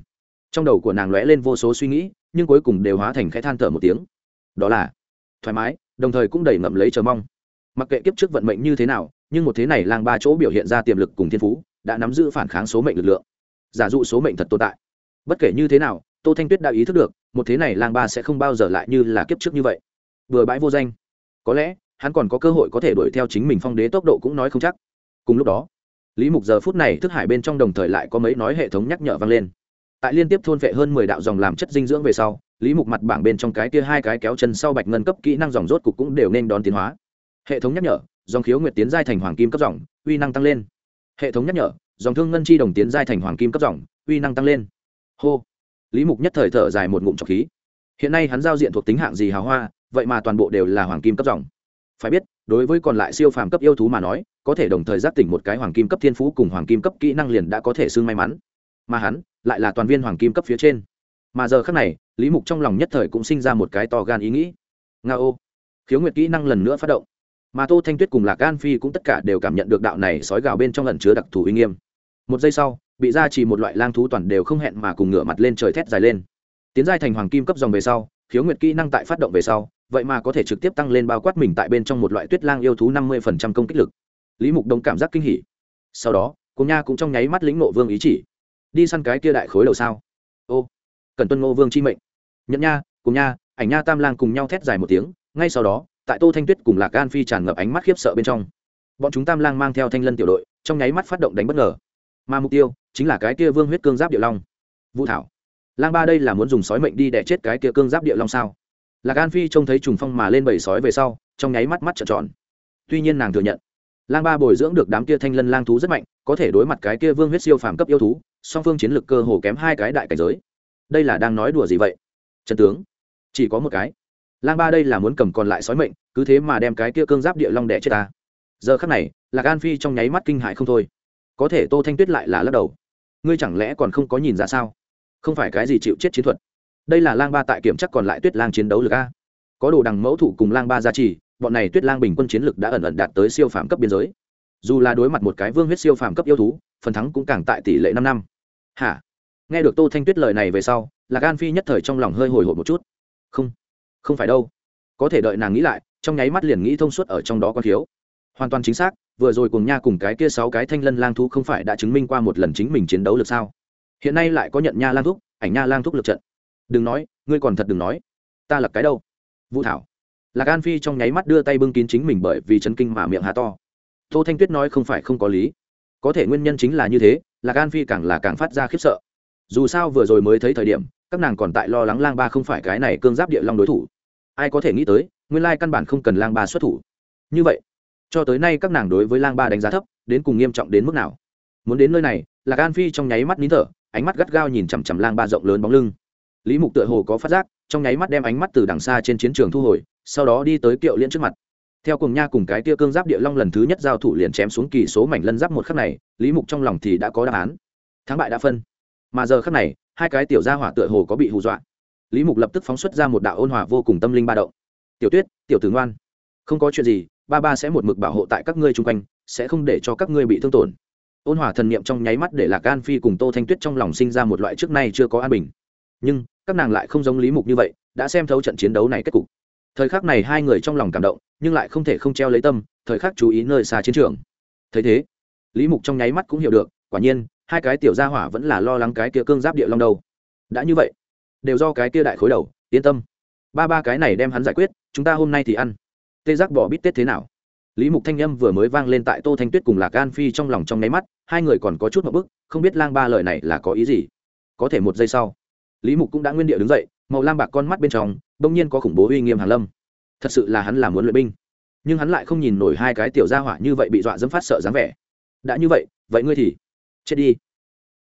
Speaker 1: Trong đầu của nàng lóe lên vô số suy nghĩ, nhưng cuối cùng đều hóa thành khẽ than thở một tiếng. Đó là thoải mái, đồng thời cũng đầy ngậm lấy chờ mong. Mặc kệ kiếp trước vận mệnh như thế nào, nhưng một thế này lang ba chỗ biểu hiện ra tiềm lực cùng thiên phú, đã nắm giữ phản kháng số mệnh lực lượng. Giả dụ số mệnh thật tồn tại. Bất kể như thế nào, tô thanh tuyết đã ý thức được, một thế này lang ba sẽ không bao giờ lại như là kiếp trước như vậy. Vừa bãi vô danh. Có lẽ, hắn còn có cơ hội có thể đuổi theo chính mình phong đế tốc độ cũng nói không chắc. Cùng lúc đó lý mục giờ phút này thức hải bên trong đồng thời lại có mấy nói hệ thống nhắc nhở vang lên. Tại liên tiếp thôn vệ hơn mười đạo dòng làm chất dinh dưỡng về sau, lý mục mặt bảng bên trong cái kia hai cái kéo chân sau bạch ngân cấp kỹ năng dòng rốt cục cũng đều nên đón tiến hóa. Hệ thống nhắc nhở, dòng khiếu nguyệt tiến giai thành hoàng kim cấp dòng, uy năng tăng lên. Hệ thống nhắc nhở, dòng thương ngân chi đồng tiến giai thành hoàng kim cấp dòng, uy năng tăng lên. Hô. Lý mục nhất thời thở dài một ngụm trọc khí. Hiện nay hắn giao diện thuộc tính hạng gì hào hoa, vậy mà toàn bộ đều là hoàng kim cấp dòng. Phải biết, đối với còn lại siêu phàm cấp yêu thú mà nói có thể đồng thời giác tỉnh một cái hoàng kim cấp thiên phú cùng hoàng kim cấp kỹ năng liền đã có thể xưng may mắn. Mà hắn lại là toàn viên hoàng kim cấp phía trên. Mà giờ khác này, lý mục trong lòng nhất thời cũng sinh ra một cái to gan ý nghĩ. Nga ô. Khiếu nguyệt kỹ năng lần nữa phát động. Mà tô thanh tuyết cùng lạc gan phi cũng tất cả đều cảm nhận được đạo này sói gào bên trong lần chứa đặc thù uy nghiêm. Một giây sau, bị ra chỉ một loại lang thú toàn đều không hẹn mà cùng ngửa mặt lên trời thét dài lên. Tiến giai thành hoàng kim cấp dòng về sau, khiếu nguyệt kỹ năng tại phát động về sau, vậy mà có thể trực tiếp tăng lên bao quát mình tại bên trong một loại tuyết lang yêu thú năm mươi phần trăm công kích lực lý mục đông cảm giác kinh hỉ. Sau đó cùng nha cũng trong nháy mắt lĩnh ngộ vương ý chỉ. Đi săn cái kia đại khối đầu sao? Ô, cần tuân ngô vương chi mệnh. Nhận nha cùng nha, ảnh nha tam lang cùng nhau thét dài một tiếng, ngay sau đó, tại tô thanh tuyết cùng lạc gan phi tràn ngập ánh mắt khiếp sợ bên trong, bọn chúng tam lang mang theo thanh lân tiểu đội, trong nháy mắt phát động đánh bất ngờ. Mà mục tiêu chính là cái kia vương huyết cương giáp địa long. Vũ thảo, lang ba đây là muốn dùng sói mệnh đi để chết cái kia cương giáp địa long sao? Lạc an phi trông thấy trùng phong mà lên bầy sói về sau, trong nháy mắt mắt trợn tròn. Tuy nhiên nàng thừa nhận lang ba bồi dưỡng được đám kia thanh lân lang thú rất mạnh, có thể đối mặt cái kia vương huyết siêu phàm cấp yêu thú, song phương chiến lược cơ hồ kém hai cái đại cảnh giới. Đây là đang nói đùa gì vậy? Trần tướng, chỉ có một cái. Lang ba đây là muốn cầm còn lại sói mệnh, cứ thế mà đem cái kia cương giáp địa long đẻ chết ta. Giờ khắc này, lạc an phi trong nháy mắt kinh hại không thôi. Có thể tô thanh tuyết lại là lắc đầu. Ngươi chẳng lẽ còn không có nhìn ra sao? Không phải cái gì chịu chết chiến thuật. Đây là lang ba tại kiểm chắc còn lại tuyết lang chiến đấu lực a. Có đồ đằng mẫu thủ cùng lang ba gia trì bọn này tuyết lang bình quân chiến lực đã ẩn ẩn đạt tới siêu phạm cấp biên giới. Dù là đối mặt một cái vương huyết siêu phạm cấp yêu thú, phần thắng cũng càng tại tỷ lệ năm năm. Hả? Nghe được tô thanh tuyết lời này về sau là gan phi nhất thời trong lòng hơi hồi hộp một chút. Không không phải đâu. Có thể đợi nàng nghĩ lại, trong nháy mắt liền nghĩ thông suốt ở trong đó có thiếu hoàn toàn chính xác, vừa rồi cùng nha cùng cái kia sáu cái thanh lân lang thú không phải đã chứng minh qua một lần chính mình chiến đấu lực sao? Hiện nay lại có nhận nha lang thúc, ảnh nha lang thúc lực trận. Đừng nói, ngươi còn thật đừng nói. Ta là cái đâu? Vũ thảo lạc an phi trong nháy mắt đưa tay bưng kín chính mình bởi vì chấn kinh mà miệng hà to. Tô thanh tuyết nói không phải không có lý. Có thể nguyên nhân chính là như thế, lạc an phi càng là càng phát ra khiếp sợ. Dù sao vừa rồi mới thấy thời điểm, các nàng còn tại lo lắng lang ba không phải cái này cương giáp địa long đối thủ. Ai có thể nghĩ tới, nguyên lai căn bản không cần lang ba xuất thủ. Như vậy, cho tới nay các nàng đối với lang ba đánh giá thấp, đến cùng nghiêm trọng đến mức nào? Muốn đến nơi này, lạc an phi trong nháy mắt nín thở, ánh mắt gắt gao nhìn chằm chằm lang ba rộng lớn bóng lưng. Lý mục tựa hồ có phát giác, trong nháy mắt đem ánh mắt từ đằng xa trên chiến trường thu hồi sau đó đi tới kiệu liên trước mặt. Theo cùng nha cùng cái tia cương giáp địa long lần thứ nhất giao thủ liền chém xuống kỳ số mảnh lân giáp một khắc này, lý mục trong lòng thì đã có đáp án. Thắng bại đã phân. Mà giờ khắc này, hai cái tiểu gia hỏa tựa hồ có bị hù dọa. Lý mục lập tức phóng xuất ra một đạo ôn hòa vô cùng tâm linh ba động. Tiểu tuyết, tiểu tử ngoan, không có chuyện gì, ba ba sẽ một mực bảo hộ tại các ngươi chung quanh, sẽ không để cho các ngươi bị thương tổn. Ôn hòa thần niệm trong nháy mắt để lạc an phi cùng tô thanh tuyết trong lòng sinh ra một loại trước nay chưa có an bình. Nhưng, các nàng lại không giống lý mục như vậy, đã xem thấu trận chiến đấu này kết cục thời khắc này hai người trong lòng cảm động, nhưng lại không thể không treo lấy tâm, thời khắc chú ý nơi xa chiến trường. Thấy thế, lý mục trong nháy mắt cũng hiểu được, quả nhiên, hai cái tiểu gia hỏa vẫn là lo lắng cái kia cương giáp địa long đâu. Đã như vậy, đều do cái kia đại khối đầu, yên tâm. Ba ba cái này đem hắn giải quyết, chúng ta hôm nay thì ăn. Tê giác bỏ bít tết thế nào? Lý mục thanh â vừa mới vang lên tại tô thanh tuyết cùng lạc an phi trong lòng trong nháy mắt, hai người còn có chút một bức, không biết lang ba lời này là có ý gì. Có thể một giây sau, lý mục cũng đã nguyên địa đứng dậy màu lam bạc con mắt bên trong, bỗng nhiên có khủng bố uy nghiêm hàn lâm. Thật sự là hắn là muốn luyện binh. Nhưng hắn lại không nhìn nổi hai cái tiểu gia hỏa như vậy bị dọa dẫm phát sợ dáng vẻ. Đã như vậy vậy ngươi thì chết đi.